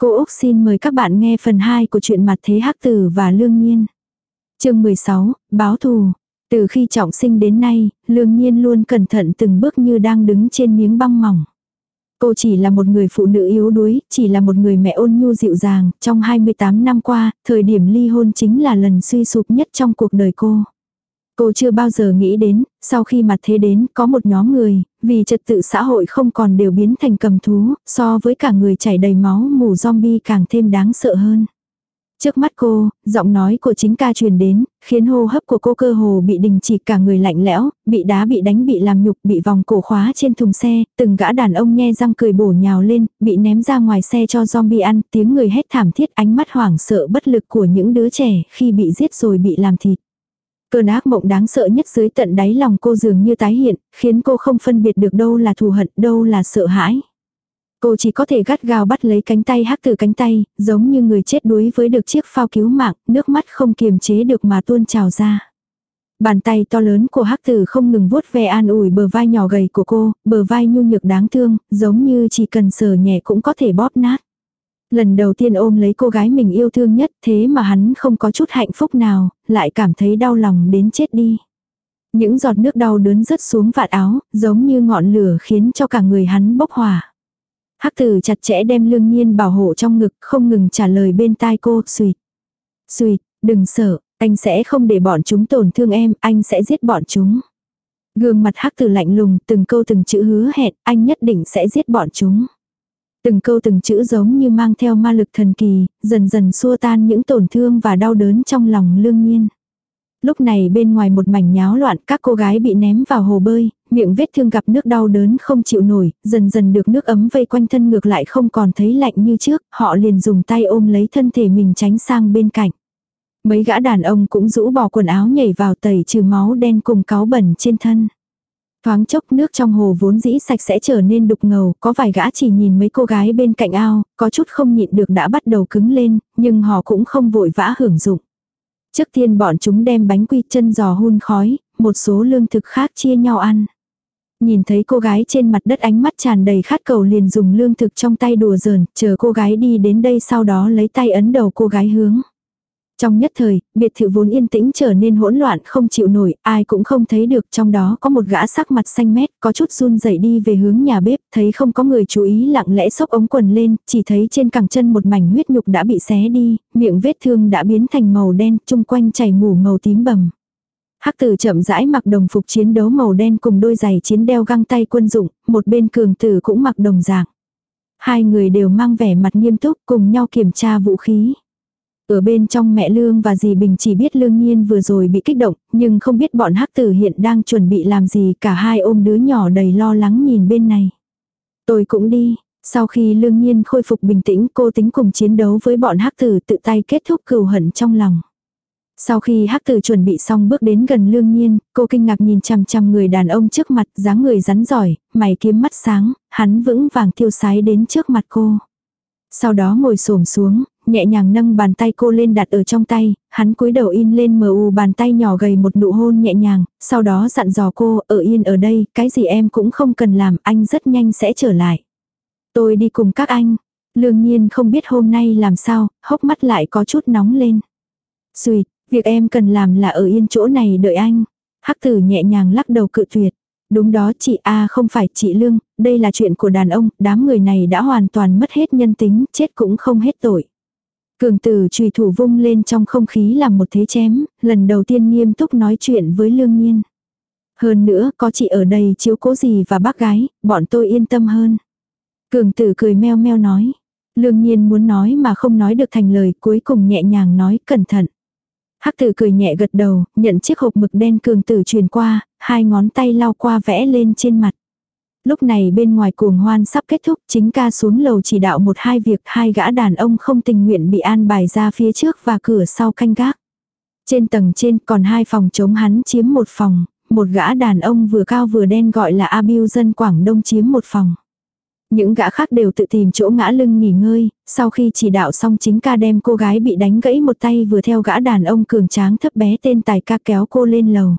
Cô Úc xin mời các bạn nghe phần 2 của truyện mặt thế hắc tử và lương nhiên. chương 16, báo thù. Từ khi trọng sinh đến nay, lương nhiên luôn cẩn thận từng bước như đang đứng trên miếng băng mỏng. Cô chỉ là một người phụ nữ yếu đuối, chỉ là một người mẹ ôn nhu dịu dàng, trong 28 năm qua, thời điểm ly hôn chính là lần suy sụp nhất trong cuộc đời cô. Cô chưa bao giờ nghĩ đến, sau khi mặt thế đến, có một nhóm người, vì trật tự xã hội không còn đều biến thành cầm thú, so với cả người chảy đầy máu mù zombie càng thêm đáng sợ hơn. Trước mắt cô, giọng nói của chính ca truyền đến, khiến hô hấp của cô cơ hồ bị đình chỉ cả người lạnh lẽo, bị đá bị đánh bị làm nhục bị vòng cổ khóa trên thùng xe, từng gã đàn ông nghe răng cười bổ nhào lên, bị ném ra ngoài xe cho zombie ăn, tiếng người hét thảm thiết ánh mắt hoảng sợ bất lực của những đứa trẻ khi bị giết rồi bị làm thịt. Cơn ác mộng đáng sợ nhất dưới tận đáy lòng cô dường như tái hiện, khiến cô không phân biệt được đâu là thù hận, đâu là sợ hãi. Cô chỉ có thể gắt gao bắt lấy cánh tay hắc từ cánh tay, giống như người chết đuối với được chiếc phao cứu mạng, nước mắt không kiềm chế được mà tuôn trào ra. Bàn tay to lớn của hắc tử không ngừng vuốt ve an ủi bờ vai nhỏ gầy của cô, bờ vai nhu nhược đáng thương, giống như chỉ cần sờ nhẹ cũng có thể bóp nát. Lần đầu tiên ôm lấy cô gái mình yêu thương nhất thế mà hắn không có chút hạnh phúc nào, lại cảm thấy đau lòng đến chết đi. Những giọt nước đau đớn rớt xuống vạt áo, giống như ngọn lửa khiến cho cả người hắn bốc hỏa. Hắc tử chặt chẽ đem lương nhiên bảo hộ trong ngực, không ngừng trả lời bên tai cô, suy suy đừng sợ, anh sẽ không để bọn chúng tổn thương em, anh sẽ giết bọn chúng. Gương mặt hắc tử lạnh lùng, từng câu từng chữ hứa hẹn, anh nhất định sẽ giết bọn chúng. Từng câu từng chữ giống như mang theo ma lực thần kỳ, dần dần xua tan những tổn thương và đau đớn trong lòng lương nhiên. Lúc này bên ngoài một mảnh nháo loạn các cô gái bị ném vào hồ bơi, miệng vết thương gặp nước đau đớn không chịu nổi, dần dần được nước ấm vây quanh thân ngược lại không còn thấy lạnh như trước, họ liền dùng tay ôm lấy thân thể mình tránh sang bên cạnh. Mấy gã đàn ông cũng rũ bỏ quần áo nhảy vào tẩy trừ máu đen cùng cáo bẩn trên thân. Thoáng chốc nước trong hồ vốn dĩ sạch sẽ trở nên đục ngầu, có vài gã chỉ nhìn mấy cô gái bên cạnh ao, có chút không nhịn được đã bắt đầu cứng lên, nhưng họ cũng không vội vã hưởng dụng. Trước tiên bọn chúng đem bánh quy chân giò hun khói, một số lương thực khác chia nhau ăn. Nhìn thấy cô gái trên mặt đất ánh mắt tràn đầy khát cầu liền dùng lương thực trong tay đùa giờn, chờ cô gái đi đến đây sau đó lấy tay ấn đầu cô gái hướng. Trong nhất thời, biệt thự vốn yên tĩnh trở nên hỗn loạn không chịu nổi, ai cũng không thấy được trong đó có một gã sắc mặt xanh mét, có chút run rẩy đi về hướng nhà bếp, thấy không có người chú ý lặng lẽ xốc ống quần lên, chỉ thấy trên cẳng chân một mảnh huyết nhục đã bị xé đi, miệng vết thương đã biến thành màu đen, chung quanh chảy mù màu tím bầm. Hắc tử chậm rãi mặc đồng phục chiến đấu màu đen cùng đôi giày chiến đeo găng tay quân dụng, một bên cường tử cũng mặc đồng dạng. Hai người đều mang vẻ mặt nghiêm túc cùng nhau kiểm tra vũ khí. Ở bên trong mẹ Lương và dì Bình chỉ biết Lương Nhiên vừa rồi bị kích động, nhưng không biết bọn hắc tử hiện đang chuẩn bị làm gì cả hai ôm đứa nhỏ đầy lo lắng nhìn bên này. Tôi cũng đi. Sau khi Lương Nhiên khôi phục bình tĩnh cô tính cùng chiến đấu với bọn hắc tử tự tay kết thúc cừu hận trong lòng. Sau khi hắc tử chuẩn bị xong bước đến gần lương nhiên, cô kinh ngạc nhìn chằm chằm người đàn ông trước mặt, dáng người rắn giỏi, mày kiếm mắt sáng, hắn vững vàng tiêu sái đến trước mặt cô. Sau đó ngồi xổm xuống, nhẹ nhàng nâng bàn tay cô lên đặt ở trong tay, hắn cúi đầu in lên mờ u bàn tay nhỏ gầy một nụ hôn nhẹ nhàng, sau đó dặn dò cô, ở yên ở đây, cái gì em cũng không cần làm, anh rất nhanh sẽ trở lại. Tôi đi cùng các anh. Lương nhiên không biết hôm nay làm sao, hốc mắt lại có chút nóng lên. Duyệt, việc em cần làm là ở yên chỗ này đợi anh. Hắc tử nhẹ nhàng lắc đầu cự tuyệt. Đúng đó chị A không phải chị Lương, đây là chuyện của đàn ông, đám người này đã hoàn toàn mất hết nhân tính, chết cũng không hết tội. Cường tử trùy thủ vung lên trong không khí làm một thế chém, lần đầu tiên nghiêm túc nói chuyện với lương nhiên. Hơn nữa, có chị ở đây chiếu cố gì và bác gái, bọn tôi yên tâm hơn. Cường tử cười meo meo nói. Lương nhiên muốn nói mà không nói được thành lời cuối cùng nhẹ nhàng nói cẩn thận. Hắc tử cười nhẹ gật đầu, nhận chiếc hộp mực đen cường tử truyền qua, hai ngón tay lau qua vẽ lên trên mặt. Lúc này bên ngoài cuồng hoan sắp kết thúc, chính ca xuống lầu chỉ đạo một hai việc hai gã đàn ông không tình nguyện bị an bài ra phía trước và cửa sau canh gác. Trên tầng trên còn hai phòng chống hắn chiếm một phòng, một gã đàn ông vừa cao vừa đen gọi là abiu dân Quảng Đông chiếm một phòng. Những gã khác đều tự tìm chỗ ngã lưng nghỉ ngơi, sau khi chỉ đạo xong chính ca đem cô gái bị đánh gãy một tay vừa theo gã đàn ông cường tráng thấp bé tên tài ca kéo cô lên lầu.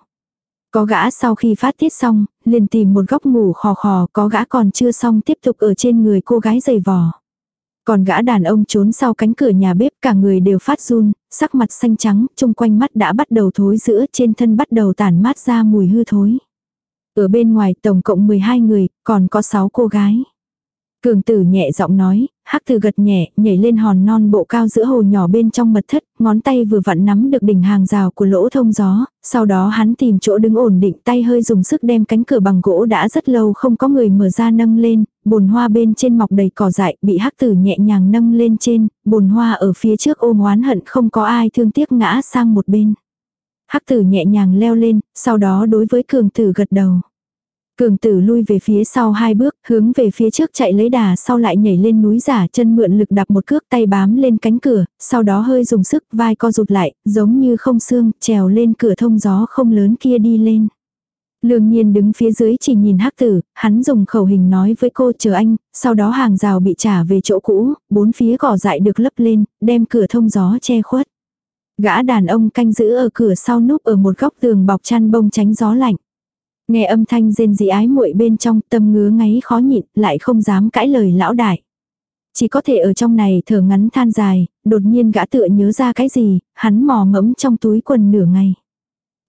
Có gã sau khi phát tiết xong, liền tìm một góc ngủ khò khò, có gã còn chưa xong tiếp tục ở trên người cô gái giày vò. Còn gã đàn ông trốn sau cánh cửa nhà bếp cả người đều phát run, sắc mặt xanh trắng, chung quanh mắt đã bắt đầu thối giữa trên thân bắt đầu tản mát ra mùi hư thối. Ở bên ngoài tổng cộng 12 người, còn có 6 cô gái. Cường tử nhẹ giọng nói, hắc từ gật nhẹ, nhảy lên hòn non bộ cao giữa hồ nhỏ bên trong mật thất, ngón tay vừa vặn nắm được đỉnh hàng rào của lỗ thông gió, sau đó hắn tìm chỗ đứng ổn định tay hơi dùng sức đem cánh cửa bằng gỗ đã rất lâu không có người mở ra nâng lên, bồn hoa bên trên mọc đầy cỏ dại bị hắc tử nhẹ nhàng nâng lên trên, bồn hoa ở phía trước ôm oán hận không có ai thương tiếc ngã sang một bên. Hắc tử nhẹ nhàng leo lên, sau đó đối với cường tử gật đầu. Cường tử lui về phía sau hai bước, hướng về phía trước chạy lấy đà sau lại nhảy lên núi giả chân mượn lực đạp một cước tay bám lên cánh cửa, sau đó hơi dùng sức vai co rụt lại, giống như không xương, trèo lên cửa thông gió không lớn kia đi lên. Lương nhiên đứng phía dưới chỉ nhìn hắc tử, hắn dùng khẩu hình nói với cô chờ anh, sau đó hàng rào bị trả về chỗ cũ, bốn phía cỏ dại được lấp lên, đem cửa thông gió che khuất. Gã đàn ông canh giữ ở cửa sau núp ở một góc tường bọc chăn bông tránh gió lạnh. Nghe âm thanh rên rỉ ái muội bên trong, tâm ngứa ngáy khó nhịn, lại không dám cãi lời lão đại. Chỉ có thể ở trong này thở ngắn than dài, đột nhiên gã tựa nhớ ra cái gì, hắn mò ngẫm trong túi quần nửa ngày.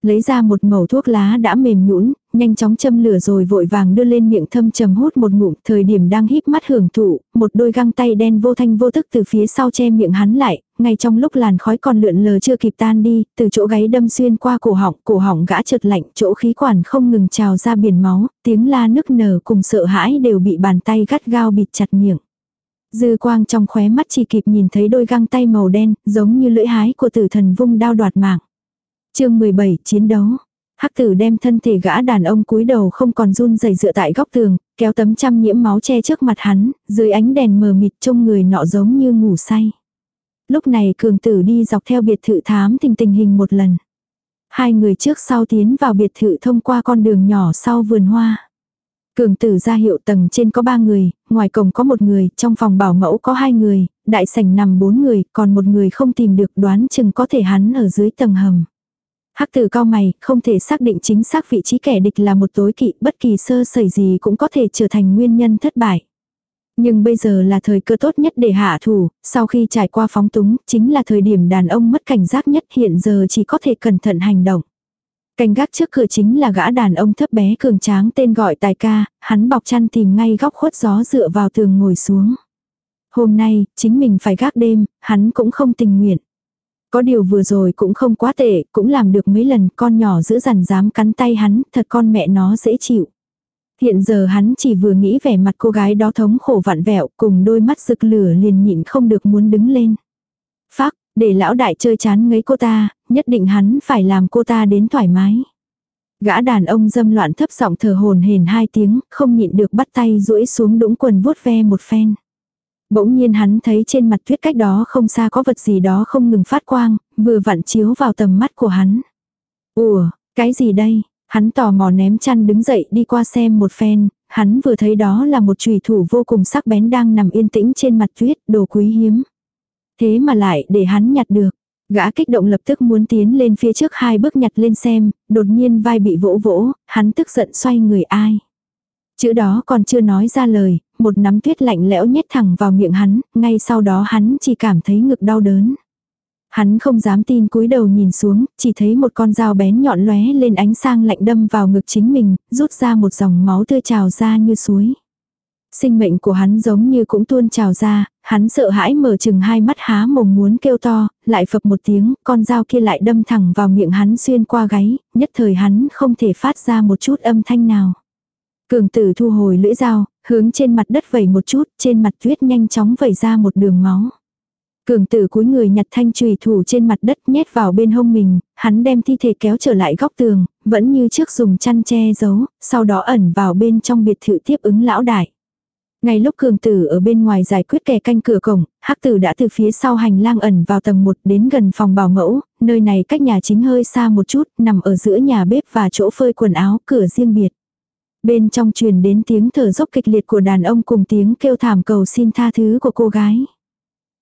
Lấy ra một mẩu thuốc lá đã mềm nhũn, nhanh chóng châm lửa rồi vội vàng đưa lên miệng thâm trầm hút một ngụm, thời điểm đang híp mắt hưởng thụ, một đôi găng tay đen vô thanh vô tức từ phía sau che miệng hắn lại, ngay trong lúc làn khói còn lượn lờ chưa kịp tan đi, từ chỗ gáy đâm xuyên qua cổ họng, cổ họng gã trượt lạnh, chỗ khí quản không ngừng trào ra biển máu, tiếng la nức nở cùng sợ hãi đều bị bàn tay gắt gao bịt chặt miệng. Dư quang trong khóe mắt chỉ kịp nhìn thấy đôi găng tay màu đen, giống như lưỡi hái của tử thần vung đao đoạt mạng chương 17 chiến đấu. Hắc tử đem thân thể gã đàn ông cúi đầu không còn run rẩy dựa tại góc tường, kéo tấm chăm nhiễm máu che trước mặt hắn, dưới ánh đèn mờ mịt trông người nọ giống như ngủ say. Lúc này cường tử đi dọc theo biệt thự thám tình tình hình một lần. Hai người trước sau tiến vào biệt thự thông qua con đường nhỏ sau vườn hoa. Cường tử ra hiệu tầng trên có ba người, ngoài cổng có một người, trong phòng bảo mẫu có hai người, đại sảnh nằm bốn người, còn một người không tìm được đoán chừng có thể hắn ở dưới tầng hầm. Hắc tử cao mày, không thể xác định chính xác vị trí kẻ địch là một tối kỵ, bất kỳ sơ sẩy gì cũng có thể trở thành nguyên nhân thất bại. Nhưng bây giờ là thời cơ tốt nhất để hạ thủ, sau khi trải qua phóng túng, chính là thời điểm đàn ông mất cảnh giác nhất hiện giờ chỉ có thể cẩn thận hành động. cành gác trước cửa chính là gã đàn ông thấp bé cường tráng tên gọi tài ca, hắn bọc chăn tìm ngay góc khuất gió dựa vào tường ngồi xuống. Hôm nay, chính mình phải gác đêm, hắn cũng không tình nguyện. Có điều vừa rồi cũng không quá tệ, cũng làm được mấy lần con nhỏ giữ dằn dám cắn tay hắn, thật con mẹ nó dễ chịu. Hiện giờ hắn chỉ vừa nghĩ vẻ mặt cô gái đó thống khổ vạn vẹo cùng đôi mắt rực lửa liền nhịn không được muốn đứng lên. Phác, để lão đại chơi chán ngấy cô ta, nhất định hắn phải làm cô ta đến thoải mái. Gã đàn ông dâm loạn thấp giọng thở hồn hền hai tiếng, không nhịn được bắt tay duỗi xuống đũng quần vuốt ve một phen. Bỗng nhiên hắn thấy trên mặt tuyết cách đó không xa có vật gì đó không ngừng phát quang, vừa vặn chiếu vào tầm mắt của hắn. Ủa, cái gì đây? Hắn tò mò ném chăn đứng dậy đi qua xem một phen, hắn vừa thấy đó là một trùy thủ vô cùng sắc bén đang nằm yên tĩnh trên mặt tuyết, đồ quý hiếm. Thế mà lại để hắn nhặt được. Gã kích động lập tức muốn tiến lên phía trước hai bước nhặt lên xem, đột nhiên vai bị vỗ vỗ, hắn tức giận xoay người ai. Chữ đó còn chưa nói ra lời, một nắm tuyết lạnh lẽo nhét thẳng vào miệng hắn, ngay sau đó hắn chỉ cảm thấy ngực đau đớn. Hắn không dám tin cúi đầu nhìn xuống, chỉ thấy một con dao bén nhọn lóe lên ánh sang lạnh đâm vào ngực chính mình, rút ra một dòng máu tươi trào ra như suối. Sinh mệnh của hắn giống như cũng tuôn trào ra, hắn sợ hãi mở chừng hai mắt há mồm muốn kêu to, lại phập một tiếng, con dao kia lại đâm thẳng vào miệng hắn xuyên qua gáy, nhất thời hắn không thể phát ra một chút âm thanh nào. Cường tử thu hồi lưỡi dao, hướng trên mặt đất vẩy một chút, trên mặt tuyết nhanh chóng vẩy ra một đường máu. Cường tử cúi người nhặt thanh trùy thủ trên mặt đất nhét vào bên hông mình, hắn đem thi thể kéo trở lại góc tường, vẫn như trước dùng chăn che giấu, sau đó ẩn vào bên trong biệt thự tiếp ứng lão đại. Ngay lúc cường tử ở bên ngoài giải quyết kẻ canh cửa cổng, hắc tử đã từ phía sau hành lang ẩn vào tầng 1 đến gần phòng bảo mẫu, nơi này cách nhà chính hơi xa một chút, nằm ở giữa nhà bếp và chỗ phơi quần áo, cửa riêng biệt. Bên trong truyền đến tiếng thở dốc kịch liệt của đàn ông cùng tiếng kêu thảm cầu xin tha thứ của cô gái.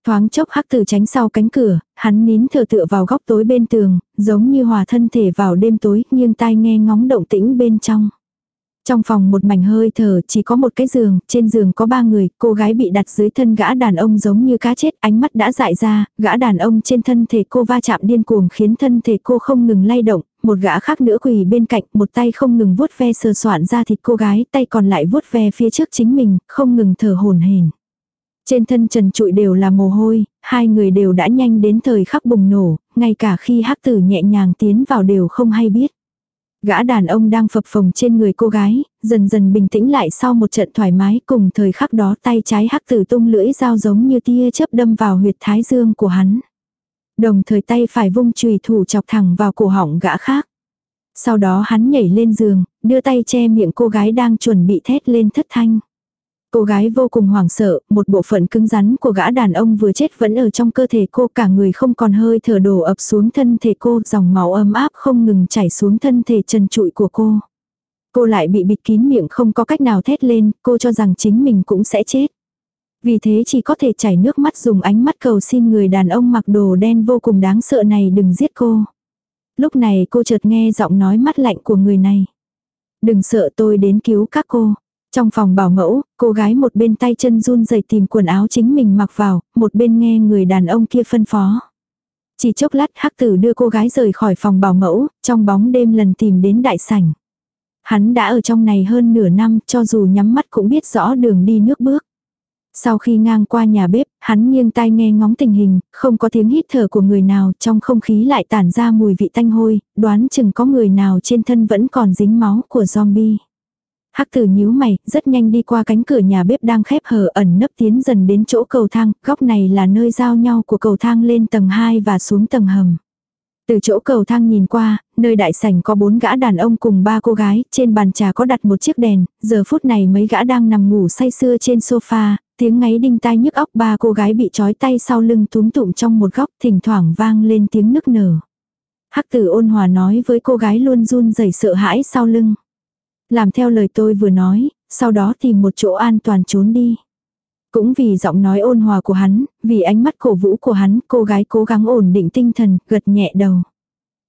Thoáng chốc hắc tử tránh sau cánh cửa, hắn nín thở tựa vào góc tối bên tường, giống như hòa thân thể vào đêm tối, nghiêng tai nghe ngóng động tĩnh bên trong. Trong phòng một mảnh hơi thở chỉ có một cái giường, trên giường có ba người, cô gái bị đặt dưới thân gã đàn ông giống như cá chết, ánh mắt đã dại ra, gã đàn ông trên thân thể cô va chạm điên cuồng khiến thân thể cô không ngừng lay động, một gã khác nữa quỳ bên cạnh, một tay không ngừng vuốt ve sờ soạn ra thịt cô gái, tay còn lại vuốt ve phía trước chính mình, không ngừng thở hồn hển. Trên thân trần trụi đều là mồ hôi, hai người đều đã nhanh đến thời khắc bùng nổ, ngay cả khi hắc tử nhẹ nhàng tiến vào đều không hay biết. Gã đàn ông đang phập phồng trên người cô gái, dần dần bình tĩnh lại sau một trận thoải mái cùng thời khắc đó tay trái hắc tử tung lưỡi dao giống như tia chớp đâm vào huyệt thái dương của hắn. Đồng thời tay phải vung chùy thủ chọc thẳng vào cổ họng gã khác. Sau đó hắn nhảy lên giường, đưa tay che miệng cô gái đang chuẩn bị thét lên thất thanh. Cô gái vô cùng hoảng sợ, một bộ phận cứng rắn của gã đàn ông vừa chết vẫn ở trong cơ thể cô cả người không còn hơi thở đổ ập xuống thân thể cô, dòng máu ấm áp không ngừng chảy xuống thân thể trần trụi của cô. Cô lại bị bịt kín miệng không có cách nào thét lên, cô cho rằng chính mình cũng sẽ chết. Vì thế chỉ có thể chảy nước mắt dùng ánh mắt cầu xin người đàn ông mặc đồ đen vô cùng đáng sợ này đừng giết cô. Lúc này cô chợt nghe giọng nói mắt lạnh của người này. Đừng sợ tôi đến cứu các cô. Trong phòng bảo mẫu, cô gái một bên tay chân run rẩy tìm quần áo chính mình mặc vào, một bên nghe người đàn ông kia phân phó. Chỉ chốc lát hắc tử đưa cô gái rời khỏi phòng bảo mẫu, trong bóng đêm lần tìm đến đại sảnh. Hắn đã ở trong này hơn nửa năm cho dù nhắm mắt cũng biết rõ đường đi nước bước. Sau khi ngang qua nhà bếp, hắn nghiêng tai nghe ngóng tình hình, không có tiếng hít thở của người nào trong không khí lại tản ra mùi vị tanh hôi, đoán chừng có người nào trên thân vẫn còn dính máu của zombie. Hắc tử nhíu mày, rất nhanh đi qua cánh cửa nhà bếp đang khép hờ ẩn nấp tiến dần đến chỗ cầu thang, góc này là nơi giao nhau của cầu thang lên tầng 2 và xuống tầng hầm. Từ chỗ cầu thang nhìn qua, nơi đại sảnh có bốn gã đàn ông cùng ba cô gái, trên bàn trà có đặt một chiếc đèn, giờ phút này mấy gã đang nằm ngủ say sưa trên sofa, tiếng ngáy đinh tai nhức óc ba cô gái bị trói tay sau lưng túm tụm trong một góc, thỉnh thoảng vang lên tiếng nức nở. Hắc tử ôn hòa nói với cô gái luôn run rẩy sợ hãi sau lưng làm theo lời tôi vừa nói, sau đó tìm một chỗ an toàn trốn đi. Cũng vì giọng nói ôn hòa của hắn, vì ánh mắt cổ vũ của hắn, cô gái cố gắng ổn định tinh thần, gật nhẹ đầu.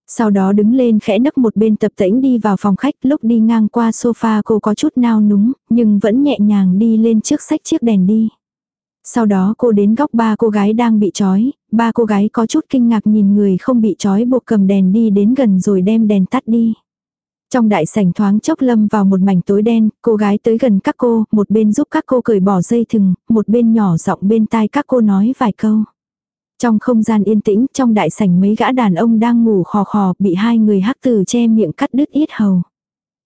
Sau đó đứng lên khẽ nấp một bên tập tĩnh đi vào phòng khách lúc đi ngang qua sofa cô có chút nao núng, nhưng vẫn nhẹ nhàng đi lên trước sách chiếc đèn đi. Sau đó cô đến góc ba cô gái đang bị trói, ba cô gái có chút kinh ngạc nhìn người không bị trói buộc cầm đèn đi đến gần rồi đem đèn tắt đi. Trong đại sảnh thoáng chốc lâm vào một mảnh tối đen, cô gái tới gần các cô, một bên giúp các cô cởi bỏ dây thừng, một bên nhỏ giọng bên tai các cô nói vài câu. Trong không gian yên tĩnh, trong đại sảnh mấy gã đàn ông đang ngủ khò khò, bị hai người hắc từ che miệng cắt đứt yết hầu.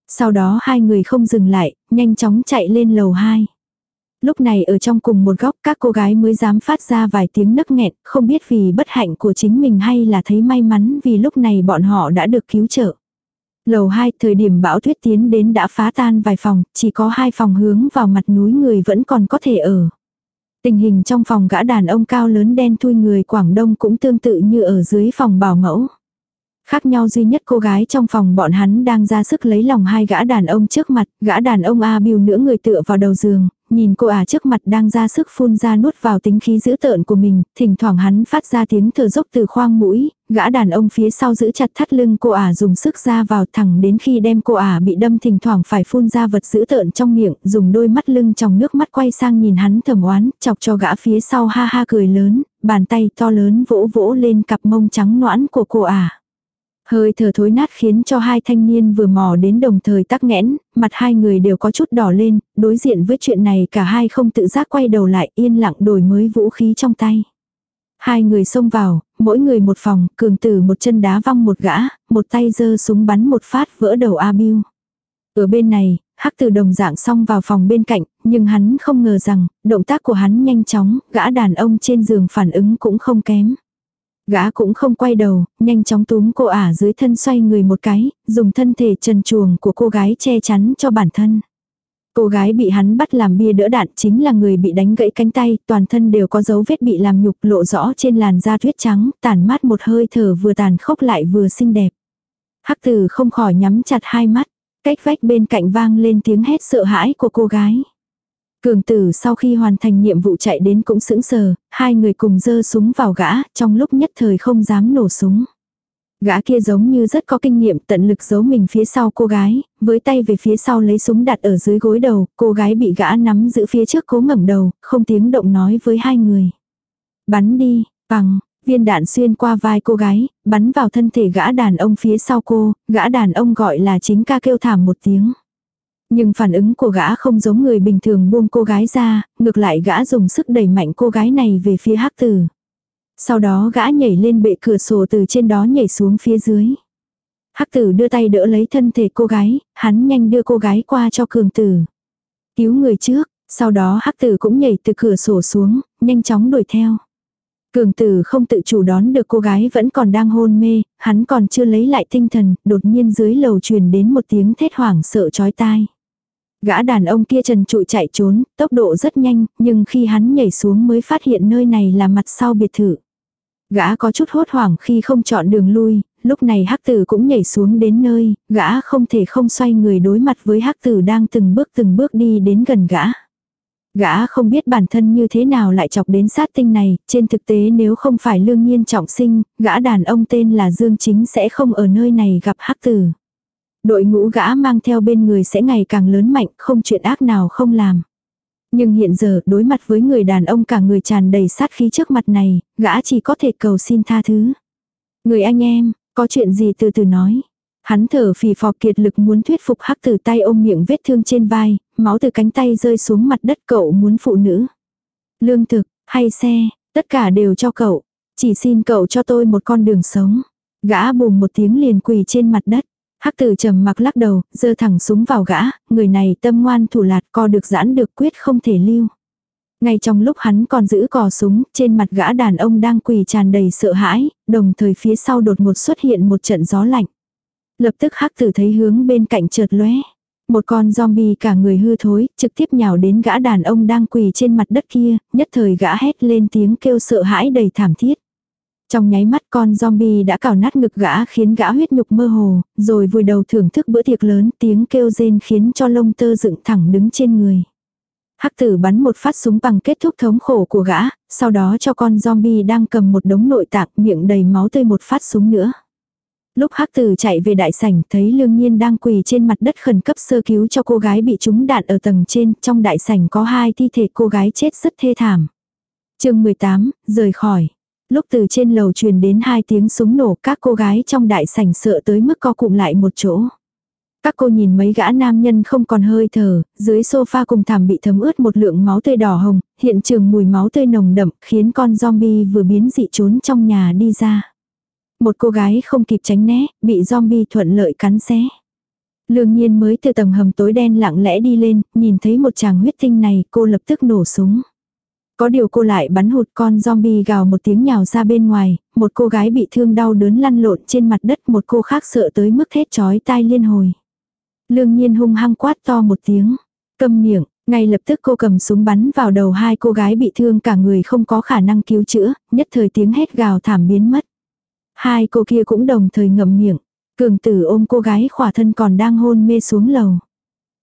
Sau đó hai người không dừng lại, nhanh chóng chạy lên lầu 2. Lúc này ở trong cùng một góc các cô gái mới dám phát ra vài tiếng nấc nghẹn, không biết vì bất hạnh của chính mình hay là thấy may mắn vì lúc này bọn họ đã được cứu trợ. Lầu 2 thời điểm bão tuyết tiến đến đã phá tan vài phòng, chỉ có hai phòng hướng vào mặt núi người vẫn còn có thể ở. Tình hình trong phòng gã đàn ông cao lớn đen thui người Quảng Đông cũng tương tự như ở dưới phòng bảo mẫu. Khác nhau duy nhất cô gái trong phòng bọn hắn đang ra sức lấy lòng hai gã đàn ông trước mặt, gã đàn ông A biêu nữa người tựa vào đầu giường, nhìn cô ả trước mặt đang ra sức phun ra nuốt vào tính khí dữ tợn của mình, thỉnh thoảng hắn phát ra tiếng thở dốc từ khoang mũi, gã đàn ông phía sau giữ chặt thắt lưng cô ả dùng sức ra vào thẳng đến khi đem cô ả bị đâm thỉnh thoảng phải phun ra vật dữ tợn trong miệng, dùng đôi mắt lưng trong nước mắt quay sang nhìn hắn thầm oán, chọc cho gã phía sau ha ha cười lớn, bàn tay to lớn vỗ vỗ lên cặp mông trắng noãn của cô ả. Hơi thở thối nát khiến cho hai thanh niên vừa mò đến đồng thời tắc nghẽn, mặt hai người đều có chút đỏ lên, đối diện với chuyện này cả hai không tự giác quay đầu lại yên lặng đổi mới vũ khí trong tay. Hai người xông vào, mỗi người một phòng, cường tử một chân đá văng một gã, một tay giơ súng bắn một phát vỡ đầu A Ở bên này, hắc từ đồng dạng xông vào phòng bên cạnh, nhưng hắn không ngờ rằng, động tác của hắn nhanh chóng, gã đàn ông trên giường phản ứng cũng không kém. Gã cũng không quay đầu, nhanh chóng túm cô ả dưới thân xoay người một cái, dùng thân thể trần chuồng của cô gái che chắn cho bản thân. Cô gái bị hắn bắt làm bia đỡ đạn chính là người bị đánh gãy cánh tay, toàn thân đều có dấu vết bị làm nhục lộ rõ trên làn da tuyết trắng, tàn mát một hơi thở vừa tàn khốc lại vừa xinh đẹp. Hắc tử không khỏi nhắm chặt hai mắt, cách vách bên cạnh vang lên tiếng hét sợ hãi của cô gái. Cường tử sau khi hoàn thành nhiệm vụ chạy đến cũng sững sờ, hai người cùng dơ súng vào gã, trong lúc nhất thời không dám nổ súng. Gã kia giống như rất có kinh nghiệm tận lực giấu mình phía sau cô gái, với tay về phía sau lấy súng đặt ở dưới gối đầu, cô gái bị gã nắm giữ phía trước cố ngẩng đầu, không tiếng động nói với hai người. Bắn đi, bằng, viên đạn xuyên qua vai cô gái, bắn vào thân thể gã đàn ông phía sau cô, gã đàn ông gọi là chính ca kêu thảm một tiếng. Nhưng phản ứng của gã không giống người bình thường buông cô gái ra, ngược lại gã dùng sức đẩy mạnh cô gái này về phía hắc tử. Sau đó gã nhảy lên bệ cửa sổ từ trên đó nhảy xuống phía dưới. Hắc tử đưa tay đỡ lấy thân thể cô gái, hắn nhanh đưa cô gái qua cho cường tử. Cứu người trước, sau đó hắc tử cũng nhảy từ cửa sổ xuống, nhanh chóng đuổi theo. Cường tử không tự chủ đón được cô gái vẫn còn đang hôn mê, hắn còn chưa lấy lại tinh thần, đột nhiên dưới lầu truyền đến một tiếng thét hoảng sợ chói tai. Gã đàn ông kia trần trụi chạy trốn, tốc độ rất nhanh, nhưng khi hắn nhảy xuống mới phát hiện nơi này là mặt sau biệt thự. Gã có chút hốt hoảng khi không chọn đường lui, lúc này hắc tử cũng nhảy xuống đến nơi, gã không thể không xoay người đối mặt với hắc tử đang từng bước từng bước đi đến gần gã. Gã không biết bản thân như thế nào lại chọc đến sát tinh này, trên thực tế nếu không phải lương nhiên trọng sinh, gã đàn ông tên là Dương Chính sẽ không ở nơi này gặp hắc tử. Đội ngũ gã mang theo bên người sẽ ngày càng lớn mạnh, không chuyện ác nào không làm. Nhưng hiện giờ, đối mặt với người đàn ông cả người tràn đầy sát khí trước mặt này, gã chỉ có thể cầu xin tha thứ. Người anh em, có chuyện gì từ từ nói. Hắn thở phì phò kiệt lực muốn thuyết phục hắc từ tay ôm miệng vết thương trên vai, máu từ cánh tay rơi xuống mặt đất cậu muốn phụ nữ. Lương thực, hay xe, tất cả đều cho cậu. Chỉ xin cậu cho tôi một con đường sống. Gã bùm một tiếng liền quỳ trên mặt đất. Hắc tử trầm mặc lắc đầu, giơ thẳng súng vào gã, người này tâm ngoan thủ lạt co được giãn được quyết không thể lưu. Ngay trong lúc hắn còn giữ cò súng, trên mặt gã đàn ông đang quỳ tràn đầy sợ hãi, đồng thời phía sau đột ngột xuất hiện một trận gió lạnh. Lập tức hắc tử thấy hướng bên cạnh chợt lóe. Một con zombie cả người hư thối, trực tiếp nhào đến gã đàn ông đang quỳ trên mặt đất kia, nhất thời gã hét lên tiếng kêu sợ hãi đầy thảm thiết. Trong nháy mắt con zombie đã cào nát ngực gã khiến gã huyết nhục mơ hồ, rồi vùi đầu thưởng thức bữa tiệc lớn tiếng kêu rên khiến cho lông tơ dựng thẳng đứng trên người. Hắc tử bắn một phát súng bằng kết thúc thống khổ của gã, sau đó cho con zombie đang cầm một đống nội tạng miệng đầy máu tươi một phát súng nữa. Lúc hắc tử chạy về đại sảnh thấy lương nhiên đang quỳ trên mặt đất khẩn cấp sơ cứu cho cô gái bị trúng đạn ở tầng trên, trong đại sảnh có hai thi thể cô gái chết rất thê thảm. chương 18, rời khỏi. Lúc từ trên lầu truyền đến hai tiếng súng nổ các cô gái trong đại sảnh sợ tới mức co cụm lại một chỗ. Các cô nhìn mấy gã nam nhân không còn hơi thở, dưới sofa cùng thảm bị thấm ướt một lượng máu tươi đỏ hồng, hiện trường mùi máu tươi nồng đậm khiến con zombie vừa biến dị trốn trong nhà đi ra. Một cô gái không kịp tránh né, bị zombie thuận lợi cắn xé. Lương nhiên mới từ tầng hầm tối đen lặng lẽ đi lên, nhìn thấy một chàng huyết tinh này cô lập tức nổ súng. Có điều cô lại bắn hụt con zombie gào một tiếng nhào ra bên ngoài, một cô gái bị thương đau đớn lăn lộn trên mặt đất một cô khác sợ tới mức thét chói tai liên hồi. Lương nhiên hung hăng quát to một tiếng, câm miệng, ngay lập tức cô cầm súng bắn vào đầu hai cô gái bị thương cả người không có khả năng cứu chữa, nhất thời tiếng hét gào thảm biến mất. Hai cô kia cũng đồng thời ngậm miệng, cường tử ôm cô gái khỏa thân còn đang hôn mê xuống lầu.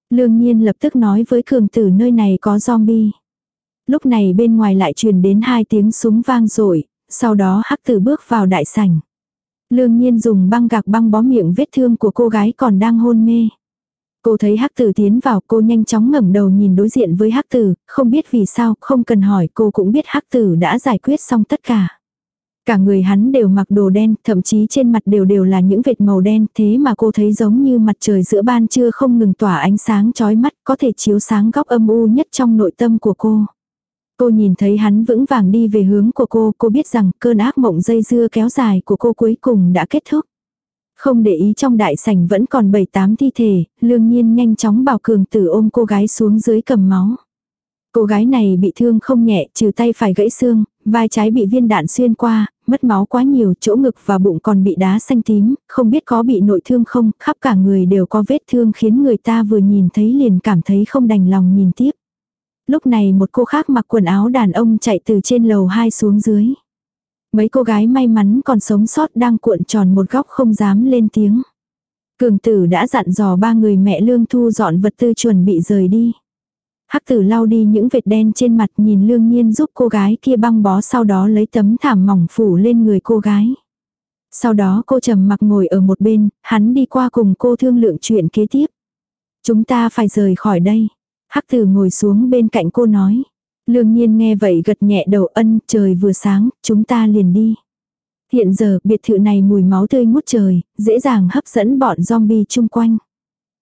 Lương nhiên lập tức nói với cường tử nơi này có zombie. Lúc này bên ngoài lại truyền đến hai tiếng súng vang rội sau đó hắc tử bước vào đại sảnh. Lương nhiên dùng băng gạc băng bó miệng vết thương của cô gái còn đang hôn mê. Cô thấy hắc tử tiến vào cô nhanh chóng ngẩng đầu nhìn đối diện với hắc tử, không biết vì sao, không cần hỏi cô cũng biết hắc tử đã giải quyết xong tất cả. Cả người hắn đều mặc đồ đen, thậm chí trên mặt đều đều là những vệt màu đen, thế mà cô thấy giống như mặt trời giữa ban trưa không ngừng tỏa ánh sáng chói mắt, có thể chiếu sáng góc âm u nhất trong nội tâm của cô. Cô nhìn thấy hắn vững vàng đi về hướng của cô, cô biết rằng cơn ác mộng dây dưa kéo dài của cô cuối cùng đã kết thúc. Không để ý trong đại sảnh vẫn còn 7-8 thi thể, lương nhiên nhanh chóng bảo cường tử ôm cô gái xuống dưới cầm máu. Cô gái này bị thương không nhẹ, trừ tay phải gãy xương, vai trái bị viên đạn xuyên qua, mất máu quá nhiều, chỗ ngực và bụng còn bị đá xanh tím, không biết có bị nội thương không, khắp cả người đều có vết thương khiến người ta vừa nhìn thấy liền cảm thấy không đành lòng nhìn tiếp. Lúc này một cô khác mặc quần áo đàn ông chạy từ trên lầu 2 xuống dưới. Mấy cô gái may mắn còn sống sót đang cuộn tròn một góc không dám lên tiếng. Cường tử đã dặn dò ba người mẹ Lương Thu dọn vật tư chuẩn bị rời đi. Hắc tử lau đi những vệt đen trên mặt nhìn lương nhiên giúp cô gái kia băng bó sau đó lấy tấm thảm mỏng phủ lên người cô gái. Sau đó cô trầm mặc ngồi ở một bên, hắn đi qua cùng cô thương lượng chuyện kế tiếp. Chúng ta phải rời khỏi đây. Hắc tử ngồi xuống bên cạnh cô nói. Lương nhiên nghe vậy gật nhẹ đầu ân trời vừa sáng, chúng ta liền đi. Hiện giờ biệt thự này mùi máu tươi ngút trời, dễ dàng hấp dẫn bọn zombie chung quanh.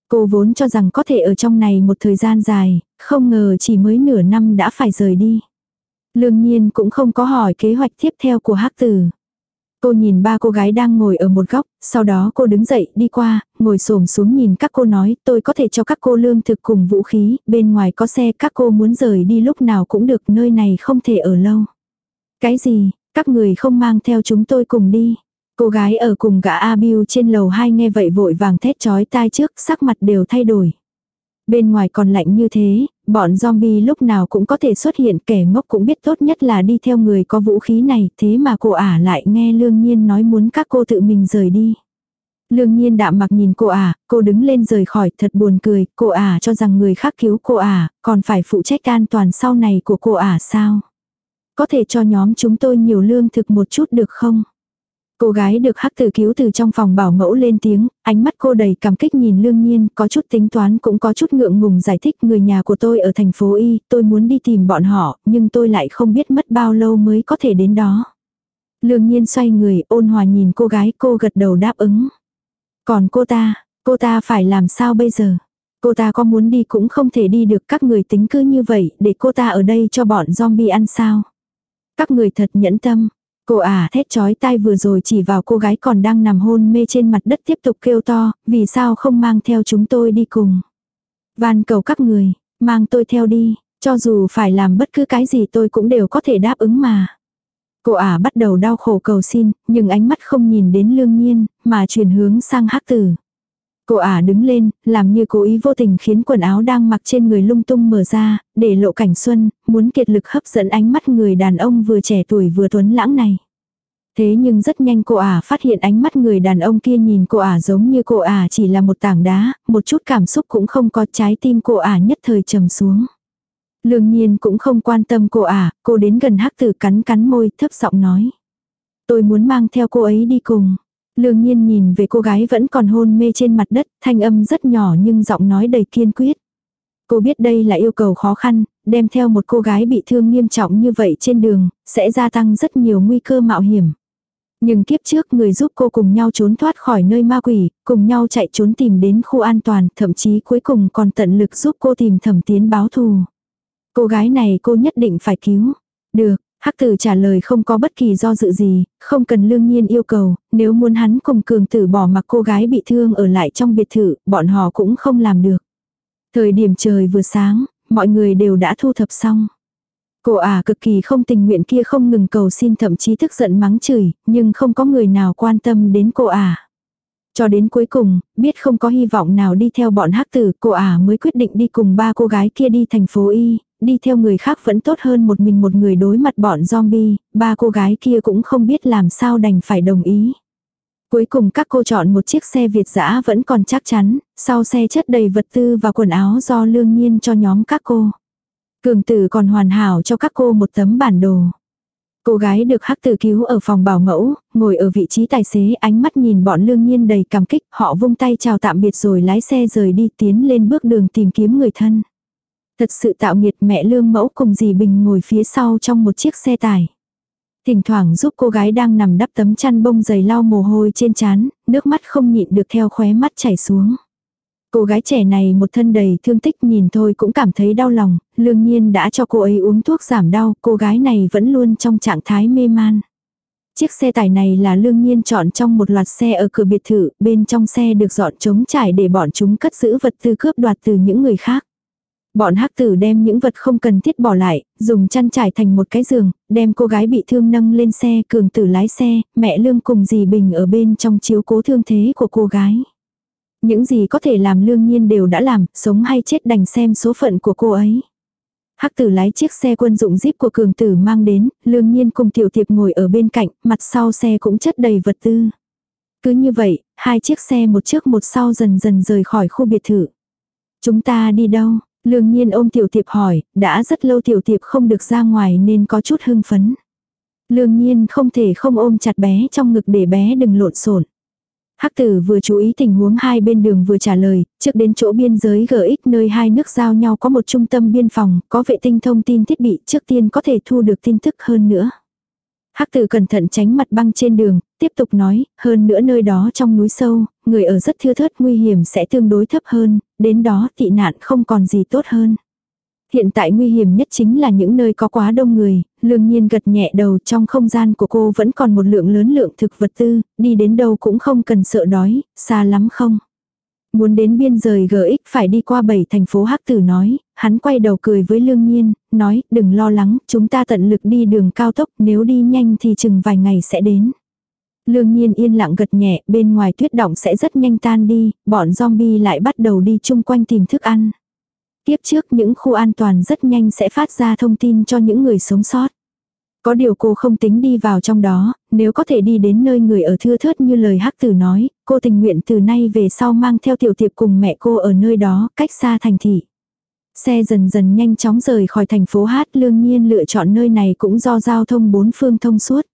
Cô vốn cho rằng có thể ở trong này một thời gian dài, không ngờ chỉ mới nửa năm đã phải rời đi. Lương nhiên cũng không có hỏi kế hoạch tiếp theo của hắc tử. Cô nhìn ba cô gái đang ngồi ở một góc, sau đó cô đứng dậy, đi qua, ngồi xổm xuống nhìn các cô nói, tôi có thể cho các cô lương thực cùng vũ khí, bên ngoài có xe các cô muốn rời đi lúc nào cũng được, nơi này không thể ở lâu. Cái gì, các người không mang theo chúng tôi cùng đi. Cô gái ở cùng gã Abiu trên lầu 2 nghe vậy vội vàng thét chói tai trước, sắc mặt đều thay đổi. Bên ngoài còn lạnh như thế, Bọn zombie lúc nào cũng có thể xuất hiện kẻ ngốc cũng biết tốt nhất là đi theo người có vũ khí này, thế mà cô ả lại nghe lương nhiên nói muốn các cô tự mình rời đi. Lương nhiên đạm mặc nhìn cô ả, cô đứng lên rời khỏi, thật buồn cười, cô ả cho rằng người khác cứu cô ả, còn phải phụ trách an toàn sau này của cô ả sao. Có thể cho nhóm chúng tôi nhiều lương thực một chút được không? Cô gái được hắc tử cứu từ trong phòng bảo mẫu lên tiếng, ánh mắt cô đầy cảm kích nhìn lương nhiên, có chút tính toán cũng có chút ngượng ngùng giải thích người nhà của tôi ở thành phố Y, tôi muốn đi tìm bọn họ, nhưng tôi lại không biết mất bao lâu mới có thể đến đó. Lương nhiên xoay người ôn hòa nhìn cô gái cô gật đầu đáp ứng. Còn cô ta, cô ta phải làm sao bây giờ? Cô ta có muốn đi cũng không thể đi được các người tính cứ như vậy để cô ta ở đây cho bọn zombie ăn sao? Các người thật nhẫn tâm, Cô à thét chói tai vừa rồi chỉ vào cô gái còn đang nằm hôn mê trên mặt đất tiếp tục kêu to, vì sao không mang theo chúng tôi đi cùng. van cầu các người, mang tôi theo đi, cho dù phải làm bất cứ cái gì tôi cũng đều có thể đáp ứng mà. Cô ả bắt đầu đau khổ cầu xin, nhưng ánh mắt không nhìn đến lương nhiên, mà chuyển hướng sang hắc tử. Cô ả đứng lên, làm như cố ý vô tình khiến quần áo đang mặc trên người lung tung mở ra, để lộ cảnh xuân, muốn kiệt lực hấp dẫn ánh mắt người đàn ông vừa trẻ tuổi vừa tuấn lãng này. Thế nhưng rất nhanh cô ả phát hiện ánh mắt người đàn ông kia nhìn cô ả giống như cô ả chỉ là một tảng đá, một chút cảm xúc cũng không có trái tim cô ả nhất thời trầm xuống. Lương nhiên cũng không quan tâm cô ả, cô đến gần hắc tử cắn cắn môi thấp giọng nói. Tôi muốn mang theo cô ấy đi cùng. Lương nhiên nhìn về cô gái vẫn còn hôn mê trên mặt đất, thanh âm rất nhỏ nhưng giọng nói đầy kiên quyết. Cô biết đây là yêu cầu khó khăn, đem theo một cô gái bị thương nghiêm trọng như vậy trên đường, sẽ gia tăng rất nhiều nguy cơ mạo hiểm. Nhưng kiếp trước người giúp cô cùng nhau trốn thoát khỏi nơi ma quỷ, cùng nhau chạy trốn tìm đến khu an toàn, thậm chí cuối cùng còn tận lực giúp cô tìm thẩm tiến báo thù. Cô gái này cô nhất định phải cứu. Được, Hắc tử trả lời không có bất kỳ do dự gì, không cần lương nhiên yêu cầu, nếu muốn hắn cùng cường tử bỏ mặc cô gái bị thương ở lại trong biệt thự, bọn họ cũng không làm được. Thời điểm trời vừa sáng, mọi người đều đã thu thập xong. Cô à cực kỳ không tình nguyện kia không ngừng cầu xin thậm chí tức giận mắng chửi, nhưng không có người nào quan tâm đến cô à. Cho đến cuối cùng, biết không có hy vọng nào đi theo bọn hắc tử, cô ả mới quyết định đi cùng ba cô gái kia đi thành phố Y, đi theo người khác vẫn tốt hơn một mình một người đối mặt bọn zombie, ba cô gái kia cũng không biết làm sao đành phải đồng ý. Cuối cùng các cô chọn một chiếc xe Việt dã vẫn còn chắc chắn, sau xe chất đầy vật tư và quần áo do lương nhiên cho nhóm các cô. Cường tử còn hoàn hảo cho các cô một tấm bản đồ. Cô gái được hắc tử cứu ở phòng bảo mẫu, ngồi ở vị trí tài xế ánh mắt nhìn bọn lương nhiên đầy cảm kích, họ vung tay chào tạm biệt rồi lái xe rời đi tiến lên bước đường tìm kiếm người thân. Thật sự tạo nghiệt mẹ lương mẫu cùng dì Bình ngồi phía sau trong một chiếc xe tải. Thỉnh thoảng giúp cô gái đang nằm đắp tấm chăn bông dày lau mồ hôi trên chán nước mắt không nhịn được theo khóe mắt chảy xuống. Cô gái trẻ này một thân đầy thương tích nhìn thôi cũng cảm thấy đau lòng, lương nhiên đã cho cô ấy uống thuốc giảm đau, cô gái này vẫn luôn trong trạng thái mê man. Chiếc xe tải này là lương nhiên chọn trong một loạt xe ở cửa biệt thự, bên trong xe được dọn trống trải để bọn chúng cất giữ vật tư cướp đoạt từ những người khác. Bọn hắc tử đem những vật không cần thiết bỏ lại, dùng chăn trải thành một cái giường, đem cô gái bị thương nâng lên xe cường tử lái xe, mẹ lương cùng dì Bình ở bên trong chiếu cố thương thế của cô gái. Những gì có thể làm lương nhiên đều đã làm, sống hay chết đành xem số phận của cô ấy. Hắc tử lái chiếc xe quân dụng jeep của cường tử mang đến, lương nhiên cùng tiểu tiệp ngồi ở bên cạnh, mặt sau xe cũng chất đầy vật tư. Cứ như vậy, hai chiếc xe một trước một sau dần dần rời khỏi khu biệt thự. Chúng ta đi đâu? Lương nhiên ôm tiểu tiệp hỏi, đã rất lâu tiểu tiệp không được ra ngoài nên có chút hưng phấn. Lương nhiên không thể không ôm chặt bé trong ngực để bé đừng lộn xộn. Hắc tử vừa chú ý tình huống hai bên đường vừa trả lời, trước đến chỗ biên giới GX nơi hai nước giao nhau có một trung tâm biên phòng, có vệ tinh thông tin thiết bị trước tiên có thể thu được tin tức hơn nữa. Hắc tử cẩn thận tránh mặt băng trên đường, tiếp tục nói, hơn nữa nơi đó trong núi sâu, người ở rất thưa thớt nguy hiểm sẽ tương đối thấp hơn, đến đó tị nạn không còn gì tốt hơn. Hiện tại nguy hiểm nhất chính là những nơi có quá đông người, lương nhiên gật nhẹ đầu trong không gian của cô vẫn còn một lượng lớn lượng thực vật tư, đi đến đâu cũng không cần sợ đói, xa lắm không. Muốn đến biên rời GX phải đi qua bảy thành phố Hắc Tử nói, hắn quay đầu cười với lương nhiên, nói đừng lo lắng, chúng ta tận lực đi đường cao tốc, nếu đi nhanh thì chừng vài ngày sẽ đến. Lương nhiên yên lặng gật nhẹ, bên ngoài tuyết động sẽ rất nhanh tan đi, bọn zombie lại bắt đầu đi chung quanh tìm thức ăn tiếp trước những khu an toàn rất nhanh sẽ phát ra thông tin cho những người sống sót. Có điều cô không tính đi vào trong đó, nếu có thể đi đến nơi người ở thưa thớt như lời hắc tử nói, cô tình nguyện từ nay về sau mang theo tiểu tiệp cùng mẹ cô ở nơi đó, cách xa thành thị. Xe dần dần nhanh chóng rời khỏi thành phố Hát lương nhiên lựa chọn nơi này cũng do giao thông bốn phương thông suốt.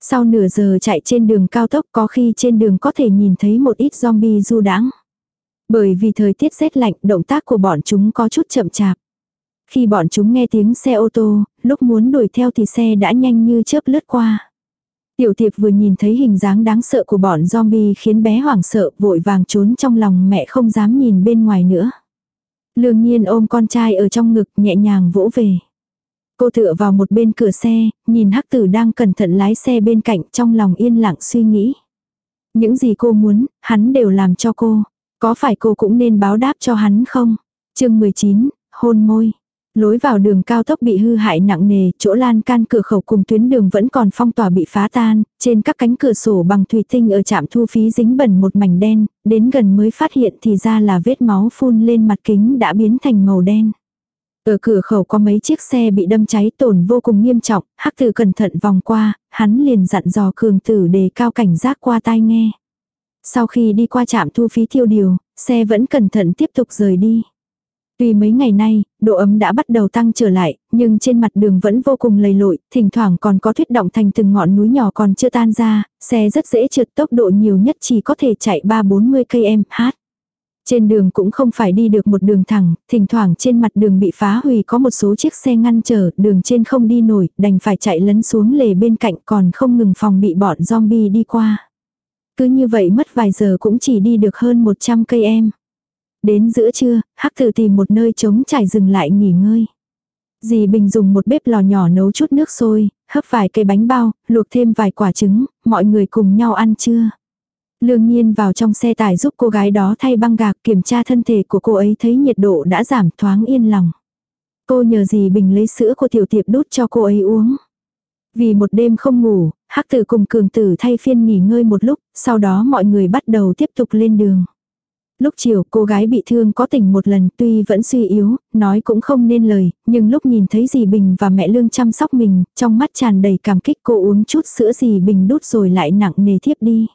Sau nửa giờ chạy trên đường cao tốc có khi trên đường có thể nhìn thấy một ít zombie du đãng bởi vì thời tiết rét lạnh, động tác của bọn chúng có chút chậm chạp. Khi bọn chúng nghe tiếng xe ô tô, lúc muốn đuổi theo thì xe đã nhanh như chớp lướt qua. Tiểu thiệp vừa nhìn thấy hình dáng đáng sợ của bọn zombie khiến bé hoảng sợ vội vàng trốn trong lòng mẹ không dám nhìn bên ngoài nữa. Lương nhiên ôm con trai ở trong ngực nhẹ nhàng vỗ về. Cô tựa vào một bên cửa xe, nhìn hắc tử đang cẩn thận lái xe bên cạnh trong lòng yên lặng suy nghĩ. Những gì cô muốn, hắn đều làm cho cô. Có phải cô cũng nên báo đáp cho hắn không? chương 19, hôn môi. Lối vào đường cao tốc bị hư hại nặng nề, chỗ lan can cửa khẩu cùng tuyến đường vẫn còn phong tỏa bị phá tan, trên các cánh cửa sổ bằng thủy tinh ở trạm thu phí dính bẩn một mảnh đen, đến gần mới phát hiện thì ra là vết máu phun lên mặt kính đã biến thành màu đen. Ở cửa khẩu có mấy chiếc xe bị đâm cháy tổn vô cùng nghiêm trọng, hắc tử cẩn thận vòng qua, hắn liền dặn dò cường tử đề cao cảnh giác qua tai nghe. Sau khi đi qua trạm thu phí tiêu điều, xe vẫn cẩn thận tiếp tục rời đi. Tuy mấy ngày nay, độ ấm đã bắt đầu tăng trở lại, nhưng trên mặt đường vẫn vô cùng lầy lội, thỉnh thoảng còn có tuyết động thành từng ngọn núi nhỏ còn chưa tan ra, xe rất dễ trượt tốc độ nhiều nhất chỉ có thể chạy 3-40 km/h. Trên đường cũng không phải đi được một đường thẳng, thỉnh thoảng trên mặt đường bị phá hủy có một số chiếc xe ngăn trở, đường trên không đi nổi, đành phải chạy lấn xuống lề bên cạnh còn không ngừng phòng bị bọn zombie đi qua. Cứ như vậy mất vài giờ cũng chỉ đi được hơn 100 cây em. Đến giữa trưa, hắc tử tìm một nơi trống trải dừng lại nghỉ ngơi. Dì Bình dùng một bếp lò nhỏ nấu chút nước sôi, hấp vài cây bánh bao, luộc thêm vài quả trứng, mọi người cùng nhau ăn trưa. Lương Nhiên vào trong xe tải giúp cô gái đó thay băng gạc kiểm tra thân thể của cô ấy thấy nhiệt độ đã giảm thoáng yên lòng. Cô nhờ dì Bình lấy sữa của tiểu tiệp đút cho cô ấy uống. Vì một đêm không ngủ, hắc tử cùng cường tử thay phiên nghỉ ngơi một lúc, sau đó mọi người bắt đầu tiếp tục lên đường. Lúc chiều cô gái bị thương có tỉnh một lần tuy vẫn suy yếu, nói cũng không nên lời, nhưng lúc nhìn thấy dì Bình và mẹ Lương chăm sóc mình, trong mắt tràn đầy cảm kích cô uống chút sữa dì Bình đút rồi lại nặng nề thiếp đi.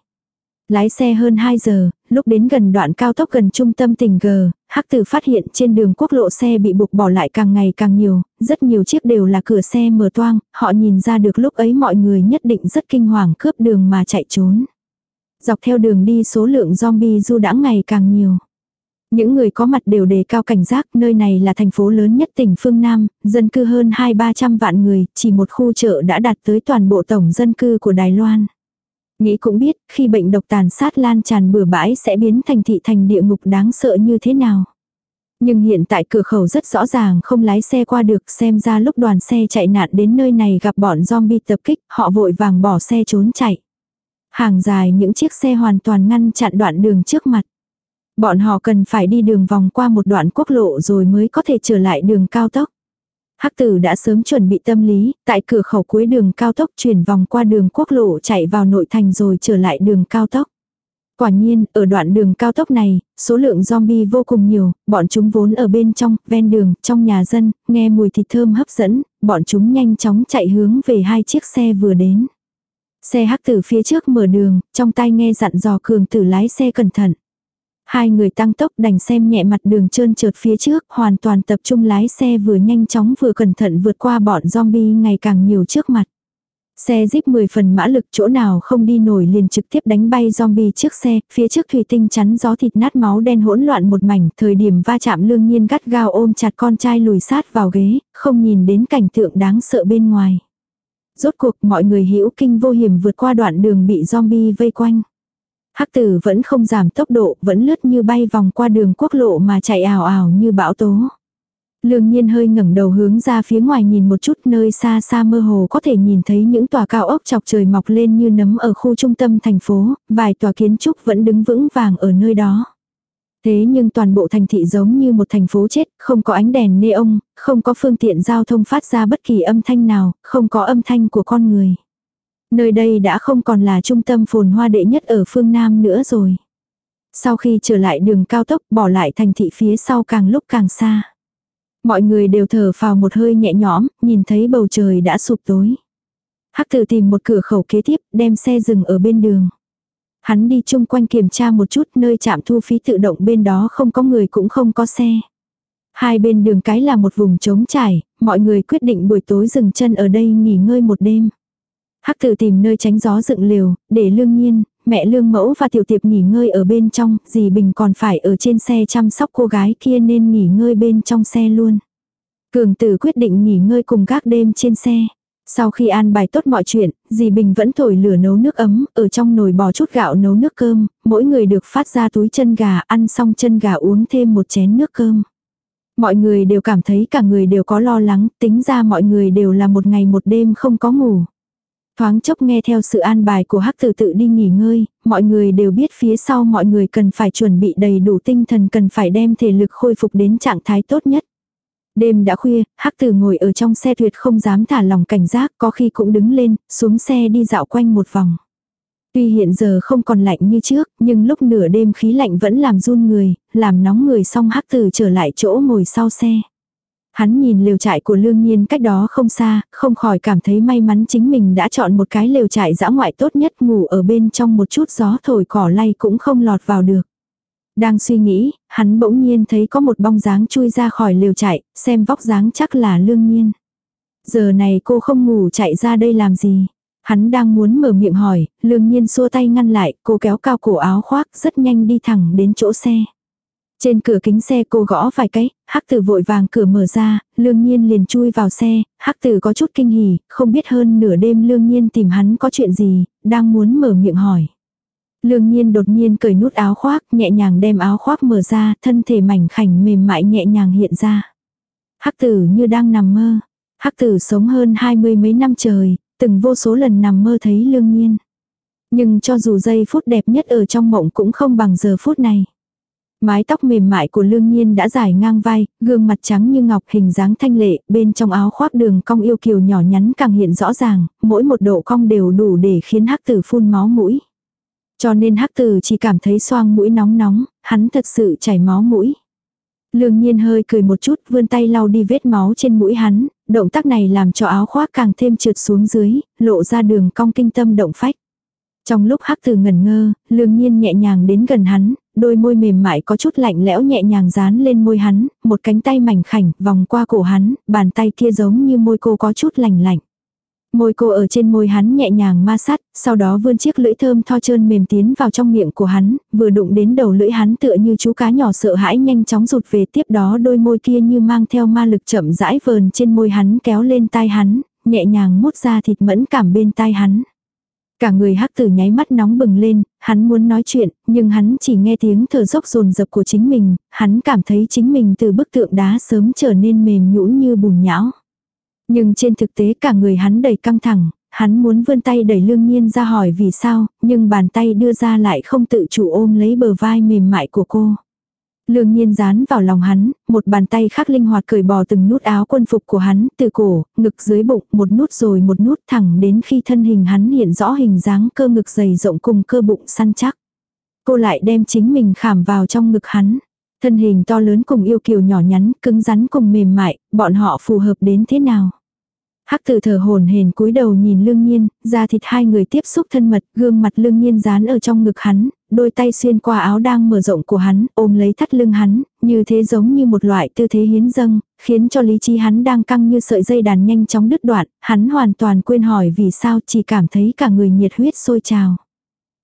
Lái xe hơn 2 giờ, lúc đến gần đoạn cao tốc gần trung tâm tỉnh G, Hắc tử phát hiện trên đường quốc lộ xe bị buộc bỏ lại càng ngày càng nhiều, rất nhiều chiếc đều là cửa xe mở toang, họ nhìn ra được lúc ấy mọi người nhất định rất kinh hoàng cướp đường mà chạy trốn. Dọc theo đường đi số lượng zombie du đã ngày càng nhiều. Những người có mặt đều đề cao cảnh giác, nơi này là thành phố lớn nhất tỉnh phương Nam, dân cư hơn 2-300 vạn người, chỉ một khu chợ đã đạt tới toàn bộ tổng dân cư của Đài Loan. Nghĩ cũng biết, khi bệnh độc tàn sát lan tràn bừa bãi sẽ biến thành thị thành địa ngục đáng sợ như thế nào. Nhưng hiện tại cửa khẩu rất rõ ràng không lái xe qua được xem ra lúc đoàn xe chạy nạn đến nơi này gặp bọn zombie tập kích, họ vội vàng bỏ xe trốn chạy. Hàng dài những chiếc xe hoàn toàn ngăn chặn đoạn đường trước mặt. Bọn họ cần phải đi đường vòng qua một đoạn quốc lộ rồi mới có thể trở lại đường cao tốc. Hắc tử đã sớm chuẩn bị tâm lý, tại cửa khẩu cuối đường cao tốc chuyển vòng qua đường quốc lộ chạy vào nội thành rồi trở lại đường cao tốc. Quả nhiên, ở đoạn đường cao tốc này, số lượng zombie vô cùng nhiều, bọn chúng vốn ở bên trong, ven đường, trong nhà dân, nghe mùi thịt thơm hấp dẫn, bọn chúng nhanh chóng chạy hướng về hai chiếc xe vừa đến. Xe hắc tử phía trước mở đường, trong tay nghe dặn dò cường tử lái xe cẩn thận. Hai người tăng tốc đành xem nhẹ mặt đường trơn trượt phía trước, hoàn toàn tập trung lái xe vừa nhanh chóng vừa cẩn thận vượt qua bọn zombie ngày càng nhiều trước mặt. Xe díp 10 phần mã lực chỗ nào không đi nổi liền trực tiếp đánh bay zombie trước xe, phía trước thủy tinh chắn gió thịt nát máu đen hỗn loạn một mảnh, thời điểm va chạm lương nhiên gắt gao ôm chặt con trai lùi sát vào ghế, không nhìn đến cảnh tượng đáng sợ bên ngoài. Rốt cuộc mọi người hữu kinh vô hiểm vượt qua đoạn đường bị zombie vây quanh hắc tử vẫn không giảm tốc độ, vẫn lướt như bay vòng qua đường quốc lộ mà chạy ảo ảo như bão tố. Lương nhiên hơi ngẩng đầu hướng ra phía ngoài nhìn một chút nơi xa xa mơ hồ có thể nhìn thấy những tòa cao ốc chọc trời mọc lên như nấm ở khu trung tâm thành phố, vài tòa kiến trúc vẫn đứng vững vàng ở nơi đó. Thế nhưng toàn bộ thành thị giống như một thành phố chết, không có ánh đèn neon, không có phương tiện giao thông phát ra bất kỳ âm thanh nào, không có âm thanh của con người. Nơi đây đã không còn là trung tâm phồn hoa đệ nhất ở phương Nam nữa rồi. Sau khi trở lại đường cao tốc bỏ lại thành thị phía sau càng lúc càng xa. Mọi người đều thở phào một hơi nhẹ nhõm, nhìn thấy bầu trời đã sụp tối. Hắc tử tìm một cửa khẩu kế tiếp, đem xe dừng ở bên đường. Hắn đi chung quanh kiểm tra một chút nơi trạm thu phí tự động bên đó không có người cũng không có xe. Hai bên đường cái là một vùng trống trải, mọi người quyết định buổi tối dừng chân ở đây nghỉ ngơi một đêm. Hắc tử tìm nơi tránh gió dựng lều, để lương nhiên, mẹ lương mẫu và tiểu tiệp nghỉ ngơi ở bên trong, dì Bình còn phải ở trên xe chăm sóc cô gái kia nên nghỉ ngơi bên trong xe luôn. Cường tử quyết định nghỉ ngơi cùng các đêm trên xe. Sau khi an bài tốt mọi chuyện, dì Bình vẫn thổi lửa nấu nước ấm, ở trong nồi bò chút gạo nấu nước cơm, mỗi người được phát ra túi chân gà ăn xong chân gà uống thêm một chén nước cơm. Mọi người đều cảm thấy cả người đều có lo lắng, tính ra mọi người đều là một ngày một đêm không có ngủ. Thoáng chốc nghe theo sự an bài của hắc tử tự đi nghỉ ngơi, mọi người đều biết phía sau mọi người cần phải chuẩn bị đầy đủ tinh thần cần phải đem thể lực khôi phục đến trạng thái tốt nhất. Đêm đã khuya, hắc tử ngồi ở trong xe tuyệt không dám thả lòng cảnh giác có khi cũng đứng lên, xuống xe đi dạo quanh một vòng. Tuy hiện giờ không còn lạnh như trước, nhưng lúc nửa đêm khí lạnh vẫn làm run người, làm nóng người xong hắc tử trở lại chỗ ngồi sau xe. Hắn nhìn lều trại của lương nhiên cách đó không xa, không khỏi cảm thấy may mắn chính mình đã chọn một cái lều trại dã ngoại tốt nhất ngủ ở bên trong một chút gió thổi cỏ lay cũng không lọt vào được. Đang suy nghĩ, hắn bỗng nhiên thấy có một bong dáng chui ra khỏi lều trại, xem vóc dáng chắc là lương nhiên. Giờ này cô không ngủ chạy ra đây làm gì? Hắn đang muốn mở miệng hỏi, lương nhiên xua tay ngăn lại, cô kéo cao cổ áo khoác rất nhanh đi thẳng đến chỗ xe. Trên cửa kính xe cô gõ vài cái, hắc tử vội vàng cửa mở ra, lương nhiên liền chui vào xe, hắc tử có chút kinh hỉ, không biết hơn nửa đêm lương nhiên tìm hắn có chuyện gì, đang muốn mở miệng hỏi. Lương nhiên đột nhiên cởi nút áo khoác, nhẹ nhàng đem áo khoác mở ra, thân thể mảnh khảnh mềm mại nhẹ nhàng hiện ra. Hắc tử như đang nằm mơ. Hắc tử sống hơn hai mươi mấy năm trời, từng vô số lần nằm mơ thấy lương nhiên. Nhưng cho dù giây phút đẹp nhất ở trong mộng cũng không bằng giờ phút này. Mái tóc mềm mại của lương nhiên đã dài ngang vai, gương mặt trắng như ngọc hình dáng thanh lệ, bên trong áo khoác đường cong yêu kiều nhỏ nhắn càng hiện rõ ràng, mỗi một độ cong đều đủ để khiến hắc tử phun máu mũi. Cho nên hắc tử chỉ cảm thấy xoang mũi nóng nóng, hắn thật sự chảy máu mũi. Lương nhiên hơi cười một chút vươn tay lau đi vết máu trên mũi hắn, động tác này làm cho áo khoác càng thêm trượt xuống dưới, lộ ra đường cong kinh tâm động phách. Trong lúc hắc tử ngẩn ngơ, lương nhiên nhẹ nhàng đến gần hắn, đôi môi mềm mại có chút lạnh lẽo nhẹ nhàng dán lên môi hắn, một cánh tay mảnh khảnh vòng qua cổ hắn, bàn tay kia giống như môi cô có chút lành lạnh. Môi cô ở trên môi hắn nhẹ nhàng ma sát, sau đó vươn chiếc lưỡi thơm tho trơn mềm tiến vào trong miệng của hắn, vừa đụng đến đầu lưỡi hắn tựa như chú cá nhỏ sợ hãi nhanh chóng rụt về tiếp đó đôi môi kia như mang theo ma lực chậm rãi vờn trên môi hắn kéo lên tai hắn, nhẹ nhàng mút ra thịt mẫn cảm bên tai hắn. Cả người hắc tử nháy mắt nóng bừng lên, Hắn muốn nói chuyện, nhưng hắn chỉ nghe tiếng thở dốc rồn rập của chính mình, hắn cảm thấy chính mình từ bức tượng đá sớm trở nên mềm nhũn như bùn nhão. Nhưng trên thực tế cả người hắn đầy căng thẳng, hắn muốn vươn tay đẩy lương nhiên ra hỏi vì sao, nhưng bàn tay đưa ra lại không tự chủ ôm lấy bờ vai mềm mại của cô. Lương nhiên dán vào lòng hắn, một bàn tay khác linh hoạt cởi bỏ từng nút áo quân phục của hắn, từ cổ, ngực dưới bụng, một nút rồi một nút thẳng đến khi thân hình hắn hiện rõ hình dáng cơ ngực dày rộng cùng cơ bụng săn chắc. Cô lại đem chính mình khảm vào trong ngực hắn. Thân hình to lớn cùng yêu kiều nhỏ nhắn, cứng rắn cùng mềm mại, bọn họ phù hợp đến thế nào? Hắc tử thở hồn hển cúi đầu nhìn lương nhiên, da thịt hai người tiếp xúc thân mật, gương mặt lương nhiên dán ở trong ngực hắn, đôi tay xuyên qua áo đang mở rộng của hắn, ôm lấy thắt lưng hắn, như thế giống như một loại tư thế hiến dâng, khiến cho lý trí hắn đang căng như sợi dây đàn nhanh chóng đứt đoạn, hắn hoàn toàn quên hỏi vì sao chỉ cảm thấy cả người nhiệt huyết sôi trào.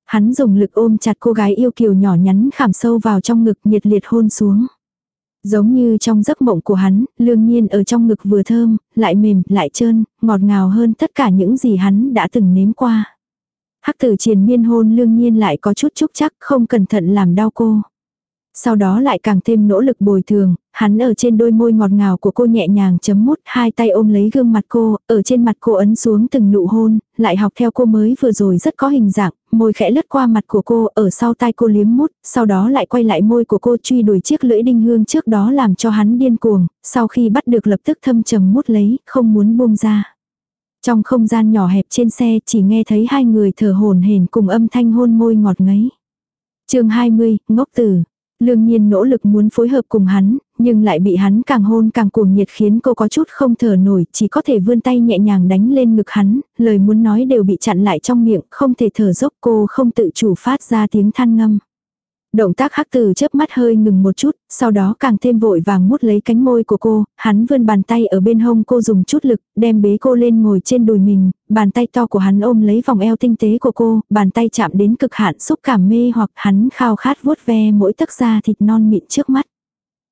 Hắn dùng lực ôm chặt cô gái yêu kiều nhỏ nhắn khảm sâu vào trong ngực nhiệt liệt hôn xuống. Giống như trong giấc mộng của hắn, lương nhiên ở trong ngực vừa thơm, lại mềm, lại trơn, ngọt ngào hơn tất cả những gì hắn đã từng nếm qua. Hắc tử triền miên hôn lương nhiên lại có chút chúc chắc không cẩn thận làm đau cô sau đó lại càng thêm nỗ lực bồi thường, hắn ở trên đôi môi ngọt ngào của cô nhẹ nhàng chấm mút, hai tay ôm lấy gương mặt cô, ở trên mặt cô ấn xuống từng nụ hôn, lại học theo cô mới vừa rồi rất có hình dạng, môi khẽ lướt qua mặt của cô, ở sau tai cô liếm mút, sau đó lại quay lại môi của cô truy đuổi chiếc lưỡi đinh hương trước đó làm cho hắn điên cuồng, sau khi bắt được lập tức thâm trầm mút lấy, không muốn buông ra. Trong không gian nhỏ hẹp trên xe chỉ nghe thấy hai người thở hồn hển cùng âm thanh hôn môi ngọt ngấy. chương 20, ngốc tử, Lương nhiên nỗ lực muốn phối hợp cùng hắn, nhưng lại bị hắn càng hôn càng cuồng nhiệt khiến cô có chút không thở nổi, chỉ có thể vươn tay nhẹ nhàng đánh lên ngực hắn, lời muốn nói đều bị chặn lại trong miệng, không thể thở dốc cô không tự chủ phát ra tiếng than ngâm. Động tác hắc từ chớp mắt hơi ngừng một chút, sau đó càng thêm vội vàng mút lấy cánh môi của cô, hắn vươn bàn tay ở bên hông cô dùng chút lực, đem bế cô lên ngồi trên đùi mình, bàn tay to của hắn ôm lấy vòng eo tinh tế của cô, bàn tay chạm đến cực hạn xúc cảm mê hoặc hắn khao khát vuốt ve mỗi tấc da thịt non mịn trước mắt.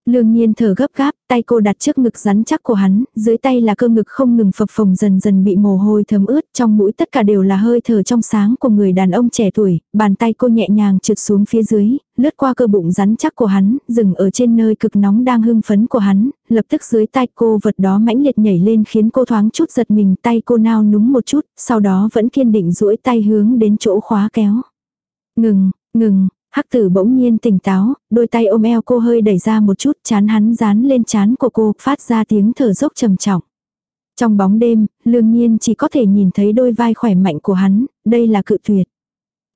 Lương nhiên thở gấp gáp, tay cô đặt trước ngực rắn chắc của hắn, dưới tay là cơ ngực không ngừng phập phồng dần dần bị mồ hôi thấm ướt, trong mũi tất cả đều là hơi thở trong sáng của người đàn ông trẻ tuổi, bàn tay cô nhẹ nhàng trượt xuống phía dưới, lướt qua cơ bụng rắn chắc của hắn, dừng ở trên nơi cực nóng đang hưng phấn của hắn, lập tức dưới tay cô vật đó mãnh liệt nhảy lên khiến cô thoáng chút giật mình tay cô nao núng một chút, sau đó vẫn kiên định duỗi tay hướng đến chỗ khóa kéo. Ngừng, ngừng, Hắc tử bỗng nhiên tỉnh táo, đôi tay ôm eo cô hơi đẩy ra một chút chán hắn dán lên chán của cô, phát ra tiếng thở dốc trầm trọng. Trong bóng đêm, lương nhiên chỉ có thể nhìn thấy đôi vai khỏe mạnh của hắn, đây là cự tuyệt.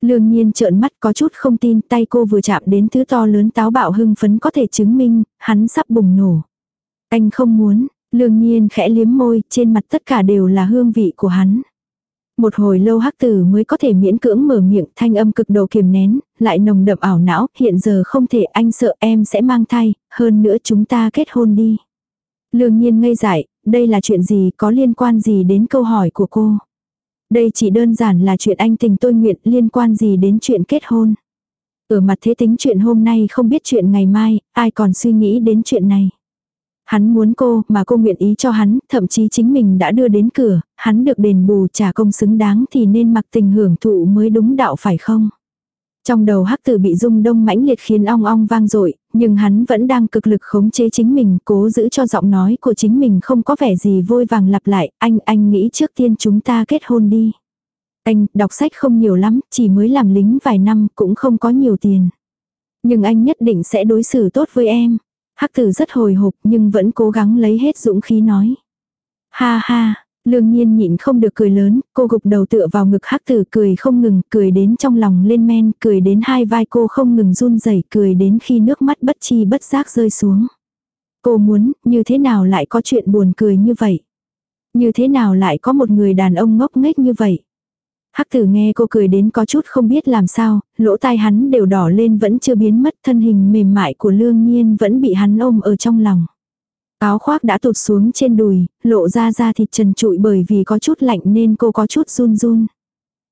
Lương nhiên trợn mắt có chút không tin tay cô vừa chạm đến thứ to lớn táo bạo hưng phấn có thể chứng minh, hắn sắp bùng nổ. Anh không muốn, lương nhiên khẽ liếm môi, trên mặt tất cả đều là hương vị của hắn. Một hồi lâu hắc tử mới có thể miễn cưỡng mở miệng thanh âm cực độ kiềm nén, lại nồng đậm ảo não, hiện giờ không thể anh sợ em sẽ mang thai, hơn nữa chúng ta kết hôn đi. Lương nhiên ngây dại, đây là chuyện gì có liên quan gì đến câu hỏi của cô. Đây chỉ đơn giản là chuyện anh tình tôi nguyện liên quan gì đến chuyện kết hôn. Ở mặt thế tính chuyện hôm nay không biết chuyện ngày mai, ai còn suy nghĩ đến chuyện này. Hắn muốn cô, mà cô nguyện ý cho hắn, thậm chí chính mình đã đưa đến cửa, hắn được đền bù trả công xứng đáng thì nên mặc tình hưởng thụ mới đúng đạo phải không? Trong đầu hắc tử bị rung đông mãnh liệt khiến ong ong vang dội nhưng hắn vẫn đang cực lực khống chế chính mình, cố giữ cho giọng nói của chính mình không có vẻ gì vôi vàng lặp lại, anh, anh nghĩ trước tiên chúng ta kết hôn đi. Anh, đọc sách không nhiều lắm, chỉ mới làm lính vài năm cũng không có nhiều tiền. Nhưng anh nhất định sẽ đối xử tốt với em. Hắc tử rất hồi hộp nhưng vẫn cố gắng lấy hết dũng khí nói. Ha ha, lương nhiên nhịn không được cười lớn, cô gục đầu tựa vào ngực hắc tử cười không ngừng, cười đến trong lòng lên men, cười đến hai vai cô không ngừng run rẩy cười đến khi nước mắt bất chi bất giác rơi xuống. Cô muốn, như thế nào lại có chuyện buồn cười như vậy? Như thế nào lại có một người đàn ông ngốc nghếch như vậy? Hắc tử nghe cô cười đến có chút không biết làm sao, lỗ tai hắn đều đỏ lên vẫn chưa biến mất thân hình mềm mại của lương nhiên vẫn bị hắn ôm ở trong lòng. Áo khoác đã tụt xuống trên đùi, lộ ra ra thịt trần trụi bởi vì có chút lạnh nên cô có chút run run.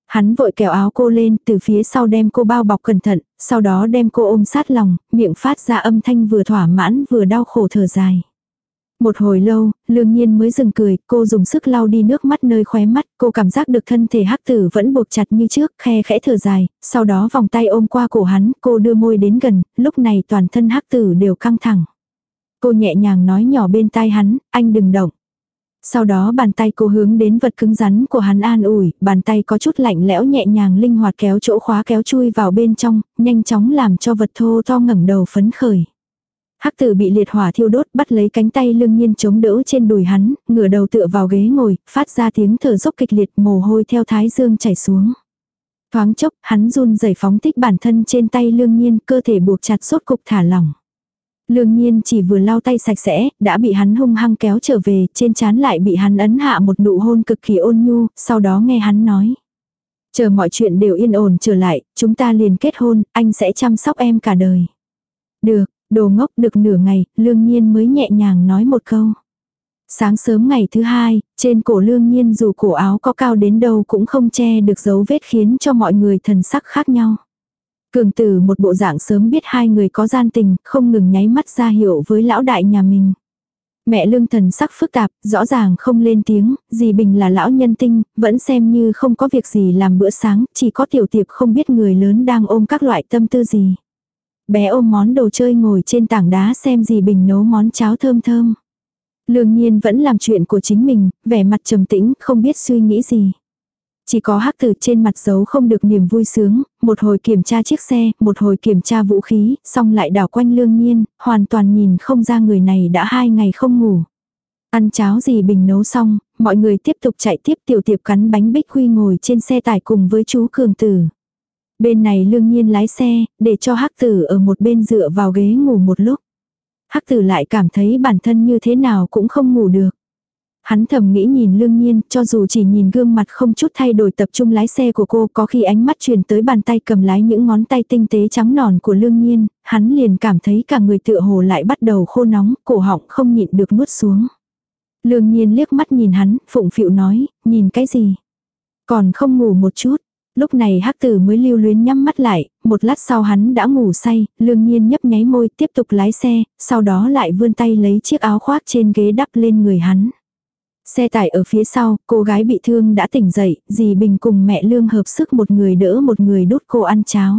Hắn vội kéo áo cô lên từ phía sau đem cô bao bọc cẩn thận, sau đó đem cô ôm sát lòng, miệng phát ra âm thanh vừa thỏa mãn vừa đau khổ thở dài. Một hồi lâu, lương nhiên mới dừng cười, cô dùng sức lau đi nước mắt nơi khóe mắt, cô cảm giác được thân thể hắc tử vẫn buộc chặt như trước, khe khẽ thở dài, sau đó vòng tay ôm qua cổ hắn, cô đưa môi đến gần, lúc này toàn thân hắc tử đều căng thẳng. Cô nhẹ nhàng nói nhỏ bên tai hắn, anh đừng động. Sau đó bàn tay cô hướng đến vật cứng rắn của hắn an ủi, bàn tay có chút lạnh lẽo nhẹ nhàng linh hoạt kéo chỗ khóa kéo chui vào bên trong, nhanh chóng làm cho vật thô to ngẩng đầu phấn khởi hắc tử bị liệt hỏa thiêu đốt bắt lấy cánh tay lương nhiên chống đỡ trên đùi hắn, ngửa đầu tựa vào ghế ngồi, phát ra tiếng thở dốc kịch liệt mồ hôi theo thái dương chảy xuống. Thoáng chốc, hắn run rẩy phóng thích bản thân trên tay lương nhiên, cơ thể buộc chặt sốt cục thả lỏng. Lương nhiên chỉ vừa lau tay sạch sẽ, đã bị hắn hung hăng kéo trở về, trên trán lại bị hắn ấn hạ một nụ hôn cực kỳ ôn nhu, sau đó nghe hắn nói. Chờ mọi chuyện đều yên ổn trở lại, chúng ta liền kết hôn, anh sẽ chăm sóc em cả đời. Được, đồ ngốc được nửa ngày, lương nhiên mới nhẹ nhàng nói một câu. Sáng sớm ngày thứ hai, trên cổ lương nhiên dù cổ áo có cao đến đâu cũng không che được dấu vết khiến cho mọi người thần sắc khác nhau. Cường tử một bộ dạng sớm biết hai người có gian tình, không ngừng nháy mắt ra hiệu với lão đại nhà mình. Mẹ lương thần sắc phức tạp, rõ ràng không lên tiếng, dì Bình là lão nhân tinh, vẫn xem như không có việc gì làm bữa sáng, chỉ có tiểu tiệp không biết người lớn đang ôm các loại tâm tư gì. Bé ôm món đồ chơi ngồi trên tảng đá xem gì bình nấu món cháo thơm thơm. Lương nhiên vẫn làm chuyện của chính mình, vẻ mặt trầm tĩnh, không biết suy nghĩ gì. Chỉ có hắc từ trên mặt giấu không được niềm vui sướng, một hồi kiểm tra chiếc xe, một hồi kiểm tra vũ khí, xong lại đảo quanh lương nhiên, hoàn toàn nhìn không ra người này đã hai ngày không ngủ. Ăn cháo gì bình nấu xong, mọi người tiếp tục chạy tiếp tiểu tiệp cắn bánh bích quy ngồi trên xe tải cùng với chú Cường Tử. Bên này lương nhiên lái xe, để cho hắc tử ở một bên dựa vào ghế ngủ một lúc. Hắc tử lại cảm thấy bản thân như thế nào cũng không ngủ được. Hắn thầm nghĩ nhìn lương nhiên, cho dù chỉ nhìn gương mặt không chút thay đổi tập trung lái xe của cô có khi ánh mắt truyền tới bàn tay cầm lái những ngón tay tinh tế trắng nòn của lương nhiên, hắn liền cảm thấy cả người tựa hồ lại bắt đầu khô nóng, cổ họng không nhịn được nuốt xuống. Lương nhiên liếc mắt nhìn hắn, phụng phịu nói, nhìn cái gì? Còn không ngủ một chút, Lúc này hắc tử mới lưu luyến nhắm mắt lại, một lát sau hắn đã ngủ say, lương nhiên nhấp nháy môi tiếp tục lái xe, sau đó lại vươn tay lấy chiếc áo khoác trên ghế đắp lên người hắn. Xe tải ở phía sau, cô gái bị thương đã tỉnh dậy, dì Bình cùng mẹ Lương hợp sức một người đỡ một người đút cô ăn cháo.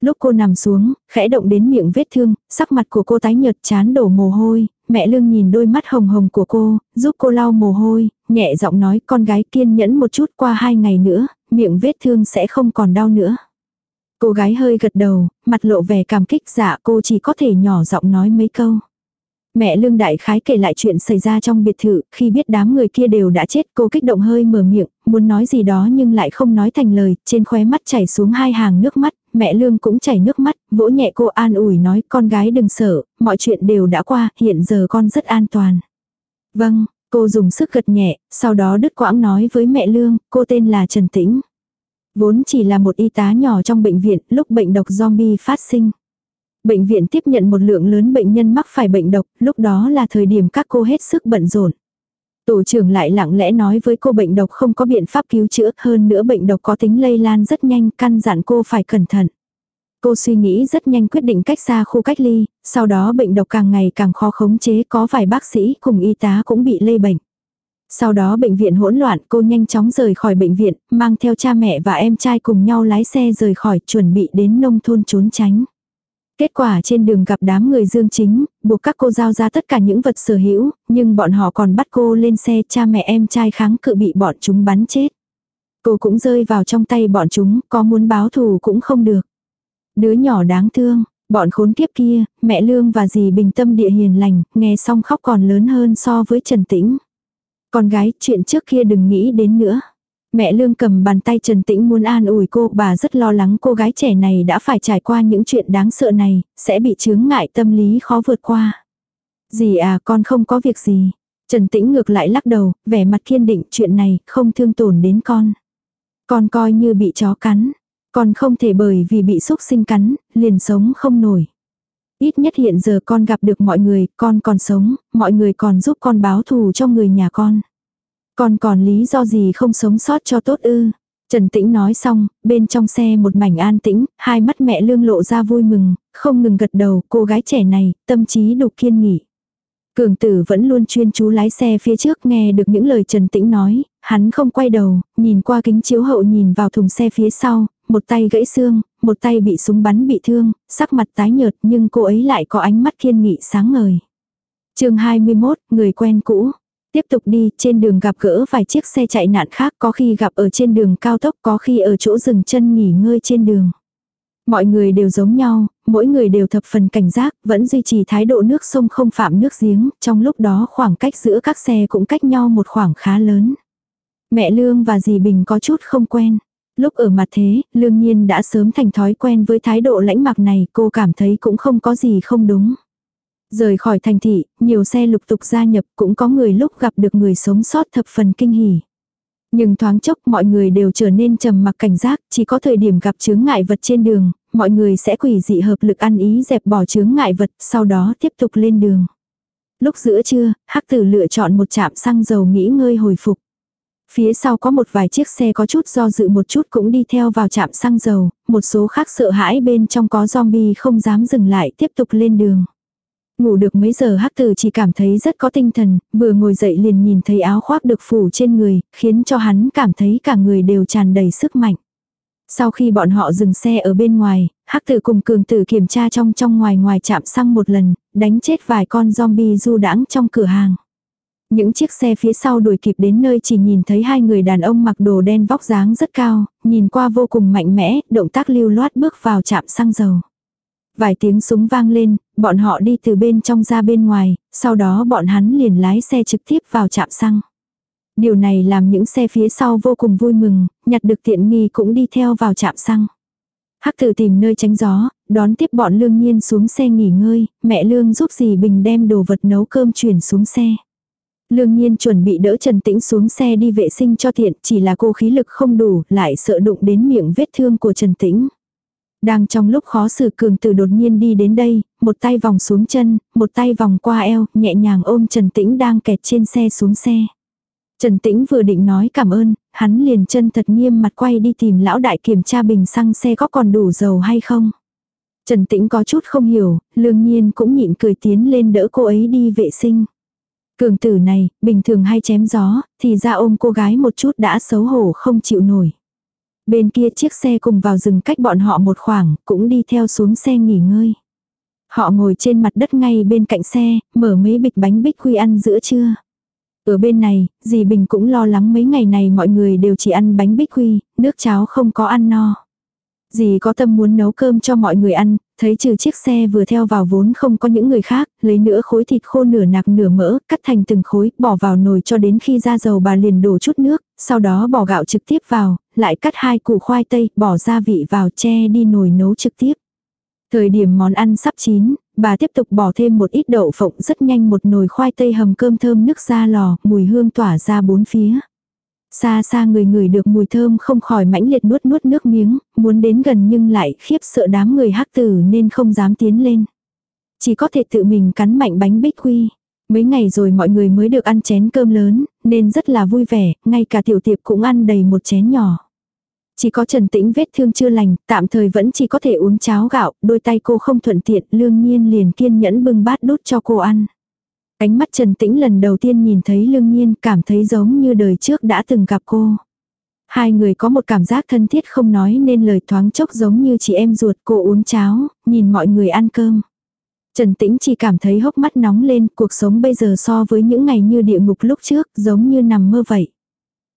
Lúc cô nằm xuống, khẽ động đến miệng vết thương, sắc mặt của cô tái nhợt chán đổ mồ hôi, mẹ Lương nhìn đôi mắt hồng hồng của cô, giúp cô lau mồ hôi, nhẹ giọng nói con gái kiên nhẫn một chút qua hai ngày nữa, miệng vết thương sẽ không còn đau nữa. Cô gái hơi gật đầu, mặt lộ vẻ cảm kích dạ cô chỉ có thể nhỏ giọng nói mấy câu. Mẹ Lương Đại Khái kể lại chuyện xảy ra trong biệt thự, khi biết đám người kia đều đã chết cô kích động hơi mở miệng, muốn nói gì đó nhưng lại không nói thành lời, trên khóe mắt chảy xuống hai hàng nước mắt, mẹ Lương cũng chảy nước mắt, vỗ nhẹ cô an ủi nói con gái đừng sợ, mọi chuyện đều đã qua, hiện giờ con rất an toàn. Vâng, Cô dùng sức gật nhẹ, sau đó đứt quãng nói với mẹ Lương, cô tên là Trần Tĩnh. Vốn chỉ là một y tá nhỏ trong bệnh viện lúc bệnh độc zombie phát sinh. Bệnh viện tiếp nhận một lượng lớn bệnh nhân mắc phải bệnh độc, lúc đó là thời điểm các cô hết sức bận rộn. Tổ trưởng lại lặng lẽ nói với cô bệnh độc không có biện pháp cứu chữa, hơn nữa bệnh độc có tính lây lan rất nhanh, căn dặn cô phải cẩn thận. Cô suy nghĩ rất nhanh quyết định cách xa khu cách ly, sau đó bệnh độc càng ngày càng khó khống chế có vài bác sĩ cùng y tá cũng bị lây bệnh. Sau đó bệnh viện hỗn loạn cô nhanh chóng rời khỏi bệnh viện, mang theo cha mẹ và em trai cùng nhau lái xe rời khỏi chuẩn bị đến nông thôn trốn tránh. Kết quả trên đường gặp đám người dương chính, buộc các cô giao ra tất cả những vật sở hữu, nhưng bọn họ còn bắt cô lên xe cha mẹ em trai kháng cự bị bọn chúng bắn chết. Cô cũng rơi vào trong tay bọn chúng, có muốn báo thù cũng không được. Đứa nhỏ đáng thương, bọn khốn kiếp kia, mẹ Lương và dì bình tâm địa hiền lành, nghe xong khóc còn lớn hơn so với Trần Tĩnh. Con gái, chuyện trước kia đừng nghĩ đến nữa. Mẹ Lương cầm bàn tay Trần Tĩnh muốn an ủi cô, bà rất lo lắng cô gái trẻ này đã phải trải qua những chuyện đáng sợ này, sẽ bị chướng ngại tâm lý khó vượt qua. Dì à, con không có việc gì. Trần Tĩnh ngược lại lắc đầu, vẻ mặt kiên định chuyện này không thương tổn đến con. Con coi như bị chó cắn con không thể bởi vì bị xúc sinh cắn, liền sống không nổi. Ít nhất hiện giờ con gặp được mọi người, con còn sống, mọi người còn giúp con báo thù cho người nhà con. Con còn lý do gì không sống sót cho tốt ư? Trần Tĩnh nói xong, bên trong xe một mảnh an tĩnh, hai mắt mẹ lương lộ ra vui mừng, không ngừng gật đầu, cô gái trẻ này, tâm trí đục kiên nghỉ. Cường tử vẫn luôn chuyên chú lái xe phía trước nghe được những lời Trần Tĩnh nói, hắn không quay đầu, nhìn qua kính chiếu hậu nhìn vào thùng xe phía sau, một tay gãy xương, một tay bị súng bắn bị thương, sắc mặt tái nhợt nhưng cô ấy lại có ánh mắt kiên nghị sáng ngời. chương 21, người quen cũ. Tiếp tục đi, trên đường gặp gỡ vài chiếc xe chạy nạn khác có khi gặp ở trên đường cao tốc có khi ở chỗ rừng chân nghỉ ngơi trên đường. Mọi người đều giống nhau, mỗi người đều thập phần cảnh giác, vẫn duy trì thái độ nước sông không phạm nước giếng, trong lúc đó khoảng cách giữa các xe cũng cách nhau một khoảng khá lớn. Mẹ Lương và dì Bình có chút không quen. Lúc ở mặt thế, lương nhiên đã sớm thành thói quen với thái độ lãnh mạc này, cô cảm thấy cũng không có gì không đúng. Rời khỏi thành thị, nhiều xe lục tục gia nhập cũng có người lúc gặp được người sống sót thập phần kinh hỉ. Nhưng thoáng chốc mọi người đều trở nên trầm mặc cảnh giác, chỉ có thời điểm gặp chướng ngại vật trên đường, mọi người sẽ quỷ dị hợp lực ăn ý dẹp bỏ chướng ngại vật, sau đó tiếp tục lên đường. Lúc giữa trưa, hắc tử lựa chọn một trạm xăng dầu nghỉ ngơi hồi phục. Phía sau có một vài chiếc xe có chút do dự một chút cũng đi theo vào trạm xăng dầu, một số khác sợ hãi bên trong có zombie không dám dừng lại tiếp tục lên đường. Ngủ được mấy giờ hắc tử chỉ cảm thấy rất có tinh thần, vừa ngồi dậy liền nhìn thấy áo khoác được phủ trên người, khiến cho hắn cảm thấy cả người đều tràn đầy sức mạnh. Sau khi bọn họ dừng xe ở bên ngoài, hắc tử cùng cường tử kiểm tra trong trong ngoài ngoài chạm xăng một lần, đánh chết vài con zombie du đãng trong cửa hàng. Những chiếc xe phía sau đuổi kịp đến nơi chỉ nhìn thấy hai người đàn ông mặc đồ đen vóc dáng rất cao, nhìn qua vô cùng mạnh mẽ, động tác lưu loát bước vào trạm xăng dầu. Vài tiếng súng vang lên, bọn họ đi từ bên trong ra bên ngoài, sau đó bọn hắn liền lái xe trực tiếp vào trạm xăng. Điều này làm những xe phía sau vô cùng vui mừng, nhặt được tiện nghi cũng đi theo vào trạm xăng. Hắc tử tìm nơi tránh gió, đón tiếp bọn lương nhiên xuống xe nghỉ ngơi, mẹ lương giúp dì Bình đem đồ vật nấu cơm chuyển xuống xe. Lương nhiên chuẩn bị đỡ Trần Tĩnh xuống xe đi vệ sinh cho thiện, chỉ là cô khí lực không đủ, lại sợ đụng đến miệng vết thương của Trần Tĩnh. Đang trong lúc khó xử cường tử đột nhiên đi đến đây, một tay vòng xuống chân, một tay vòng qua eo, nhẹ nhàng ôm Trần Tĩnh đang kẹt trên xe xuống xe. Trần Tĩnh vừa định nói cảm ơn, hắn liền chân thật nghiêm mặt quay đi tìm lão đại kiểm tra bình xăng xe có còn đủ dầu hay không. Trần Tĩnh có chút không hiểu, lương nhiên cũng nhịn cười tiến lên đỡ cô ấy đi vệ sinh. Cường tử này, bình thường hay chém gió, thì ra ôm cô gái một chút đã xấu hổ không chịu nổi. Bên kia chiếc xe cùng vào rừng cách bọn họ một khoảng, cũng đi theo xuống xe nghỉ ngơi. Họ ngồi trên mặt đất ngay bên cạnh xe, mở mấy bịch bánh bích quy ăn giữa trưa. Ở bên này, dì Bình cũng lo lắng mấy ngày này mọi người đều chỉ ăn bánh bích quy, nước cháo không có ăn no. Dì có tâm muốn nấu cơm cho mọi người ăn, thấy trừ chiếc xe vừa theo vào vốn không có những người khác, lấy nửa khối thịt khô nửa nạc nửa mỡ, cắt thành từng khối, bỏ vào nồi cho đến khi ra dầu bà liền đổ chút nước, sau đó bỏ gạo trực tiếp vào, lại cắt hai củ khoai tây, bỏ gia vị vào che đi nồi nấu trực tiếp. Thời điểm món ăn sắp chín, bà tiếp tục bỏ thêm một ít đậu phộng rất nhanh một nồi khoai tây hầm cơm thơm nước ra lò, mùi hương tỏa ra bốn phía xa xa người người được mùi thơm không khỏi mãnh liệt nuốt nuốt nước miếng, muốn đến gần nhưng lại khiếp sợ đám người hắc tử nên không dám tiến lên. Chỉ có thể tự mình cắn mạnh bánh bích quy. Mấy ngày rồi mọi người mới được ăn chén cơm lớn, nên rất là vui vẻ, ngay cả tiểu tiệp cũng ăn đầy một chén nhỏ. Chỉ có Trần Tĩnh vết thương chưa lành, tạm thời vẫn chỉ có thể uống cháo gạo, đôi tay cô không thuận tiện, lương nhiên liền kiên nhẫn bưng bát đút cho cô ăn. Ánh mắt Trần Tĩnh lần đầu tiên nhìn thấy lương nhiên cảm thấy giống như đời trước đã từng gặp cô. Hai người có một cảm giác thân thiết không nói nên lời thoáng chốc giống như chị em ruột cô uống cháo, nhìn mọi người ăn cơm. Trần Tĩnh chỉ cảm thấy hốc mắt nóng lên, cuộc sống bây giờ so với những ngày như địa ngục lúc trước, giống như nằm mơ vậy.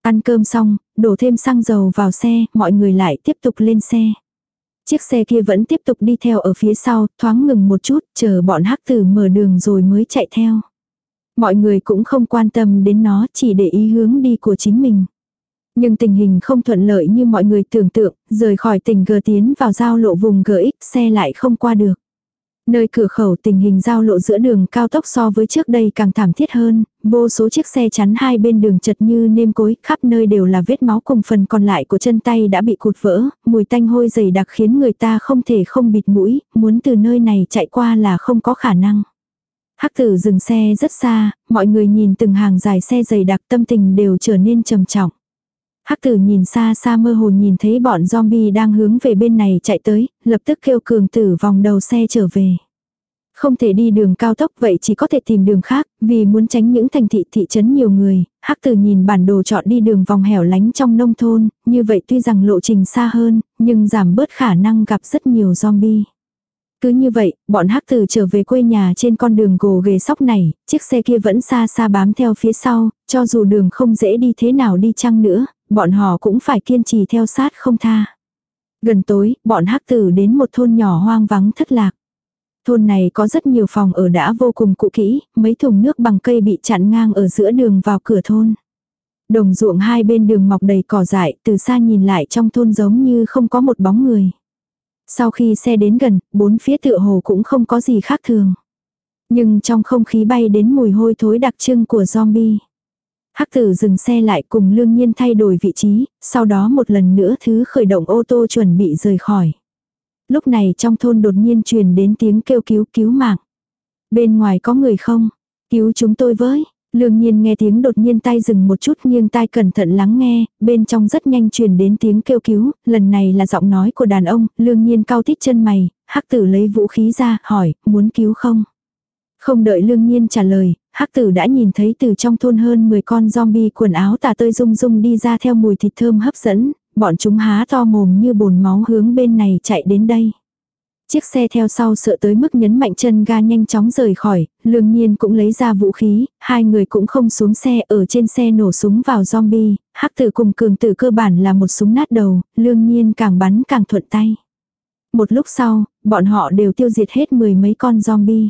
Ăn cơm xong, đổ thêm xăng dầu vào xe, mọi người lại tiếp tục lên xe. Chiếc xe kia vẫn tiếp tục đi theo ở phía sau, thoáng ngừng một chút, chờ bọn hắc tử mở đường rồi mới chạy theo. Mọi người cũng không quan tâm đến nó chỉ để ý hướng đi của chính mình. Nhưng tình hình không thuận lợi như mọi người tưởng tượng, rời khỏi tỉnh Gờ tiến vào giao lộ vùng GX xe lại không qua được. Nơi cửa khẩu tình hình giao lộ giữa đường cao tốc so với trước đây càng thảm thiết hơn, vô số chiếc xe chắn hai bên đường chật như nêm cối, khắp nơi đều là vết máu cùng phần còn lại của chân tay đã bị cụt vỡ, mùi tanh hôi dày đặc khiến người ta không thể không bịt mũi, muốn từ nơi này chạy qua là không có khả năng. Hắc tử dừng xe rất xa, mọi người nhìn từng hàng dài xe dày đặc tâm tình đều trở nên trầm trọng. Hắc tử nhìn xa xa mơ hồ nhìn thấy bọn zombie đang hướng về bên này chạy tới, lập tức kêu cường tử vòng đầu xe trở về. Không thể đi đường cao tốc vậy chỉ có thể tìm đường khác, vì muốn tránh những thành thị thị trấn nhiều người, Hắc tử nhìn bản đồ chọn đi đường vòng hẻo lánh trong nông thôn, như vậy tuy rằng lộ trình xa hơn, nhưng giảm bớt khả năng gặp rất nhiều zombie. Cứ như vậy, bọn hắc tử trở về quê nhà trên con đường gồ ghề sóc này, chiếc xe kia vẫn xa xa bám theo phía sau, cho dù đường không dễ đi thế nào đi chăng nữa, bọn họ cũng phải kiên trì theo sát không tha. Gần tối, bọn hắc tử đến một thôn nhỏ hoang vắng thất lạc. Thôn này có rất nhiều phòng ở đã vô cùng cũ kỹ, mấy thùng nước bằng cây bị chặn ngang ở giữa đường vào cửa thôn. Đồng ruộng hai bên đường mọc đầy cỏ dại, từ xa nhìn lại trong thôn giống như không có một bóng người. Sau khi xe đến gần, bốn phía tựa hồ cũng không có gì khác thường. Nhưng trong không khí bay đến mùi hôi thối đặc trưng của zombie. Hắc tử dừng xe lại cùng lương nhiên thay đổi vị trí, sau đó một lần nữa thứ khởi động ô tô chuẩn bị rời khỏi. Lúc này trong thôn đột nhiên truyền đến tiếng kêu cứu cứu mạng. Bên ngoài có người không? Cứu chúng tôi với. Lương nhiên nghe tiếng đột nhiên tay dừng một chút nghiêng tai cẩn thận lắng nghe, bên trong rất nhanh truyền đến tiếng kêu cứu, lần này là giọng nói của đàn ông, lương nhiên cao tít chân mày, hắc tử lấy vũ khí ra, hỏi, muốn cứu không? Không đợi lương nhiên trả lời, hắc tử đã nhìn thấy từ trong thôn hơn 10 con zombie quần áo tà tơi rung rung đi ra theo mùi thịt thơm hấp dẫn, bọn chúng há to mồm như bồn máu hướng bên này chạy đến đây. Chiếc xe theo sau sợ tới mức nhấn mạnh chân ga nhanh chóng rời khỏi, lương nhiên cũng lấy ra vũ khí, hai người cũng không xuống xe ở trên xe nổ súng vào zombie, hắc tử cùng cường tử cơ bản là một súng nát đầu, lương nhiên càng bắn càng thuận tay. Một lúc sau, bọn họ đều tiêu diệt hết mười mấy con zombie.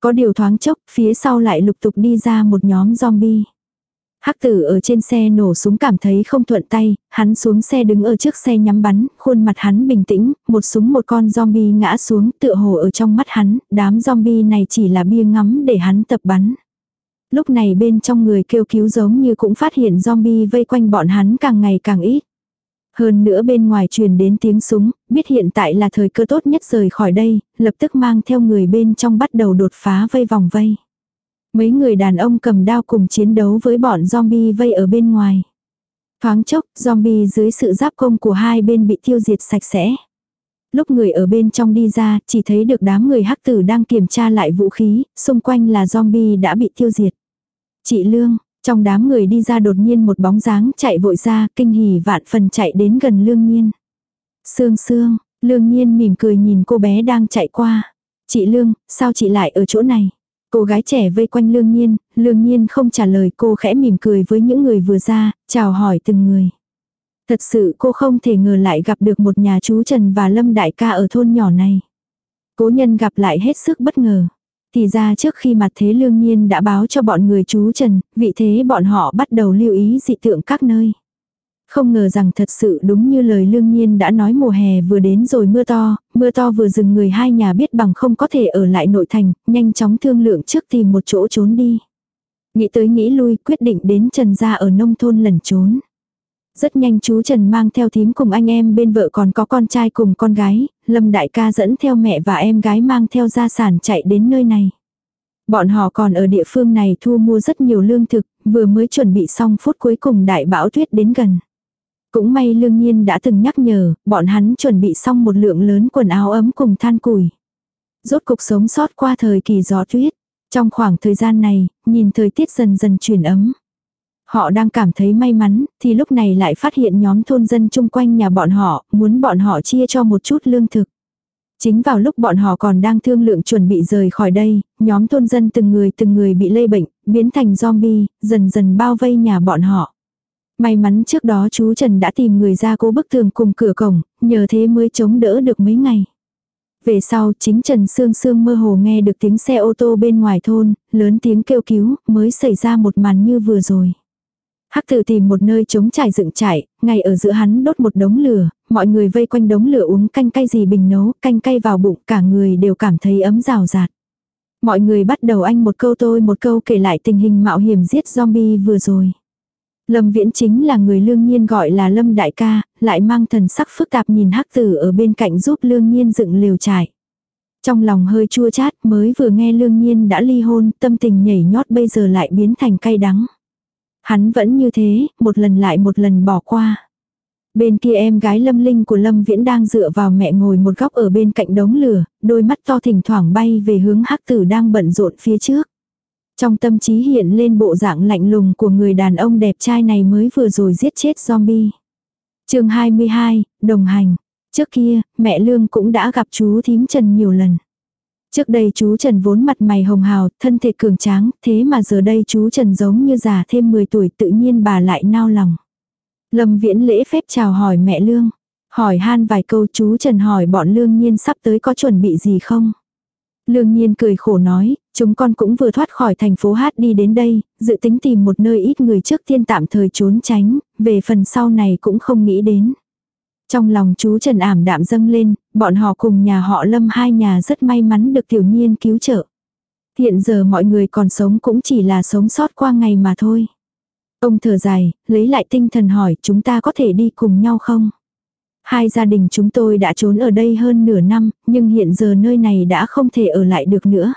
Có điều thoáng chốc, phía sau lại lục tục đi ra một nhóm zombie. Hắc tử ở trên xe nổ súng cảm thấy không thuận tay, hắn xuống xe đứng ở trước xe nhắm bắn, khuôn mặt hắn bình tĩnh, một súng một con zombie ngã xuống tựa hồ ở trong mắt hắn, đám zombie này chỉ là bia ngắm để hắn tập bắn. Lúc này bên trong người kêu cứu giống như cũng phát hiện zombie vây quanh bọn hắn càng ngày càng ít. Hơn nữa bên ngoài truyền đến tiếng súng, biết hiện tại là thời cơ tốt nhất rời khỏi đây, lập tức mang theo người bên trong bắt đầu đột phá vây vòng vây. Mấy người đàn ông cầm đao cùng chiến đấu với bọn zombie vây ở bên ngoài. Thoáng chốc, zombie dưới sự giáp công của hai bên bị tiêu diệt sạch sẽ. Lúc người ở bên trong đi ra, chỉ thấy được đám người hắc tử đang kiểm tra lại vũ khí, xung quanh là zombie đã bị tiêu diệt. Chị Lương, trong đám người đi ra đột nhiên một bóng dáng chạy vội ra, kinh hỉ vạn phần chạy đến gần Lương Nhiên. Sương sương, Lương Nhiên mỉm cười nhìn cô bé đang chạy qua. Chị Lương, sao chị lại ở chỗ này? Cô gái trẻ vây quanh lương nhiên, lương nhiên không trả lời cô khẽ mỉm cười với những người vừa ra, chào hỏi từng người. Thật sự cô không thể ngờ lại gặp được một nhà chú Trần và Lâm Đại ca ở thôn nhỏ này. Cố nhân gặp lại hết sức bất ngờ. Thì ra trước khi mặt thế lương nhiên đã báo cho bọn người chú Trần, vị thế bọn họ bắt đầu lưu ý dị tượng các nơi. Không ngờ rằng thật sự đúng như lời lương nhiên đã nói mùa hè vừa đến rồi mưa to, mưa to vừa dừng người hai nhà biết bằng không có thể ở lại nội thành, nhanh chóng thương lượng trước tìm một chỗ trốn đi. Nghĩ tới nghĩ lui quyết định đến Trần gia ở nông thôn lẩn trốn. Rất nhanh chú Trần mang theo thím cùng anh em bên vợ còn có con trai cùng con gái, Lâm Đại ca dẫn theo mẹ và em gái mang theo gia sản chạy đến nơi này. Bọn họ còn ở địa phương này thu mua rất nhiều lương thực, vừa mới chuẩn bị xong phút cuối cùng đại bão tuyết đến gần. Cũng may lương nhiên đã từng nhắc nhở, bọn hắn chuẩn bị xong một lượng lớn quần áo ấm cùng than củi. Rốt cục sống sót qua thời kỳ gió tuyết. Trong khoảng thời gian này, nhìn thời tiết dần dần chuyển ấm. Họ đang cảm thấy may mắn, thì lúc này lại phát hiện nhóm thôn dân chung quanh nhà bọn họ, muốn bọn họ chia cho một chút lương thực. Chính vào lúc bọn họ còn đang thương lượng chuẩn bị rời khỏi đây, nhóm thôn dân từng người từng người bị lây bệnh, biến thành zombie, dần dần bao vây nhà bọn họ. May mắn trước đó chú Trần đã tìm người ra cố bức tường cùng cửa cổng, nhờ thế mới chống đỡ được mấy ngày. Về sau chính Trần Sương Sương mơ hồ nghe được tiếng xe ô tô bên ngoài thôn, lớn tiếng kêu cứu, mới xảy ra một màn như vừa rồi. Hắc tử tìm một nơi chống trải dựng trải, ngay ở giữa hắn đốt một đống lửa, mọi người vây quanh đống lửa uống canh cay gì bình nấu, canh cay vào bụng cả người đều cảm thấy ấm rào rạt. Mọi người bắt đầu anh một câu tôi một câu kể lại tình hình mạo hiểm giết zombie vừa rồi. Lâm Viễn chính là người lương nhiên gọi là Lâm Đại ca, lại mang thần sắc phức tạp nhìn hắc tử ở bên cạnh giúp lương nhiên dựng liều trải. Trong lòng hơi chua chát mới vừa nghe lương nhiên đã ly hôn, tâm tình nhảy nhót bây giờ lại biến thành cay đắng. Hắn vẫn như thế, một lần lại một lần bỏ qua. Bên kia em gái lâm linh của Lâm Viễn đang dựa vào mẹ ngồi một góc ở bên cạnh đống lửa, đôi mắt to thỉnh thoảng bay về hướng hắc tử đang bận rộn phía trước. Trong tâm trí hiện lên bộ dạng lạnh lùng của người đàn ông đẹp trai này mới vừa rồi giết chết zombie. chương 22, đồng hành. Trước kia, mẹ Lương cũng đã gặp chú thím Trần nhiều lần. Trước đây chú Trần vốn mặt mày hồng hào, thân thể cường tráng, thế mà giờ đây chú Trần giống như già thêm 10 tuổi tự nhiên bà lại nao lòng. Lâm Viễn lễ phép chào hỏi mẹ Lương. Hỏi han vài câu chú Trần hỏi bọn Lương Nhiên sắp tới có chuẩn bị gì không? Lương nhiên cười khổ nói, chúng con cũng vừa thoát khỏi thành phố hát đi đến đây, dự tính tìm một nơi ít người trước tiên tạm thời trốn tránh, về phần sau này cũng không nghĩ đến. Trong lòng chú Trần ảm đạm dâng lên, bọn họ cùng nhà họ lâm hai nhà rất may mắn được tiểu nhiên cứu trợ. Hiện giờ mọi người còn sống cũng chỉ là sống sót qua ngày mà thôi. Ông thở dài, lấy lại tinh thần hỏi chúng ta có thể đi cùng nhau không? Hai gia đình chúng tôi đã trốn ở đây hơn nửa năm, nhưng hiện giờ nơi này đã không thể ở lại được nữa.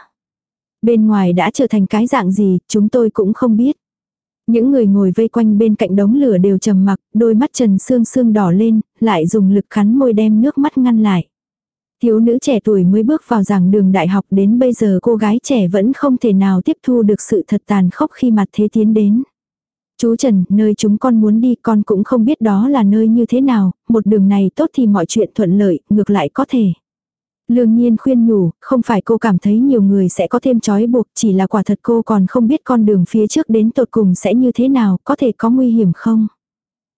Bên ngoài đã trở thành cái dạng gì, chúng tôi cũng không biết. Những người ngồi vây quanh bên cạnh đống lửa đều trầm mặc, đôi mắt Trần Sương Sương đỏ lên, lại dùng lực khắn môi đem nước mắt ngăn lại. Thiếu nữ trẻ tuổi mới bước vào giảng đường đại học đến bây giờ cô gái trẻ vẫn không thể nào tiếp thu được sự thật tàn khốc khi mặt thế tiến đến. Chú Trần, nơi chúng con muốn đi con cũng không biết đó là nơi như thế nào, một đường này tốt thì mọi chuyện thuận lợi, ngược lại có thể. Lương nhiên khuyên nhủ, không phải cô cảm thấy nhiều người sẽ có thêm trói buộc, chỉ là quả thật cô còn không biết con đường phía trước đến tột cùng sẽ như thế nào, có thể có nguy hiểm không.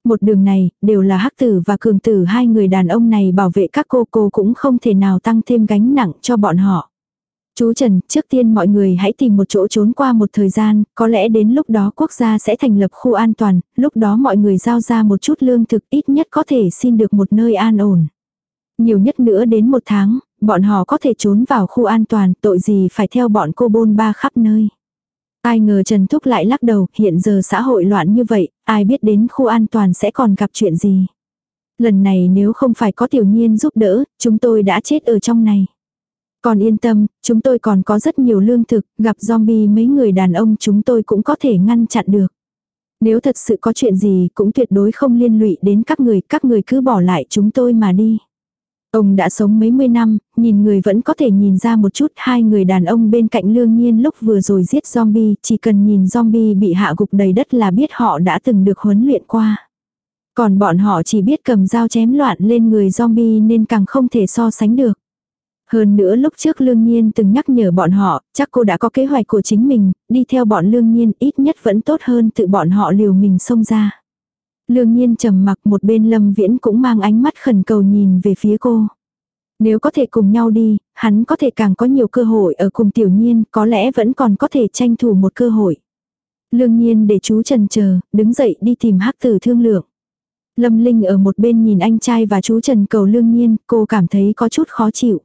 Một đường này, đều là hắc tử và cường tử hai người đàn ông này bảo vệ các cô cô cũng không thể nào tăng thêm gánh nặng cho bọn họ. Chú Trần, trước tiên mọi người hãy tìm một chỗ trốn qua một thời gian, có lẽ đến lúc đó quốc gia sẽ thành lập khu an toàn, lúc đó mọi người giao ra một chút lương thực ít nhất có thể xin được một nơi an ổn. Nhiều nhất nữa đến một tháng, bọn họ có thể trốn vào khu an toàn, tội gì phải theo bọn cô bôn ba khắp nơi. Ai ngờ Trần Thúc lại lắc đầu, hiện giờ xã hội loạn như vậy, ai biết đến khu an toàn sẽ còn gặp chuyện gì. Lần này nếu không phải có tiểu nhiên giúp đỡ, chúng tôi đã chết ở trong này. Còn yên tâm, chúng tôi còn có rất nhiều lương thực, gặp zombie mấy người đàn ông chúng tôi cũng có thể ngăn chặn được. Nếu thật sự có chuyện gì cũng tuyệt đối không liên lụy đến các người, các người cứ bỏ lại chúng tôi mà đi. Ông đã sống mấy mươi năm, nhìn người vẫn có thể nhìn ra một chút hai người đàn ông bên cạnh lương nhiên lúc vừa rồi giết zombie, chỉ cần nhìn zombie bị hạ gục đầy đất là biết họ đã từng được huấn luyện qua. Còn bọn họ chỉ biết cầm dao chém loạn lên người zombie nên càng không thể so sánh được. Hơn nữa lúc trước Lương Nhiên từng nhắc nhở bọn họ, chắc cô đã có kế hoạch của chính mình, đi theo bọn Lương Nhiên ít nhất vẫn tốt hơn tự bọn họ liều mình xông ra. Lương Nhiên trầm mặc một bên Lâm Viễn cũng mang ánh mắt khẩn cầu nhìn về phía cô. Nếu có thể cùng nhau đi, hắn có thể càng có nhiều cơ hội ở cùng tiểu nhiên, có lẽ vẫn còn có thể tranh thủ một cơ hội. Lương nhiên để chú trần chờ, đứng dậy đi tìm hắc tử thương lượng. Lâm Linh ở một bên nhìn anh trai và chú Trần cầu lương nhiên, cô cảm thấy có chút khó chịu.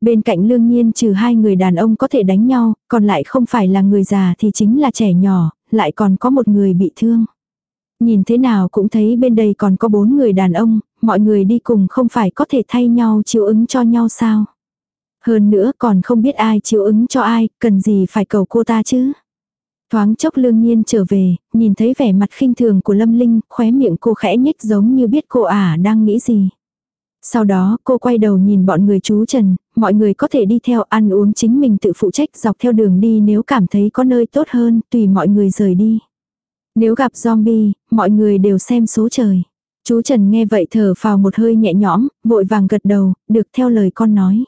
Bên cạnh lương nhiên trừ hai người đàn ông có thể đánh nhau, còn lại không phải là người già thì chính là trẻ nhỏ, lại còn có một người bị thương. Nhìn thế nào cũng thấy bên đây còn có bốn người đàn ông, mọi người đi cùng không phải có thể thay nhau chiếu ứng cho nhau sao. Hơn nữa còn không biết ai chiếu ứng cho ai, cần gì phải cầu cô ta chứ. Thoáng chốc lương nhiên trở về, nhìn thấy vẻ mặt khinh thường của Lâm Linh, khóe miệng cô khẽ nhếch giống như biết cô ả đang nghĩ gì. Sau đó cô quay đầu nhìn bọn người chú Trần, mọi người có thể đi theo ăn uống chính mình tự phụ trách dọc theo đường đi nếu cảm thấy có nơi tốt hơn tùy mọi người rời đi. Nếu gặp zombie, mọi người đều xem số trời. Chú Trần nghe vậy thở phào một hơi nhẹ nhõm, vội vàng gật đầu, được theo lời con nói.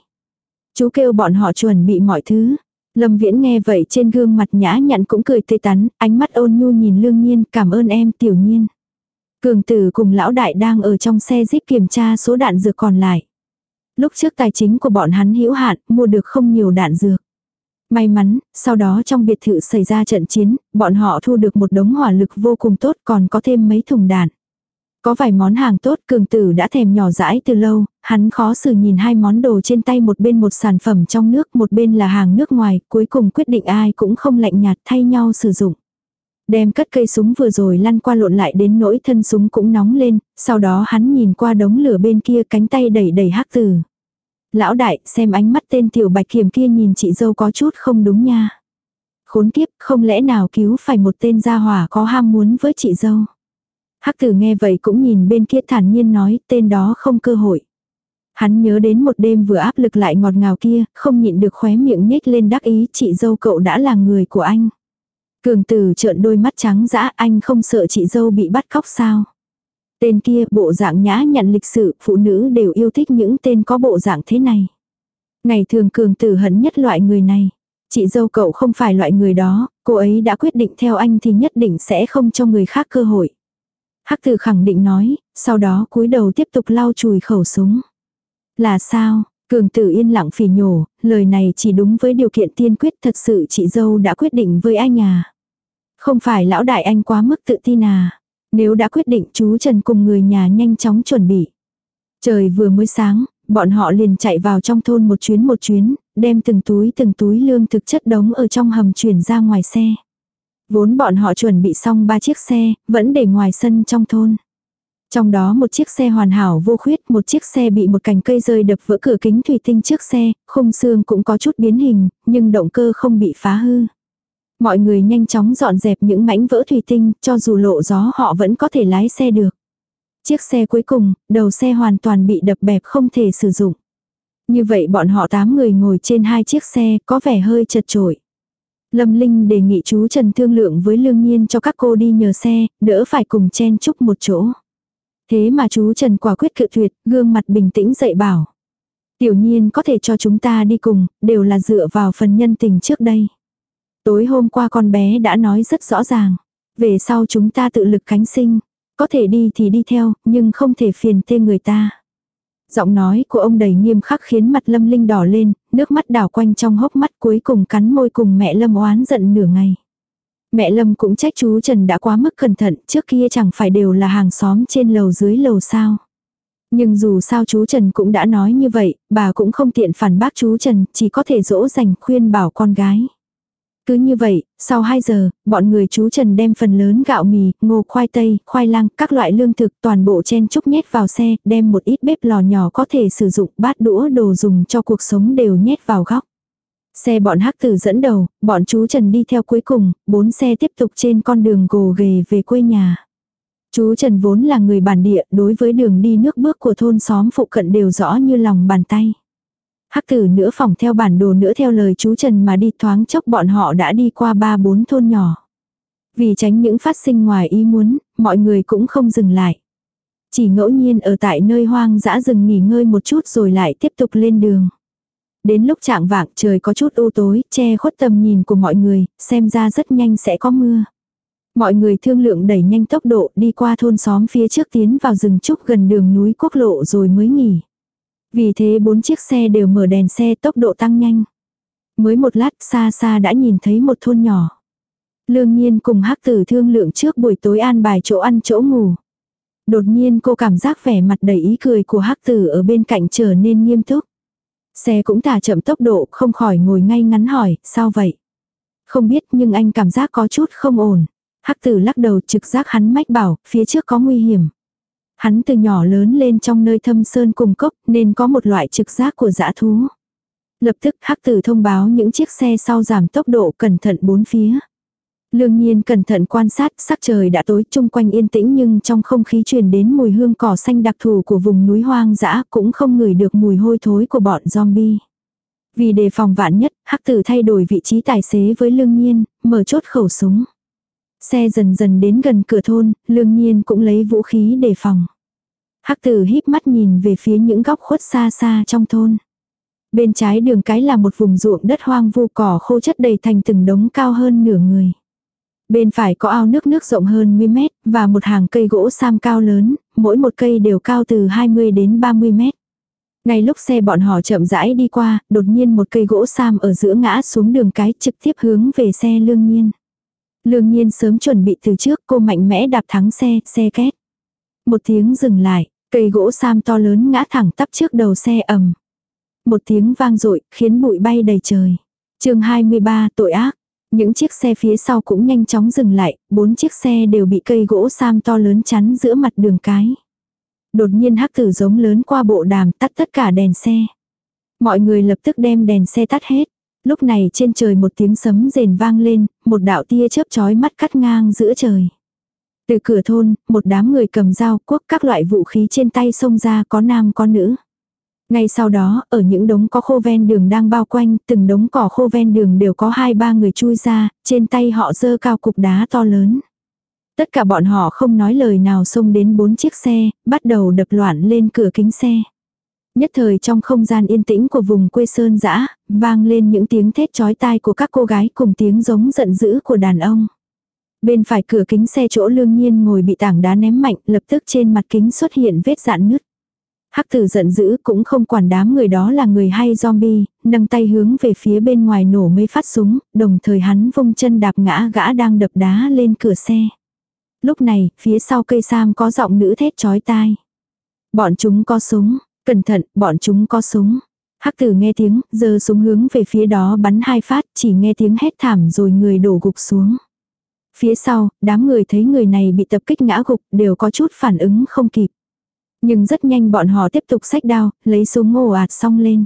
Chú kêu bọn họ chuẩn bị mọi thứ. Lâm Viễn nghe vậy trên gương mặt nhã nhặn cũng cười tê tắn, ánh mắt ôn nhu nhìn lương nhiên, cảm ơn em tiểu nhiên. Cường tử cùng lão đại đang ở trong xe jeep kiểm tra số đạn dược còn lại. Lúc trước tài chính của bọn hắn hữu hạn, mua được không nhiều đạn dược. May mắn, sau đó trong biệt thự xảy ra trận chiến, bọn họ thu được một đống hỏa lực vô cùng tốt còn có thêm mấy thùng đạn. Có vài món hàng tốt cường tử đã thèm nhỏ dãi từ lâu, hắn khó xử nhìn hai món đồ trên tay một bên một sản phẩm trong nước một bên là hàng nước ngoài, cuối cùng quyết định ai cũng không lạnh nhạt thay nhau sử dụng đem cất cây súng vừa rồi lăn qua lộn lại đến nỗi thân súng cũng nóng lên, sau đó hắn nhìn qua đống lửa bên kia cánh tay đẩy đẩy hắc tử. Lão đại, xem ánh mắt tên tiểu bạch kiểm kia nhìn chị dâu có chút không đúng nha. Khốn kiếp, không lẽ nào cứu phải một tên gia hỏa có ham muốn với chị dâu. Hắc tử nghe vậy cũng nhìn bên kia thản nhiên nói tên đó không cơ hội. Hắn nhớ đến một đêm vừa áp lực lại ngọt ngào kia, không nhịn được khóe miệng nhếch lên đắc ý chị dâu cậu đã là người của anh. Cường tử trợn đôi mắt trắng dã anh không sợ chị dâu bị bắt cóc sao. Tên kia bộ dạng nhã nhặn lịch sự, phụ nữ đều yêu thích những tên có bộ dạng thế này. Ngày thường cường tử hấn nhất loại người này. Chị dâu cậu không phải loại người đó, cô ấy đã quyết định theo anh thì nhất định sẽ không cho người khác cơ hội. Hắc tử khẳng định nói, sau đó cúi đầu tiếp tục lau chùi khẩu súng. Là sao, Cường tử yên lặng phì nhổ, lời này chỉ đúng với điều kiện tiên quyết thật sự chị dâu đã quyết định với anh à. Không phải lão đại anh quá mức tự tin à. Nếu đã quyết định chú Trần cùng người nhà nhanh chóng chuẩn bị. Trời vừa mới sáng, bọn họ liền chạy vào trong thôn một chuyến một chuyến, đem từng túi từng túi lương thực chất đống ở trong hầm chuyển ra ngoài xe. Vốn bọn họ chuẩn bị xong ba chiếc xe, vẫn để ngoài sân trong thôn. Trong đó một chiếc xe hoàn hảo vô khuyết, một chiếc xe bị một cành cây rơi đập vỡ cửa kính thủy tinh trước xe, khung xương cũng có chút biến hình, nhưng động cơ không bị phá hư. Mọi người nhanh chóng dọn dẹp những mảnh vỡ thủy tinh, cho dù lộ gió họ vẫn có thể lái xe được. Chiếc xe cuối cùng, đầu xe hoàn toàn bị đập bẹp không thể sử dụng. Như vậy bọn họ 8 người ngồi trên hai chiếc xe có vẻ hơi chật trội. Lâm Linh đề nghị chú Trần thương lượng với Lương Nhiên cho các cô đi nhờ xe, đỡ phải cùng chen chúc một chỗ. Thế mà chú Trần quả quyết cự tuyệt, gương mặt bình tĩnh dậy bảo. Tiểu nhiên có thể cho chúng ta đi cùng, đều là dựa vào phần nhân tình trước đây. Tối hôm qua con bé đã nói rất rõ ràng. Về sau chúng ta tự lực cánh sinh. Có thể đi thì đi theo, nhưng không thể phiền tê người ta. Giọng nói của ông đầy nghiêm khắc khiến mặt Lâm Linh đỏ lên, nước mắt đảo quanh trong hốc mắt cuối cùng cắn môi cùng mẹ Lâm oán giận nửa ngày. Mẹ Lâm cũng trách chú Trần đã quá mức cẩn thận, trước kia chẳng phải đều là hàng xóm trên lầu dưới lầu sao. Nhưng dù sao chú Trần cũng đã nói như vậy, bà cũng không tiện phản bác chú Trần, chỉ có thể dỗ dành khuyên bảo con gái. Cứ như vậy, sau 2 giờ, bọn người chú Trần đem phần lớn gạo mì, ngô khoai tây, khoai lang, các loại lương thực toàn bộ chen chúc nhét vào xe, đem một ít bếp lò nhỏ có thể sử dụng bát đũa đồ dùng cho cuộc sống đều nhét vào góc xe bọn hắc tử dẫn đầu, bọn chú Trần đi theo cuối cùng, bốn xe tiếp tục trên con đường gồ ghề về quê nhà. Chú Trần vốn là người bản địa, đối với đường đi nước bước của thôn xóm phụ cận đều rõ như lòng bàn tay. Hắc tử nữa phỏng theo bản đồ nữa theo lời chú Trần mà đi thoáng chốc bọn họ đã đi qua ba bốn thôn nhỏ. Vì tránh những phát sinh ngoài ý muốn, mọi người cũng không dừng lại. Chỉ ngẫu nhiên ở tại nơi hoang dã rừng nghỉ ngơi một chút rồi lại tiếp tục lên đường. Đến lúc trạng vạng trời có chút u tối, che khuất tầm nhìn của mọi người, xem ra rất nhanh sẽ có mưa. Mọi người thương lượng đẩy nhanh tốc độ đi qua thôn xóm phía trước tiến vào rừng trúc gần đường núi quốc lộ rồi mới nghỉ. Vì thế bốn chiếc xe đều mở đèn xe tốc độ tăng nhanh. Mới một lát xa xa đã nhìn thấy một thôn nhỏ. Lương nhiên cùng hắc tử thương lượng trước buổi tối an bài chỗ ăn chỗ ngủ. Đột nhiên cô cảm giác vẻ mặt đầy ý cười của hắc tử ở bên cạnh trở nên nghiêm túc. Xe cũng thả chậm tốc độ, không khỏi ngồi ngay ngắn hỏi, sao vậy? Không biết nhưng anh cảm giác có chút không ổn. Hắc tử lắc đầu trực giác hắn mách bảo, phía trước có nguy hiểm. Hắn từ nhỏ lớn lên trong nơi thâm sơn cùng cốc nên có một loại trực giác của dã thú. Lập tức hắc tử thông báo những chiếc xe sau giảm tốc độ cẩn thận bốn phía. Lương nhiên cẩn thận quan sát, sắc trời đã tối chung quanh yên tĩnh nhưng trong không khí truyền đến mùi hương cỏ xanh đặc thù của vùng núi hoang dã cũng không ngửi được mùi hôi thối của bọn zombie. Vì đề phòng vạn nhất, hắc tử thay đổi vị trí tài xế với lương nhiên, mở chốt khẩu súng. Xe dần dần đến gần cửa thôn, lương nhiên cũng lấy vũ khí đề phòng. Hắc tử híp mắt nhìn về phía những góc khuất xa xa trong thôn. Bên trái đường cái là một vùng ruộng đất hoang vu cỏ khô chất đầy thành từng đống cao hơn nửa người. Bên phải có ao nước nước rộng hơn 10 mét và một hàng cây gỗ sam cao lớn, mỗi một cây đều cao từ 20 đến 30 mét. Ngay lúc xe bọn họ chậm rãi đi qua, đột nhiên một cây gỗ sam ở giữa ngã xuống đường cái trực tiếp hướng về xe lương nhiên. Lương nhiên sớm chuẩn bị từ trước cô mạnh mẽ đạp thắng xe, xe két. Một tiếng dừng lại, cây gỗ sam to lớn ngã thẳng tắp trước đầu xe ầm. Một tiếng vang dội khiến bụi bay đầy trời. chương 23 tội ác, những chiếc xe phía sau cũng nhanh chóng dừng lại, bốn chiếc xe đều bị cây gỗ sam to lớn chắn giữa mặt đường cái. Đột nhiên hắc tử giống lớn qua bộ đàm tắt tất cả đèn xe. Mọi người lập tức đem đèn xe tắt hết. Lúc này trên trời một tiếng sấm rền vang lên, một đạo tia chớp chói mắt cắt ngang giữa trời. Từ cửa thôn, một đám người cầm dao quốc các loại vũ khí trên tay xông ra có nam có nữ. Ngay sau đó, ở những đống có khô ven đường đang bao quanh, từng đống cỏ khô ven đường đều có hai ba người chui ra, trên tay họ dơ cao cục đá to lớn. Tất cả bọn họ không nói lời nào xông đến bốn chiếc xe, bắt đầu đập loạn lên cửa kính xe. Nhất thời trong không gian yên tĩnh của vùng quê sơn dã vang lên những tiếng thét chói tai của các cô gái cùng tiếng giống giận dữ của đàn ông. Bên phải cửa kính xe chỗ lương nhiên ngồi bị tảng đá ném mạnh, lập tức trên mặt kính xuất hiện vết dạn nứt. Hắc tử giận dữ cũng không quản đám người đó là người hay zombie, nâng tay hướng về phía bên ngoài nổ mấy phát súng, đồng thời hắn vung chân đạp ngã gã đang đập đá lên cửa xe. Lúc này, phía sau cây sam có giọng nữ thét chói tai. Bọn chúng có súng, cẩn thận, bọn chúng có súng. Hắc tử nghe tiếng, giơ súng hướng về phía đó bắn hai phát, chỉ nghe tiếng hét thảm rồi người đổ gục xuống. Phía sau, đám người thấy người này bị tập kích ngã gục đều có chút phản ứng không kịp. Nhưng rất nhanh bọn họ tiếp tục sách đao, lấy súng ồ ạt xong lên.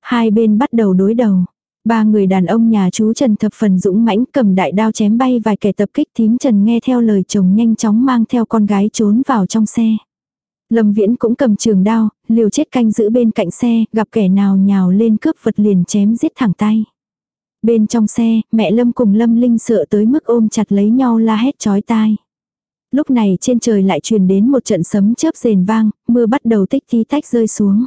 Hai bên bắt đầu đối đầu. Ba người đàn ông nhà chú Trần thập phần dũng mãnh cầm đại đao chém bay vài kẻ tập kích thím Trần nghe theo lời chồng nhanh chóng mang theo con gái trốn vào trong xe. Lâm Viễn cũng cầm trường đao, liều chết canh giữ bên cạnh xe, gặp kẻ nào nhào lên cướp vật liền chém giết thẳng tay. Bên trong xe, mẹ Lâm cùng Lâm Linh sợ tới mức ôm chặt lấy nhau la hét chói tai. Lúc này trên trời lại truyền đến một trận sấm chớp rền vang, mưa bắt đầu tích tí tách rơi xuống.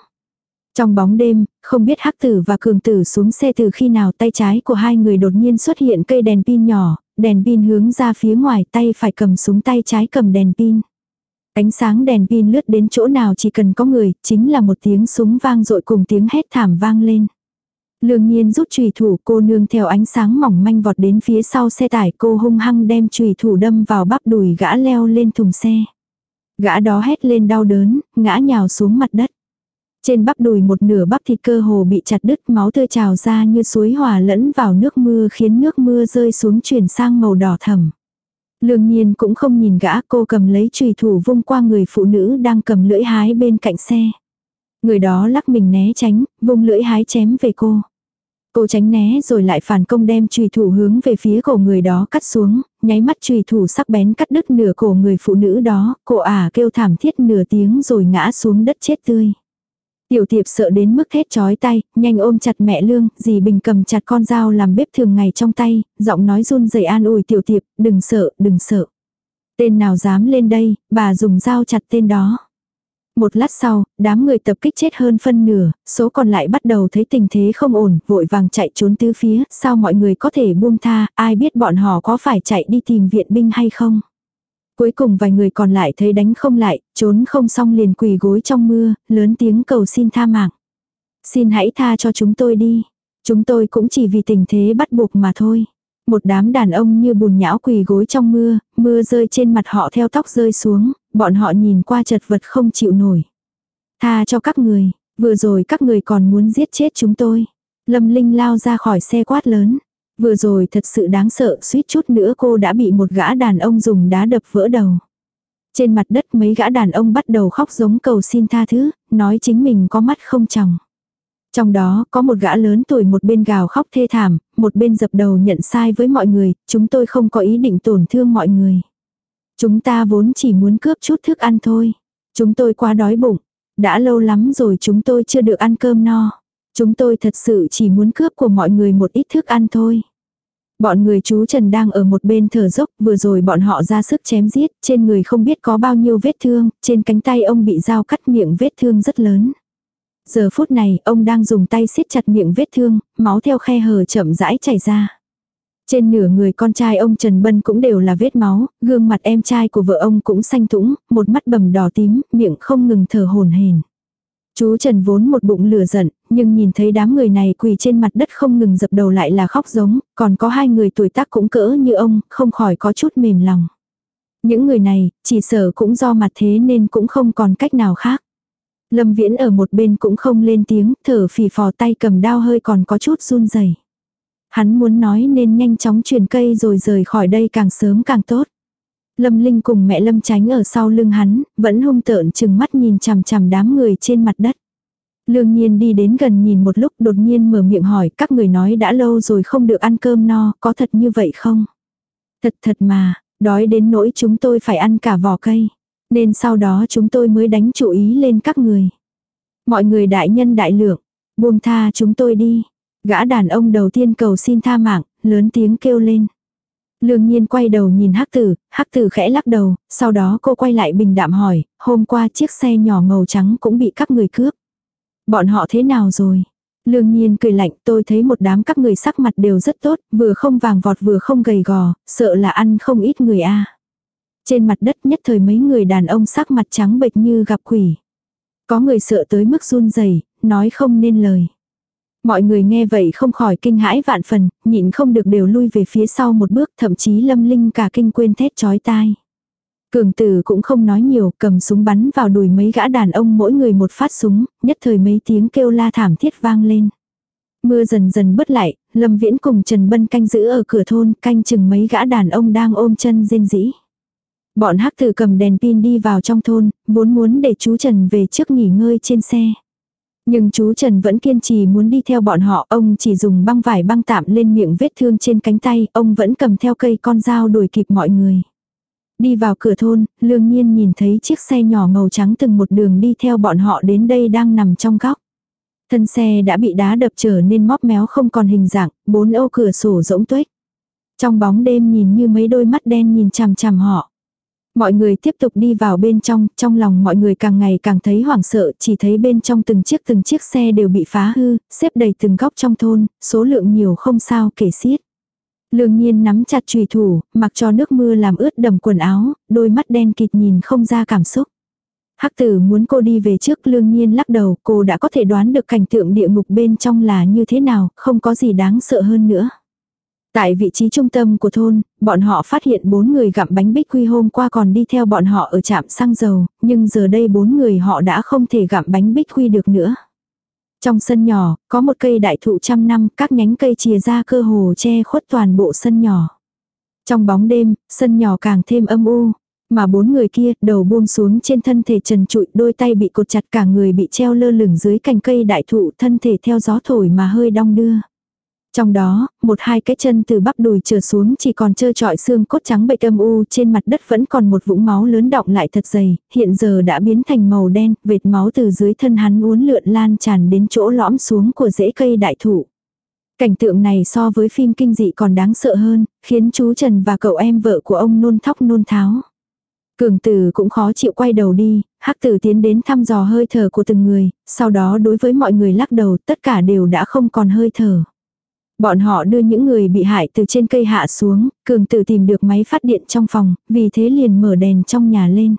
Trong bóng đêm, không biết hắc tử và cường tử xuống xe từ khi nào tay trái của hai người đột nhiên xuất hiện cây đèn pin nhỏ, đèn pin hướng ra phía ngoài tay phải cầm súng tay trái cầm đèn pin. Ánh sáng đèn pin lướt đến chỗ nào chỉ cần có người, chính là một tiếng súng vang rội cùng tiếng hét thảm vang lên. Lương nhiên rút trùy thủ cô nương theo ánh sáng mỏng manh vọt đến phía sau xe tải cô hung hăng đem trùy thủ đâm vào bắp đùi gã leo lên thùng xe. Gã đó hét lên đau đớn, ngã nhào xuống mặt đất. Trên bắp đùi một nửa bắp thịt cơ hồ bị chặt đứt máu tươi trào ra như suối hòa lẫn vào nước mưa khiến nước mưa rơi xuống chuyển sang màu đỏ thầm. Lương nhiên cũng không nhìn gã cô cầm lấy trùy thủ vung qua người phụ nữ đang cầm lưỡi hái bên cạnh xe. Người đó lắc mình né tránh, vung lưỡi hái chém về cô. Cô tránh né rồi lại phản công đem trùy thủ hướng về phía cổ người đó cắt xuống, nháy mắt trùy thủ sắc bén cắt đứt nửa cổ người phụ nữ đó, cô ả kêu thảm thiết nửa tiếng rồi ngã xuống đất chết tươi. Tiểu tiệp sợ đến mức hết chói tay, nhanh ôm chặt mẹ lương, dì bình cầm chặt con dao làm bếp thường ngày trong tay, giọng nói run rẩy an ủi tiểu tiệp, đừng sợ, đừng sợ. Tên nào dám lên đây, bà dùng dao chặt tên đó. Một lát sau, đám người tập kích chết hơn phân nửa, số còn lại bắt đầu thấy tình thế không ổn, vội vàng chạy trốn tứ phía, sao mọi người có thể buông tha, ai biết bọn họ có phải chạy đi tìm viện binh hay không. Cuối cùng vài người còn lại thấy đánh không lại, trốn không xong liền quỳ gối trong mưa, lớn tiếng cầu xin tha mạng. Xin hãy tha cho chúng tôi đi. Chúng tôi cũng chỉ vì tình thế bắt buộc mà thôi. Một đám đàn ông như bùn nhão quỳ gối trong mưa, mưa rơi trên mặt họ theo tóc rơi xuống, bọn họ nhìn qua chật vật không chịu nổi. Tha cho các người, vừa rồi các người còn muốn giết chết chúng tôi. Lâm Linh lao ra khỏi xe quát lớn. Vừa rồi thật sự đáng sợ suýt chút nữa cô đã bị một gã đàn ông dùng đá đập vỡ đầu. Trên mặt đất mấy gã đàn ông bắt đầu khóc giống cầu xin tha thứ, nói chính mình có mắt không chồng. Trong đó có một gã lớn tuổi một bên gào khóc thê thảm, một bên dập đầu nhận sai với mọi người, chúng tôi không có ý định tổn thương mọi người. Chúng ta vốn chỉ muốn cướp chút thức ăn thôi. Chúng tôi quá đói bụng. Đã lâu lắm rồi chúng tôi chưa được ăn cơm no. Chúng tôi thật sự chỉ muốn cướp của mọi người một ít thức ăn thôi. Bọn người chú Trần đang ở một bên thở dốc, vừa rồi bọn họ ra sức chém giết, trên người không biết có bao nhiêu vết thương, trên cánh tay ông bị dao cắt miệng vết thương rất lớn. Giờ phút này, ông đang dùng tay siết chặt miệng vết thương, máu theo khe hở chậm rãi chảy ra. Trên nửa người con trai ông Trần Bân cũng đều là vết máu, gương mặt em trai của vợ ông cũng xanh thũng, một mắt bầm đỏ tím, miệng không ngừng thở hồn hển. Chú Trần vốn một bụng lửa giận, nhưng nhìn thấy đám người này quỳ trên mặt đất không ngừng dập đầu lại là khóc giống, còn có hai người tuổi tác cũng cỡ như ông, không khỏi có chút mềm lòng. Những người này, chỉ sợ cũng do mặt thế nên cũng không còn cách nào khác. Lâm Viễn ở một bên cũng không lên tiếng, thở phì phò tay cầm đao hơi còn có chút run rẩy. Hắn muốn nói nên nhanh chóng chuyển cây rồi rời khỏi đây càng sớm càng tốt. Lâm Linh cùng mẹ Lâm tránh ở sau lưng hắn, vẫn hung tợn chừng mắt nhìn chằm chằm đám người trên mặt đất. Lương nhiên đi đến gần nhìn một lúc đột nhiên mở miệng hỏi các người nói đã lâu rồi không được ăn cơm no, có thật như vậy không? Thật thật mà, đói đến nỗi chúng tôi phải ăn cả vỏ cây. Nên sau đó chúng tôi mới đánh chú ý lên các người. Mọi người đại nhân đại lượng, buông tha chúng tôi đi. Gã đàn ông đầu tiên cầu xin tha mạng, lớn tiếng kêu lên. Lương nhiên quay đầu nhìn hắc tử, hắc tử khẽ lắc đầu, sau đó cô quay lại bình đạm hỏi, hôm qua chiếc xe nhỏ màu trắng cũng bị các người cướp. Bọn họ thế nào rồi? Lương nhiên cười lạnh tôi thấy một đám các người sắc mặt đều rất tốt, vừa không vàng vọt vừa không gầy gò, sợ là ăn không ít người a. Trên mặt đất nhất thời mấy người đàn ông sắc mặt trắng bệch như gặp quỷ. Có người sợ tới mức run rẩy nói không nên lời. Mọi người nghe vậy không khỏi kinh hãi vạn phần, nhịn không được đều lui về phía sau một bước, thậm chí lâm linh cả kinh quên thét chói tai. Cường tử cũng không nói nhiều, cầm súng bắn vào đùi mấy gã đàn ông mỗi người một phát súng, nhất thời mấy tiếng kêu la thảm thiết vang lên. Mưa dần dần bớt lại, Lâm Viễn cùng Trần Bân canh giữ ở cửa thôn, canh chừng mấy gã đàn ông đang ôm chân rên rỉ. Bọn hắc tử cầm đèn pin đi vào trong thôn, vốn muốn để chú Trần về trước nghỉ ngơi trên xe. Nhưng chú Trần vẫn kiên trì muốn đi theo bọn họ, ông chỉ dùng băng vải băng tạm lên miệng vết thương trên cánh tay, ông vẫn cầm theo cây con dao đuổi kịp mọi người. Đi vào cửa thôn, lương nhiên nhìn thấy chiếc xe nhỏ màu trắng từng một đường đi theo bọn họ đến đây đang nằm trong góc. Thân xe đã bị đá đập trở nên móp méo không còn hình dạng, bốn ô cửa sổ rỗng tuếch. Trong bóng đêm nhìn như mấy đôi mắt đen nhìn chằm chằm họ. Mọi người tiếp tục đi vào bên trong, trong lòng mọi người càng ngày càng thấy hoảng sợ, chỉ thấy bên trong từng chiếc từng chiếc xe đều bị phá hư, xếp đầy từng góc trong thôn, số lượng nhiều không sao kể xiết. Lương nhiên nắm chặt trùy thủ, mặc cho nước mưa làm ướt đầm quần áo, đôi mắt đen kịt nhìn không ra cảm xúc. Hắc tử muốn cô đi về trước lương nhiên lắc đầu, cô đã có thể đoán được cảnh tượng địa ngục bên trong là như thế nào, không có gì đáng sợ hơn nữa. Tại vị trí trung tâm của thôn, bọn họ phát hiện bốn người gặm bánh bích quy hôm qua còn đi theo bọn họ ở trạm xăng dầu, nhưng giờ đây bốn người họ đã không thể gặm bánh bích quy được nữa. Trong sân nhỏ, có một cây đại thụ trăm năm, các nhánh cây chìa ra cơ hồ che khuất toàn bộ sân nhỏ. Trong bóng đêm, sân nhỏ càng thêm âm u, mà bốn người kia đầu buông xuống trên thân thể trần trụi, đôi tay bị cột chặt cả người bị treo lơ lửng dưới cành cây đại thụ, thân thể theo gió thổi mà hơi đong đưa. Trong đó, một hai cái chân từ bắp đùi trở xuống chỉ còn trơ trọi xương cốt trắng bệ tâm u trên mặt đất vẫn còn một vũng máu lớn đọng lại thật dày, hiện giờ đã biến thành màu đen, vệt máu từ dưới thân hắn uốn lượn lan tràn đến chỗ lõm xuống của rễ cây đại thụ. Cảnh tượng này so với phim kinh dị còn đáng sợ hơn, khiến chú Trần và cậu em vợ của ông nôn thóc nôn tháo. Cường tử cũng khó chịu quay đầu đi, hắc tử tiến đến thăm dò hơi thở của từng người, sau đó đối với mọi người lắc đầu tất cả đều đã không còn hơi thở. Bọn họ đưa những người bị hại từ trên cây hạ xuống, cường tự tìm được máy phát điện trong phòng, vì thế liền mở đèn trong nhà lên.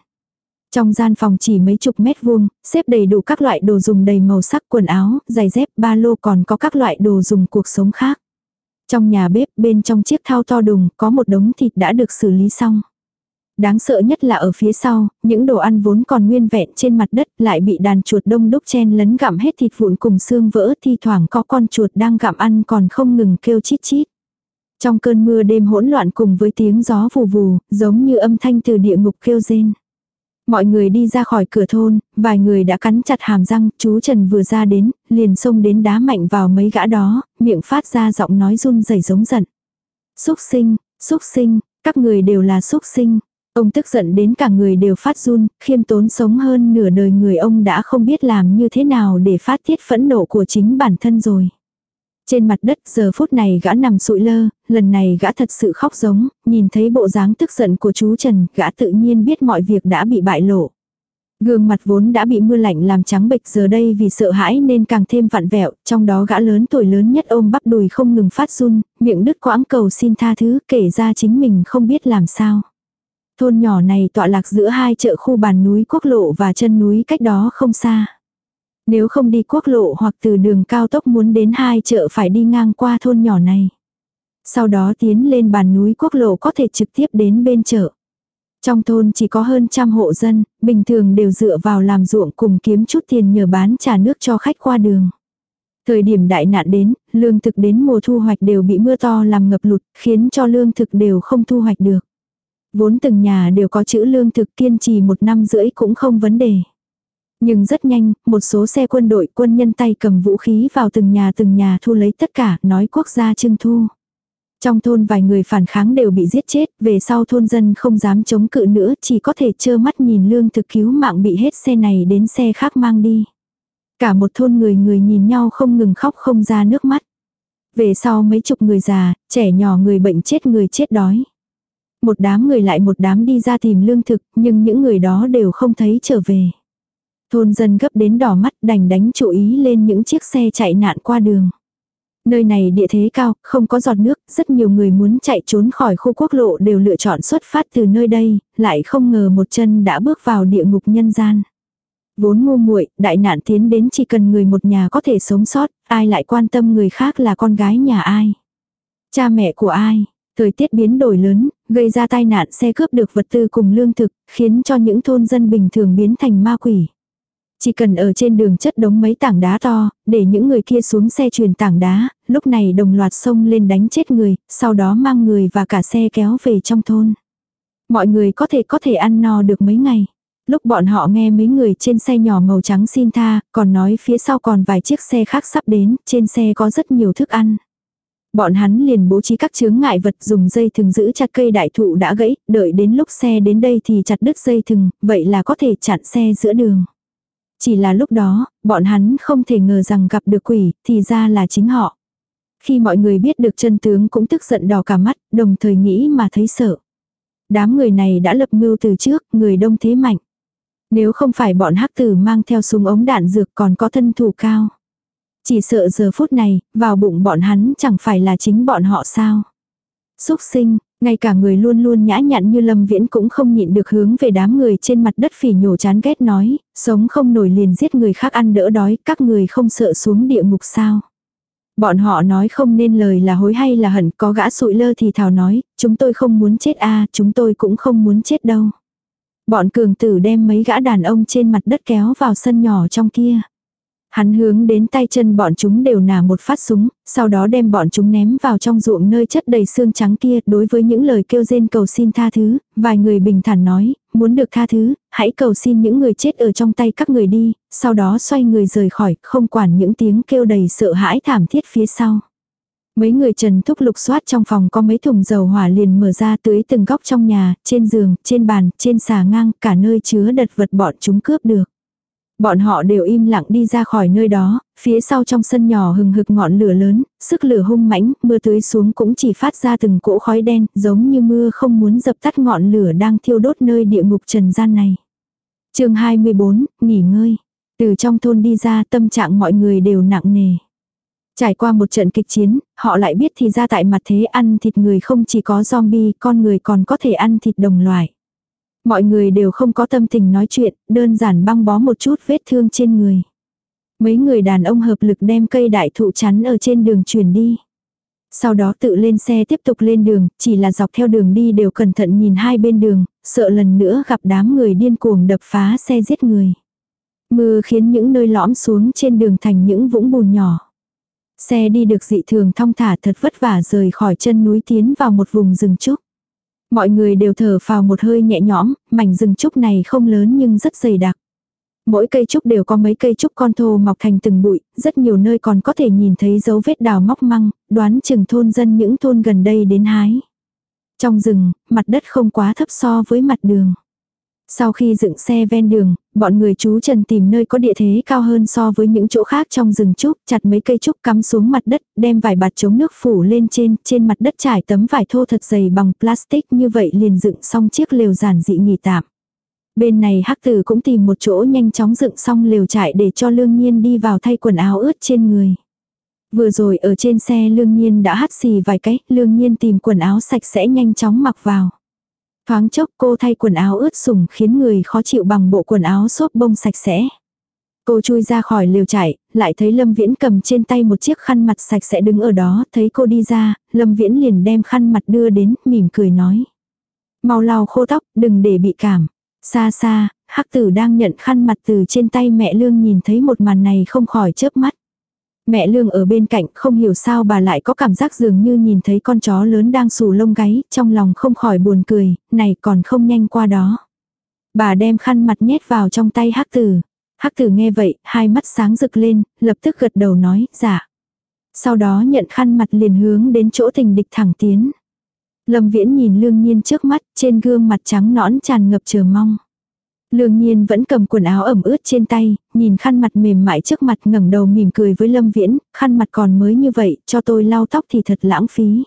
Trong gian phòng chỉ mấy chục mét vuông, xếp đầy đủ các loại đồ dùng đầy màu sắc quần áo, giày dép, ba lô còn có các loại đồ dùng cuộc sống khác. Trong nhà bếp bên trong chiếc thao to đùng có một đống thịt đã được xử lý xong đáng sợ nhất là ở phía sau, những đồ ăn vốn còn nguyên vẹn trên mặt đất lại bị đàn chuột đông đúc chen lấn gặm hết thịt vụn cùng xương vỡ thi thoảng có con chuột đang gặm ăn còn không ngừng kêu chít chít. Trong cơn mưa đêm hỗn loạn cùng với tiếng gió vù vù, giống như âm thanh từ địa ngục kêu rên. Mọi người đi ra khỏi cửa thôn, vài người đã cắn chặt hàm răng, chú Trần vừa ra đến, liền xông đến đá mạnh vào mấy gã đó, miệng phát ra giọng nói run rẩy giống giận. Xúc sinh, xúc sinh, các người đều là xúc sinh. Ông tức giận đến cả người đều phát run, khiêm tốn sống hơn nửa đời người ông đã không biết làm như thế nào để phát tiết phẫn nộ của chính bản thân rồi. Trên mặt đất giờ phút này gã nằm sụi lơ, lần này gã thật sự khóc giống, nhìn thấy bộ dáng tức giận của chú Trần, gã tự nhiên biết mọi việc đã bị bại lộ. Gương mặt vốn đã bị mưa lạnh làm trắng bệch giờ đây vì sợ hãi nên càng thêm vặn vẹo, trong đó gã lớn tuổi lớn nhất ôm bắp đùi không ngừng phát run, miệng đứt quãng cầu xin tha thứ kể ra chính mình không biết làm sao. Thôn nhỏ này tọa lạc giữa hai chợ khu bàn núi quốc lộ và chân núi cách đó không xa. Nếu không đi quốc lộ hoặc từ đường cao tốc muốn đến hai chợ phải đi ngang qua thôn nhỏ này. Sau đó tiến lên bàn núi quốc lộ có thể trực tiếp đến bên chợ. Trong thôn chỉ có hơn trăm hộ dân, bình thường đều dựa vào làm ruộng cùng kiếm chút tiền nhờ bán trà nước cho khách qua đường. Thời điểm đại nạn đến, lương thực đến mùa thu hoạch đều bị mưa to làm ngập lụt, khiến cho lương thực đều không thu hoạch được vốn từng nhà đều có chữ lương thực kiên trì một năm rưỡi cũng không vấn đề. Nhưng rất nhanh, một số xe quân đội quân nhân tay cầm vũ khí vào từng nhà từng nhà thu lấy tất cả, nói quốc gia trưng thu. Trong thôn vài người phản kháng đều bị giết chết, về sau thôn dân không dám chống cự nữa, chỉ có thể trơ mắt nhìn lương thực cứu mạng bị hết xe này đến xe khác mang đi. Cả một thôn người người nhìn nhau không ngừng khóc không ra nước mắt. Về sau mấy chục người già, trẻ nhỏ người bệnh chết người chết đói một đám người lại một đám đi ra tìm lương thực, nhưng những người đó đều không thấy trở về. Thôn dân gấp đến đỏ mắt đành đánh chú ý lên những chiếc xe chạy nạn qua đường. Nơi này địa thế cao, không có giọt nước, rất nhiều người muốn chạy trốn khỏi khu quốc lộ đều lựa chọn xuất phát từ nơi đây, lại không ngờ một chân đã bước vào địa ngục nhân gian. Vốn ngu muội, đại nạn tiến đến chỉ cần người một nhà có thể sống sót, ai lại quan tâm người khác là con gái nhà ai, cha mẹ của ai. Thời tiết biến đổi lớn, gây ra tai nạn xe cướp được vật tư cùng lương thực, khiến cho những thôn dân bình thường biến thành ma quỷ. Chỉ cần ở trên đường chất đống mấy tảng đá to, để những người kia xuống xe truyền tảng đá, lúc này đồng loạt xông lên đánh chết người, sau đó mang người và cả xe kéo về trong thôn. Mọi người có thể có thể ăn no được mấy ngày. Lúc bọn họ nghe mấy người trên xe nhỏ màu trắng xin tha, còn nói phía sau còn vài chiếc xe khác sắp đến, trên xe có rất nhiều thức ăn. Bọn hắn liền bố trí các chướng ngại vật dùng dây thừng giữ chặt cây đại thụ đã gãy, đợi đến lúc xe đến đây thì chặt đứt dây thừng, vậy là có thể chặn xe giữa đường. Chỉ là lúc đó, bọn hắn không thể ngờ rằng gặp được quỷ, thì ra là chính họ. Khi mọi người biết được chân tướng cũng tức giận đỏ cả mắt, đồng thời nghĩ mà thấy sợ. Đám người này đã lập mưu từ trước, người đông thế mạnh. Nếu không phải bọn hắc tử mang theo súng ống đạn dược còn có thân thủ cao. Chỉ sợ giờ phút này, vào bụng bọn hắn chẳng phải là chính bọn họ sao. Xúc sinh, ngay cả người luôn luôn nhã nhặn như Lâm Viễn cũng không nhịn được hướng về đám người trên mặt đất phỉ nhổ chán ghét nói, sống không nổi liền giết người khác ăn đỡ đói, các người không sợ xuống địa ngục sao. Bọn họ nói không nên lời là hối hay là hận, có gã sụi lơ thì thảo nói, chúng tôi không muốn chết a chúng tôi cũng không muốn chết đâu. Bọn cường tử đem mấy gã đàn ông trên mặt đất kéo vào sân nhỏ trong kia. Hắn hướng đến tay chân bọn chúng đều nả một phát súng, sau đó đem bọn chúng ném vào trong ruộng nơi chất đầy xương trắng kia. Đối với những lời kêu rên cầu xin tha thứ, vài người bình thản nói, muốn được tha thứ, hãy cầu xin những người chết ở trong tay các người đi, sau đó xoay người rời khỏi, không quản những tiếng kêu đầy sợ hãi thảm thiết phía sau. Mấy người trần thúc lục soát trong phòng có mấy thùng dầu hỏa liền mở ra tưới từng góc trong nhà, trên giường, trên bàn, trên xà ngang, cả nơi chứa đật vật bọn chúng cướp được. Bọn họ đều im lặng đi ra khỏi nơi đó, phía sau trong sân nhỏ hừng hực ngọn lửa lớn, sức lửa hung mãnh, mưa tưới xuống cũng chỉ phát ra từng cỗ khói đen, giống như mưa không muốn dập tắt ngọn lửa đang thiêu đốt nơi địa ngục trần gian này. chương 24, nghỉ ngơi. Từ trong thôn đi ra tâm trạng mọi người đều nặng nề. Trải qua một trận kịch chiến, họ lại biết thì ra tại mặt thế ăn thịt người không chỉ có zombie, con người còn có thể ăn thịt đồng loại. Mọi người đều không có tâm tình nói chuyện, đơn giản băng bó một chút vết thương trên người. Mấy người đàn ông hợp lực đem cây đại thụ chắn ở trên đường chuyển đi. Sau đó tự lên xe tiếp tục lên đường, chỉ là dọc theo đường đi đều cẩn thận nhìn hai bên đường, sợ lần nữa gặp đám người điên cuồng đập phá xe giết người. Mưa khiến những nơi lõm xuống trên đường thành những vũng bùn nhỏ. Xe đi được dị thường thong thả thật vất vả rời khỏi chân núi tiến vào một vùng rừng trúc. Mọi người đều thở phào một hơi nhẹ nhõm, mảnh rừng trúc này không lớn nhưng rất dày đặc. Mỗi cây trúc đều có mấy cây trúc con thô mọc thành từng bụi, rất nhiều nơi còn có thể nhìn thấy dấu vết đào móc măng, đoán chừng thôn dân những thôn gần đây đến hái. Trong rừng, mặt đất không quá thấp so với mặt đường. Sau khi dựng xe ven đường, bọn người chú Trần tìm nơi có địa thế cao hơn so với những chỗ khác trong rừng trúc, chặt mấy cây trúc cắm xuống mặt đất, đem vải bạt chống nước phủ lên trên, trên mặt đất trải tấm vải thô thật dày bằng plastic như vậy liền dựng xong chiếc lều giản dị nghỉ tạm. Bên này hắc tử cũng tìm một chỗ nhanh chóng dựng xong lều trại để cho lương nhiên đi vào thay quần áo ướt trên người. Vừa rồi ở trên xe lương nhiên đã hắt xì vài cái, lương nhiên tìm quần áo sạch sẽ nhanh chóng mặc vào. Thoáng chốc cô thay quần áo ướt sùng khiến người khó chịu bằng bộ quần áo xốp bông sạch sẽ. Cô chui ra khỏi liều chạy lại thấy Lâm Viễn cầm trên tay một chiếc khăn mặt sạch sẽ đứng ở đó, thấy cô đi ra, Lâm Viễn liền đem khăn mặt đưa đến, mỉm cười nói. Mau lau khô tóc, đừng để bị cảm. Xa xa, hắc tử đang nhận khăn mặt từ trên tay mẹ lương nhìn thấy một màn này không khỏi chớp mắt mẹ lương ở bên cạnh không hiểu sao bà lại có cảm giác dường như nhìn thấy con chó lớn đang xù lông gáy, trong lòng không khỏi buồn cười, này còn không nhanh qua đó. Bà đem khăn mặt nhét vào trong tay hắc tử. Hắc tử nghe vậy, hai mắt sáng rực lên, lập tức gật đầu nói, dạ. Sau đó nhận khăn mặt liền hướng đến chỗ tình địch thẳng tiến. Lâm viễn nhìn lương nhiên trước mắt, trên gương mặt trắng nõn tràn ngập chờ mong. Lương nhiên vẫn cầm quần áo ẩm ướt trên tay, nhìn khăn mặt mềm mại trước mặt ngẩng đầu mỉm cười với Lâm Viễn, khăn mặt còn mới như vậy, cho tôi lau tóc thì thật lãng phí.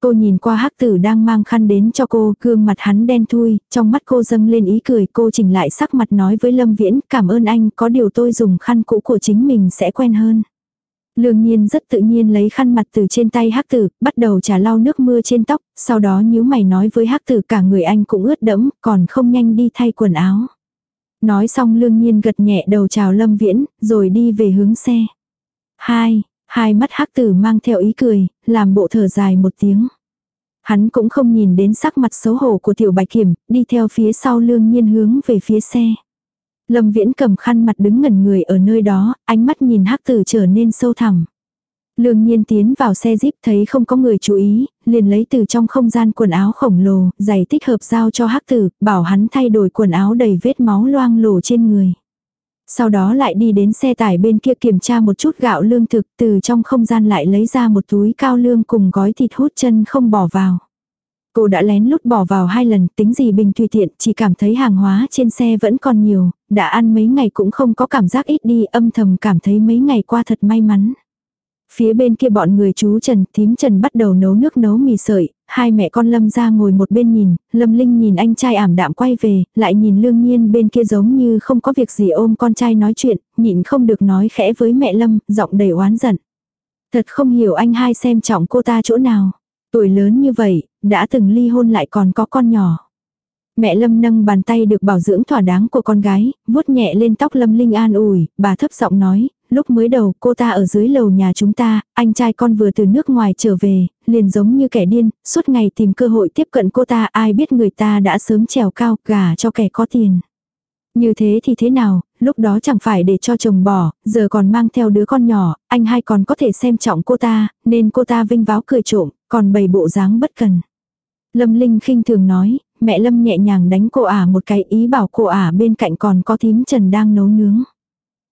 Cô nhìn qua hắc tử đang mang khăn đến cho cô, gương mặt hắn đen thui, trong mắt cô dâng lên ý cười, cô chỉnh lại sắc mặt nói với Lâm Viễn, cảm ơn anh, có điều tôi dùng khăn cũ của chính mình sẽ quen hơn. Lương nhiên rất tự nhiên lấy khăn mặt từ trên tay hắc tử, bắt đầu trả lau nước mưa trên tóc, sau đó nhíu mày nói với hắc tử cả người anh cũng ướt đẫm, còn không nhanh đi thay quần áo. Nói xong lương nhiên gật nhẹ đầu chào lâm viễn, rồi đi về hướng xe. Hai, hai mắt hắc tử mang theo ý cười, làm bộ thở dài một tiếng. Hắn cũng không nhìn đến sắc mặt xấu hổ của tiểu bạch kiểm, đi theo phía sau lương nhiên hướng về phía xe. Lâm Viễn cầm khăn mặt đứng ngẩn người ở nơi đó, ánh mắt nhìn hắc tử trở nên sâu thẳm. Lương nhiên tiến vào xe jeep thấy không có người chú ý, liền lấy từ trong không gian quần áo khổng lồ, giày tích hợp giao cho hắc tử, bảo hắn thay đổi quần áo đầy vết máu loang lổ trên người. Sau đó lại đi đến xe tải bên kia kiểm tra một chút gạo lương thực từ trong không gian lại lấy ra một túi cao lương cùng gói thịt hút chân không bỏ vào. Cô đã lén lút bỏ vào hai lần, tính gì bình tùy tiện, chỉ cảm thấy hàng hóa trên xe vẫn còn nhiều, đã ăn mấy ngày cũng không có cảm giác ít đi, âm thầm cảm thấy mấy ngày qua thật may mắn. Phía bên kia bọn người chú Trần, thím Trần bắt đầu nấu nước nấu mì sợi, hai mẹ con Lâm ra ngồi một bên nhìn, Lâm Linh nhìn anh trai ảm đạm quay về, lại nhìn lương nhiên bên kia giống như không có việc gì ôm con trai nói chuyện, nhịn không được nói khẽ với mẹ Lâm, giọng đầy oán giận. Thật không hiểu anh hai xem trọng cô ta chỗ nào. Tuổi lớn như vậy, đã từng ly hôn lại còn có con nhỏ. Mẹ Lâm nâng bàn tay được bảo dưỡng thỏa đáng của con gái, vuốt nhẹ lên tóc Lâm Linh an ủi, bà thấp giọng nói, lúc mới đầu cô ta ở dưới lầu nhà chúng ta, anh trai con vừa từ nước ngoài trở về, liền giống như kẻ điên, suốt ngày tìm cơ hội tiếp cận cô ta ai biết người ta đã sớm trèo cao gà cho kẻ có tiền. Như thế thì thế nào, lúc đó chẳng phải để cho chồng bỏ, giờ còn mang theo đứa con nhỏ, anh hai còn có thể xem trọng cô ta, nên cô ta vinh váo cười trộm, còn bày bộ dáng bất cần. Lâm Linh khinh thường nói, mẹ Lâm nhẹ nhàng đánh cô ả một cái ý bảo cô ả bên cạnh còn có thím Trần đang nấu nướng.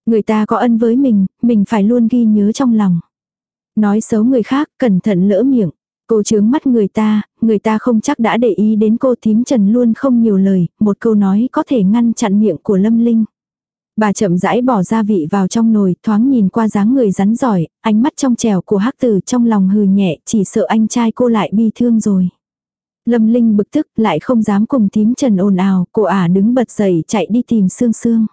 Người ta có ân với mình, mình phải luôn ghi nhớ trong lòng. Nói xấu người khác, cẩn thận lỡ miệng. Cô chướng mắt người ta, người ta không chắc đã để ý đến cô thím Trần luôn không nhiều lời, một câu nói có thể ngăn chặn miệng của Lâm Linh. Bà chậm rãi bỏ gia vị vào trong nồi, thoáng nhìn qua dáng người rắn giỏi, ánh mắt trong trèo của hắc tử trong lòng hừ nhẹ, chỉ sợ anh trai cô lại bi thương rồi. Lâm Linh bực tức lại không dám cùng tím trần ồn ào, cô ả đứng bật dậy chạy đi tìm Sương Sương.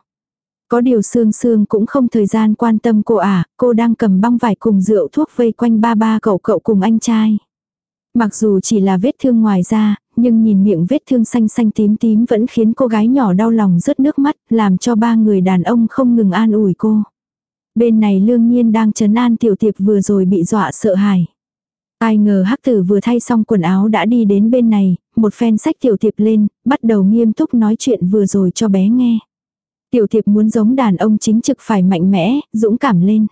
Có điều Sương Sương cũng không thời gian quan tâm cô ả, cô đang cầm băng vải cùng rượu thuốc vây quanh ba ba cậu cậu cùng anh trai. Mặc dù chỉ là vết thương ngoài da, nhưng nhìn miệng vết thương xanh xanh tím tím vẫn khiến cô gái nhỏ đau lòng rớt nước mắt, làm cho ba người đàn ông không ngừng an ủi cô. Bên này lương nhiên đang chấn an tiểu tiệp vừa rồi bị dọa sợ hãi. Ai ngờ hắc tử vừa thay xong quần áo đã đi đến bên này, một phen sách tiểu thiệp lên, bắt đầu nghiêm túc nói chuyện vừa rồi cho bé nghe. Tiểu thiệp muốn giống đàn ông chính trực phải mạnh mẽ, dũng cảm lên.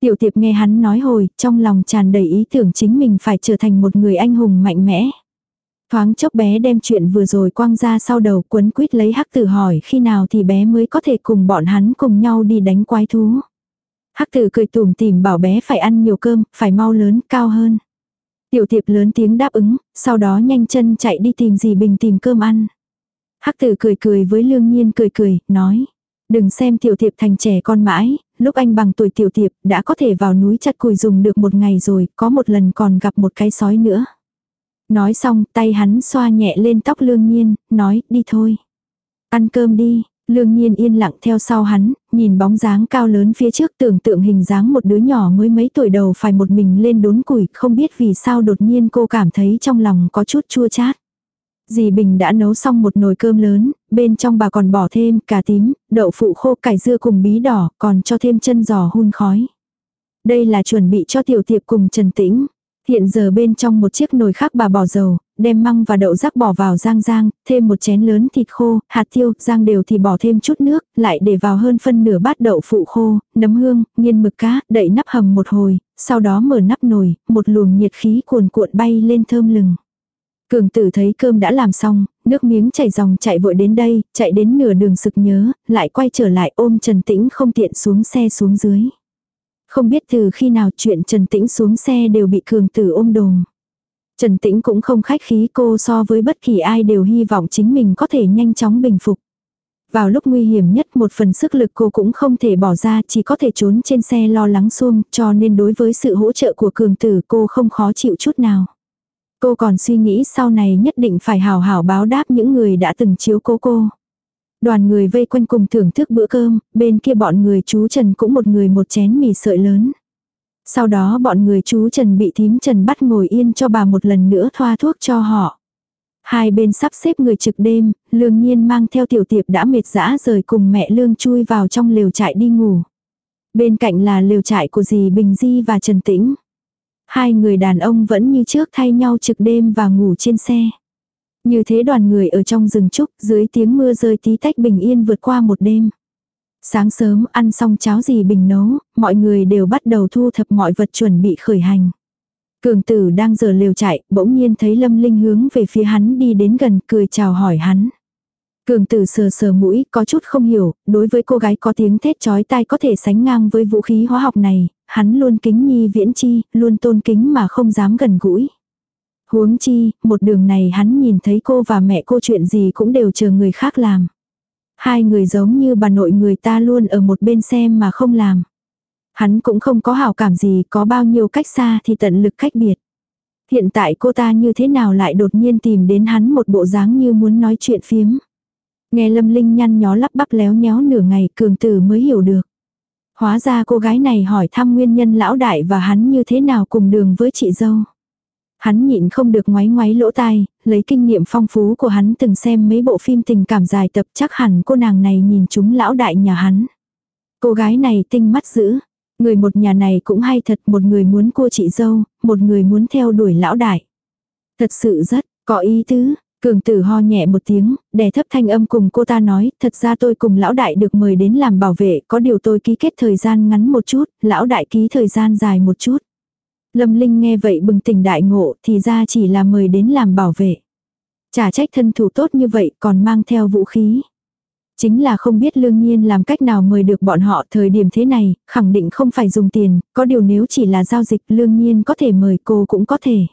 Tiểu thiệp nghe hắn nói hồi, trong lòng tràn đầy ý tưởng chính mình phải trở thành một người anh hùng mạnh mẽ. Thoáng chốc bé đem chuyện vừa rồi quăng ra sau đầu quấn quýt lấy hắc tử hỏi khi nào thì bé mới có thể cùng bọn hắn cùng nhau đi đánh quái thú. Hắc tử cười tùm tìm bảo bé phải ăn nhiều cơm, phải mau lớn, cao hơn. Tiểu thiệp lớn tiếng đáp ứng, sau đó nhanh chân chạy đi tìm dì Bình tìm cơm ăn. Hắc tử cười cười với lương nhiên cười cười, nói. Đừng xem tiểu thiệp thành trẻ con mãi, lúc anh bằng tuổi tiểu thiệp đã có thể vào núi chặt cùi dùng được một ngày rồi, có một lần còn gặp một cái sói nữa. Nói xong tay hắn xoa nhẹ lên tóc lương nhiên, nói đi thôi. Ăn cơm đi, Lương nhiên yên lặng theo sau hắn, nhìn bóng dáng cao lớn phía trước tưởng tượng hình dáng một đứa nhỏ mới mấy tuổi đầu phải một mình lên đốn củi, không biết vì sao đột nhiên cô cảm thấy trong lòng có chút chua chát. Dì Bình đã nấu xong một nồi cơm lớn, bên trong bà còn bỏ thêm cà tím, đậu phụ khô cải dưa cùng bí đỏ, còn cho thêm chân giò hun khói. Đây là chuẩn bị cho tiểu tiệp cùng Trần Tĩnh. Hiện giờ bên trong một chiếc nồi khác bà bỏ dầu, đem măng và đậu rắc bỏ vào rang rang, thêm một chén lớn thịt khô, hạt tiêu, rang đều thì bỏ thêm chút nước, lại để vào hơn phân nửa bát đậu phụ khô, nấm hương, nghiên mực cá, đậy nắp hầm một hồi, sau đó mở nắp nồi, một luồng nhiệt khí cuồn cuộn bay lên thơm lừng. Cường tử thấy cơm đã làm xong, nước miếng chảy dòng chạy vội đến đây, chạy đến nửa đường sực nhớ, lại quay trở lại ôm Trần Tĩnh không tiện xuống xe xuống dưới. Không biết từ khi nào chuyện Trần Tĩnh xuống xe đều bị cường tử ôm đồm. Trần Tĩnh cũng không khách khí cô so với bất kỳ ai đều hy vọng chính mình có thể nhanh chóng bình phục. Vào lúc nguy hiểm nhất một phần sức lực cô cũng không thể bỏ ra chỉ có thể trốn trên xe lo lắng xuông cho nên đối với sự hỗ trợ của cường tử cô không khó chịu chút nào. Cô còn suy nghĩ sau này nhất định phải hào hảo báo đáp những người đã từng chiếu cố cô. cô. Đoàn người vây quanh cùng thưởng thức bữa cơm, bên kia bọn người chú Trần cũng một người một chén mì sợi lớn. Sau đó bọn người chú Trần bị thím Trần bắt ngồi yên cho bà một lần nữa thoa thuốc cho họ. Hai bên sắp xếp người trực đêm, lương nhiên mang theo tiểu tiệp đã mệt dã rời cùng mẹ lương chui vào trong liều trại đi ngủ. Bên cạnh là liều trại của dì Bình Di và Trần Tĩnh. Hai người đàn ông vẫn như trước thay nhau trực đêm và ngủ trên xe. Như thế đoàn người ở trong rừng trúc dưới tiếng mưa rơi tí tách bình yên vượt qua một đêm. Sáng sớm ăn xong cháo gì bình nấu, mọi người đều bắt đầu thu thập mọi vật chuẩn bị khởi hành. Cường tử đang giờ liều chạy, bỗng nhiên thấy Lâm Linh hướng về phía hắn đi đến gần, cười chào hỏi hắn. Cường tử sờ sờ mũi, có chút không hiểu, đối với cô gái có tiếng thét chói tai có thể sánh ngang với vũ khí hóa học này, hắn luôn kính nhi viễn chi, luôn tôn kính mà không dám gần gũi. Huống chi, một đường này hắn nhìn thấy cô và mẹ cô chuyện gì cũng đều chờ người khác làm. Hai người giống như bà nội người ta luôn ở một bên xem mà không làm. Hắn cũng không có hảo cảm gì, có bao nhiêu cách xa thì tận lực cách biệt. Hiện tại cô ta như thế nào lại đột nhiên tìm đến hắn một bộ dáng như muốn nói chuyện phiếm. Nghe Lâm Linh nhăn nhó lắp bắp léo nhéo nửa ngày, cường tử mới hiểu được. Hóa ra cô gái này hỏi thăm nguyên nhân lão đại và hắn như thế nào cùng đường với chị dâu hắn nhịn không được ngoáy ngoáy lỗ tai, lấy kinh nghiệm phong phú của hắn từng xem mấy bộ phim tình cảm dài tập chắc hẳn cô nàng này nhìn chúng lão đại nhà hắn. Cô gái này tinh mắt dữ, người một nhà này cũng hay thật, một người muốn cua chị dâu, một người muốn theo đuổi lão đại. Thật sự rất, có ý tứ, Cường tử ho nhẹ một tiếng, đè thấp thanh âm cùng cô ta nói, thật ra tôi cùng lão đại được mời đến làm bảo vệ, có điều tôi ký kết thời gian ngắn một chút, lão đại ký thời gian dài một chút. Lâm Linh nghe vậy bừng tỉnh đại ngộ thì ra chỉ là mời đến làm bảo vệ. Chả trách thân thủ tốt như vậy còn mang theo vũ khí. Chính là không biết lương nhiên làm cách nào mời được bọn họ thời điểm thế này, khẳng định không phải dùng tiền, có điều nếu chỉ là giao dịch lương nhiên có thể mời cô cũng có thể.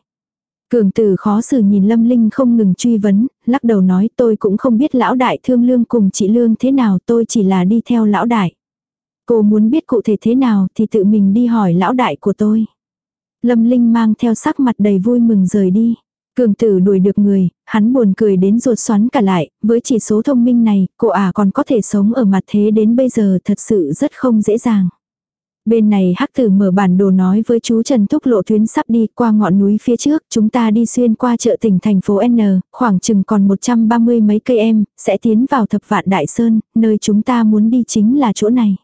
Cường tử khó xử nhìn Lâm Linh không ngừng truy vấn, lắc đầu nói tôi cũng không biết lão đại thương lương cùng chị Lương thế nào tôi chỉ là đi theo lão đại. Cô muốn biết cụ thể thế nào thì tự mình đi hỏi lão đại của tôi. Lâm Linh mang theo sắc mặt đầy vui mừng rời đi. Cường tử đuổi được người, hắn buồn cười đến ruột xoắn cả lại, với chỉ số thông minh này, cô ả còn có thể sống ở mặt thế đến bây giờ thật sự rất không dễ dàng. Bên này hắc tử mở bản đồ nói với chú Trần Thúc lộ tuyến sắp đi qua ngọn núi phía trước, chúng ta đi xuyên qua chợ tỉnh thành phố N, khoảng chừng còn 130 mấy cây em, sẽ tiến vào thập vạn đại sơn, nơi chúng ta muốn đi chính là chỗ này.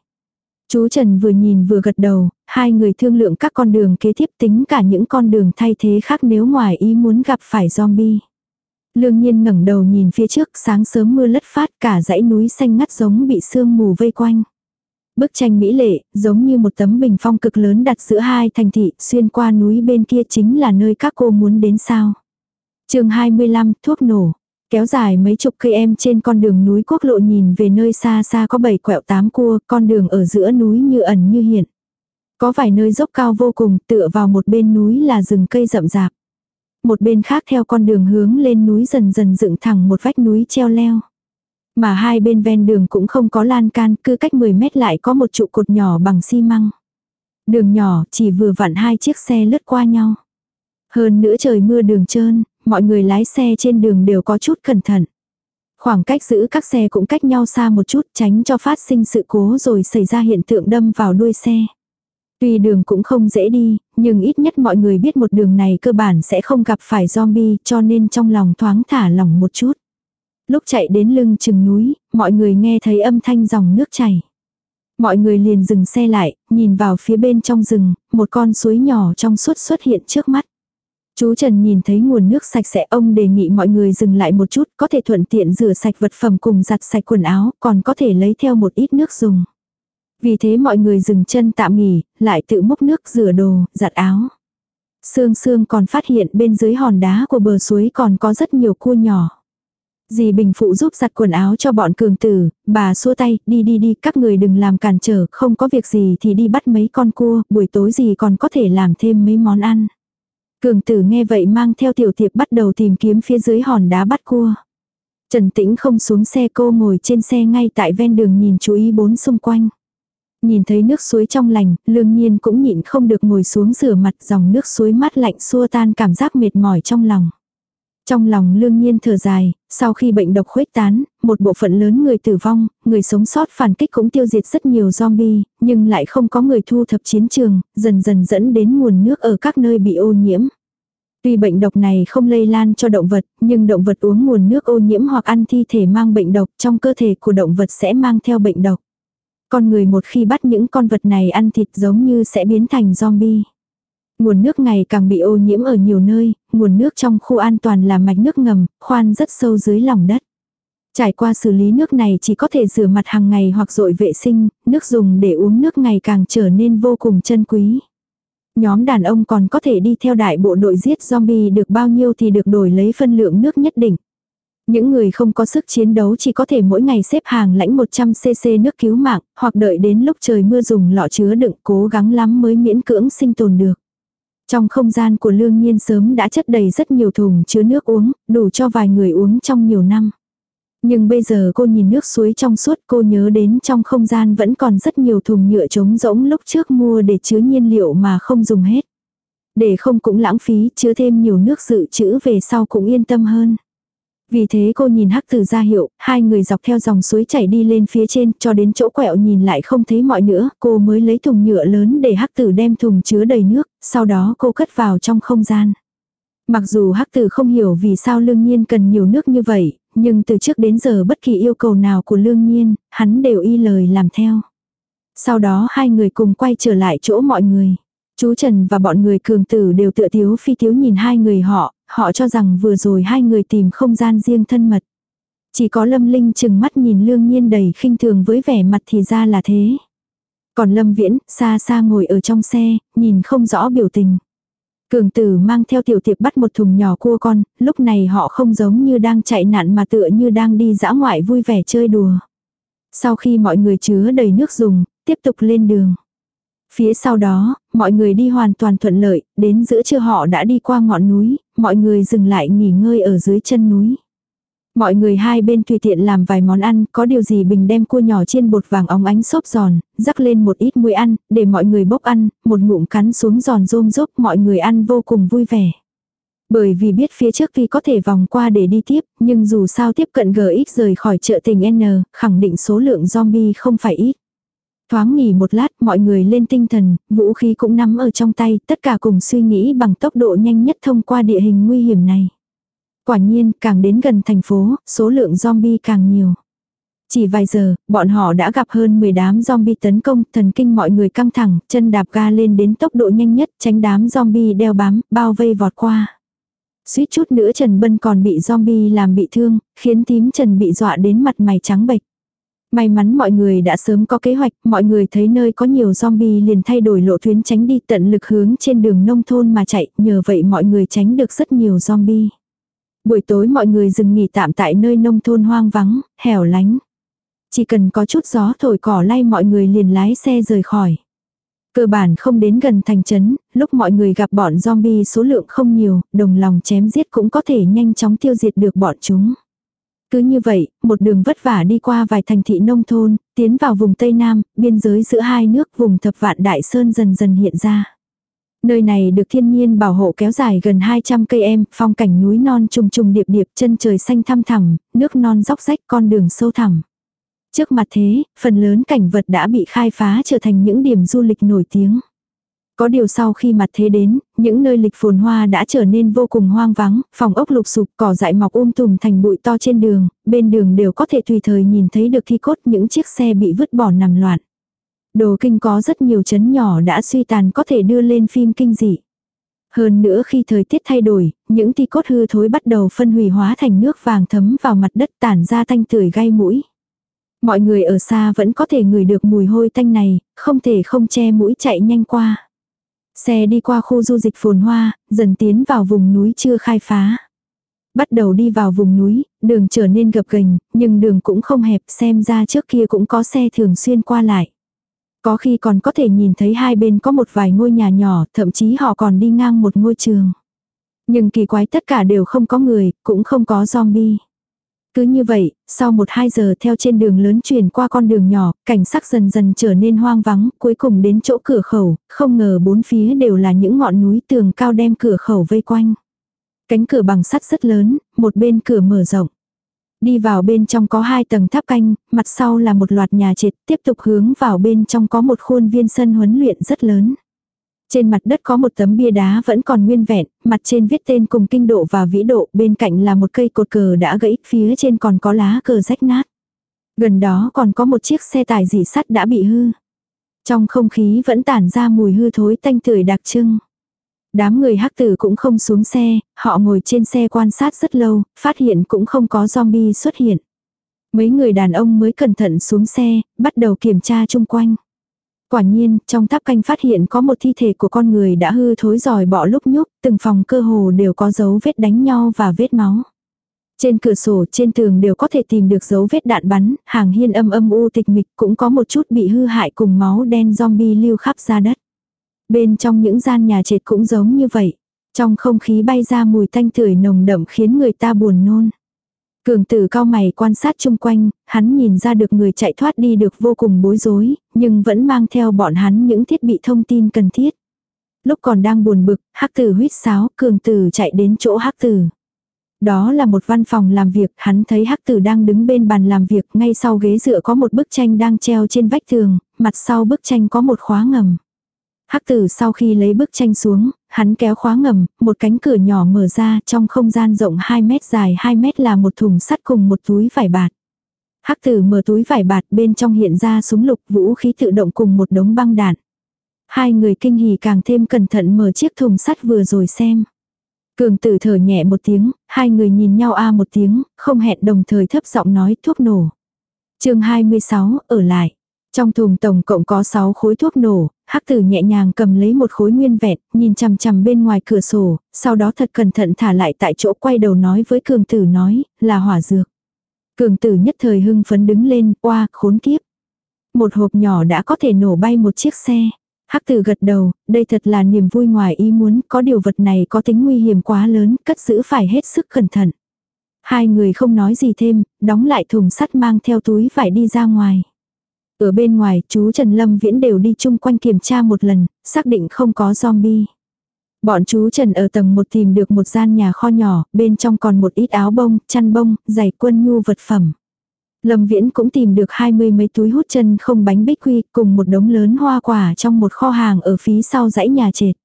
Chú Trần vừa nhìn vừa gật đầu, hai người thương lượng các con đường kế tiếp tính cả những con đường thay thế khác nếu ngoài ý muốn gặp phải zombie. Lương nhiên ngẩng đầu nhìn phía trước sáng sớm mưa lất phát cả dãy núi xanh ngắt giống bị sương mù vây quanh. Bức tranh mỹ lệ, giống như một tấm bình phong cực lớn đặt giữa hai thành thị, xuyên qua núi bên kia chính là nơi các cô muốn đến sao. chương 25, thuốc nổ kéo dài mấy chục cây em trên con đường núi quốc lộ nhìn về nơi xa xa có bảy quẹo tám cua, con đường ở giữa núi như ẩn như hiện. Có vài nơi dốc cao vô cùng, tựa vào một bên núi là rừng cây rậm rạp. Một bên khác theo con đường hướng lên núi dần dần dựng thẳng một vách núi treo leo. Mà hai bên ven đường cũng không có lan can, cứ cách 10 mét lại có một trụ cột nhỏ bằng xi măng. Đường nhỏ chỉ vừa vặn hai chiếc xe lướt qua nhau. Hơn nữa trời mưa đường trơn, mọi người lái xe trên đường đều có chút cẩn thận. Khoảng cách giữ các xe cũng cách nhau xa một chút tránh cho phát sinh sự cố rồi xảy ra hiện tượng đâm vào đuôi xe. Tuy đường cũng không dễ đi, nhưng ít nhất mọi người biết một đường này cơ bản sẽ không gặp phải zombie cho nên trong lòng thoáng thả lỏng một chút. Lúc chạy đến lưng chừng núi, mọi người nghe thấy âm thanh dòng nước chảy. Mọi người liền dừng xe lại, nhìn vào phía bên trong rừng, một con suối nhỏ trong suốt xuất hiện trước mắt. Chú Trần nhìn thấy nguồn nước sạch sẽ ông đề nghị mọi người dừng lại một chút, có thể thuận tiện rửa sạch vật phẩm cùng giặt sạch quần áo, còn có thể lấy theo một ít nước dùng. Vì thế mọi người dừng chân tạm nghỉ, lại tự múc nước rửa đồ, giặt áo. Sương Sương còn phát hiện bên dưới hòn đá của bờ suối còn có rất nhiều cua nhỏ. Dì Bình Phụ giúp giặt quần áo cho bọn cường tử, bà xua tay, đi đi đi, các người đừng làm cản trở, không có việc gì thì đi bắt mấy con cua, buổi tối gì còn có thể làm thêm mấy món ăn. Cường tử nghe vậy mang theo tiểu thiệp bắt đầu tìm kiếm phía dưới hòn đá bắt cua. Trần Tĩnh không xuống xe cô ngồi trên xe ngay tại ven đường nhìn chú ý bốn xung quanh. Nhìn thấy nước suối trong lành, lương nhiên cũng nhịn không được ngồi xuống rửa mặt dòng nước suối mát lạnh xua tan cảm giác mệt mỏi trong lòng. Trong lòng lương nhiên thở dài, sau khi bệnh độc khuếch tán, một bộ phận lớn người tử vong, người sống sót phản kích cũng tiêu diệt rất nhiều zombie, nhưng lại không có người thu thập chiến trường, dần dần dẫn đến nguồn nước ở các nơi bị ô nhiễm. Tuy bệnh độc này không lây lan cho động vật, nhưng động vật uống nguồn nước ô nhiễm hoặc ăn thi thể mang bệnh độc trong cơ thể của động vật sẽ mang theo bệnh độc. Con người một khi bắt những con vật này ăn thịt giống như sẽ biến thành zombie. Nguồn nước ngày càng bị ô nhiễm ở nhiều nơi, nguồn nước trong khu an toàn là mạch nước ngầm, khoan rất sâu dưới lòng đất. Trải qua xử lý nước này chỉ có thể rửa mặt hàng ngày hoặc dội vệ sinh, nước dùng để uống nước ngày càng trở nên vô cùng chân quý. Nhóm đàn ông còn có thể đi theo đại bộ đội giết zombie được bao nhiêu thì được đổi lấy phân lượng nước nhất định. Những người không có sức chiến đấu chỉ có thể mỗi ngày xếp hàng lãnh 100cc nước cứu mạng, hoặc đợi đến lúc trời mưa dùng lọ chứa đựng cố gắng lắm mới miễn cưỡng sinh tồn được. Trong không gian của lương nhiên sớm đã chất đầy rất nhiều thùng chứa nước uống, đủ cho vài người uống trong nhiều năm. Nhưng bây giờ cô nhìn nước suối trong suốt cô nhớ đến trong không gian vẫn còn rất nhiều thùng nhựa trống rỗng lúc trước mua để chứa nhiên liệu mà không dùng hết. Để không cũng lãng phí chứa thêm nhiều nước dự trữ về sau cũng yên tâm hơn. Vì thế cô nhìn hắc tử ra hiệu, hai người dọc theo dòng suối chảy đi lên phía trên cho đến chỗ quẹo nhìn lại không thấy mọi nữa, cô mới lấy thùng nhựa lớn để hắc tử đem thùng chứa đầy nước, sau đó cô cất vào trong không gian. Mặc dù hắc tử không hiểu vì sao lương nhiên cần nhiều nước như vậy, nhưng từ trước đến giờ bất kỳ yêu cầu nào của lương nhiên, hắn đều y lời làm theo. Sau đó hai người cùng quay trở lại chỗ mọi người. Chú Trần và bọn người cường tử đều tựa thiếu phi thiếu nhìn hai người họ, họ cho rằng vừa rồi hai người tìm không gian riêng thân mật. Chỉ có Lâm Linh chừng mắt nhìn lương nhiên đầy khinh thường với vẻ mặt thì ra là thế. Còn Lâm Viễn, xa xa ngồi ở trong xe, nhìn không rõ biểu tình. Cường tử mang theo tiểu tiệp bắt một thùng nhỏ cua con, lúc này họ không giống như đang chạy nạn mà tựa như đang đi dã ngoại vui vẻ chơi đùa. Sau khi mọi người chứa đầy nước dùng, tiếp tục lên đường. Phía sau đó, mọi người đi hoàn toàn thuận lợi, đến giữa trưa họ đã đi qua ngọn núi, mọi người dừng lại nghỉ ngơi ở dưới chân núi. Mọi người hai bên tùy tiện làm vài món ăn, có điều gì bình đem cua nhỏ trên bột vàng óng ánh xốp giòn, rắc lên một ít muối ăn, để mọi người bốc ăn, một ngụm cắn xuống giòn rôm rốp, mọi người ăn vô cùng vui vẻ. Bởi vì biết phía trước vì có thể vòng qua để đi tiếp, nhưng dù sao tiếp cận GX rời khỏi chợ tình N, khẳng định số lượng zombie không phải ít. Thoáng nghỉ một lát mọi người lên tinh thần, vũ khí cũng nắm ở trong tay, tất cả cùng suy nghĩ bằng tốc độ nhanh nhất thông qua địa hình nguy hiểm này. Quả nhiên, càng đến gần thành phố, số lượng zombie càng nhiều. Chỉ vài giờ, bọn họ đã gặp hơn 10 đám zombie tấn công, thần kinh mọi người căng thẳng, chân đạp ga lên đến tốc độ nhanh nhất, tránh đám zombie đeo bám, bao vây vọt qua. Suýt chút nữa Trần Bân còn bị zombie làm bị thương, khiến tím Trần bị dọa đến mặt mày trắng bệch. May mắn mọi người đã sớm có kế hoạch, mọi người thấy nơi có nhiều zombie liền thay đổi lộ tuyến tránh đi tận lực hướng trên đường nông thôn mà chạy, nhờ vậy mọi người tránh được rất nhiều zombie. Buổi tối mọi người dừng nghỉ tạm tại nơi nông thôn hoang vắng, hẻo lánh. Chỉ cần có chút gió thổi cỏ lay mọi người liền lái xe rời khỏi. Cơ bản không đến gần thành trấn, lúc mọi người gặp bọn zombie số lượng không nhiều, đồng lòng chém giết cũng có thể nhanh chóng tiêu diệt được bọn chúng. Cứ như vậy, một đường vất vả đi qua vài thành thị nông thôn, tiến vào vùng Tây Nam, biên giới giữa hai nước vùng thập vạn đại sơn dần dần hiện ra. Nơi này được thiên nhiên bảo hộ kéo dài gần 200 cây em, phong cảnh núi non trùng trùng điệp điệp, chân trời xanh thăm thẳm, nước non róc rách con đường sâu thẳm. Trước mặt thế, phần lớn cảnh vật đã bị khai phá trở thành những điểm du lịch nổi tiếng. Có điều sau khi mặt thế đến, những nơi lịch phồn hoa đã trở nên vô cùng hoang vắng, phòng ốc lục sụp cỏ dại mọc um tùm thành bụi to trên đường, bên đường đều có thể tùy thời nhìn thấy được thi cốt những chiếc xe bị vứt bỏ nằm loạn. Đồ kinh có rất nhiều chấn nhỏ đã suy tàn có thể đưa lên phim kinh dị. Hơn nữa khi thời tiết thay đổi, những thi cốt hư thối bắt đầu phân hủy hóa thành nước vàng thấm vào mặt đất tản ra thanh tưởi gai mũi. Mọi người ở xa vẫn có thể ngửi được mùi hôi tanh này, không thể không che mũi chạy nhanh qua. Xe đi qua khu du dịch phồn hoa, dần tiến vào vùng núi chưa khai phá. Bắt đầu đi vào vùng núi, đường trở nên gập ghềnh, nhưng đường cũng không hẹp xem ra trước kia cũng có xe thường xuyên qua lại. Có khi còn có thể nhìn thấy hai bên có một vài ngôi nhà nhỏ, thậm chí họ còn đi ngang một ngôi trường. Nhưng kỳ quái tất cả đều không có người, cũng không có zombie. Cứ như vậy, sau một hai giờ theo trên đường lớn chuyển qua con đường nhỏ, cảnh sắc dần dần trở nên hoang vắng, cuối cùng đến chỗ cửa khẩu, không ngờ bốn phía đều là những ngọn núi tường cao đem cửa khẩu vây quanh. Cánh cửa bằng sắt rất lớn, một bên cửa mở rộng. Đi vào bên trong có hai tầng tháp canh, mặt sau là một loạt nhà trệt, tiếp tục hướng vào bên trong có một khuôn viên sân huấn luyện rất lớn. Trên mặt đất có một tấm bia đá vẫn còn nguyên vẹn, mặt trên viết tên cùng kinh độ và vĩ độ, bên cạnh là một cây cột cờ đã gãy, phía trên còn có lá cờ rách nát. Gần đó còn có một chiếc xe tải dỉ sắt đã bị hư. Trong không khí vẫn tản ra mùi hư thối tanh tưởi đặc trưng. Đám người hắc tử cũng không xuống xe, họ ngồi trên xe quan sát rất lâu, phát hiện cũng không có zombie xuất hiện. Mấy người đàn ông mới cẩn thận xuống xe, bắt đầu kiểm tra chung quanh. Quả nhiên, trong tháp canh phát hiện có một thi thể của con người đã hư thối giỏi bỏ lúc nhúc, từng phòng cơ hồ đều có dấu vết đánh nhau và vết máu. Trên cửa sổ, trên tường đều có thể tìm được dấu vết đạn bắn, hàng hiên âm âm u tịch mịch cũng có một chút bị hư hại cùng máu đen zombie lưu khắp ra đất. Bên trong những gian nhà trệt cũng giống như vậy. Trong không khí bay ra mùi thanh tưởi nồng đậm khiến người ta buồn nôn. Cường tử cao mày quan sát chung quanh, hắn nhìn ra được người chạy thoát đi được vô cùng bối rối, nhưng vẫn mang theo bọn hắn những thiết bị thông tin cần thiết. Lúc còn đang buồn bực, hắc tử huyết sáo, cường tử chạy đến chỗ hắc tử. Đó là một văn phòng làm việc, hắn thấy hắc tử đang đứng bên bàn làm việc, ngay sau ghế dựa có một bức tranh đang treo trên vách tường, mặt sau bức tranh có một khóa ngầm. Hắc tử sau khi lấy bức tranh xuống, hắn kéo khóa ngầm, một cánh cửa nhỏ mở ra trong không gian rộng 2 mét dài 2 mét là một thùng sắt cùng một túi vải bạt. Hắc tử mở túi vải bạt bên trong hiện ra súng lục vũ khí tự động cùng một đống băng đạn. Hai người kinh hỉ càng thêm cẩn thận mở chiếc thùng sắt vừa rồi xem. Cường tử thở nhẹ một tiếng, hai người nhìn nhau a một tiếng, không hẹn đồng thời thấp giọng nói thuốc nổ. chương 26, ở lại. Trong thùng tổng cộng có 6 khối thuốc nổ, Hắc tử nhẹ nhàng cầm lấy một khối nguyên vẹn, nhìn chằm chằm bên ngoài cửa sổ, sau đó thật cẩn thận thả lại tại chỗ quay đầu nói với cường tử nói, là hỏa dược. Cường tử nhất thời hưng phấn đứng lên, qua khốn kiếp. Một hộp nhỏ đã có thể nổ bay một chiếc xe. Hắc tử gật đầu, đây thật là niềm vui ngoài ý muốn, có điều vật này có tính nguy hiểm quá lớn, cất giữ phải hết sức cẩn thận. Hai người không nói gì thêm, đóng lại thùng sắt mang theo túi phải đi ra ngoài. Ở bên ngoài, chú Trần Lâm Viễn đều đi chung quanh kiểm tra một lần, xác định không có zombie. Bọn chú Trần ở tầng một tìm được một gian nhà kho nhỏ, bên trong còn một ít áo bông, chăn bông, giày quân nhu vật phẩm. Lâm Viễn cũng tìm được hai mươi mấy túi hút chân không bánh bích quy cùng một đống lớn hoa quả trong một kho hàng ở phía sau dãy nhà trệt.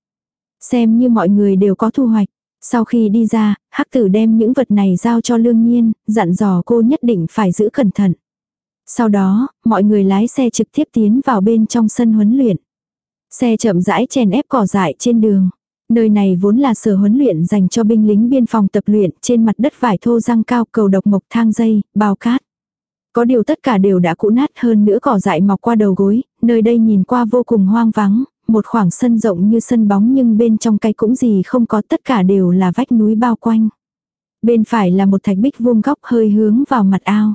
Xem như mọi người đều có thu hoạch. Sau khi đi ra, hắc tử đem những vật này giao cho lương nhiên, dặn dò cô nhất định phải giữ cẩn thận. Sau đó, mọi người lái xe trực tiếp tiến vào bên trong sân huấn luyện. Xe chậm rãi chèn ép cỏ dại trên đường. Nơi này vốn là sở huấn luyện dành cho binh lính biên phòng tập luyện trên mặt đất vải thô răng cao cầu độc mộc thang dây, bao cát. Có điều tất cả đều đã cũ nát hơn nữa cỏ dại mọc qua đầu gối, nơi đây nhìn qua vô cùng hoang vắng, một khoảng sân rộng như sân bóng nhưng bên trong cái cũng gì không có tất cả đều là vách núi bao quanh. Bên phải là một thạch bích vuông góc hơi hướng vào mặt ao.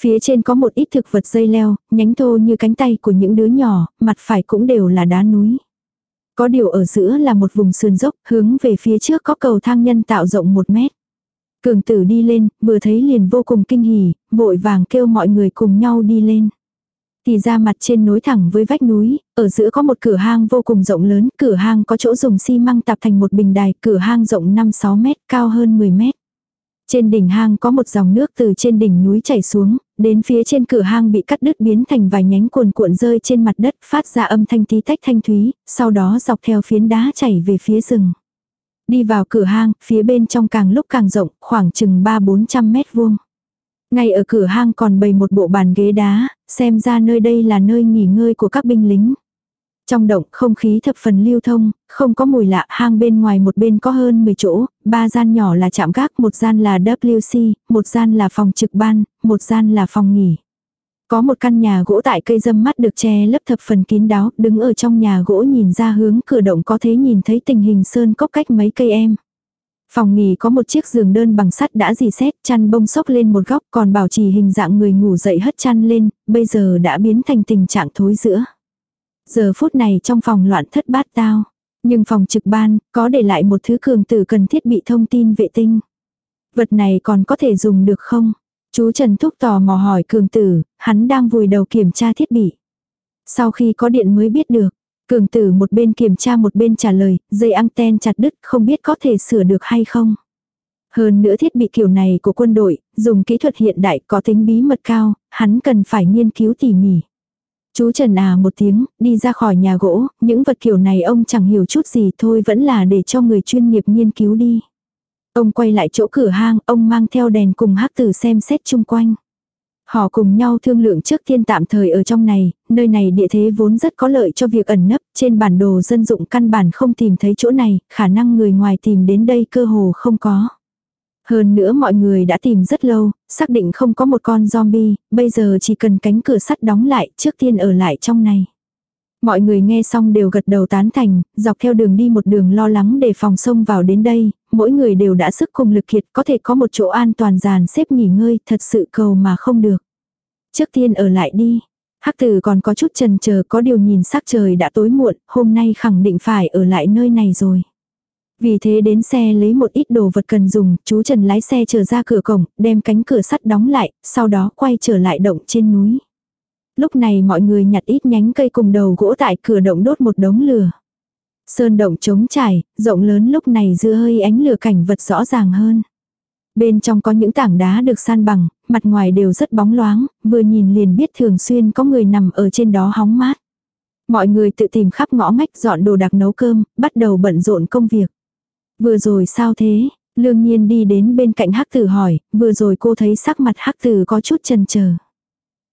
Phía trên có một ít thực vật dây leo, nhánh thô như cánh tay của những đứa nhỏ, mặt phải cũng đều là đá núi. Có điều ở giữa là một vùng sườn dốc, hướng về phía trước có cầu thang nhân tạo rộng một mét. Cường tử đi lên, vừa thấy liền vô cùng kinh hỉ, vội vàng kêu mọi người cùng nhau đi lên. Thì ra mặt trên nối thẳng với vách núi, ở giữa có một cửa hang vô cùng rộng lớn, cửa hang có chỗ dùng xi măng tạp thành một bình đài, cửa hang rộng 5-6 mét, cao hơn 10 mét. Trên đỉnh hang có một dòng nước từ trên đỉnh núi chảy xuống, đến phía trên cửa hang bị cắt đứt biến thành vài nhánh cuồn cuộn rơi trên mặt đất phát ra âm thanh tí tách thanh thúy, sau đó dọc theo phiến đá chảy về phía rừng. Đi vào cửa hang, phía bên trong càng lúc càng rộng, khoảng chừng 3-400 mét vuông. Ngay ở cửa hang còn bày một bộ bàn ghế đá, xem ra nơi đây là nơi nghỉ ngơi của các binh lính. Trong động không khí thập phần lưu thông, không có mùi lạ, hang bên ngoài một bên có hơn 10 chỗ, ba gian nhỏ là chạm gác, một gian là WC, một gian là phòng trực ban, một gian là phòng nghỉ. Có một căn nhà gỗ tại cây dâm mắt được che lấp thập phần kín đáo, đứng ở trong nhà gỗ nhìn ra hướng cửa động có thể nhìn thấy tình hình sơn cốc cách mấy cây em. Phòng nghỉ có một chiếc giường đơn bằng sắt đã dì xét, chăn bông sốc lên một góc còn bảo trì hình dạng người ngủ dậy hất chăn lên, bây giờ đã biến thành tình trạng thối giữa. Giờ phút này trong phòng loạn thất bát tao. Nhưng phòng trực ban, có để lại một thứ cường tử cần thiết bị thông tin vệ tinh. Vật này còn có thể dùng được không? Chú Trần Thúc tò mò hỏi cường tử, hắn đang vùi đầu kiểm tra thiết bị. Sau khi có điện mới biết được, cường tử một bên kiểm tra một bên trả lời, dây anten chặt đứt không biết có thể sửa được hay không. Hơn nữa thiết bị kiểu này của quân đội, dùng kỹ thuật hiện đại có tính bí mật cao, hắn cần phải nghiên cứu tỉ mỉ. Chú Trần à một tiếng, đi ra khỏi nhà gỗ, những vật kiểu này ông chẳng hiểu chút gì thôi vẫn là để cho người chuyên nghiệp nghiên cứu đi. Ông quay lại chỗ cửa hang, ông mang theo đèn cùng hắc tử xem xét chung quanh. Họ cùng nhau thương lượng trước tiên tạm thời ở trong này, nơi này địa thế vốn rất có lợi cho việc ẩn nấp, trên bản đồ dân dụng căn bản không tìm thấy chỗ này, khả năng người ngoài tìm đến đây cơ hồ không có. Hơn nữa mọi người đã tìm rất lâu, xác định không có một con zombie, bây giờ chỉ cần cánh cửa sắt đóng lại trước tiên ở lại trong này. Mọi người nghe xong đều gật đầu tán thành, dọc theo đường đi một đường lo lắng để phòng sông vào đến đây, mỗi người đều đã sức cùng lực kiệt có thể có một chỗ an toàn dàn xếp nghỉ ngơi, thật sự cầu mà không được. Trước tiên ở lại đi, hắc tử còn có chút trần chờ có điều nhìn sắc trời đã tối muộn, hôm nay khẳng định phải ở lại nơi này rồi. Vì thế đến xe lấy một ít đồ vật cần dùng, chú Trần lái xe trở ra cửa cổng, đem cánh cửa sắt đóng lại, sau đó quay trở lại động trên núi. Lúc này mọi người nhặt ít nhánh cây cùng đầu gỗ tại cửa động đốt một đống lửa. Sơn động trống trải, rộng lớn lúc này giữa hơi ánh lửa cảnh vật rõ ràng hơn. Bên trong có những tảng đá được san bằng, mặt ngoài đều rất bóng loáng, vừa nhìn liền biết thường xuyên có người nằm ở trên đó hóng mát. Mọi người tự tìm khắp ngõ ngách dọn đồ đạc nấu cơm, bắt đầu bận rộn công việc. Vừa rồi sao thế? Lương nhiên đi đến bên cạnh hắc tử hỏi, vừa rồi cô thấy sắc mặt hắc tử có chút chần chờ.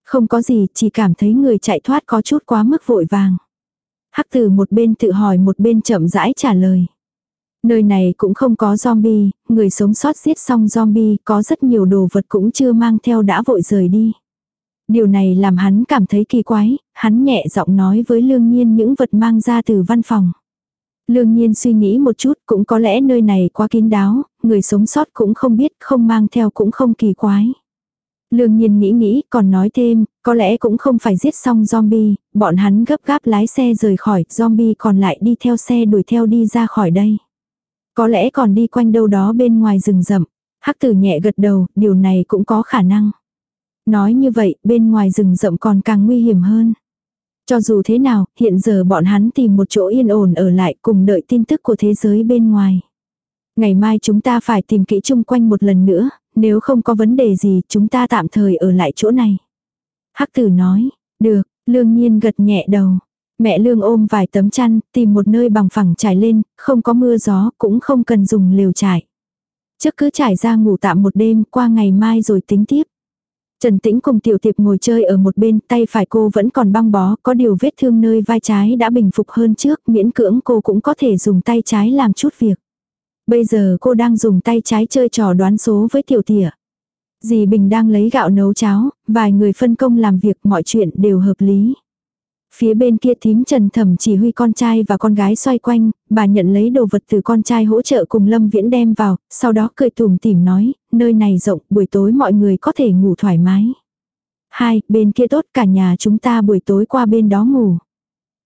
Không có gì, chỉ cảm thấy người chạy thoát có chút quá mức vội vàng. Hắc tử một bên tự hỏi một bên chậm rãi trả lời. Nơi này cũng không có zombie, người sống sót giết xong zombie có rất nhiều đồ vật cũng chưa mang theo đã vội rời đi. Điều này làm hắn cảm thấy kỳ quái, hắn nhẹ giọng nói với lương nhiên những vật mang ra từ văn phòng. Lương nhiên suy nghĩ một chút cũng có lẽ nơi này quá kín đáo, người sống sót cũng không biết, không mang theo cũng không kỳ quái. Lương nhiên nghĩ nghĩ còn nói thêm, có lẽ cũng không phải giết xong zombie, bọn hắn gấp gáp lái xe rời khỏi, zombie còn lại đi theo xe đuổi theo đi ra khỏi đây. Có lẽ còn đi quanh đâu đó bên ngoài rừng rậm. Hắc tử nhẹ gật đầu, điều này cũng có khả năng. Nói như vậy, bên ngoài rừng rậm còn càng nguy hiểm hơn. Cho dù thế nào, hiện giờ bọn hắn tìm một chỗ yên ổn ở lại cùng đợi tin tức của thế giới bên ngoài. Ngày mai chúng ta phải tìm kỹ chung quanh một lần nữa, nếu không có vấn đề gì chúng ta tạm thời ở lại chỗ này. Hắc tử nói, được, lương nhiên gật nhẹ đầu. Mẹ lương ôm vài tấm chăn, tìm một nơi bằng phẳng trải lên, không có mưa gió cũng không cần dùng lều trải. Trước cứ trải ra ngủ tạm một đêm qua ngày mai rồi tính tiếp. Trần Tĩnh cùng tiểu tiệp ngồi chơi ở một bên, tay phải cô vẫn còn băng bó, có điều vết thương nơi vai trái đã bình phục hơn trước, miễn cưỡng cô cũng có thể dùng tay trái làm chút việc. Bây giờ cô đang dùng tay trái chơi trò đoán số với tiểu tỉa. Dì Bình đang lấy gạo nấu cháo, vài người phân công làm việc mọi chuyện đều hợp lý. Phía bên kia thím Trần Thẩm chỉ huy con trai và con gái xoay quanh, bà nhận lấy đồ vật từ con trai hỗ trợ cùng Lâm Viễn đem vào, sau đó cười tùm tìm nói, nơi này rộng, buổi tối mọi người có thể ngủ thoải mái. Hai, bên kia tốt cả nhà chúng ta buổi tối qua bên đó ngủ.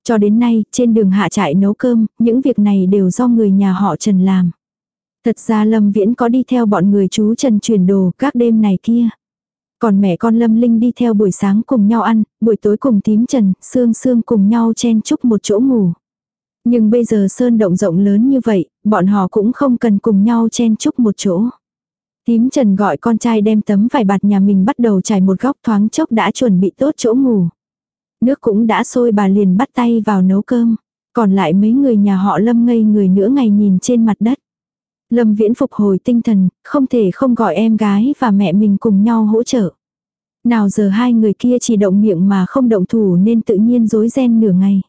Cho đến nay, trên đường hạ trại nấu cơm, những việc này đều do người nhà họ Trần làm. Thật ra Lâm Viễn có đi theo bọn người chú Trần chuyển đồ các đêm này kia. Còn mẹ con Lâm Linh đi theo buổi sáng cùng nhau ăn, buổi tối cùng tím Trần, Sương Sương cùng nhau chen chúc một chỗ ngủ. Nhưng bây giờ sơn động rộng lớn như vậy, bọn họ cũng không cần cùng nhau chen chúc một chỗ. Tím Trần gọi con trai đem tấm vải bạt nhà mình bắt đầu trải một góc thoáng chốc đã chuẩn bị tốt chỗ ngủ. Nước cũng đã sôi bà liền bắt tay vào nấu cơm. Còn lại mấy người nhà họ Lâm ngây người nửa ngày nhìn trên mặt đất. Lâm Viễn phục hồi tinh thần, không thể không gọi em gái và mẹ mình cùng nhau hỗ trợ. Nào giờ hai người kia chỉ động miệng mà không động thủ nên tự nhiên rối ren nửa ngày.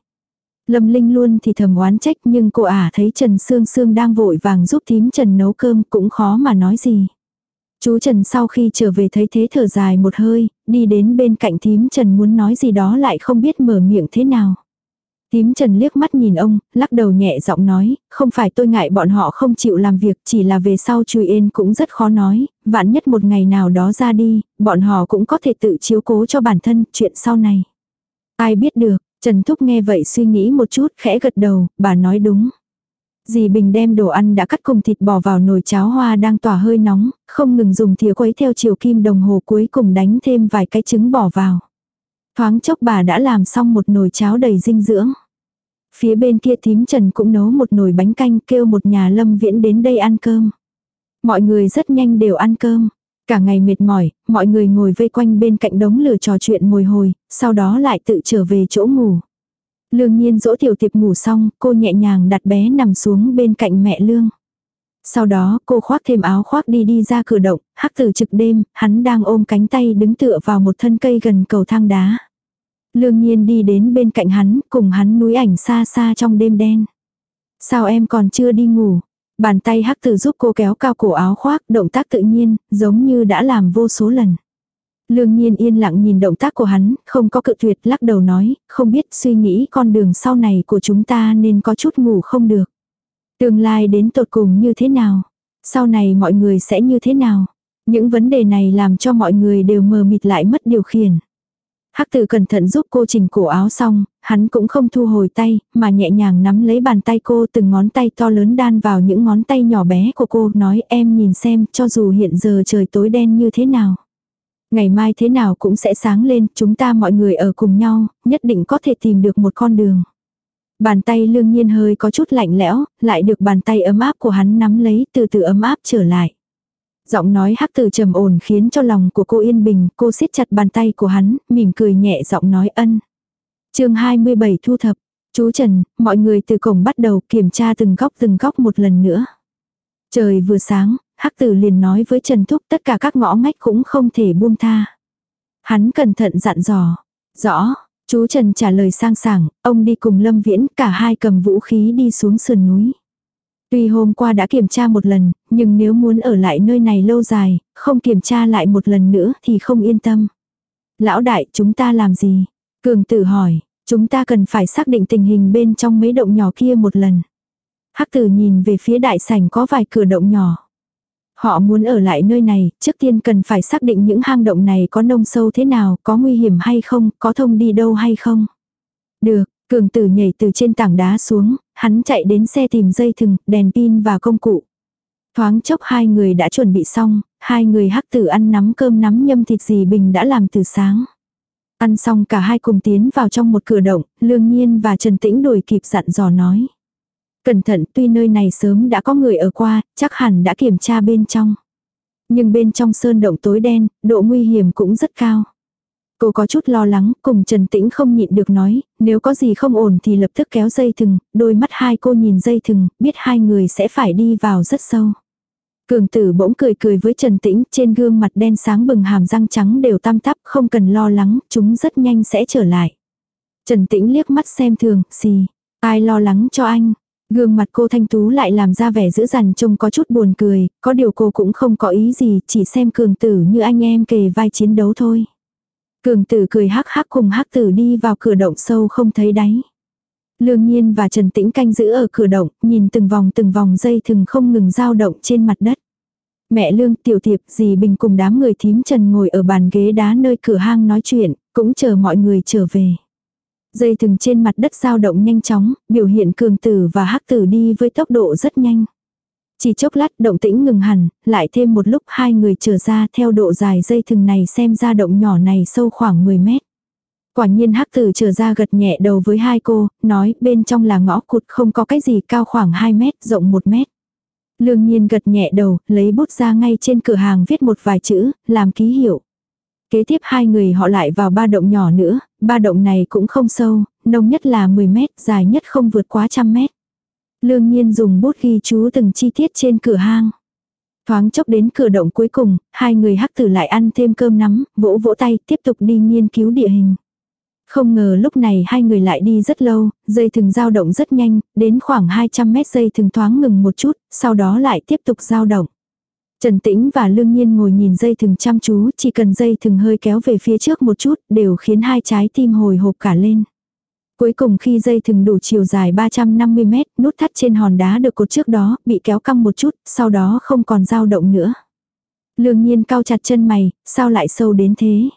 Lâm Linh luôn thì thầm oán trách nhưng cô ả thấy Trần Sương Sương đang vội vàng giúp thím Trần nấu cơm cũng khó mà nói gì. Chú Trần sau khi trở về thấy thế thở dài một hơi, đi đến bên cạnh thím Trần muốn nói gì đó lại không biết mở miệng thế nào. Tím Trần liếc mắt nhìn ông, lắc đầu nhẹ giọng nói, không phải tôi ngại bọn họ không chịu làm việc, chỉ là về sau Trùy Yên cũng rất khó nói, vạn nhất một ngày nào đó ra đi, bọn họ cũng có thể tự chiếu cố cho bản thân, chuyện sau này. Ai biết được, Trần Thúc nghe vậy suy nghĩ một chút, khẽ gật đầu, bà nói đúng. Dì Bình đem đồ ăn đã cắt cùng thịt bò vào nồi cháo hoa đang tỏa hơi nóng, không ngừng dùng thìa quấy theo chiều kim đồng hồ cuối cùng đánh thêm vài cái trứng bỏ vào. Thoáng chốc bà đã làm xong một nồi cháo đầy dinh dưỡng. Phía bên kia thím Trần cũng nấu một nồi bánh canh kêu một nhà lâm viễn đến đây ăn cơm. Mọi người rất nhanh đều ăn cơm. Cả ngày mệt mỏi, mọi người ngồi vây quanh bên cạnh đống lửa trò chuyện mồi hồi, sau đó lại tự trở về chỗ ngủ. Lương nhiên dỗ tiểu tiệp ngủ xong, cô nhẹ nhàng đặt bé nằm xuống bên cạnh mẹ Lương. Sau đó cô khoác thêm áo khoác đi đi ra cửa động, hắc tử trực đêm, hắn đang ôm cánh tay đứng tựa vào một thân cây gần cầu thang đá. Lương nhiên đi đến bên cạnh hắn, cùng hắn núi ảnh xa xa trong đêm đen. Sao em còn chưa đi ngủ? Bàn tay hắc tử giúp cô kéo cao cổ áo khoác, động tác tự nhiên, giống như đã làm vô số lần. Lương nhiên yên lặng nhìn động tác của hắn, không có cự tuyệt lắc đầu nói, không biết suy nghĩ con đường sau này của chúng ta nên có chút ngủ không được. Tương lai đến tột cùng như thế nào? Sau này mọi người sẽ như thế nào? Những vấn đề này làm cho mọi người đều mờ mịt lại mất điều khiển. Hắc tử cẩn thận giúp cô chỉnh cổ áo xong, hắn cũng không thu hồi tay, mà nhẹ nhàng nắm lấy bàn tay cô từng ngón tay to lớn đan vào những ngón tay nhỏ bé của cô, nói em nhìn xem cho dù hiện giờ trời tối đen như thế nào ngày mai thế nào cũng sẽ sáng lên, chúng ta mọi người ở cùng nhau, nhất định có thể tìm được một con đường. Bàn tay lương nhiên hơi có chút lạnh lẽo, lại được bàn tay ấm áp của hắn nắm lấy từ từ ấm áp trở lại. Giọng nói hắc từ trầm ổn khiến cho lòng của cô yên bình, cô siết chặt bàn tay của hắn, mỉm cười nhẹ giọng nói ân. chương 27 thu thập, chú Trần, mọi người từ cổng bắt đầu kiểm tra từng góc từng góc một lần nữa. Trời vừa sáng, hắc tử liền nói với Trần Thúc tất cả các ngõ ngách cũng không thể buông tha. Hắn cẩn thận dặn dò. Rõ, chú Trần trả lời sang sảng, ông đi cùng Lâm Viễn cả hai cầm vũ khí đi xuống sườn núi. Tuy hôm qua đã kiểm tra một lần, nhưng nếu muốn ở lại nơi này lâu dài, không kiểm tra lại một lần nữa thì không yên tâm. Lão đại, chúng ta làm gì? Cường tử hỏi, chúng ta cần phải xác định tình hình bên trong mấy động nhỏ kia một lần. Hắc tử nhìn về phía đại sảnh có vài cửa động nhỏ. Họ muốn ở lại nơi này, trước tiên cần phải xác định những hang động này có nông sâu thế nào, có nguy hiểm hay không, có thông đi đâu hay không. Được, cường tử nhảy từ trên tảng đá xuống, hắn chạy đến xe tìm dây thừng, đèn pin và công cụ. Thoáng chốc hai người đã chuẩn bị xong, hai người hắc tử ăn nắm cơm nắm nhâm thịt gì Bình đã làm từ sáng. Ăn xong cả hai cùng tiến vào trong một cửa động, Lương Nhiên và Trần Tĩnh đổi kịp dặn dò nói. Cẩn thận tuy nơi này sớm đã có người ở qua, chắc hẳn đã kiểm tra bên trong. Nhưng bên trong sơn động tối đen, độ nguy hiểm cũng rất cao. Cô có chút lo lắng, cùng Trần Tĩnh không nhịn được nói, nếu có gì không ổn thì lập tức kéo dây thừng, đôi mắt hai cô nhìn dây thừng, biết hai người sẽ phải đi vào rất sâu. Cường tử bỗng cười cười với Trần Tĩnh, trên gương mặt đen sáng bừng hàm răng trắng đều tam tắp, không cần lo lắng, chúng rất nhanh sẽ trở lại. Trần Tĩnh liếc mắt xem thường, xì, ai lo lắng cho anh, Gương mặt cô thanh tú lại làm ra vẻ dữ dằn trông có chút buồn cười, có điều cô cũng không có ý gì, chỉ xem cường tử như anh em kề vai chiến đấu thôi. Cường tử cười hắc hắc cùng hắc tử đi vào cửa động sâu không thấy đáy. Lương Nhiên và Trần Tĩnh canh giữ ở cửa động, nhìn từng vòng từng vòng dây thừng không ngừng dao động trên mặt đất. Mẹ Lương, Tiểu thiệp dì Bình cùng đám người thím Trần ngồi ở bàn ghế đá nơi cửa hang nói chuyện, cũng chờ mọi người trở về. Dây thừng trên mặt đất dao động nhanh chóng, biểu hiện cường tử và hắc tử đi với tốc độ rất nhanh. Chỉ chốc lát động tĩnh ngừng hẳn, lại thêm một lúc hai người trở ra theo độ dài dây thừng này xem ra động nhỏ này sâu khoảng 10 mét. Quả nhiên hắc tử trở ra gật nhẹ đầu với hai cô, nói bên trong là ngõ cụt không có cái gì cao khoảng 2 mét, rộng 1 mét. Lương nhiên gật nhẹ đầu, lấy bút ra ngay trên cửa hàng viết một vài chữ, làm ký hiệu. Kế tiếp hai người họ lại vào ba động nhỏ nữa, ba động này cũng không sâu, nông nhất là 10 mét, dài nhất không vượt quá trăm mét. Lương nhiên dùng bút ghi chú từng chi tiết trên cửa hang. Thoáng chốc đến cửa động cuối cùng, hai người hắc tử lại ăn thêm cơm nắm, vỗ vỗ tay, tiếp tục đi nghiên cứu địa hình. Không ngờ lúc này hai người lại đi rất lâu, dây thừng dao động rất nhanh, đến khoảng 200 mét dây thừng thoáng ngừng một chút, sau đó lại tiếp tục dao động. Trần Tĩnh và Lương Nhiên ngồi nhìn dây thừng chăm chú, chỉ cần dây thừng hơi kéo về phía trước một chút, đều khiến hai trái tim hồi hộp cả lên. Cuối cùng khi dây thừng đủ chiều dài 350 mét, nút thắt trên hòn đá được cột trước đó, bị kéo căng một chút, sau đó không còn dao động nữa. Lương nhiên cao chặt chân mày, sao lại sâu đến thế?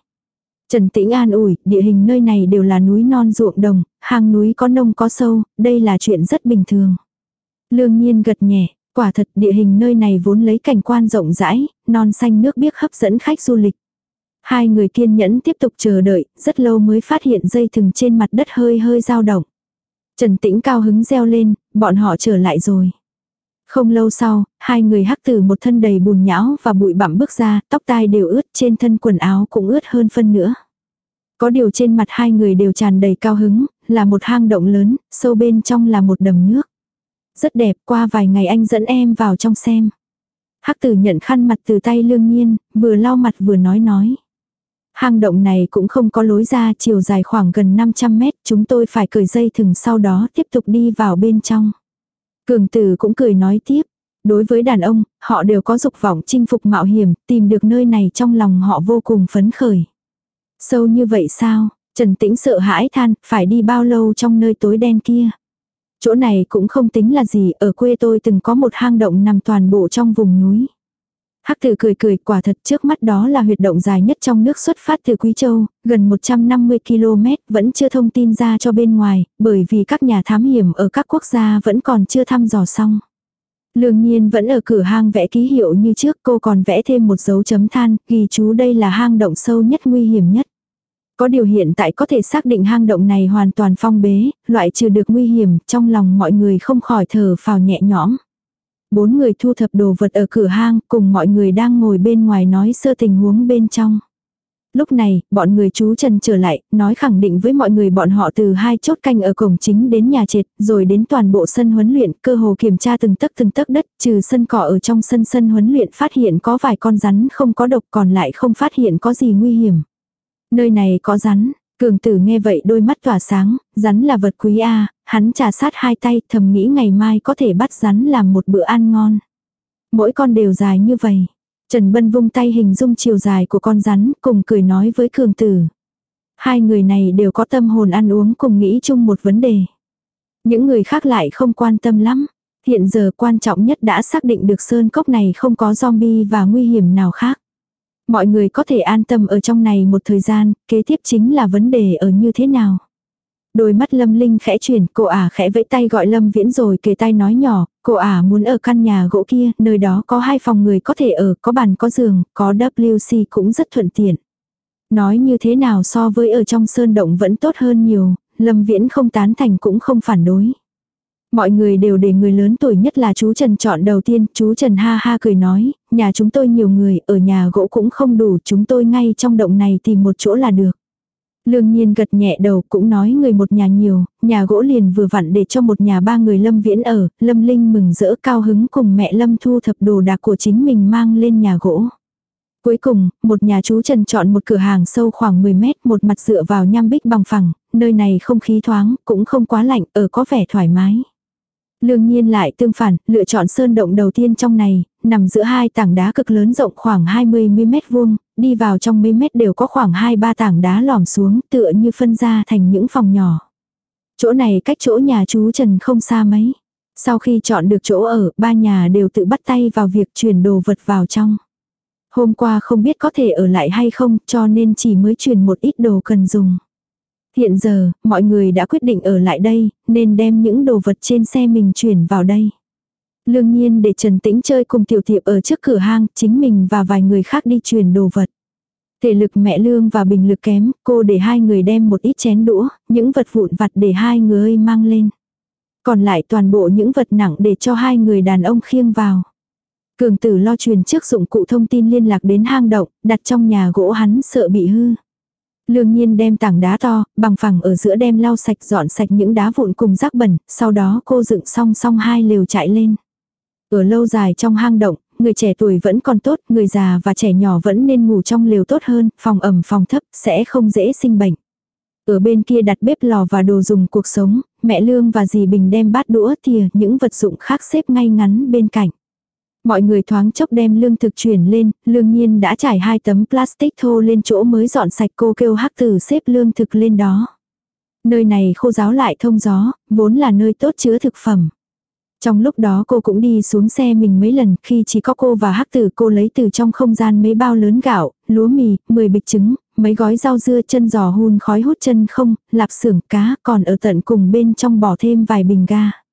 Trần Tĩnh an ủi, địa hình nơi này đều là núi non ruộng đồng, hàng núi có nông có sâu, đây là chuyện rất bình thường. Lương nhiên gật nhẹ, quả thật địa hình nơi này vốn lấy cảnh quan rộng rãi, non xanh nước biếc hấp dẫn khách du lịch. Hai người kiên nhẫn tiếp tục chờ đợi, rất lâu mới phát hiện dây thừng trên mặt đất hơi hơi dao động. Trần Tĩnh cao hứng reo lên, bọn họ trở lại rồi. Không lâu sau, hai người hắc từ một thân đầy bùn nhão và bụi bặm bước ra, tóc tai đều ướt, trên thân quần áo cũng ướt hơn phân nữa. Có điều trên mặt hai người đều tràn đầy cao hứng, là một hang động lớn, sâu bên trong là một đầm nước. Rất đẹp, qua vài ngày anh dẫn em vào trong xem. Hắc tử nhận khăn mặt từ tay lương nhiên, vừa lau mặt vừa nói nói. Hang động này cũng không có lối ra chiều dài khoảng gần 500 mét, chúng tôi phải cởi dây thừng sau đó tiếp tục đi vào bên trong. Cường tử cũng cười nói tiếp, đối với đàn ông, họ đều có dục vọng chinh phục mạo hiểm, tìm được nơi này trong lòng họ vô cùng phấn khởi. Sâu như vậy sao, Trần Tĩnh sợ hãi than, phải đi bao lâu trong nơi tối đen kia chỗ này cũng không tính là gì, ở quê tôi từng có một hang động nằm toàn bộ trong vùng núi. Hắc tử cười cười quả thật trước mắt đó là huyệt động dài nhất trong nước xuất phát từ Quý Châu, gần 150 km vẫn chưa thông tin ra cho bên ngoài, bởi vì các nhà thám hiểm ở các quốc gia vẫn còn chưa thăm dò xong. Lương nhiên vẫn ở cửa hang vẽ ký hiệu như trước cô còn vẽ thêm một dấu chấm than, ghi chú đây là hang động sâu nhất nguy hiểm nhất. Có điều hiện tại có thể xác định hang động này hoàn toàn phong bế, loại trừ được nguy hiểm, trong lòng mọi người không khỏi thở phào nhẹ nhõm. Bốn người thu thập đồ vật ở cửa hang, cùng mọi người đang ngồi bên ngoài nói sơ tình huống bên trong. Lúc này, bọn người chú Trần trở lại, nói khẳng định với mọi người bọn họ từ hai chốt canh ở cổng chính đến nhà trệt, rồi đến toàn bộ sân huấn luyện, cơ hồ kiểm tra từng tấc từng tấc đất, trừ sân cỏ ở trong sân sân huấn luyện phát hiện có vài con rắn không có độc còn lại không phát hiện có gì nguy hiểm. Nơi này có rắn, cường tử nghe vậy đôi mắt tỏa sáng, rắn là vật quý a, à, hắn trà sát hai tay thầm nghĩ ngày mai có thể bắt rắn làm một bữa ăn ngon. Mỗi con đều dài như vậy. Trần Bân vung tay hình dung chiều dài của con rắn cùng cười nói với cường tử. Hai người này đều có tâm hồn ăn uống cùng nghĩ chung một vấn đề. Những người khác lại không quan tâm lắm. Hiện giờ quan trọng nhất đã xác định được sơn cốc này không có zombie và nguy hiểm nào khác. Mọi người có thể an tâm ở trong này một thời gian, kế tiếp chính là vấn đề ở như thế nào. Đôi mắt Lâm Linh khẽ chuyển, cô ả khẽ vẫy tay gọi Lâm Viễn rồi kề tay nói nhỏ, cô ả muốn ở căn nhà gỗ kia, nơi đó có hai phòng người có thể ở, có bàn có giường, có WC cũng rất thuận tiện. Nói như thế nào so với ở trong sơn động vẫn tốt hơn nhiều, Lâm Viễn không tán thành cũng không phản đối. Mọi người đều để người lớn tuổi nhất là chú Trần chọn đầu tiên, chú Trần ha ha cười nói, nhà chúng tôi nhiều người, ở nhà gỗ cũng không đủ, chúng tôi ngay trong động này tìm một chỗ là được. Lương nhiên gật nhẹ đầu cũng nói người một nhà nhiều, nhà gỗ liền vừa vặn để cho một nhà ba người Lâm Viễn ở, Lâm Linh mừng rỡ cao hứng cùng mẹ Lâm thu thập đồ đạc của chính mình mang lên nhà gỗ. Cuối cùng, một nhà chú Trần chọn một cửa hàng sâu khoảng 10 mét, một mặt dựa vào nham bích bằng phẳng, nơi này không khí thoáng, cũng không quá lạnh, ở có vẻ thoải mái. Lương nhiên lại tương phản, lựa chọn sơn động đầu tiên trong này, nằm giữa hai tảng đá cực lớn rộng khoảng 20 mét vuông, đi vào trong mấy mét đều có khoảng 2-3 tảng đá lỏm xuống tựa như phân ra thành những phòng nhỏ. Chỗ này cách chỗ nhà chú Trần không xa mấy. Sau khi chọn được chỗ ở, ba nhà đều tự bắt tay vào việc chuyển đồ vật vào trong. Hôm qua không biết có thể ở lại hay không cho nên chỉ mới chuyển một ít đồ cần dùng. Hiện giờ, mọi người đã quyết định ở lại đây, nên đem những đồ vật trên xe mình chuyển vào đây. Lương nhiên để Trần Tĩnh chơi cùng tiểu tiệp ở trước cửa hang, chính mình và vài người khác đi chuyển đồ vật. Thể lực mẹ Lương và bình lực kém, cô để hai người đem một ít chén đũa, những vật vụn vặt để hai người mang lên. Còn lại toàn bộ những vật nặng để cho hai người đàn ông khiêng vào. Cường tử lo truyền trước dụng cụ thông tin liên lạc đến hang động, đặt trong nhà gỗ hắn sợ bị hư. Lương nhiên đem tảng đá to, bằng phẳng ở giữa đem lau sạch dọn sạch những đá vụn cùng rác bẩn, sau đó cô dựng song song hai lều chạy lên. Ở lâu dài trong hang động, người trẻ tuổi vẫn còn tốt, người già và trẻ nhỏ vẫn nên ngủ trong lều tốt hơn, phòng ẩm phòng thấp sẽ không dễ sinh bệnh. Ở bên kia đặt bếp lò và đồ dùng cuộc sống, mẹ Lương và dì Bình đem bát đũa thìa những vật dụng khác xếp ngay ngắn bên cạnh mọi người thoáng chốc đem lương thực chuyển lên, lương nhiên đã trải hai tấm plastic thô lên chỗ mới dọn sạch cô kêu hắc tử xếp lương thực lên đó. Nơi này khô giáo lại thông gió, vốn là nơi tốt chứa thực phẩm. Trong lúc đó cô cũng đi xuống xe mình mấy lần khi chỉ có cô và hắc tử cô lấy từ trong không gian mấy bao lớn gạo, lúa mì, 10 bịch trứng, mấy gói rau dưa chân giò hun khói hút chân không, lạp xưởng cá còn ở tận cùng bên trong bỏ thêm vài bình ga.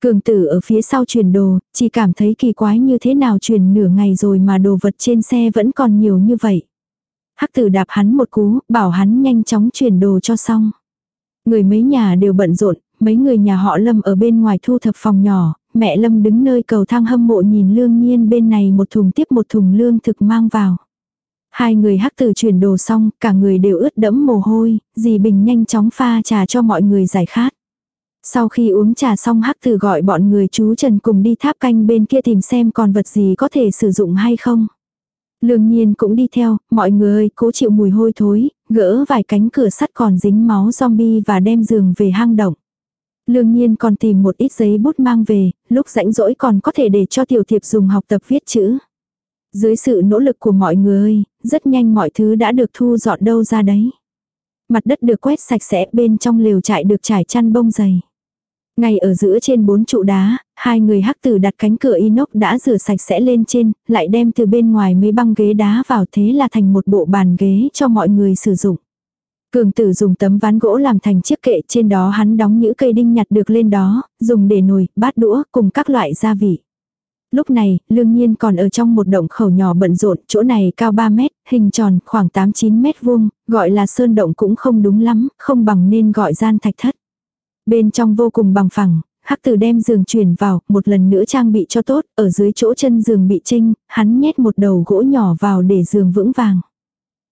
Cường tử ở phía sau truyền đồ, chỉ cảm thấy kỳ quái như thế nào truyền nửa ngày rồi mà đồ vật trên xe vẫn còn nhiều như vậy. Hắc tử đạp hắn một cú, bảo hắn nhanh chóng truyền đồ cho xong. Người mấy nhà đều bận rộn, mấy người nhà họ Lâm ở bên ngoài thu thập phòng nhỏ, mẹ Lâm đứng nơi cầu thang hâm mộ nhìn lương nhiên bên này một thùng tiếp một thùng lương thực mang vào. Hai người hắc tử chuyển đồ xong, cả người đều ướt đẫm mồ hôi, dì Bình nhanh chóng pha trà cho mọi người giải khát. Sau khi uống trà xong hắc tử gọi bọn người chú Trần cùng đi tháp canh bên kia tìm xem còn vật gì có thể sử dụng hay không. Lương nhiên cũng đi theo, mọi người cố chịu mùi hôi thối, gỡ vài cánh cửa sắt còn dính máu zombie và đem giường về hang động. Lương nhiên còn tìm một ít giấy bút mang về, lúc rãnh rỗi còn có thể để cho tiểu thiệp dùng học tập viết chữ. Dưới sự nỗ lực của mọi người, rất nhanh mọi thứ đã được thu dọn đâu ra đấy. Mặt đất được quét sạch sẽ bên trong lều trại được trải chăn bông dày. Ngay ở giữa trên bốn trụ đá, hai người hắc tử đặt cánh cửa inox đã rửa sạch sẽ lên trên, lại đem từ bên ngoài mấy băng ghế đá vào thế là thành một bộ bàn ghế cho mọi người sử dụng. Cường tử dùng tấm ván gỗ làm thành chiếc kệ trên đó hắn đóng những cây đinh nhặt được lên đó, dùng để nồi, bát đũa cùng các loại gia vị. Lúc này, lương nhiên còn ở trong một động khẩu nhỏ bận rộn, chỗ này cao 3 mét, hình tròn khoảng 8-9 mét vuông, gọi là sơn động cũng không đúng lắm, không bằng nên gọi gian thạch thất. Bên trong vô cùng bằng phẳng, hắc tử đem giường chuyển vào, một lần nữa trang bị cho tốt, ở dưới chỗ chân giường bị trinh, hắn nhét một đầu gỗ nhỏ vào để giường vững vàng.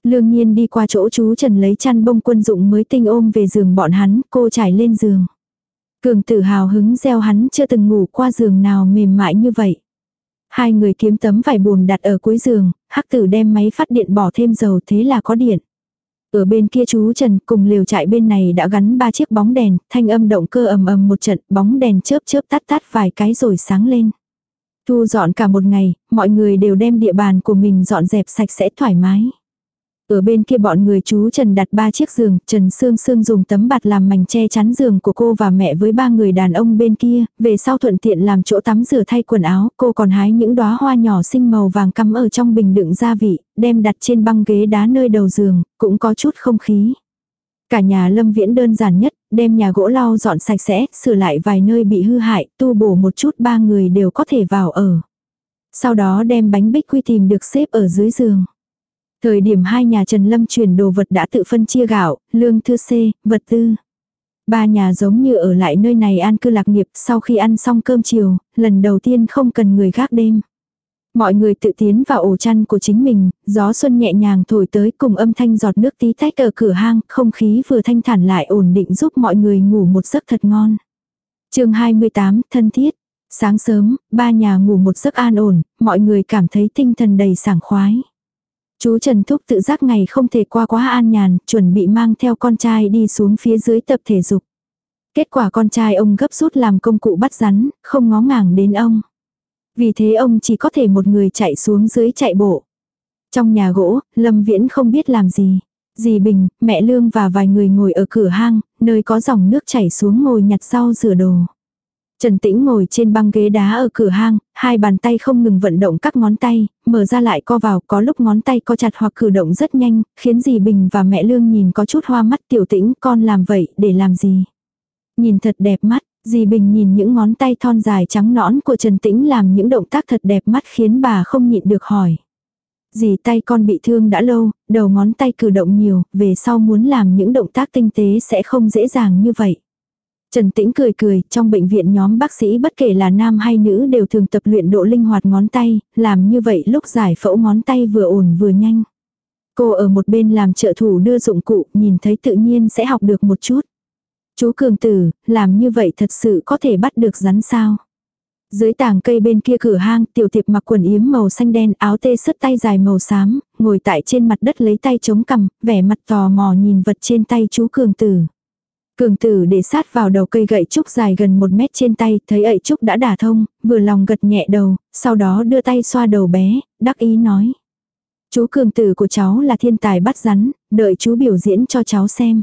Lương nhiên đi qua chỗ chú Trần lấy chăn bông quân dụng mới tinh ôm về giường bọn hắn, cô trải lên giường. Cường tử hào hứng gieo hắn chưa từng ngủ qua giường nào mềm mại như vậy. Hai người kiếm tấm vải buồm đặt ở cuối giường, hắc tử đem máy phát điện bỏ thêm dầu thế là có điện. Ở bên kia chú Trần cùng liều trại bên này đã gắn ba chiếc bóng đèn, thanh âm động cơ ầm ầm một trận, bóng đèn chớp chớp tắt tắt vài cái rồi sáng lên. Thu dọn cả một ngày, mọi người đều đem địa bàn của mình dọn dẹp sạch sẽ thoải mái. Ở bên kia bọn người chú Trần đặt ba chiếc giường, Trần Sương Sương dùng tấm bạt làm mảnh che chắn giường của cô và mẹ với ba người đàn ông bên kia, về sau thuận tiện làm chỗ tắm rửa thay quần áo, cô còn hái những đóa hoa nhỏ xinh màu vàng cắm ở trong bình đựng gia vị, đem đặt trên băng ghế đá nơi đầu giường, cũng có chút không khí. Cả nhà Lâm Viễn đơn giản nhất, đem nhà gỗ lau dọn sạch sẽ, sửa lại vài nơi bị hư hại, tu bổ một chút ba người đều có thể vào ở. Sau đó đem bánh bích quy tìm được xếp ở dưới giường. Thời điểm hai nhà Trần Lâm chuyển đồ vật đã tự phân chia gạo, lương thư C, vật tư. Ba nhà giống như ở lại nơi này an cư lạc nghiệp sau khi ăn xong cơm chiều, lần đầu tiên không cần người gác đêm. Mọi người tự tiến vào ổ chăn của chính mình, gió xuân nhẹ nhàng thổi tới cùng âm thanh giọt nước tí tách ở cửa hang, không khí vừa thanh thản lại ổn định giúp mọi người ngủ một giấc thật ngon. chương 28, thân thiết. Sáng sớm, ba nhà ngủ một giấc an ổn, mọi người cảm thấy tinh thần đầy sảng khoái. Chú Trần Thúc tự giác ngày không thể qua quá an nhàn, chuẩn bị mang theo con trai đi xuống phía dưới tập thể dục. Kết quả con trai ông gấp rút làm công cụ bắt rắn, không ngó ngàng đến ông. Vì thế ông chỉ có thể một người chạy xuống dưới chạy bộ. Trong nhà gỗ, Lâm Viễn không biết làm gì. Dì Bình, mẹ Lương và vài người ngồi ở cửa hang, nơi có dòng nước chảy xuống ngồi nhặt sau rửa đồ. Trần Tĩnh ngồi trên băng ghế đá ở cửa hang, hai bàn tay không ngừng vận động các ngón tay, mở ra lại co vào, có lúc ngón tay co chặt hoặc cử động rất nhanh, khiến dì Bình và mẹ Lương nhìn có chút hoa mắt tiểu tĩnh con làm vậy để làm gì. Nhìn thật đẹp mắt, dì Bình nhìn những ngón tay thon dài trắng nõn của Trần Tĩnh làm những động tác thật đẹp mắt khiến bà không nhịn được hỏi. Dì tay con bị thương đã lâu, đầu ngón tay cử động nhiều, về sau muốn làm những động tác tinh tế sẽ không dễ dàng như vậy. Trần Tĩnh cười cười, trong bệnh viện nhóm bác sĩ bất kể là nam hay nữ đều thường tập luyện độ linh hoạt ngón tay, làm như vậy lúc giải phẫu ngón tay vừa ổn vừa nhanh. Cô ở một bên làm trợ thủ đưa dụng cụ, nhìn thấy tự nhiên sẽ học được một chút. Chú Cường Tử, làm như vậy thật sự có thể bắt được rắn sao? Dưới tảng cây bên kia cửa hang, tiểu tiệp mặc quần yếm màu xanh đen, áo tê sứt tay dài màu xám, ngồi tại trên mặt đất lấy tay chống cằm, vẻ mặt tò mò nhìn vật trên tay chú Cường Tử. Cường tử để sát vào đầu cây gậy trúc dài gần một mét trên tay, thấy ấy trúc đã đả thông, vừa lòng gật nhẹ đầu, sau đó đưa tay xoa đầu bé, đắc ý nói. Chú cường tử của cháu là thiên tài bắt rắn, đợi chú biểu diễn cho cháu xem.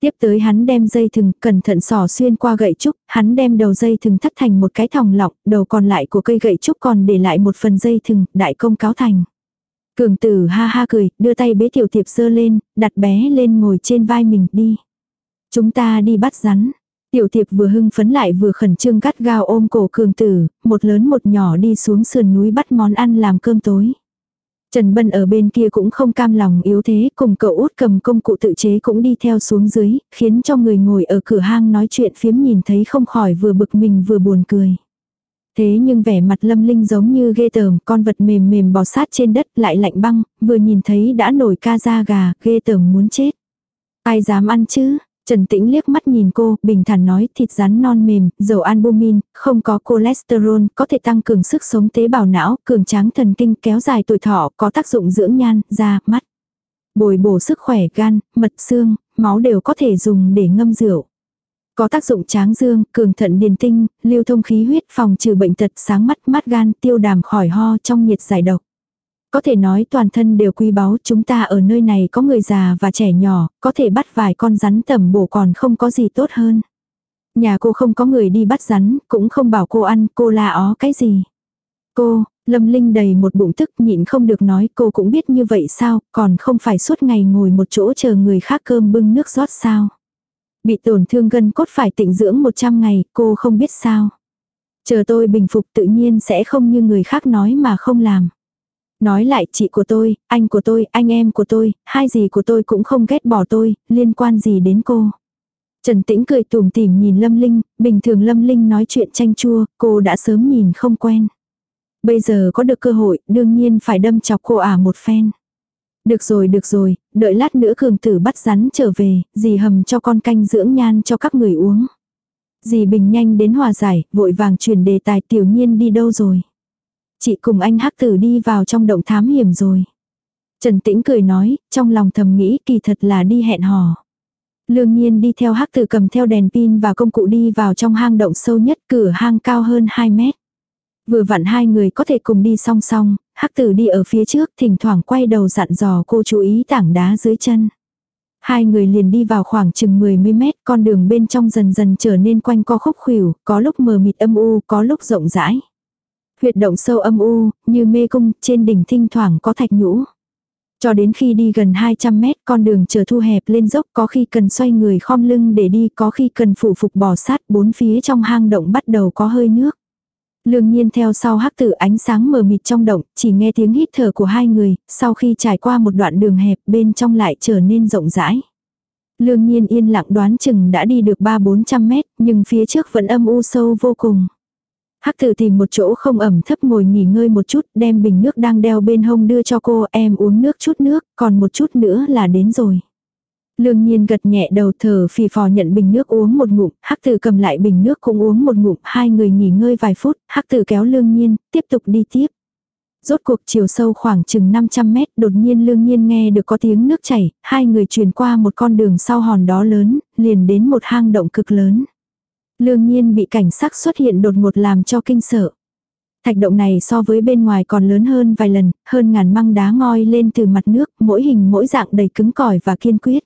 Tiếp tới hắn đem dây thừng cẩn thận sỏ xuyên qua gậy trúc, hắn đem đầu dây thừng thắt thành một cái thòng lọc, đầu còn lại của cây gậy trúc còn để lại một phần dây thừng, đại công cáo thành. Cường tử ha ha cười, đưa tay bế tiểu tiệp sơ lên, đặt bé lên ngồi trên vai mình đi. Chúng ta đi bắt rắn. Tiểu thiệp vừa hưng phấn lại vừa khẩn trương cắt gao ôm cổ cường tử, một lớn một nhỏ đi xuống sườn núi bắt món ăn làm cơm tối. Trần Bân ở bên kia cũng không cam lòng yếu thế, cùng cậu út cầm công cụ tự chế cũng đi theo xuống dưới, khiến cho người ngồi ở cửa hang nói chuyện phiếm nhìn thấy không khỏi vừa bực mình vừa buồn cười. Thế nhưng vẻ mặt lâm linh giống như ghê tởm, con vật mềm mềm bò sát trên đất lại lạnh băng, vừa nhìn thấy đã nổi ca da gà, ghê tởm muốn chết. Ai dám ăn chứ, Trần Tĩnh liếc mắt nhìn cô, bình thản nói thịt rắn non mềm, dầu albumin, không có cholesterol, có thể tăng cường sức sống tế bào não, cường tráng thần kinh, kéo dài tuổi thọ, có tác dụng dưỡng nhan, da, mắt. Bồi bổ sức khỏe gan, mật xương, máu đều có thể dùng để ngâm rượu. Có tác dụng tráng dương, cường thận điền tinh, lưu thông khí huyết, phòng trừ bệnh tật, sáng mắt, mắt gan, tiêu đàm khỏi ho trong nhiệt giải độc. Có thể nói toàn thân đều quý báu chúng ta ở nơi này có người già và trẻ nhỏ, có thể bắt vài con rắn tầm bổ còn không có gì tốt hơn. Nhà cô không có người đi bắt rắn, cũng không bảo cô ăn, cô la ó cái gì. Cô, Lâm Linh đầy một bụng tức nhịn không được nói cô cũng biết như vậy sao, còn không phải suốt ngày ngồi một chỗ chờ người khác cơm bưng nước rót sao. Bị tổn thương gân cốt phải tịnh dưỡng 100 ngày, cô không biết sao. Chờ tôi bình phục tự nhiên sẽ không như người khác nói mà không làm. Nói lại chị của tôi, anh của tôi, anh em của tôi, hai gì của tôi cũng không ghét bỏ tôi, liên quan gì đến cô. Trần Tĩnh cười tủm tỉm nhìn Lâm Linh, bình thường Lâm Linh nói chuyện chanh chua, cô đã sớm nhìn không quen. Bây giờ có được cơ hội, đương nhiên phải đâm chọc cô à một phen. Được rồi, được rồi, đợi lát nữa cường tử bắt rắn trở về, dì hầm cho con canh dưỡng nhan cho các người uống. Dì Bình nhanh đến hòa giải, vội vàng chuyển đề tài tiểu nhiên đi đâu rồi chị cùng anh hắc tử đi vào trong động thám hiểm rồi. Trần Tĩnh cười nói, trong lòng thầm nghĩ kỳ thật là đi hẹn hò. Lương nhiên đi theo hắc tử cầm theo đèn pin và công cụ đi vào trong hang động sâu nhất cửa hang cao hơn 2 mét. Vừa vặn hai người có thể cùng đi song song, hắc tử đi ở phía trước thỉnh thoảng quay đầu dặn dò cô chú ý tảng đá dưới chân. Hai người liền đi vào khoảng chừng 10 mét, con đường bên trong dần dần trở nên quanh co khúc khuỷu, có lúc mờ mịt âm u, có lúc rộng rãi. Huyệt động sâu âm u, như mê cung, trên đỉnh thinh thoảng có thạch nhũ. Cho đến khi đi gần 200 mét con đường trở thu hẹp lên dốc có khi cần xoay người khom lưng để đi có khi cần phủ phục bò sát bốn phía trong hang động bắt đầu có hơi nước. Lương nhiên theo sau hắc tử ánh sáng mờ mịt trong động, chỉ nghe tiếng hít thở của hai người, sau khi trải qua một đoạn đường hẹp bên trong lại trở nên rộng rãi. Lương nhiên yên lặng đoán chừng đã đi được 3-400 mét, nhưng phía trước vẫn âm u sâu vô cùng. Hắc thử tìm một chỗ không ẩm thấp ngồi nghỉ ngơi một chút, đem bình nước đang đeo bên hông đưa cho cô, em uống nước chút nước, còn một chút nữa là đến rồi. Lương nhiên gật nhẹ đầu thở phì phò nhận bình nước uống một ngụm, hắc tử cầm lại bình nước cũng uống một ngụm, hai người nghỉ ngơi vài phút, hắc tử kéo lương nhiên, tiếp tục đi tiếp. Rốt cuộc chiều sâu khoảng chừng 500 mét, đột nhiên lương nhiên nghe được có tiếng nước chảy, hai người truyền qua một con đường sau hòn đó lớn, liền đến một hang động cực lớn. Lương nhiên bị cảnh sắc xuất hiện đột ngột làm cho kinh sợ. Thạch động này so với bên ngoài còn lớn hơn vài lần, hơn ngàn măng đá ngoi lên từ mặt nước, mỗi hình mỗi dạng đầy cứng cỏi và kiên quyết.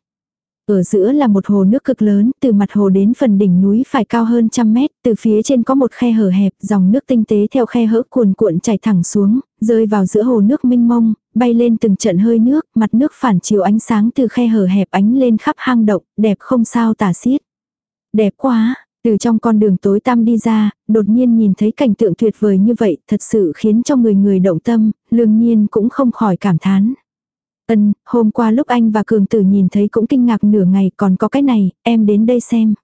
Ở giữa là một hồ nước cực lớn, từ mặt hồ đến phần đỉnh núi phải cao hơn trăm mét, từ phía trên có một khe hở hẹp, dòng nước tinh tế theo khe hở cuồn cuộn chảy thẳng xuống, rơi vào giữa hồ nước minh mông, bay lên từng trận hơi nước, mặt nước phản chiếu ánh sáng từ khe hở hẹp ánh lên khắp hang động, đẹp không sao tả xiết. Đẹp quá, từ trong con đường tối tăm đi ra, đột nhiên nhìn thấy cảnh tượng tuyệt vời như vậy thật sự khiến cho người người động tâm, lương nhiên cũng không khỏi cảm thán. Ân, hôm qua lúc anh và Cường tử nhìn thấy cũng kinh ngạc nửa ngày còn có cái này, em đến đây xem.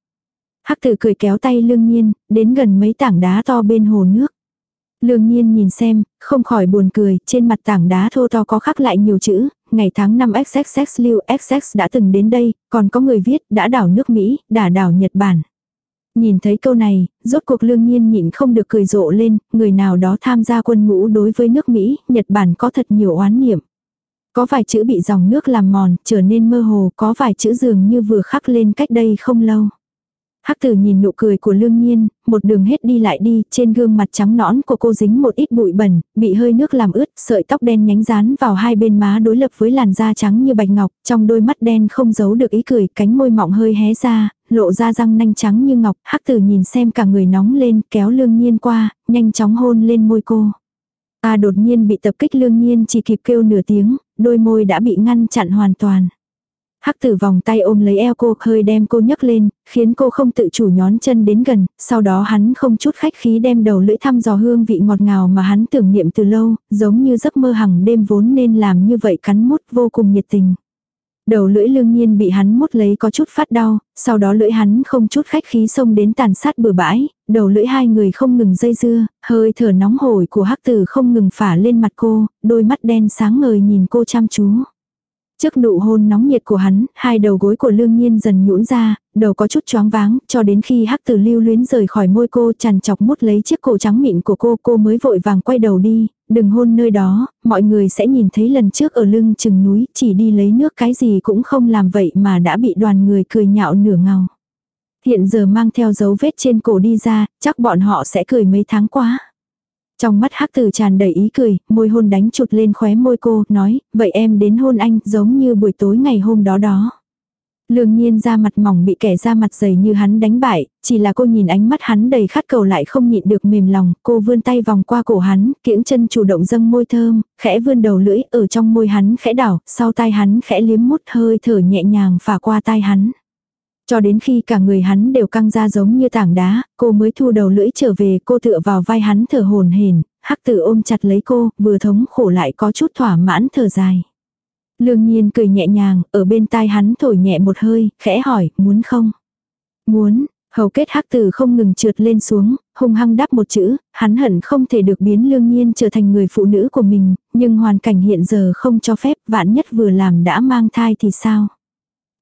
Hắc tử cười kéo tay lương nhiên, đến gần mấy tảng đá to bên hồ nước. Lương nhiên nhìn xem, không khỏi buồn cười, trên mặt tảng đá thô to có khắc lại nhiều chữ, ngày tháng năm XXX lưu XX đã từng đến đây, còn có người viết đã đảo nước Mỹ, đã đảo Nhật Bản. Nhìn thấy câu này, rốt cuộc lương nhiên nhịn không được cười rộ lên, người nào đó tham gia quân ngũ đối với nước Mỹ, Nhật Bản có thật nhiều oán niệm. Có vài chữ bị dòng nước làm mòn, trở nên mơ hồ, có vài chữ dường như vừa khắc lên cách đây không lâu. Hắc tử nhìn nụ cười của lương nhiên, một đường hết đi lại đi, trên gương mặt trắng nõn của cô dính một ít bụi bẩn, bị hơi nước làm ướt, sợi tóc đen nhánh rán vào hai bên má đối lập với làn da trắng như bạch ngọc, trong đôi mắt đen không giấu được ý cười, cánh môi mọng hơi hé ra, lộ ra răng nanh trắng như ngọc, hắc tử nhìn xem cả người nóng lên, kéo lương nhiên qua, nhanh chóng hôn lên môi cô. Ta đột nhiên bị tập kích lương nhiên chỉ kịp kêu nửa tiếng, đôi môi đã bị ngăn chặn hoàn toàn. Hắc tử vòng tay ôm lấy eo cô hơi đem cô nhấc lên, khiến cô không tự chủ nhón chân đến gần, sau đó hắn không chút khách khí đem đầu lưỡi thăm dò hương vị ngọt ngào mà hắn tưởng niệm từ lâu, giống như giấc mơ hằng đêm vốn nên làm như vậy cắn mút vô cùng nhiệt tình. Đầu lưỡi lương nhiên bị hắn mút lấy có chút phát đau, sau đó lưỡi hắn không chút khách khí xông đến tàn sát bừa bãi, đầu lưỡi hai người không ngừng dây dưa, hơi thở nóng hổi của hắc tử không ngừng phả lên mặt cô, đôi mắt đen sáng ngời nhìn cô chăm chú. Trước nụ hôn nóng nhiệt của hắn, hai đầu gối của lương nhiên dần nhũn ra, đầu có chút choáng váng, cho đến khi hắc tử lưu luyến rời khỏi môi cô chằn chọc mút lấy chiếc cổ trắng mịn của cô, cô mới vội vàng quay đầu đi, đừng hôn nơi đó, mọi người sẽ nhìn thấy lần trước ở lưng chừng núi, chỉ đi lấy nước cái gì cũng không làm vậy mà đã bị đoàn người cười nhạo nửa ngào. Hiện giờ mang theo dấu vết trên cổ đi ra, chắc bọn họ sẽ cười mấy tháng quá. Trong mắt hắc tử tràn đầy ý cười, môi hôn đánh chụt lên khóe môi cô, nói, vậy em đến hôn anh, giống như buổi tối ngày hôm đó đó. Lương nhiên da mặt mỏng bị kẻ da mặt dày như hắn đánh bại, chỉ là cô nhìn ánh mắt hắn đầy khát cầu lại không nhịn được mềm lòng, cô vươn tay vòng qua cổ hắn, kiễng chân chủ động dâng môi thơm, khẽ vươn đầu lưỡi ở trong môi hắn khẽ đảo, sau tai hắn khẽ liếm mút hơi thở nhẹ nhàng phả qua tai hắn. Cho đến khi cả người hắn đều căng ra giống như tảng đá, cô mới thu đầu lưỡi trở về cô tựa vào vai hắn thở hồn hển hắc tử ôm chặt lấy cô, vừa thống khổ lại có chút thỏa mãn thở dài. Lương nhiên cười nhẹ nhàng, ở bên tai hắn thổi nhẹ một hơi, khẽ hỏi, muốn không? Muốn, hầu kết hắc tử không ngừng trượt lên xuống, hung hăng đáp một chữ, hắn hận không thể được biến lương nhiên trở thành người phụ nữ của mình, nhưng hoàn cảnh hiện giờ không cho phép, vạn nhất vừa làm đã mang thai thì sao?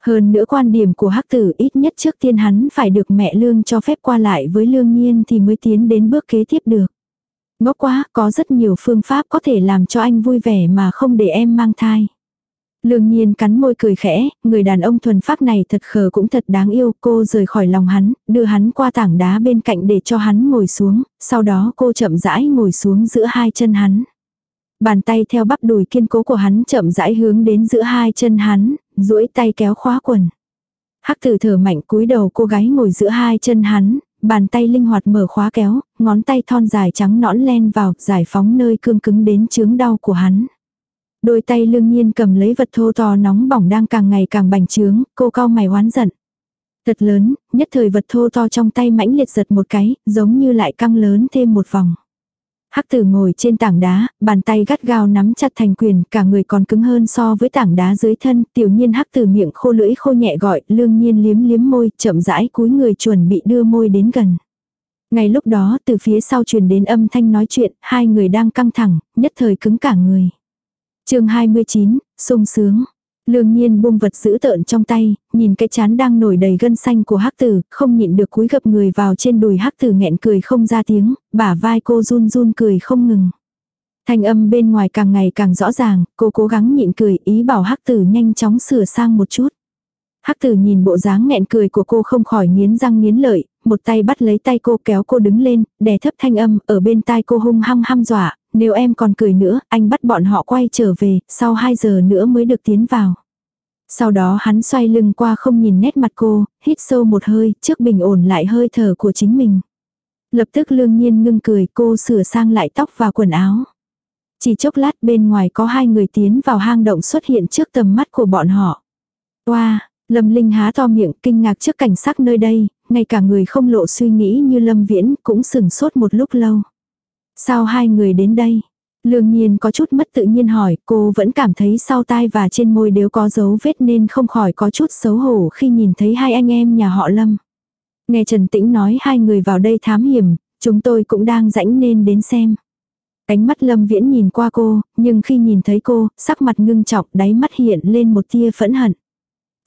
Hơn nữa quan điểm của hắc tử ít nhất trước tiên hắn phải được mẹ lương cho phép qua lại với lương nhiên thì mới tiến đến bước kế tiếp được. Ngốc quá, có rất nhiều phương pháp có thể làm cho anh vui vẻ mà không để em mang thai. Lương nhiên cắn môi cười khẽ, người đàn ông thuần pháp này thật khờ cũng thật đáng yêu, cô rời khỏi lòng hắn, đưa hắn qua tảng đá bên cạnh để cho hắn ngồi xuống, sau đó cô chậm rãi ngồi xuống giữa hai chân hắn. Bàn tay theo bắp đùi kiên cố của hắn chậm rãi hướng đến giữa hai chân hắn, duỗi tay kéo khóa quần. Hắc tử thở mạnh cúi đầu cô gái ngồi giữa hai chân hắn, bàn tay linh hoạt mở khóa kéo, ngón tay thon dài trắng nõn len vào, giải phóng nơi cương cứng đến chướng đau của hắn. Đôi tay lương nhiên cầm lấy vật thô to nóng bỏng đang càng ngày càng bành trướng, cô cao mày oán giận. Thật lớn, nhất thời vật thô to trong tay mãnh liệt giật một cái, giống như lại căng lớn thêm một vòng. Hắc tử ngồi trên tảng đá, bàn tay gắt gao nắm chặt thành quyền, cả người còn cứng hơn so với tảng đá dưới thân, tiểu nhiên hắc tử miệng khô lưỡi khô nhẹ gọi, lương nhiên liếm liếm môi, chậm rãi cúi người chuẩn bị đưa môi đến gần. Ngay lúc đó từ phía sau truyền đến âm thanh nói chuyện, hai người đang căng thẳng, nhất thời cứng cả người. chương 29, sung sướng. Lương nhiên buông vật giữ tợn trong tay, nhìn cái chán đang nổi đầy gân xanh của hắc tử, không nhịn được cúi gập người vào trên đùi hắc tử nghẹn cười không ra tiếng, bả vai cô run run cười không ngừng. Thanh âm bên ngoài càng ngày càng rõ ràng, cô cố gắng nhịn cười ý bảo hắc tử nhanh chóng sửa sang một chút. Hắc tử nhìn bộ dáng nghẹn cười của cô không khỏi nghiến răng nghiến lợi, một tay bắt lấy tay cô kéo cô đứng lên, đè thấp thanh âm ở bên tai cô hung hăng ham dọa, nếu em còn cười nữa, anh bắt bọn họ quay trở về, sau 2 giờ nữa mới được tiến vào. Sau đó hắn xoay lưng qua không nhìn nét mặt cô, hít sâu một hơi, trước bình ổn lại hơi thở của chính mình. Lập tức lương nhiên ngưng cười cô sửa sang lại tóc và quần áo. Chỉ chốc lát bên ngoài có hai người tiến vào hang động xuất hiện trước tầm mắt của bọn họ. oa Lâm Linh há to miệng kinh ngạc trước cảnh sắc nơi đây, ngay cả người không lộ suy nghĩ như Lâm Viễn cũng sừng sốt một lúc lâu. Sao hai người đến đây? Lương nhiên có chút mất tự nhiên hỏi, cô vẫn cảm thấy sau tai và trên môi đều có dấu vết nên không khỏi có chút xấu hổ khi nhìn thấy hai anh em nhà họ Lâm. Nghe Trần Tĩnh nói hai người vào đây thám hiểm, chúng tôi cũng đang rãnh nên đến xem. Ánh mắt Lâm Viễn nhìn qua cô, nhưng khi nhìn thấy cô, sắc mặt ngưng trọng đáy mắt hiện lên một tia phẫn hận.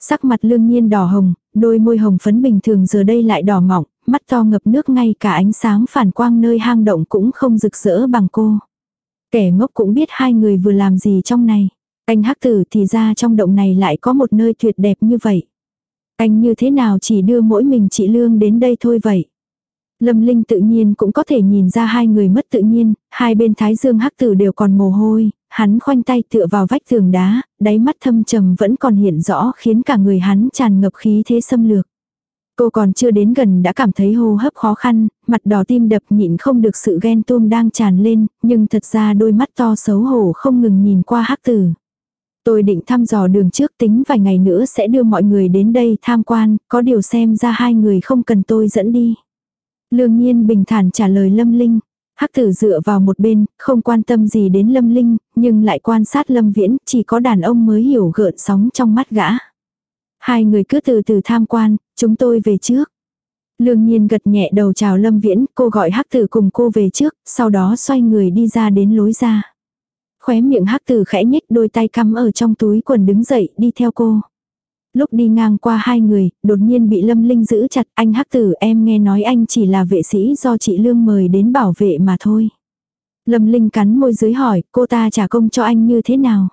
Sắc mặt lương nhiên đỏ hồng, đôi môi hồng phấn bình thường giờ đây lại đỏ mọng, mắt to ngập nước ngay cả ánh sáng phản quang nơi hang động cũng không rực rỡ bằng cô. Kẻ ngốc cũng biết hai người vừa làm gì trong này. Anh hắc tử thì ra trong động này lại có một nơi tuyệt đẹp như vậy. Anh như thế nào chỉ đưa mỗi mình chị Lương đến đây thôi vậy. Lâm Linh tự nhiên cũng có thể nhìn ra hai người mất tự nhiên, hai bên thái dương hắc tử đều còn mồ hôi, hắn khoanh tay tựa vào vách tường đá, đáy mắt thâm trầm vẫn còn hiện rõ khiến cả người hắn tràn ngập khí thế xâm lược. Cô còn chưa đến gần đã cảm thấy hô hấp khó khăn, mặt đỏ tim đập nhịn không được sự ghen tuông đang tràn lên, nhưng thật ra đôi mắt to xấu hổ không ngừng nhìn qua hắc tử. Tôi định thăm dò đường trước tính vài ngày nữa sẽ đưa mọi người đến đây tham quan, có điều xem ra hai người không cần tôi dẫn đi. Lương nhiên bình thản trả lời Lâm Linh. Hắc tử dựa vào một bên, không quan tâm gì đến Lâm Linh, nhưng lại quan sát Lâm Viễn, chỉ có đàn ông mới hiểu gợn sóng trong mắt gã. Hai người cứ từ từ tham quan, Chúng tôi về trước. Lương nhiên gật nhẹ đầu chào Lâm Viễn, cô gọi hắc tử cùng cô về trước, sau đó xoay người đi ra đến lối ra. Khóe miệng hắc tử khẽ nhếch đôi tay cắm ở trong túi quần đứng dậy đi theo cô. Lúc đi ngang qua hai người, đột nhiên bị Lâm Linh giữ chặt, anh hắc tử em nghe nói anh chỉ là vệ sĩ do chị Lương mời đến bảo vệ mà thôi. Lâm Linh cắn môi dưới hỏi, cô ta trả công cho anh như thế nào?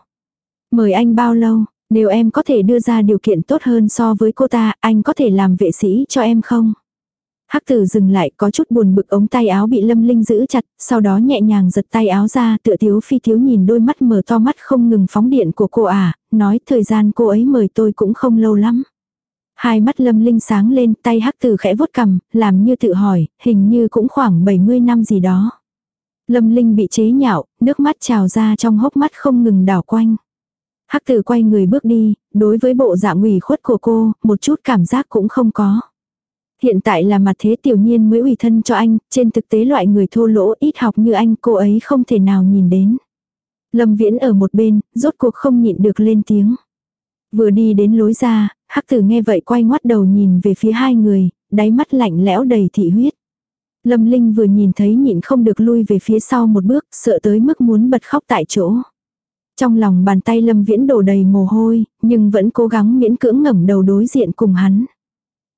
Mời anh bao lâu? Nếu em có thể đưa ra điều kiện tốt hơn so với cô ta, anh có thể làm vệ sĩ cho em không? Hắc tử dừng lại có chút buồn bực ống tay áo bị lâm linh giữ chặt, sau đó nhẹ nhàng giật tay áo ra tựa thiếu phi thiếu nhìn đôi mắt mở to mắt không ngừng phóng điện của cô à, nói thời gian cô ấy mời tôi cũng không lâu lắm. Hai mắt lâm linh sáng lên tay hắc tử khẽ vuốt cầm, làm như tự hỏi, hình như cũng khoảng 70 năm gì đó. Lâm linh bị chế nhạo, nước mắt trào ra trong hốc mắt không ngừng đảo quanh. Hắc tử quay người bước đi, đối với bộ dạng ủy khuất của cô, một chút cảm giác cũng không có. Hiện tại là mặt thế tiểu nhiên mới ủy thân cho anh, trên thực tế loại người thô lỗ ít học như anh cô ấy không thể nào nhìn đến. Lâm Viễn ở một bên, rốt cuộc không nhịn được lên tiếng. Vừa đi đến lối ra, hắc tử nghe vậy quay ngoắt đầu nhìn về phía hai người, đáy mắt lạnh lẽo đầy thị huyết. Lâm Linh vừa nhìn thấy nhịn không được lui về phía sau một bước, sợ tới mức muốn bật khóc tại chỗ. Trong lòng bàn tay Lâm Viễn đổ đầy mồ hôi, nhưng vẫn cố gắng miễn cưỡng ngẩng đầu đối diện cùng hắn.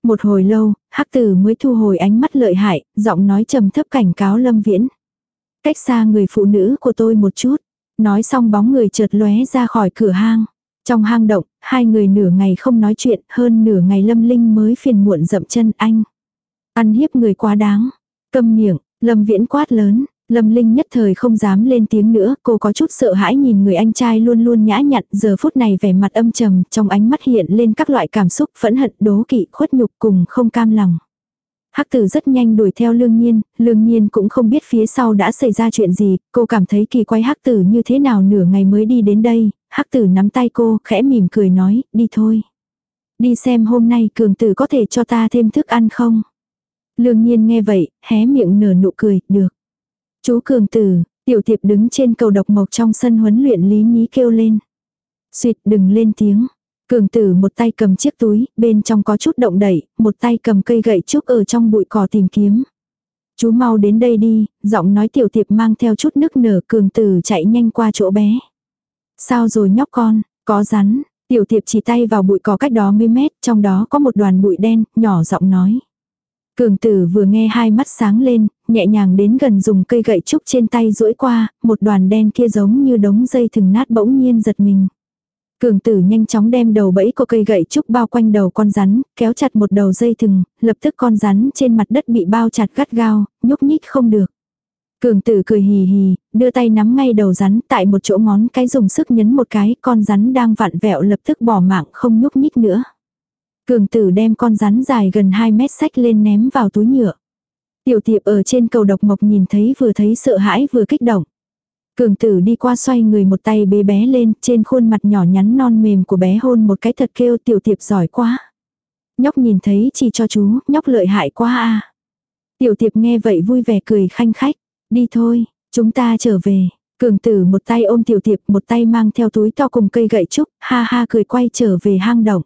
Một hồi lâu, hắc tử mới thu hồi ánh mắt lợi hại, giọng nói trầm thấp cảnh cáo Lâm Viễn. Cách xa người phụ nữ của tôi một chút. Nói xong bóng người chợt lóe ra khỏi cửa hang. Trong hang động, hai người nửa ngày không nói chuyện, hơn nửa ngày Lâm Linh mới phiền muộn dậm chân anh. Ăn hiếp người quá đáng. Câm miệng, Lâm Viễn quát lớn. Lâm Linh nhất thời không dám lên tiếng nữa, cô có chút sợ hãi nhìn người anh trai luôn luôn nhã nhặn, giờ phút này vẻ mặt âm trầm, trong ánh mắt hiện lên các loại cảm xúc phẫn hận, đố kỵ, khuất nhục cùng không cam lòng. Hắc tử rất nhanh đuổi theo lương nhiên, lương nhiên cũng không biết phía sau đã xảy ra chuyện gì, cô cảm thấy kỳ quay hắc tử như thế nào nửa ngày mới đi đến đây, hắc tử nắm tay cô, khẽ mỉm cười nói, đi thôi. Đi xem hôm nay cường tử có thể cho ta thêm thức ăn không? Lương nhiên nghe vậy, hé miệng nở nụ cười, được. Chú cường tử, tiểu tiệp đứng trên cầu độc mộc trong sân huấn luyện lý nhí kêu lên. Xuyệt đừng lên tiếng. Cường tử một tay cầm chiếc túi, bên trong có chút động đẩy, một tay cầm cây gậy trúc ở trong bụi cỏ tìm kiếm. Chú mau đến đây đi, giọng nói tiểu tiệp mang theo chút nước nở cường tử chạy nhanh qua chỗ bé. Sao rồi nhóc con, có rắn, tiểu tiệp chỉ tay vào bụi cỏ cách đó mấy mét, trong đó có một đoàn bụi đen, nhỏ giọng nói. Cường tử vừa nghe hai mắt sáng lên, nhẹ nhàng đến gần dùng cây gậy trúc trên tay duỗi qua, một đoàn đen kia giống như đống dây thừng nát bỗng nhiên giật mình. Cường tử nhanh chóng đem đầu bẫy của cây gậy trúc bao quanh đầu con rắn, kéo chặt một đầu dây thừng, lập tức con rắn trên mặt đất bị bao chặt gắt gao, nhúc nhích không được. Cường tử cười hì hì, đưa tay nắm ngay đầu rắn tại một chỗ ngón cái dùng sức nhấn một cái, con rắn đang vặn vẹo lập tức bỏ mạng không nhúc nhích nữa. Cường tử đem con rắn dài gần 2 mét sách lên ném vào túi nhựa. Tiểu tiệp ở trên cầu độc mộc nhìn thấy vừa thấy sợ hãi vừa kích động. Cường tử đi qua xoay người một tay bế bé lên, trên khuôn mặt nhỏ nhắn non mềm của bé hôn một cái thật kêu tiểu tiệp giỏi quá. Nhóc nhìn thấy chỉ cho chú, nhóc lợi hại quá à. Tiểu tiệp nghe vậy vui vẻ cười khanh khách. Đi thôi, chúng ta trở về. Cường tử một tay ôm tiểu tiệp, một tay mang theo túi to cùng cây gậy trúc, ha ha cười quay trở về hang động.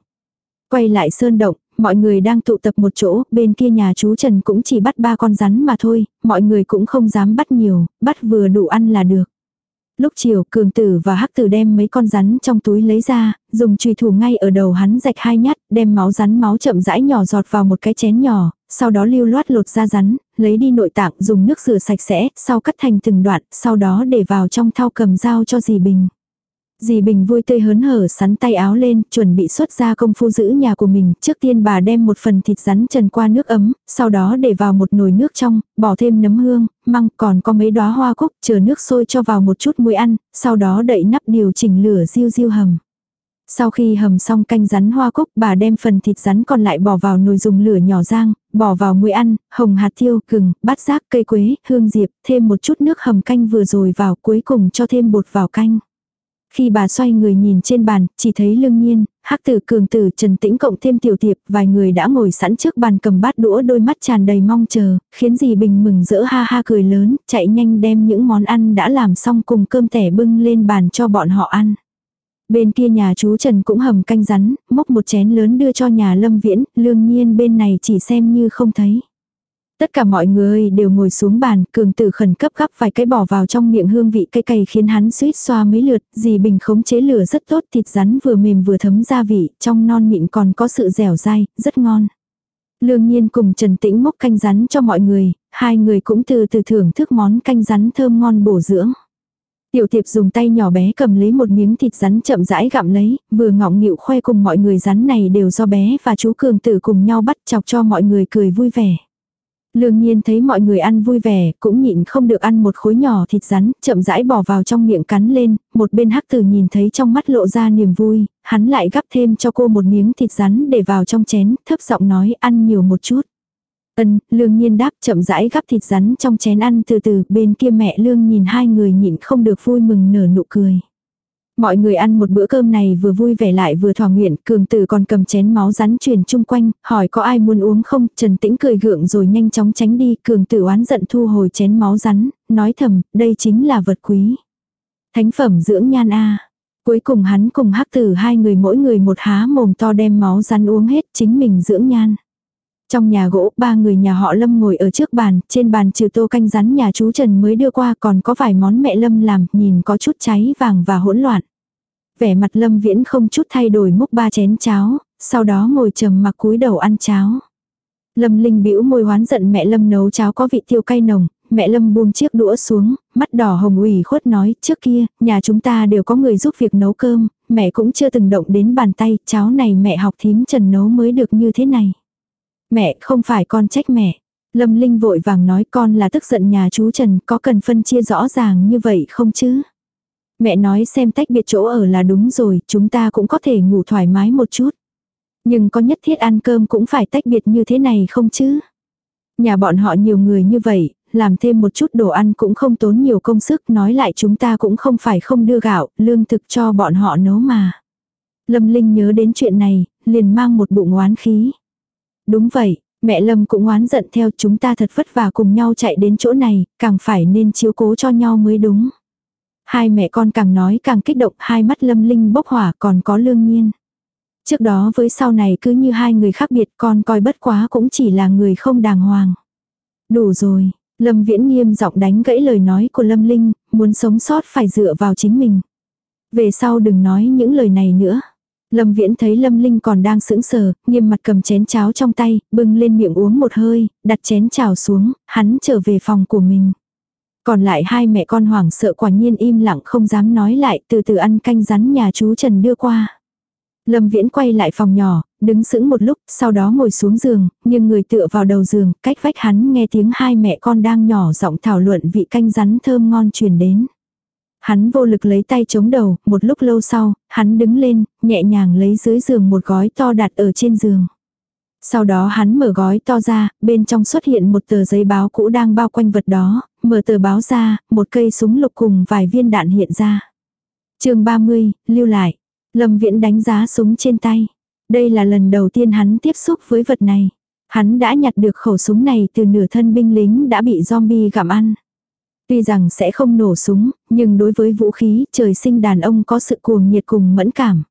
Quay lại sơn động, mọi người đang tụ tập một chỗ, bên kia nhà chú Trần cũng chỉ bắt ba con rắn mà thôi, mọi người cũng không dám bắt nhiều, bắt vừa đủ ăn là được. Lúc chiều, cường tử và hắc tử đem mấy con rắn trong túi lấy ra, dùng chùy thủ ngay ở đầu hắn rạch hai nhát, đem máu rắn máu chậm rãi nhỏ giọt vào một cái chén nhỏ, sau đó lưu loát lột ra rắn, lấy đi nội tạng dùng nước rửa sạch sẽ, sau cắt thành từng đoạn, sau đó để vào trong thau cầm dao cho dì Bình. Dì Bình vui tươi hớn hở sắn tay áo lên, chuẩn bị xuất ra công phu giữ nhà của mình. Trước tiên bà đem một phần thịt rắn trần qua nước ấm, sau đó để vào một nồi nước trong, bỏ thêm nấm hương, măng còn có mấy đóa hoa cúc, chờ nước sôi cho vào một chút muối ăn, sau đó đậy nắp điều chỉnh lửa riêu riêu hầm. Sau khi hầm xong canh rắn hoa cúc, bà đem phần thịt rắn còn lại bỏ vào nồi dùng lửa nhỏ rang, bỏ vào muối ăn, hồng hạt tiêu, gừng, bát giác, cây quế, hương diệp, thêm một chút nước hầm canh vừa rồi vào cuối cùng cho thêm bột vào canh. Khi bà xoay người nhìn trên bàn, chỉ thấy lương nhiên, hắc tử cường tử trần tĩnh cộng thêm tiểu tiệp, vài người đã ngồi sẵn trước bàn cầm bát đũa đôi mắt tràn đầy mong chờ, khiến dì Bình mừng rỡ ha ha cười lớn, chạy nhanh đem những món ăn đã làm xong cùng cơm tẻ bưng lên bàn cho bọn họ ăn. Bên kia nhà chú Trần cũng hầm canh rắn, mốc một chén lớn đưa cho nhà Lâm Viễn, lương nhiên bên này chỉ xem như không thấy. Tất cả mọi người đều ngồi xuống bàn, cường tử khẩn cấp gắp vài cái bỏ vào trong miệng hương vị cây cay khiến hắn suýt xoa mấy lượt, dì bình khống chế lửa rất tốt, thịt rắn vừa mềm vừa thấm gia vị, trong non mịn còn có sự dẻo dai, rất ngon. Lương nhiên cùng Trần Tĩnh mốc canh rắn cho mọi người, hai người cũng từ từ thưởng thức món canh rắn thơm ngon bổ dưỡng. Tiểu thiệp dùng tay nhỏ bé cầm lấy một miếng thịt rắn chậm rãi gặm lấy, vừa ngọng nghịu khoe cùng mọi người rắn này đều do bé và chú cường tử cùng nhau bắt chọc cho mọi người cười vui vẻ. Lương nhiên thấy mọi người ăn vui vẻ, cũng nhịn không được ăn một khối nhỏ thịt rắn, chậm rãi bỏ vào trong miệng cắn lên, một bên hắc Từ nhìn thấy trong mắt lộ ra niềm vui, hắn lại gắp thêm cho cô một miếng thịt rắn để vào trong chén, thấp giọng nói ăn nhiều một chút. Ân, lương nhiên đáp chậm rãi gắp thịt rắn trong chén ăn từ từ, bên kia mẹ lương nhìn hai người nhịn không được vui mừng nở nụ cười. Mọi người ăn một bữa cơm này vừa vui vẻ lại vừa thỏa nguyện, cường tử còn cầm chén máu rắn truyền chung quanh, hỏi có ai muốn uống không, Trần Tĩnh cười gượng rồi nhanh chóng tránh đi, cường tử oán giận thu hồi chén máu rắn, nói thầm, đây chính là vật quý. Thánh phẩm dưỡng nhan A. Cuối cùng hắn cùng hắc tử hai người mỗi người một há mồm to đem máu rắn uống hết chính mình dưỡng nhan. Trong nhà gỗ, ba người nhà họ Lâm ngồi ở trước bàn, trên bàn trừ tô canh rắn nhà chú Trần mới đưa qua còn có vài món mẹ Lâm làm, nhìn có chút cháy vàng và hỗn loạn. Vẻ mặt Lâm Viễn không chút thay đổi múc ba chén cháo, sau đó ngồi trầm mặc cúi đầu ăn cháo. Lâm Linh bĩu môi hoán giận mẹ Lâm nấu cháo có vị tiêu cay nồng, mẹ Lâm buông chiếc đũa xuống, mắt đỏ hồng ủy khuất nói, trước kia, nhà chúng ta đều có người giúp việc nấu cơm, mẹ cũng chưa từng động đến bàn tay, cháo này mẹ học thím Trần nấu mới được như thế này. Mẹ không phải con trách mẹ. Lâm Linh vội vàng nói con là tức giận nhà chú Trần có cần phân chia rõ ràng như vậy không chứ? Mẹ nói xem tách biệt chỗ ở là đúng rồi, chúng ta cũng có thể ngủ thoải mái một chút. Nhưng có nhất thiết ăn cơm cũng phải tách biệt như thế này không chứ? Nhà bọn họ nhiều người như vậy, làm thêm một chút đồ ăn cũng không tốn nhiều công sức nói lại chúng ta cũng không phải không đưa gạo, lương thực cho bọn họ nấu mà. Lâm Linh nhớ đến chuyện này, liền mang một bụng oán khí. Đúng vậy, mẹ Lâm cũng oán giận theo chúng ta thật vất vả cùng nhau chạy đến chỗ này, càng phải nên chiếu cố cho nhau mới đúng. Hai mẹ con càng nói càng kích động hai mắt Lâm Linh bốc hỏa còn có lương nhiên. Trước đó với sau này cứ như hai người khác biệt con coi bất quá cũng chỉ là người không đàng hoàng. Đủ rồi, Lâm Viễn nghiêm giọng đánh gãy lời nói của Lâm Linh, muốn sống sót phải dựa vào chính mình. Về sau đừng nói những lời này nữa. Lâm Viễn thấy Lâm Linh còn đang sững sờ, nghiêm mặt cầm chén cháo trong tay, bưng lên miệng uống một hơi, đặt chén chào xuống, hắn trở về phòng của mình. Còn lại hai mẹ con hoảng sợ quả nhiên im lặng không dám nói lại từ từ ăn canh rắn nhà chú Trần đưa qua. Lâm Viễn quay lại phòng nhỏ, đứng sững một lúc, sau đó ngồi xuống giường, nhưng người tựa vào đầu giường, cách vách hắn nghe tiếng hai mẹ con đang nhỏ giọng thảo luận vị canh rắn thơm ngon truyền đến hắn vô lực lấy tay chống đầu, một lúc lâu sau, hắn đứng lên, nhẹ nhàng lấy dưới giường một gói to đặt ở trên giường. Sau đó hắn mở gói to ra, bên trong xuất hiện một tờ giấy báo cũ đang bao quanh vật đó, mở tờ báo ra, một cây súng lục cùng vài viên đạn hiện ra. chương 30, lưu lại. Lâm Viễn đánh giá súng trên tay. Đây là lần đầu tiên hắn tiếp xúc với vật này. Hắn đã nhặt được khẩu súng này từ nửa thân binh lính đã bị zombie gặm ăn. Tuy rằng sẽ không nổ súng, nhưng đối với vũ khí trời sinh đàn ông có sự cuồng nhiệt cùng mẫn cảm.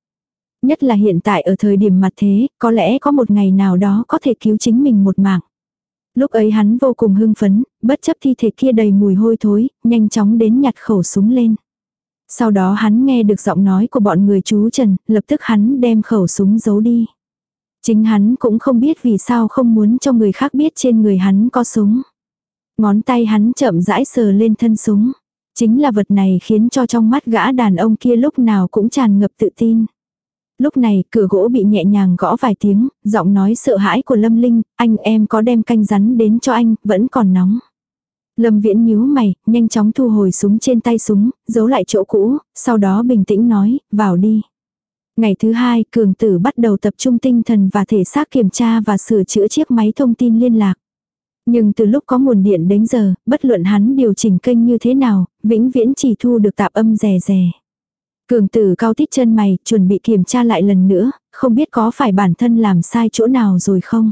Nhất là hiện tại ở thời điểm mặt thế, có lẽ có một ngày nào đó có thể cứu chính mình một mạng. Lúc ấy hắn vô cùng hưng phấn, bất chấp thi thể kia đầy mùi hôi thối, nhanh chóng đến nhặt khẩu súng lên. Sau đó hắn nghe được giọng nói của bọn người chú Trần, lập tức hắn đem khẩu súng giấu đi. Chính hắn cũng không biết vì sao không muốn cho người khác biết trên người hắn có súng. Ngón tay hắn chậm rãi sờ lên thân súng. Chính là vật này khiến cho trong mắt gã đàn ông kia lúc nào cũng tràn ngập tự tin. Lúc này cửa gỗ bị nhẹ nhàng gõ vài tiếng, giọng nói sợ hãi của Lâm Linh, anh em có đem canh rắn đến cho anh, vẫn còn nóng. Lâm Viễn nhíu mày, nhanh chóng thu hồi súng trên tay súng, giấu lại chỗ cũ, sau đó bình tĩnh nói, vào đi. Ngày thứ hai, cường tử bắt đầu tập trung tinh thần và thể xác kiểm tra và sửa chữa chiếc máy thông tin liên lạc. Nhưng từ lúc có nguồn điện đến giờ, bất luận hắn điều chỉnh kênh như thế nào, vĩnh viễn chỉ thu được tạp âm rè rè. Cường tử cao tít chân mày, chuẩn bị kiểm tra lại lần nữa, không biết có phải bản thân làm sai chỗ nào rồi không.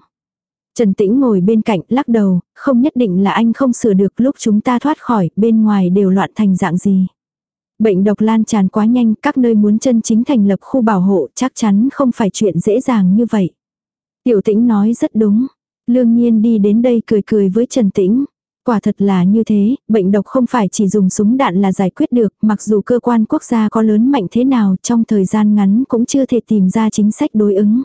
Trần Tĩnh ngồi bên cạnh lắc đầu, không nhất định là anh không sửa được lúc chúng ta thoát khỏi, bên ngoài đều loạn thành dạng gì. Bệnh độc lan tràn quá nhanh, các nơi muốn chân chính thành lập khu bảo hộ chắc chắn không phải chuyện dễ dàng như vậy. Tiểu Tĩnh nói rất đúng, Lương nhiên đi đến đây cười cười với Trần Tĩnh. Quả thật là như thế, bệnh độc không phải chỉ dùng súng đạn là giải quyết được, mặc dù cơ quan quốc gia có lớn mạnh thế nào trong thời gian ngắn cũng chưa thể tìm ra chính sách đối ứng.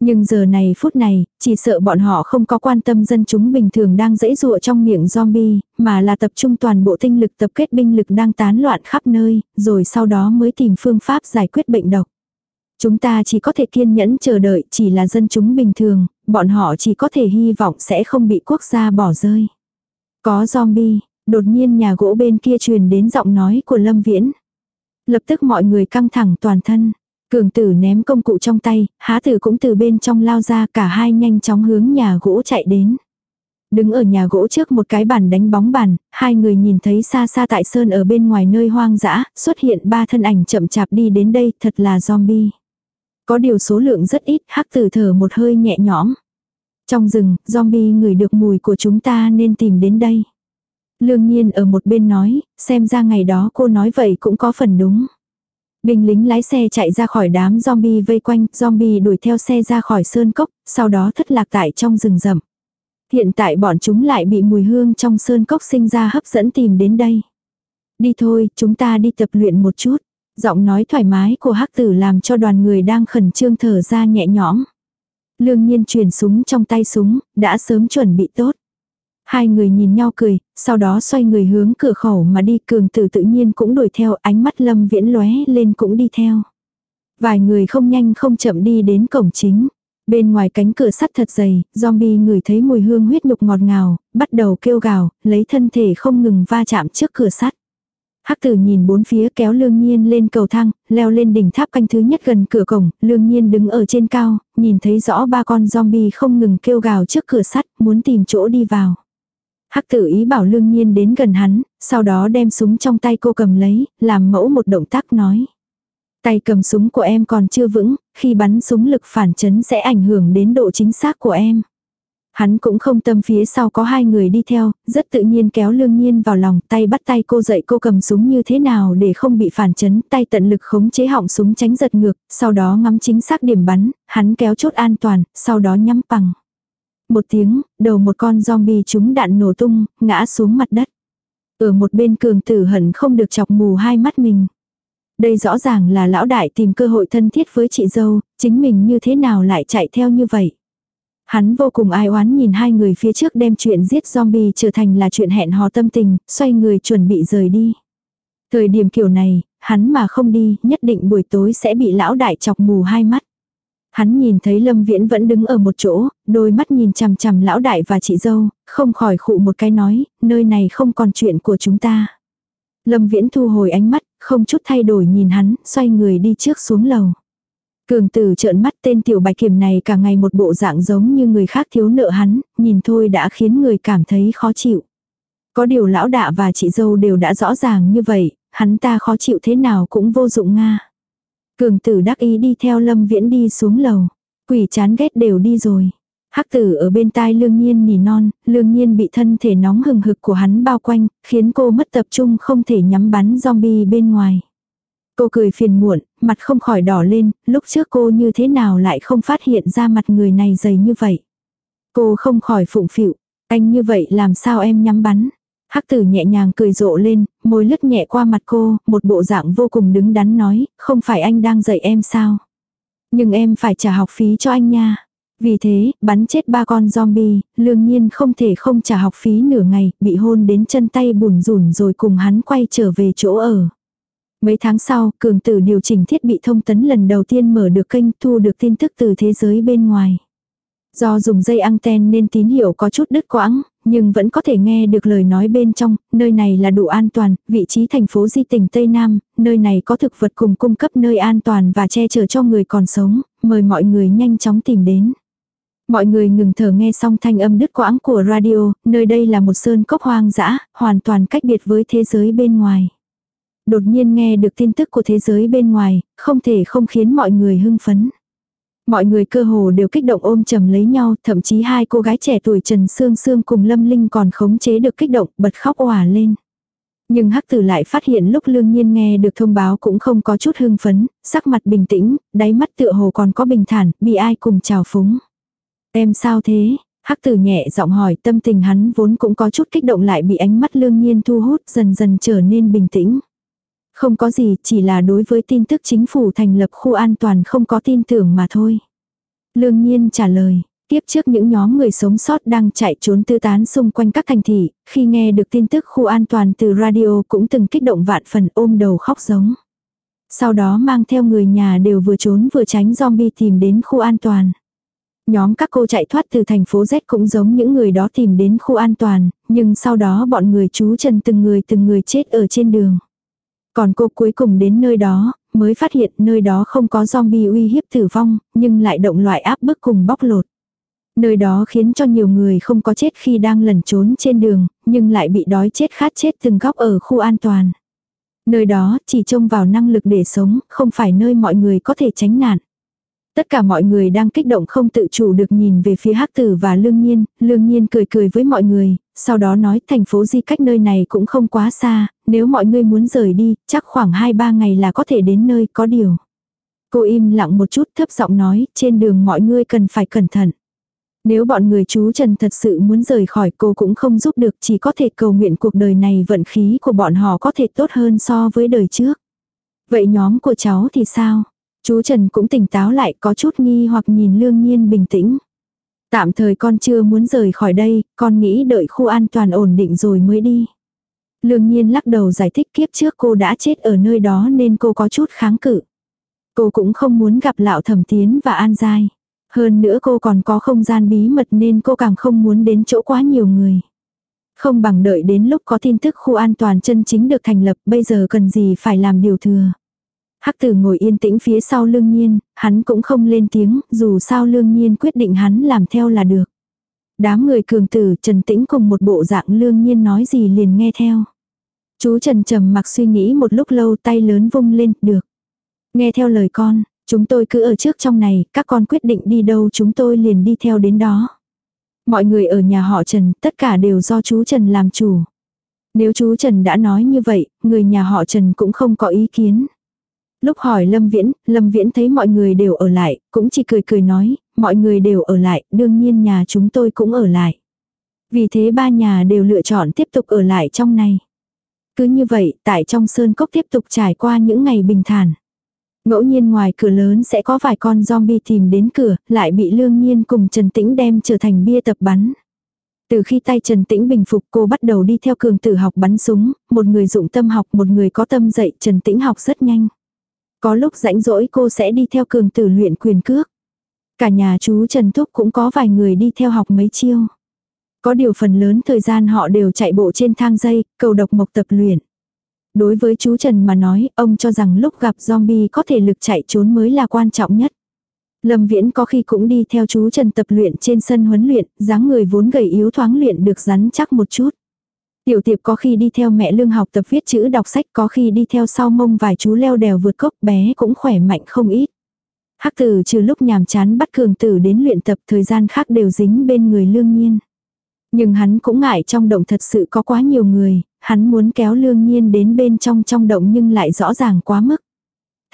Nhưng giờ này phút này, chỉ sợ bọn họ không có quan tâm dân chúng bình thường đang dễ dụa trong miệng zombie, mà là tập trung toàn bộ tinh lực tập kết binh lực đang tán loạn khắp nơi, rồi sau đó mới tìm phương pháp giải quyết bệnh độc. Chúng ta chỉ có thể kiên nhẫn chờ đợi chỉ là dân chúng bình thường, bọn họ chỉ có thể hy vọng sẽ không bị quốc gia bỏ rơi. Có zombie, đột nhiên nhà gỗ bên kia truyền đến giọng nói của Lâm Viễn. Lập tức mọi người căng thẳng toàn thân. Cường tử ném công cụ trong tay, há tử cũng từ bên trong lao ra cả hai nhanh chóng hướng nhà gỗ chạy đến. Đứng ở nhà gỗ trước một cái bàn đánh bóng bàn, hai người nhìn thấy xa xa tại sơn ở bên ngoài nơi hoang dã, xuất hiện ba thân ảnh chậm chạp đi đến đây, thật là zombie. Có điều số lượng rất ít, hắc tử thở một hơi nhẹ nhõm. Trong rừng, zombie ngửi được mùi của chúng ta nên tìm đến đây. Lương nhiên ở một bên nói, xem ra ngày đó cô nói vậy cũng có phần đúng. Binh lính lái xe chạy ra khỏi đám zombie vây quanh, zombie đuổi theo xe ra khỏi sơn cốc, sau đó thất lạc tại trong rừng rậm. Hiện tại bọn chúng lại bị mùi hương trong sơn cốc sinh ra hấp dẫn tìm đến đây. Đi thôi, chúng ta đi tập luyện một chút. Giọng nói thoải mái của hắc tử làm cho đoàn người đang khẩn trương thở ra nhẹ nhõm. Lương nhiên truyền súng trong tay súng, đã sớm chuẩn bị tốt. Hai người nhìn nhau cười, sau đó xoay người hướng cửa khẩu mà đi cường tử tự nhiên cũng đuổi theo ánh mắt lâm viễn lóe lên cũng đi theo. Vài người không nhanh không chậm đi đến cổng chính. Bên ngoài cánh cửa sắt thật dày, zombie ngửi thấy mùi hương huyết nhục ngọt ngào, bắt đầu kêu gào, lấy thân thể không ngừng va chạm trước cửa sắt. Hắc tử nhìn bốn phía kéo lương nhiên lên cầu thang, leo lên đỉnh tháp canh thứ nhất gần cửa cổng, lương nhiên đứng ở trên cao, nhìn thấy rõ ba con zombie không ngừng kêu gào trước cửa sắt, muốn tìm chỗ đi vào. Hắc tử ý bảo lương nhiên đến gần hắn, sau đó đem súng trong tay cô cầm lấy, làm mẫu một động tác nói. Tay cầm súng của em còn chưa vững, khi bắn súng lực phản chấn sẽ ảnh hưởng đến độ chính xác của em. Hắn cũng không tâm phía sau có hai người đi theo, rất tự nhiên kéo lương nhiên vào lòng, tay bắt tay cô dậy cô cầm súng như thế nào để không bị phản chấn, tay tận lực khống chế họng súng tránh giật ngược, sau đó ngắm chính xác điểm bắn, hắn kéo chốt an toàn, sau đó nhắm bằng. Một tiếng, đầu một con zombie trúng đạn nổ tung, ngã xuống mặt đất. Ở một bên cường tử hận không được chọc mù hai mắt mình. Đây rõ ràng là lão đại tìm cơ hội thân thiết với chị dâu, chính mình như thế nào lại chạy theo như vậy. Hắn vô cùng ai oán nhìn hai người phía trước đem chuyện giết zombie trở thành là chuyện hẹn hò tâm tình, xoay người chuẩn bị rời đi. Thời điểm kiểu này, hắn mà không đi, nhất định buổi tối sẽ bị lão đại chọc mù hai mắt. Hắn nhìn thấy Lâm Viễn vẫn đứng ở một chỗ, đôi mắt nhìn chằm chằm lão đại và chị dâu, không khỏi khụ một cái nói, nơi này không còn chuyện của chúng ta. Lâm Viễn thu hồi ánh mắt, không chút thay đổi nhìn hắn, xoay người đi trước xuống lầu. Cường tử trợn mắt tên tiểu bạch kiểm này cả ngày một bộ dạng giống như người khác thiếu nợ hắn, nhìn thôi đã khiến người cảm thấy khó chịu. Có điều lão đạ và chị dâu đều đã rõ ràng như vậy, hắn ta khó chịu thế nào cũng vô dụng nga. Cường tử đắc ý đi theo lâm viễn đi xuống lầu. Quỷ chán ghét đều đi rồi. Hắc tử ở bên tai lương nhiên nỉ non, lương nhiên bị thân thể nóng hừng hực của hắn bao quanh, khiến cô mất tập trung không thể nhắm bắn zombie bên ngoài. Cô cười phiền muộn, mặt không khỏi đỏ lên, lúc trước cô như thế nào lại không phát hiện ra mặt người này dày như vậy. Cô không khỏi phụng phịu, anh như vậy làm sao em nhắm bắn. Hắc tử nhẹ nhàng cười rộ lên, môi lướt nhẹ qua mặt cô, một bộ dạng vô cùng đứng đắn nói, không phải anh đang dạy em sao. Nhưng em phải trả học phí cho anh nha. Vì thế, bắn chết ba con zombie, lương nhiên không thể không trả học phí nửa ngày, bị hôn đến chân tay bùn rủn rồi cùng hắn quay trở về chỗ ở. Mấy tháng sau, cường tử điều chỉnh thiết bị thông tấn lần đầu tiên mở được kênh thu được tin tức từ thế giới bên ngoài. Do dùng dây anten nên tín hiệu có chút đứt quãng, nhưng vẫn có thể nghe được lời nói bên trong, nơi này là đủ an toàn, vị trí thành phố di tỉnh Tây Nam, nơi này có thực vật cùng cung cấp nơi an toàn và che chở cho người còn sống, mời mọi người nhanh chóng tìm đến. Mọi người ngừng thở nghe xong thanh âm đứt quãng của radio, nơi đây là một sơn cốc hoang dã, hoàn toàn cách biệt với thế giới bên ngoài đột nhiên nghe được tin tức của thế giới bên ngoài, không thể không khiến mọi người hưng phấn. Mọi người cơ hồ đều kích động ôm chầm lấy nhau, thậm chí hai cô gái trẻ tuổi Trần Sương Sương cùng Lâm Linh còn khống chế được kích động, bật khóc òa lên. Nhưng hắc tử lại phát hiện lúc lương nhiên nghe được thông báo cũng không có chút hưng phấn, sắc mặt bình tĩnh, đáy mắt tựa hồ còn có bình thản, bị ai cùng chào phúng. Em sao thế? Hắc tử nhẹ giọng hỏi tâm tình hắn vốn cũng có chút kích động lại bị ánh mắt lương nhiên thu hút dần dần trở nên bình tĩnh. Không có gì, chỉ là đối với tin tức chính phủ thành lập khu an toàn không có tin tưởng mà thôi. Lương Nhiên trả lời, tiếp trước những nhóm người sống sót đang chạy trốn tư tán xung quanh các thành thị, khi nghe được tin tức khu an toàn từ radio cũng từng kích động vạn phần ôm đầu khóc giống. Sau đó mang theo người nhà đều vừa trốn vừa tránh zombie tìm đến khu an toàn. Nhóm các cô chạy thoát từ thành phố Z cũng giống những người đó tìm đến khu an toàn, nhưng sau đó bọn người chú Trần từng người từng người chết ở trên đường. Còn cô cuối cùng đến nơi đó, mới phát hiện nơi đó không có zombie uy hiếp tử vong, nhưng lại động loại áp bức cùng bóc lột. Nơi đó khiến cho nhiều người không có chết khi đang lẩn trốn trên đường, nhưng lại bị đói chết khát chết từng góc ở khu an toàn. Nơi đó chỉ trông vào năng lực để sống, không phải nơi mọi người có thể tránh nạn. Tất cả mọi người đang kích động không tự chủ được nhìn về phía hắc tử và lương nhiên, lương nhiên cười cười với mọi người, sau đó nói thành phố di cách nơi này cũng không quá xa, nếu mọi người muốn rời đi, chắc khoảng 2-3 ngày là có thể đến nơi có điều. Cô im lặng một chút thấp giọng nói, trên đường mọi người cần phải cẩn thận. Nếu bọn người chú Trần thật sự muốn rời khỏi cô cũng không giúp được chỉ có thể cầu nguyện cuộc đời này vận khí của bọn họ có thể tốt hơn so với đời trước. Vậy nhóm của cháu thì sao? Chú Trần cũng tỉnh táo lại có chút nghi hoặc nhìn lương nhiên bình tĩnh. Tạm thời con chưa muốn rời khỏi đây, con nghĩ đợi khu an toàn ổn định rồi mới đi. Lương nhiên lắc đầu giải thích kiếp trước cô đã chết ở nơi đó nên cô có chút kháng cự. Cô cũng không muốn gặp lão thẩm tiến và an giai. Hơn nữa cô còn có không gian bí mật nên cô càng không muốn đến chỗ quá nhiều người. Không bằng đợi đến lúc có tin tức khu an toàn chân chính được thành lập bây giờ cần gì phải làm điều thừa. Hắc tử ngồi yên tĩnh phía sau lương nhiên, hắn cũng không lên tiếng, dù sao lương nhiên quyết định hắn làm theo là được. Đám người cường tử trần tĩnh cùng một bộ dạng lương nhiên nói gì liền nghe theo. Chú trần trầm mặc suy nghĩ một lúc lâu tay lớn vung lên, được. Nghe theo lời con, chúng tôi cứ ở trước trong này, các con quyết định đi đâu chúng tôi liền đi theo đến đó. Mọi người ở nhà họ Trần, tất cả đều do chú Trần làm chủ. Nếu chú Trần đã nói như vậy, người nhà họ Trần cũng không có ý kiến. Lúc hỏi Lâm Viễn, Lâm Viễn thấy mọi người đều ở lại, cũng chỉ cười cười nói, mọi người đều ở lại, đương nhiên nhà chúng tôi cũng ở lại. Vì thế ba nhà đều lựa chọn tiếp tục ở lại trong này. Cứ như vậy, tại trong sơn cốc tiếp tục trải qua những ngày bình thản. Ngẫu nhiên ngoài cửa lớn sẽ có vài con zombie tìm đến cửa, lại bị lương nhiên cùng Trần Tĩnh đem trở thành bia tập bắn. Từ khi tay Trần Tĩnh bình phục cô bắt đầu đi theo cường tử học bắn súng, một người dụng tâm học một người có tâm dạy Trần Tĩnh học rất nhanh. Có lúc rảnh rỗi cô sẽ đi theo cường tử luyện quyền cước. Cả nhà chú Trần Thúc cũng có vài người đi theo học mấy chiêu. Có điều phần lớn thời gian họ đều chạy bộ trên thang dây, cầu độc mộc tập luyện. Đối với chú Trần mà nói, ông cho rằng lúc gặp zombie có thể lực chạy trốn mới là quan trọng nhất. Lâm Viễn có khi cũng đi theo chú Trần tập luyện trên sân huấn luyện, dáng người vốn gầy yếu thoáng luyện được rắn chắc một chút. Tiểu tiệp có khi đi theo mẹ lương học tập viết chữ đọc sách có khi đi theo sau mông vài chú leo đèo vượt cốc bé cũng khỏe mạnh không ít. Hắc tử trừ lúc nhàm chán bắt cường tử đến luyện tập thời gian khác đều dính bên người lương nhiên. Nhưng hắn cũng ngại trong động thật sự có quá nhiều người, hắn muốn kéo lương nhiên đến bên trong trong động nhưng lại rõ ràng quá mức.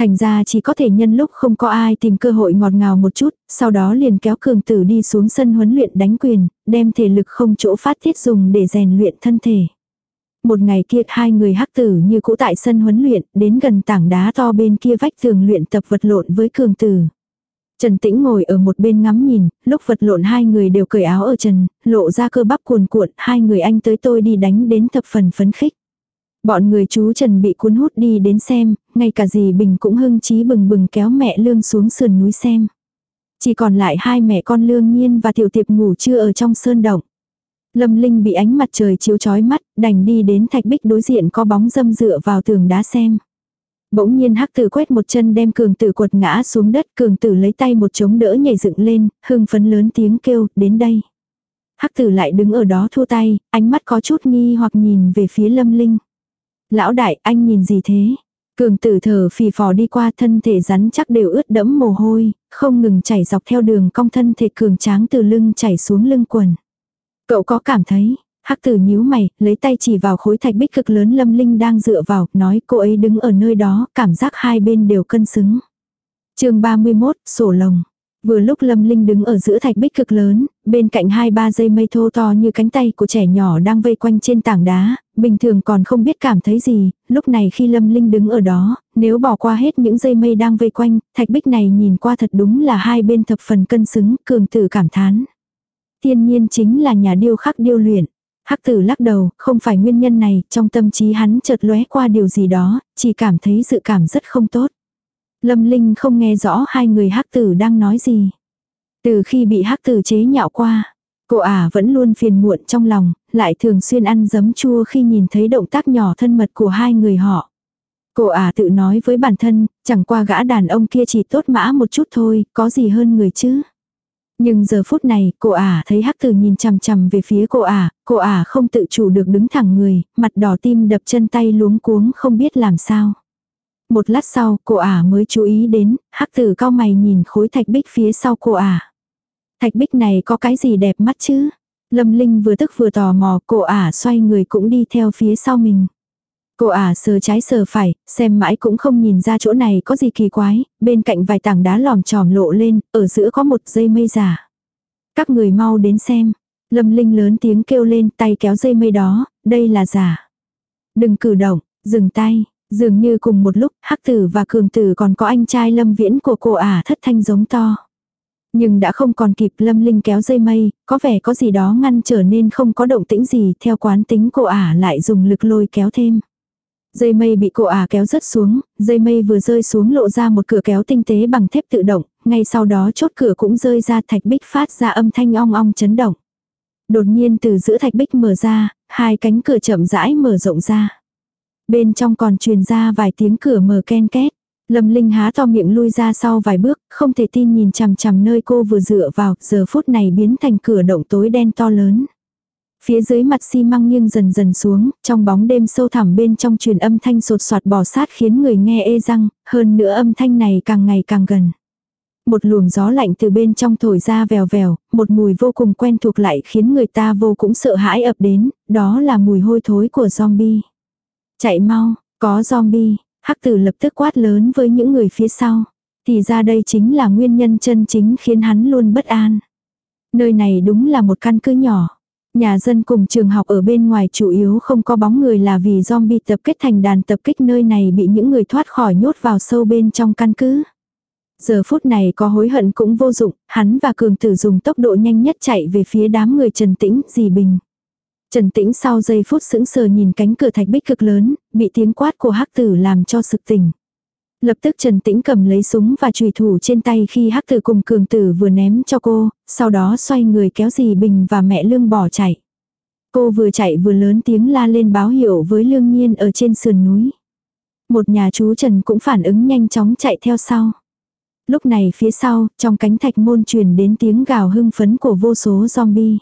Thành ra chỉ có thể nhân lúc không có ai tìm cơ hội ngọt ngào một chút, sau đó liền kéo cường tử đi xuống sân huấn luyện đánh quyền, đem thể lực không chỗ phát thiết dùng để rèn luyện thân thể. Một ngày kia hai người hắc tử như cũ tại sân huấn luyện, đến gần tảng đá to bên kia vách thường luyện tập vật lộn với cường tử. Trần Tĩnh ngồi ở một bên ngắm nhìn, lúc vật lộn hai người đều cởi áo ở trần, lộ ra cơ bắp cuồn cuộn, hai người anh tới tôi đi đánh đến thập phần phấn khích. Bọn người chú Trần bị cuốn hút đi đến xem, ngay cả dì Bình cũng hưng trí bừng bừng kéo mẹ Lương xuống sườn núi xem. Chỉ còn lại hai mẹ con Lương Nhiên và Tiểu Tiệp ngủ chưa ở trong sơn động. Lâm Linh bị ánh mặt trời chiếu chói mắt, đành đi đến thạch bích đối diện có bóng dâm dựa vào tường đá xem. Bỗng nhiên hắc tử quét một chân đem cường tử quật ngã xuống đất, cường tử lấy tay một chống đỡ nhảy dựng lên, hưng phấn lớn tiếng kêu, đến đây. Hắc tử lại đứng ở đó thua tay, ánh mắt có chút nghi hoặc nhìn về phía lâm linh. Lão đại, anh nhìn gì thế? Cường tử thở phì phò đi qua thân thể rắn chắc đều ướt đẫm mồ hôi, không ngừng chảy dọc theo đường cong thân thể cường tráng từ lưng chảy xuống lưng quần. Cậu có cảm thấy, hắc tử nhíu mày, lấy tay chỉ vào khối thạch bích cực lớn lâm linh đang dựa vào, nói cô ấy đứng ở nơi đó, cảm giác hai bên đều cân xứng. chương 31, sổ lồng. Vừa lúc Lâm Linh đứng ở giữa thạch bích cực lớn, bên cạnh hai ba dây mây thô to như cánh tay của trẻ nhỏ đang vây quanh trên tảng đá, bình thường còn không biết cảm thấy gì, lúc này khi Lâm Linh đứng ở đó, nếu bỏ qua hết những dây mây đang vây quanh, thạch bích này nhìn qua thật đúng là hai bên thập phần cân xứng, cường tử cảm thán. Thiên nhiên chính là nhà điêu khắc điêu luyện. Hắc tử lắc đầu, không phải nguyên nhân này, trong tâm trí hắn chợt lóe qua điều gì đó, chỉ cảm thấy dự cảm rất không tốt. Lâm Linh không nghe rõ hai người hắc tử đang nói gì. Từ khi bị hắc tử chế nhạo qua, cô ả à vẫn luôn phiền muộn trong lòng, lại thường xuyên ăn giấm chua khi nhìn thấy động tác nhỏ thân mật của hai người họ. Cô ả à tự nói với bản thân, chẳng qua gã đàn ông kia chỉ tốt mã một chút thôi, có gì hơn người chứ. Nhưng giờ phút này, cô ả à thấy hắc tử nhìn chằm chằm về phía cô ả, cô ả không tự chủ được đứng thẳng người, mặt đỏ tim đập chân tay luống cuống không biết làm sao một lát sau cô ả mới chú ý đến, hắc tử cao mày nhìn khối thạch bích phía sau cô ả. Thạch bích này có cái gì đẹp mắt chứ? Lâm Linh vừa tức vừa tò mò cô ả xoay người cũng đi theo phía sau mình. Cô ả sờ trái sờ phải, xem mãi cũng không nhìn ra chỗ này có gì kỳ quái, bên cạnh vài tảng đá lòm tròm lộ lên, ở giữa có một dây mây giả. Các người mau đến xem. Lâm Linh lớn tiếng kêu lên tay kéo dây mây đó, đây là giả. Đừng cử động, dừng tay, Dường như cùng một lúc, hắc tử và cường tử còn có anh trai lâm viễn của cô ả thất thanh giống to. Nhưng đã không còn kịp lâm linh kéo dây mây, có vẻ có gì đó ngăn trở nên không có động tĩnh gì theo quán tính cô ả lại dùng lực lôi kéo thêm. Dây mây bị cô ả kéo rất xuống, dây mây vừa rơi xuống lộ ra một cửa kéo tinh tế bằng thép tự động, ngay sau đó chốt cửa cũng rơi ra thạch bích phát ra âm thanh ong ong chấn động. Đột nhiên từ giữa thạch bích mở ra, hai cánh cửa chậm rãi mở rộng ra. Bên trong còn truyền ra vài tiếng cửa mở ken két. Lâm Linh há to miệng lui ra sau vài bước, không thể tin nhìn chằm chằm nơi cô vừa dựa vào, giờ phút này biến thành cửa động tối đen to lớn. Phía dưới mặt xi măng nghiêng dần dần xuống, trong bóng đêm sâu thẳm bên trong truyền âm thanh sột soạt bò sát khiến người nghe ê răng, hơn nữa âm thanh này càng ngày càng gần. Một luồng gió lạnh từ bên trong thổi ra vèo vèo, một mùi vô cùng quen thuộc lại khiến người ta vô cùng sợ hãi ập đến, đó là mùi hôi thối của zombie. Chạy mau, có zombie, hắc tử lập tức quát lớn với những người phía sau. Thì ra đây chính là nguyên nhân chân chính khiến hắn luôn bất an. Nơi này đúng là một căn cứ nhỏ. Nhà dân cùng trường học ở bên ngoài chủ yếu không có bóng người là vì zombie tập kết thành đàn tập kích nơi này bị những người thoát khỏi nhốt vào sâu bên trong căn cứ. Giờ phút này có hối hận cũng vô dụng, hắn và cường tử dùng tốc độ nhanh nhất chạy về phía đám người trần tĩnh, dì bình. Trần Tĩnh sau giây phút sững sờ nhìn cánh cửa thạch bích cực lớn, bị tiếng quát của hắc tử làm cho sực tỉnh. Lập tức Trần Tĩnh cầm lấy súng và chùy thủ trên tay khi hắc tử cùng cường tử vừa ném cho cô, sau đó xoay người kéo dì Bình và mẹ Lương bỏ chạy. Cô vừa chạy vừa lớn tiếng la lên báo hiệu với Lương Nhiên ở trên sườn núi. Một nhà chú Trần cũng phản ứng nhanh chóng chạy theo sau. Lúc này phía sau, trong cánh thạch môn truyền đến tiếng gào hưng phấn của vô số zombie.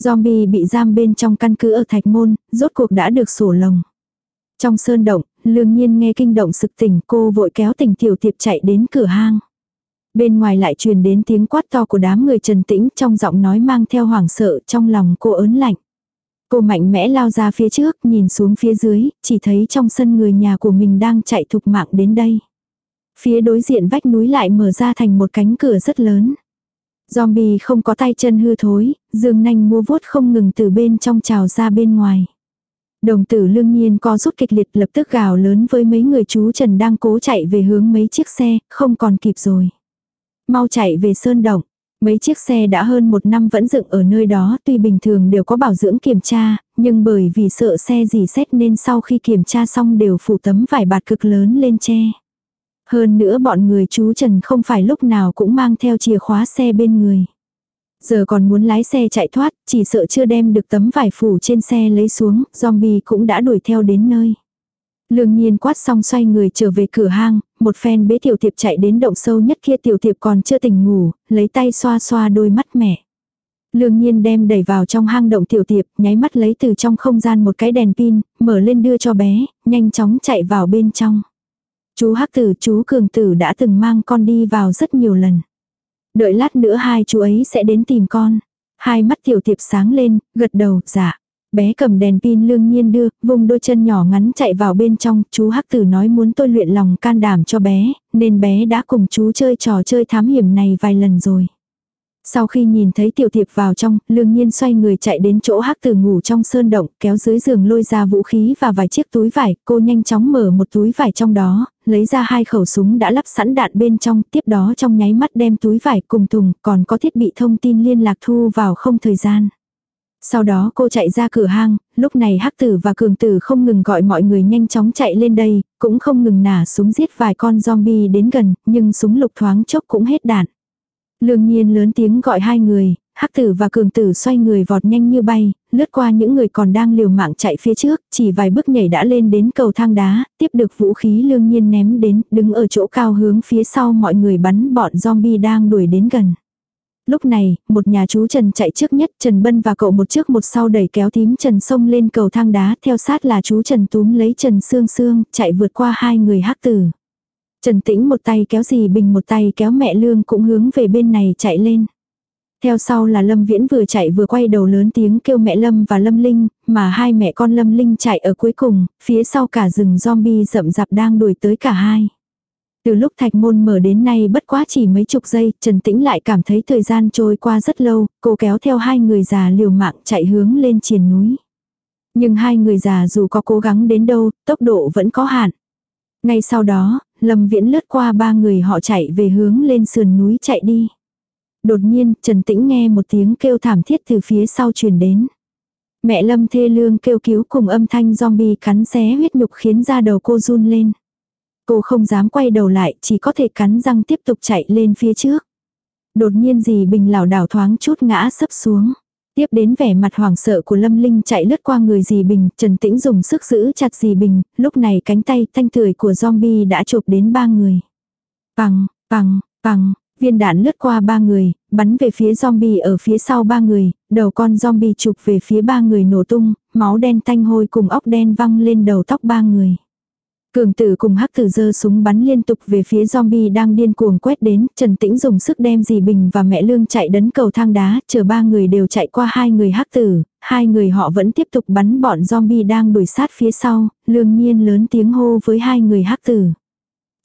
Zombie bị giam bên trong căn cứ ở Thạch Môn, rốt cuộc đã được sổ lồng. Trong sơn động, lương nhiên nghe kinh động sực tỉnh cô vội kéo tình tiểu tiệp chạy đến cửa hang. Bên ngoài lại truyền đến tiếng quát to của đám người trần tĩnh trong giọng nói mang theo hoảng sợ trong lòng cô ớn lạnh. Cô mạnh mẽ lao ra phía trước, nhìn xuống phía dưới, chỉ thấy trong sân người nhà của mình đang chạy thục mạng đến đây. Phía đối diện vách núi lại mở ra thành một cánh cửa rất lớn. Zombie không có tay chân hư thối, dương nanh mua vuốt không ngừng từ bên trong trào ra bên ngoài. Đồng tử lương nhiên có rút kịch liệt lập tức gào lớn với mấy người chú Trần đang cố chạy về hướng mấy chiếc xe, không còn kịp rồi. Mau chạy về sơn động. Mấy chiếc xe đã hơn một năm vẫn dựng ở nơi đó tuy bình thường đều có bảo dưỡng kiểm tra, nhưng bởi vì sợ xe gì xét nên sau khi kiểm tra xong đều phủ tấm vải bạt cực lớn lên che. Hơn nữa bọn người chú Trần không phải lúc nào cũng mang theo chìa khóa xe bên người. Giờ còn muốn lái xe chạy thoát, chỉ sợ chưa đem được tấm vải phủ trên xe lấy xuống, zombie cũng đã đuổi theo đến nơi. Lương nhiên quát xong xoay người trở về cửa hang, một phen bế tiểu tiệp chạy đến động sâu nhất kia tiểu tiệp còn chưa tỉnh ngủ, lấy tay xoa xoa đôi mắt mẹ. Lương nhiên đem đẩy vào trong hang động tiểu tiệp, nháy mắt lấy từ trong không gian một cái đèn pin, mở lên đưa cho bé, nhanh chóng chạy vào bên trong. Chú Hắc Tử, chú Cường Tử đã từng mang con đi vào rất nhiều lần. Đợi lát nữa hai chú ấy sẽ đến tìm con. Hai mắt tiểu tiệp sáng lên, gật đầu, dạ. Bé cầm đèn pin lương nhiên đưa, vùng đôi chân nhỏ ngắn chạy vào bên trong, chú Hắc Tử nói muốn tôi luyện lòng can đảm cho bé, nên bé đã cùng chú chơi trò chơi thám hiểm này vài lần rồi. Sau khi nhìn thấy tiểu thiệp vào trong, lương nhiên xoay người chạy đến chỗ hắc tử ngủ trong sơn động, kéo dưới giường lôi ra vũ khí và vài chiếc túi vải, cô nhanh chóng mở một túi vải trong đó, lấy ra hai khẩu súng đã lắp sẵn đạn bên trong, tiếp đó trong nháy mắt đem túi vải cùng thùng, còn có thiết bị thông tin liên lạc thu vào không thời gian. Sau đó cô chạy ra cửa hang, lúc này hắc tử và cường tử không ngừng gọi mọi người nhanh chóng chạy lên đây, cũng không ngừng nả súng giết vài con zombie đến gần, nhưng súng lục thoáng chốc cũng hết đạn. Lương nhiên lớn tiếng gọi hai người, hắc tử và cường tử xoay người vọt nhanh như bay, lướt qua những người còn đang liều mạng chạy phía trước, chỉ vài bước nhảy đã lên đến cầu thang đá, tiếp được vũ khí lương nhiên ném đến, đứng ở chỗ cao hướng phía sau mọi người bắn bọn zombie đang đuổi đến gần. Lúc này, một nhà chú Trần chạy trước nhất, Trần Bân và cậu một trước một sau đẩy kéo tím Trần sông lên cầu thang đá, theo sát là chú Trần túm lấy Trần Sương Sương, chạy vượt qua hai người hắc tử. Trần Tĩnh một tay kéo dì Bình một tay kéo mẹ Lương cũng hướng về bên này chạy lên. Theo sau là Lâm Viễn vừa chạy vừa quay đầu lớn tiếng kêu mẹ Lâm và Lâm Linh, mà hai mẹ con Lâm Linh chạy ở cuối cùng, phía sau cả rừng zombie rậm rạp đang đuổi tới cả hai. Từ lúc thạch môn mở đến nay bất quá chỉ mấy chục giây, Trần Tĩnh lại cảm thấy thời gian trôi qua rất lâu, cô kéo theo hai người già liều mạng chạy hướng lên triền núi. Nhưng hai người già dù có cố gắng đến đâu, tốc độ vẫn có hạn. Ngay sau đó, Lâm Viễn lướt qua ba người họ chạy về hướng lên sườn núi chạy đi. Đột nhiên, Trần Tĩnh nghe một tiếng kêu thảm thiết từ phía sau truyền đến. Mẹ Lâm thê lương kêu cứu cùng âm thanh zombie cắn xé huyết nhục khiến da đầu cô run lên. Cô không dám quay đầu lại, chỉ có thể cắn răng tiếp tục chạy lên phía trước. Đột nhiên dì Bình lảo đảo thoáng chút ngã sấp xuống. Tiếp đến vẻ mặt hoảng sợ của Lâm Linh chạy lướt qua người dì Bình, Trần Tĩnh dùng sức giữ chặt dì Bình, lúc này cánh tay thanh thưởi của zombie đã chụp đến ba người. Bằng, bằng, bằng, viên đạn lướt qua ba người, bắn về phía zombie ở phía sau ba người, đầu con zombie chụp về phía ba người nổ tung, máu đen thanh hôi cùng óc đen văng lên đầu tóc ba người. Cường tử cùng hắc tử dơ súng bắn liên tục về phía zombie đang điên cuồng quét đến, Trần Tĩnh dùng sức đem dì Bình và mẹ Lương chạy đấn cầu thang đá, chờ ba người đều chạy qua hai người hắc tử, hai người họ vẫn tiếp tục bắn bọn zombie đang đuổi sát phía sau, Lương Nhiên lớn tiếng hô với hai người hắc tử.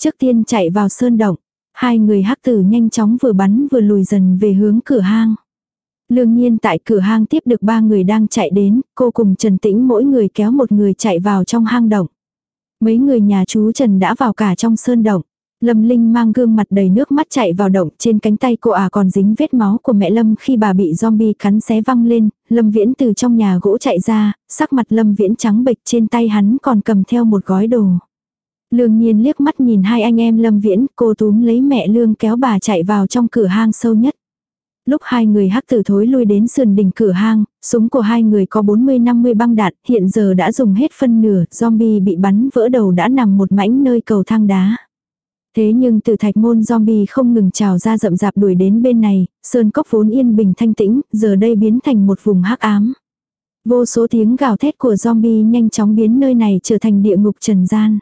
Trước tiên chạy vào sơn động, hai người hắc tử nhanh chóng vừa bắn vừa lùi dần về hướng cửa hang. Lương nhiên tại cửa hang tiếp được ba người đang chạy đến, cô cùng Trần Tĩnh mỗi người kéo một người chạy vào trong hang động. Mấy người nhà chú Trần đã vào cả trong sơn động. Lâm Linh mang gương mặt đầy nước mắt chạy vào động, trên cánh tay cô à còn dính vết máu của mẹ Lâm khi bà bị zombie cắn xé văng lên, Lâm Viễn từ trong nhà gỗ chạy ra, sắc mặt Lâm Viễn trắng bệch trên tay hắn còn cầm theo một gói đồ. Lương nhiên liếc mắt nhìn hai anh em Lâm Viễn, cô túm lấy mẹ Lương kéo bà chạy vào trong cửa hang sâu nhất. Lúc hai người hắc tử thối lui đến sườn đỉnh cửa hang, súng của hai người có 40-50 băng đạn, hiện giờ đã dùng hết phân nửa, zombie bị bắn vỡ đầu đã nằm một mảnh nơi cầu thang đá. Thế nhưng từ thạch môn zombie không ngừng trào ra rậm rạp đuổi đến bên này, sơn cốc vốn yên bình thanh tĩnh, giờ đây biến thành một vùng hắc ám. Vô số tiếng gào thét của zombie nhanh chóng biến nơi này trở thành địa ngục trần gian.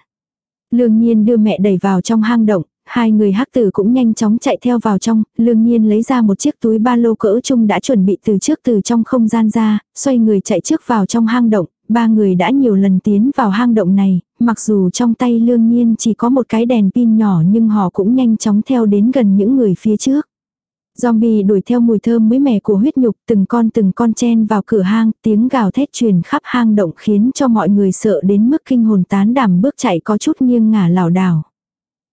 Lương nhiên đưa mẹ đẩy vào trong hang động, Hai người hắc tử cũng nhanh chóng chạy theo vào trong, lương nhiên lấy ra một chiếc túi ba lô cỡ chung đã chuẩn bị từ trước từ trong không gian ra, xoay người chạy trước vào trong hang động, ba người đã nhiều lần tiến vào hang động này, mặc dù trong tay lương nhiên chỉ có một cái đèn pin nhỏ nhưng họ cũng nhanh chóng theo đến gần những người phía trước. Zombie đuổi theo mùi thơm mới mẻ của huyết nhục, từng con từng con chen vào cửa hang, tiếng gào thét truyền khắp hang động khiến cho mọi người sợ đến mức kinh hồn tán đảm bước chạy có chút nghiêng ngả lảo đảo.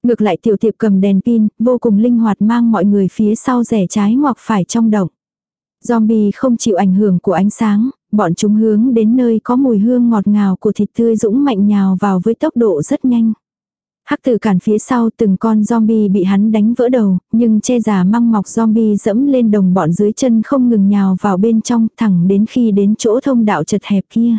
Ngược lại tiểu tiệp cầm đèn pin, vô cùng linh hoạt mang mọi người phía sau rẻ trái hoặc phải trong động. Zombie không chịu ảnh hưởng của ánh sáng, bọn chúng hướng đến nơi có mùi hương ngọt ngào của thịt tươi dũng mạnh nhào vào với tốc độ rất nhanh. Hắc tử cản phía sau từng con zombie bị hắn đánh vỡ đầu, nhưng che giả măng mọc zombie dẫm lên đồng bọn dưới chân không ngừng nhào vào bên trong thẳng đến khi đến chỗ thông đạo chật hẹp kia.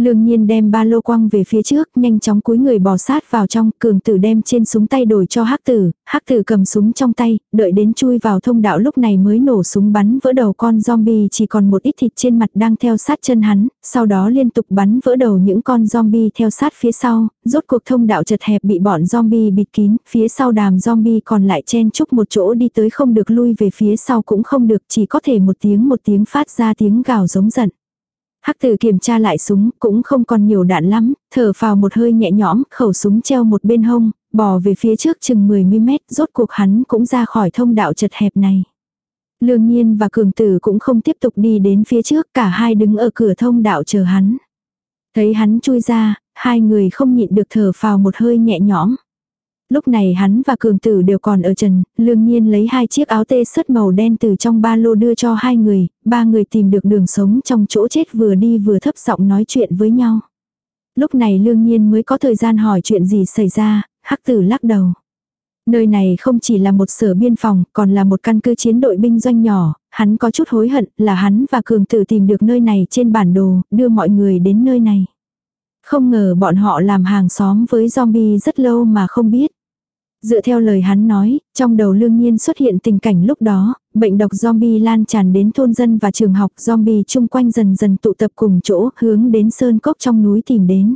Lương nhiên đem ba lô quăng về phía trước, nhanh chóng cúi người bò sát vào trong, cường tử đem trên súng tay đổi cho hắc tử, hắc tử cầm súng trong tay, đợi đến chui vào thông đạo lúc này mới nổ súng bắn vỡ đầu con zombie chỉ còn một ít thịt trên mặt đang theo sát chân hắn, sau đó liên tục bắn vỡ đầu những con zombie theo sát phía sau, rốt cuộc thông đạo chật hẹp bị bọn zombie bịt kín, phía sau đàm zombie còn lại chen chúc một chỗ đi tới không được lui về phía sau cũng không được chỉ có thể một tiếng một tiếng phát ra tiếng gào giống giận. Hắc tử kiểm tra lại súng, cũng không còn nhiều đạn lắm, thở vào một hơi nhẹ nhõm, khẩu súng treo một bên hông, bò về phía trước chừng 10 mét, rốt cuộc hắn cũng ra khỏi thông đạo chật hẹp này. Lương nhiên và cường tử cũng không tiếp tục đi đến phía trước, cả hai đứng ở cửa thông đạo chờ hắn. Thấy hắn chui ra, hai người không nhịn được thở vào một hơi nhẹ nhõm. Lúc này hắn và cường tử đều còn ở trần, lương nhiên lấy hai chiếc áo tê sất màu đen từ trong ba lô đưa cho hai người, ba người tìm được đường sống trong chỗ chết vừa đi vừa thấp giọng nói chuyện với nhau. Lúc này lương nhiên mới có thời gian hỏi chuyện gì xảy ra, hắc tử lắc đầu. Nơi này không chỉ là một sở biên phòng, còn là một căn cứ chiến đội binh doanh nhỏ, hắn có chút hối hận là hắn và cường tử tìm được nơi này trên bản đồ, đưa mọi người đến nơi này. Không ngờ bọn họ làm hàng xóm với zombie rất lâu mà không biết. Dựa theo lời hắn nói, trong đầu lương nhiên xuất hiện tình cảnh lúc đó, bệnh độc zombie lan tràn đến thôn dân và trường học zombie chung quanh dần dần tụ tập cùng chỗ hướng đến sơn cốc trong núi tìm đến.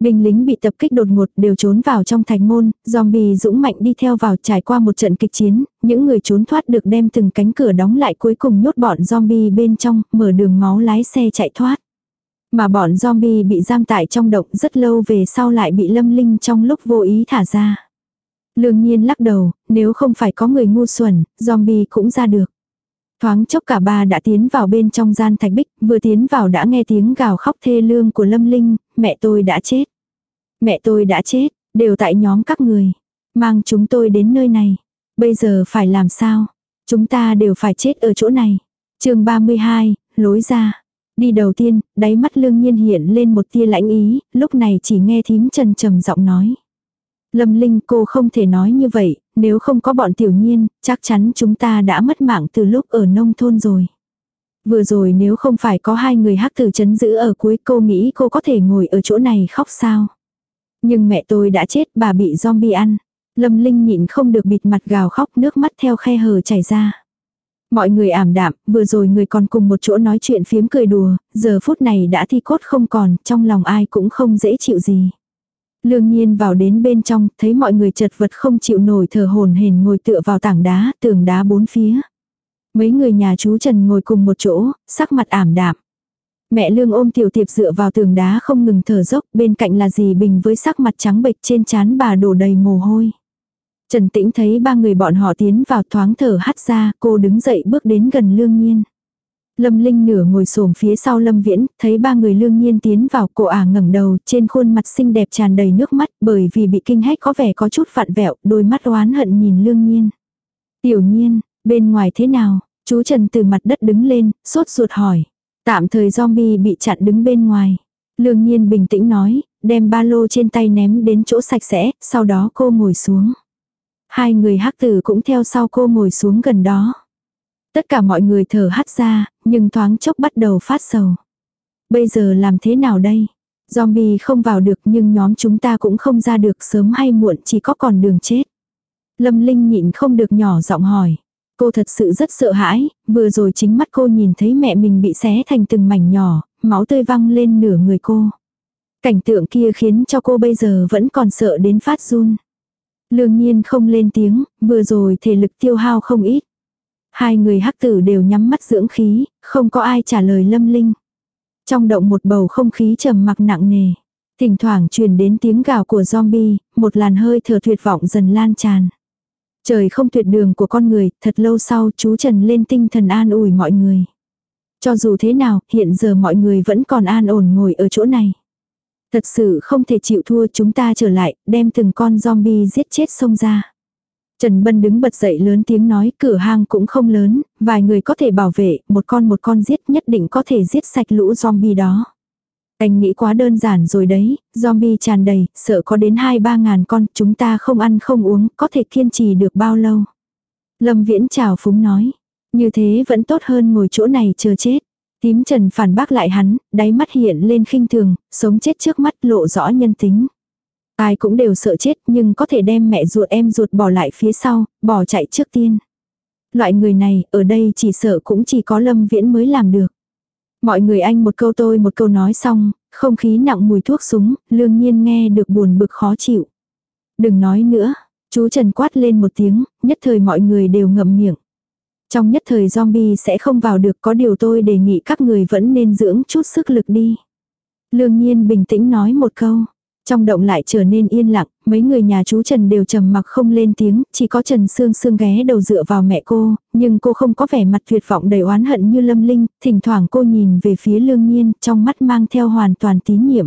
Binh lính bị tập kích đột ngột đều trốn vào trong thành môn, zombie dũng mạnh đi theo vào trải qua một trận kịch chiến, những người trốn thoát được đem từng cánh cửa đóng lại cuối cùng nhốt bọn zombie bên trong, mở đường máu lái xe chạy thoát. Mà bọn zombie bị giam tại trong động rất lâu về sau lại bị lâm linh trong lúc vô ý thả ra. Lương nhiên lắc đầu, nếu không phải có người ngu xuẩn, zombie cũng ra được. Thoáng chốc cả ba đã tiến vào bên trong gian thạch bích, vừa tiến vào đã nghe tiếng gào khóc thê lương của lâm linh, mẹ tôi đã chết. Mẹ tôi đã chết, đều tại nhóm các người. Mang chúng tôi đến nơi này. Bây giờ phải làm sao? Chúng ta đều phải chết ở chỗ này. chương 32, lối ra. Đi đầu tiên, đáy mắt lương nhiên hiện lên một tia lãnh ý, lúc này chỉ nghe thím trần trầm giọng nói. Lâm Linh cô không thể nói như vậy, nếu không có bọn tiểu nhiên, chắc chắn chúng ta đã mất mạng từ lúc ở nông thôn rồi. Vừa rồi nếu không phải có hai người hắc tử chấn giữ ở cuối cô nghĩ cô có thể ngồi ở chỗ này khóc sao. Nhưng mẹ tôi đã chết bà bị zombie ăn. Lâm Linh nhịn không được bịt mặt gào khóc nước mắt theo khe hở chảy ra. Mọi người ảm đạm, vừa rồi người còn cùng một chỗ nói chuyện phiếm cười đùa, giờ phút này đã thi cốt không còn, trong lòng ai cũng không dễ chịu gì. Lương nhiên vào đến bên trong, thấy mọi người chật vật không chịu nổi thở hồn hển ngồi tựa vào tảng đá, tường đá bốn phía. Mấy người nhà chú Trần ngồi cùng một chỗ, sắc mặt ảm đạm. Mẹ Lương ôm tiểu tiệp dựa vào tường đá không ngừng thở dốc, bên cạnh là dì Bình với sắc mặt trắng bệch trên trán bà đổ đầy mồ hôi. Trần Tĩnh thấy ba người bọn họ tiến vào thoáng thở hắt ra, cô đứng dậy bước đến gần Lương Nhiên. Lâm Linh nửa ngồi xổm phía sau Lâm Viễn, thấy ba người Lương Nhiên tiến vào, cô ả à ngẩng đầu, trên khuôn mặt xinh đẹp tràn đầy nước mắt, bởi vì bị kinh hách có vẻ có chút vặn vẹo, đôi mắt oán hận nhìn Lương Nhiên. "Tiểu Nhiên, bên ngoài thế nào?" Chú Trần từ mặt đất đứng lên, sốt ruột hỏi. Tạm thời zombie bị chặn đứng bên ngoài. Lương Nhiên bình tĩnh nói, đem ba lô trên tay ném đến chỗ sạch sẽ, sau đó cô ngồi xuống. Hai người hắc tử cũng theo sau cô ngồi xuống gần đó. Tất cả mọi người thở hắt ra, nhưng thoáng chốc bắt đầu phát sầu. Bây giờ làm thế nào đây? Zombie không vào được nhưng nhóm chúng ta cũng không ra được sớm hay muộn chỉ có còn đường chết. Lâm Linh nhịn không được nhỏ giọng hỏi. Cô thật sự rất sợ hãi, vừa rồi chính mắt cô nhìn thấy mẹ mình bị xé thành từng mảnh nhỏ, máu tươi văng lên nửa người cô. Cảnh tượng kia khiến cho cô bây giờ vẫn còn sợ đến phát run. Lương nhiên không lên tiếng, vừa rồi thể lực tiêu hao không ít. Hai người hắc tử đều nhắm mắt dưỡng khí, không có ai trả lời lâm linh. Trong động một bầu không khí trầm mặc nặng nề. Thỉnh thoảng truyền đến tiếng gào của zombie, một làn hơi thở tuyệt vọng dần lan tràn. Trời không tuyệt đường của con người, thật lâu sau chú Trần lên tinh thần an ủi mọi người. Cho dù thế nào, hiện giờ mọi người vẫn còn an ổn ngồi ở chỗ này. Thật sự không thể chịu thua chúng ta trở lại, đem từng con zombie giết chết xông ra. Trần Bân đứng bật dậy lớn tiếng nói cửa hang cũng không lớn, vài người có thể bảo vệ, một con một con giết nhất định có thể giết sạch lũ zombie đó. Anh nghĩ quá đơn giản rồi đấy, zombie tràn đầy, sợ có đến 2-3 ngàn con, chúng ta không ăn không uống, có thể kiên trì được bao lâu. Lâm Viễn chào phúng nói, như thế vẫn tốt hơn ngồi chỗ này chờ chết. Tím trần phản bác lại hắn, đáy mắt hiện lên khinh thường, sống chết trước mắt lộ rõ nhân tính. Ai cũng đều sợ chết nhưng có thể đem mẹ ruột em ruột bỏ lại phía sau, bỏ chạy trước tiên. Loại người này ở đây chỉ sợ cũng chỉ có lâm viễn mới làm được. Mọi người anh một câu tôi một câu nói xong, không khí nặng mùi thuốc súng, lương nhiên nghe được buồn bực khó chịu. Đừng nói nữa, chú Trần quát lên một tiếng, nhất thời mọi người đều ngậm miệng. Trong nhất thời zombie sẽ không vào được có điều tôi đề nghị các người vẫn nên dưỡng chút sức lực đi. Lương nhiên bình tĩnh nói một câu. Trong động lại trở nên yên lặng, mấy người nhà chú Trần đều trầm mặc không lên tiếng, chỉ có Trần Sương Sương ghé đầu dựa vào mẹ cô, nhưng cô không có vẻ mặt tuyệt vọng đầy oán hận như Lâm Linh, thỉnh thoảng cô nhìn về phía Lương Nhiên, trong mắt mang theo hoàn toàn tín nhiệm.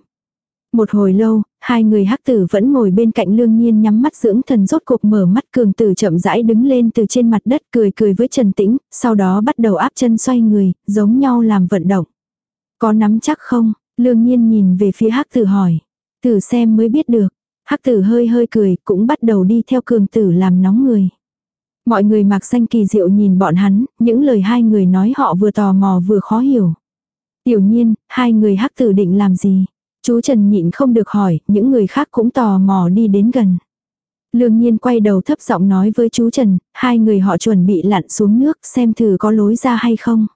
Một hồi lâu, Hai người hắc tử vẫn ngồi bên cạnh lương nhiên nhắm mắt dưỡng thần rốt cuộc mở mắt cường tử chậm rãi đứng lên từ trên mặt đất cười cười với Trần Tĩnh, sau đó bắt đầu áp chân xoay người, giống nhau làm vận động. Có nắm chắc không? Lương nhiên nhìn về phía hắc tử hỏi. Tử xem mới biết được. Hắc tử hơi hơi cười, cũng bắt đầu đi theo cường tử làm nóng người. Mọi người mặc xanh kỳ diệu nhìn bọn hắn, những lời hai người nói họ vừa tò mò vừa khó hiểu. Tiểu nhiên, hai người hắc tử định làm gì? Chú Trần nhịn không được hỏi, những người khác cũng tò mò đi đến gần. Lương nhiên quay đầu thấp giọng nói với chú Trần, hai người họ chuẩn bị lặn xuống nước xem thử có lối ra hay không.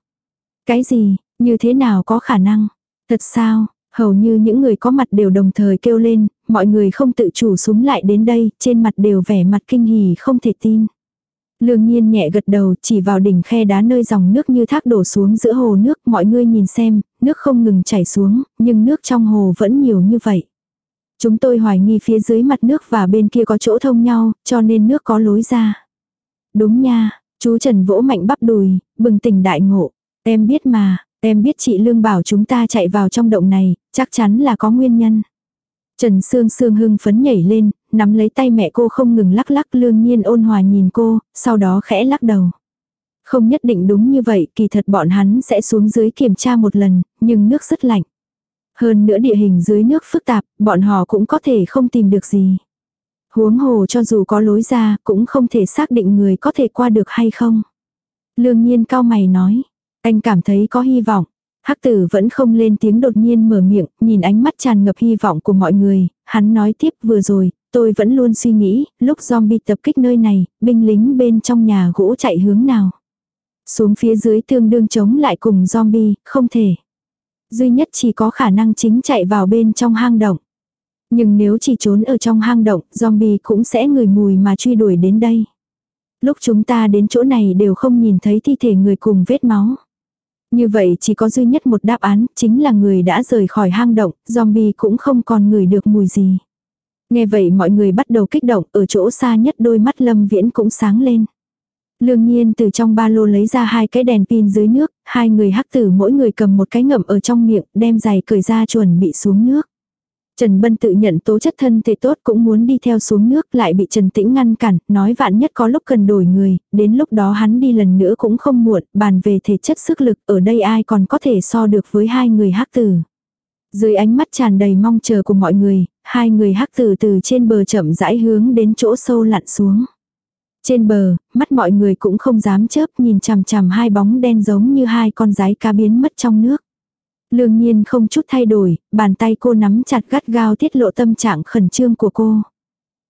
Cái gì, như thế nào có khả năng? Thật sao, hầu như những người có mặt đều đồng thời kêu lên, mọi người không tự chủ súng lại đến đây, trên mặt đều vẻ mặt kinh hỉ không thể tin. Lương nhiên nhẹ gật đầu chỉ vào đỉnh khe đá nơi dòng nước như thác đổ xuống giữa hồ nước mọi người nhìn xem, nước không ngừng chảy xuống, nhưng nước trong hồ vẫn nhiều như vậy. Chúng tôi hoài nghi phía dưới mặt nước và bên kia có chỗ thông nhau, cho nên nước có lối ra. Đúng nha, chú Trần vỗ mạnh bắp đùi, bừng tỉnh đại ngộ. Em biết mà, em biết chị Lương bảo chúng ta chạy vào trong động này, chắc chắn là có nguyên nhân. Trần Sương Sương hưng phấn nhảy lên, nắm lấy tay mẹ cô không ngừng lắc lắc lương nhiên ôn hòa nhìn cô, sau đó khẽ lắc đầu. Không nhất định đúng như vậy, kỳ thật bọn hắn sẽ xuống dưới kiểm tra một lần, nhưng nước rất lạnh. Hơn nữa địa hình dưới nước phức tạp, bọn họ cũng có thể không tìm được gì. Huống hồ cho dù có lối ra, cũng không thể xác định người có thể qua được hay không. Lương nhiên cao mày nói, anh cảm thấy có hy vọng. Hắc tử vẫn không lên tiếng đột nhiên mở miệng, nhìn ánh mắt tràn ngập hy vọng của mọi người, hắn nói tiếp vừa rồi, Tôi vẫn luôn suy nghĩ, lúc zombie tập kích nơi này, binh lính bên trong nhà gỗ chạy hướng nào. Xuống phía dưới tương đương chống lại cùng zombie, không thể. Duy nhất chỉ có khả năng chính chạy vào bên trong hang động. Nhưng nếu chỉ trốn ở trong hang động, zombie cũng sẽ người mùi mà truy đuổi đến đây. Lúc chúng ta đến chỗ này đều không nhìn thấy thi thể người cùng vết máu. Như vậy chỉ có duy nhất một đáp án, chính là người đã rời khỏi hang động, zombie cũng không còn người được mùi gì. Nghe vậy mọi người bắt đầu kích động, ở chỗ xa nhất đôi mắt Lâm Viễn cũng sáng lên. Lương nhiên từ trong ba lô lấy ra hai cái đèn pin dưới nước, hai người hắc tử mỗi người cầm một cái ngậm ở trong miệng, đem giày cởi ra chuẩn bị xuống nước. Trần Bân tự nhận tố chất thân thể tốt cũng muốn đi theo xuống nước lại bị Trần Tĩnh ngăn cản, nói vạn nhất có lúc cần đổi người, đến lúc đó hắn đi lần nữa cũng không muộn, bàn về thể chất sức lực ở đây ai còn có thể so được với hai người hắc tử. Dưới ánh mắt tràn đầy mong chờ của mọi người, hai người hắc từ từ trên bờ chậm rãi hướng đến chỗ sâu lặn xuống. Trên bờ, mắt mọi người cũng không dám chớp nhìn chằm chằm hai bóng đen giống như hai con rái cá biến mất trong nước. Lương nhiên không chút thay đổi, bàn tay cô nắm chặt gắt gao tiết lộ tâm trạng khẩn trương của cô.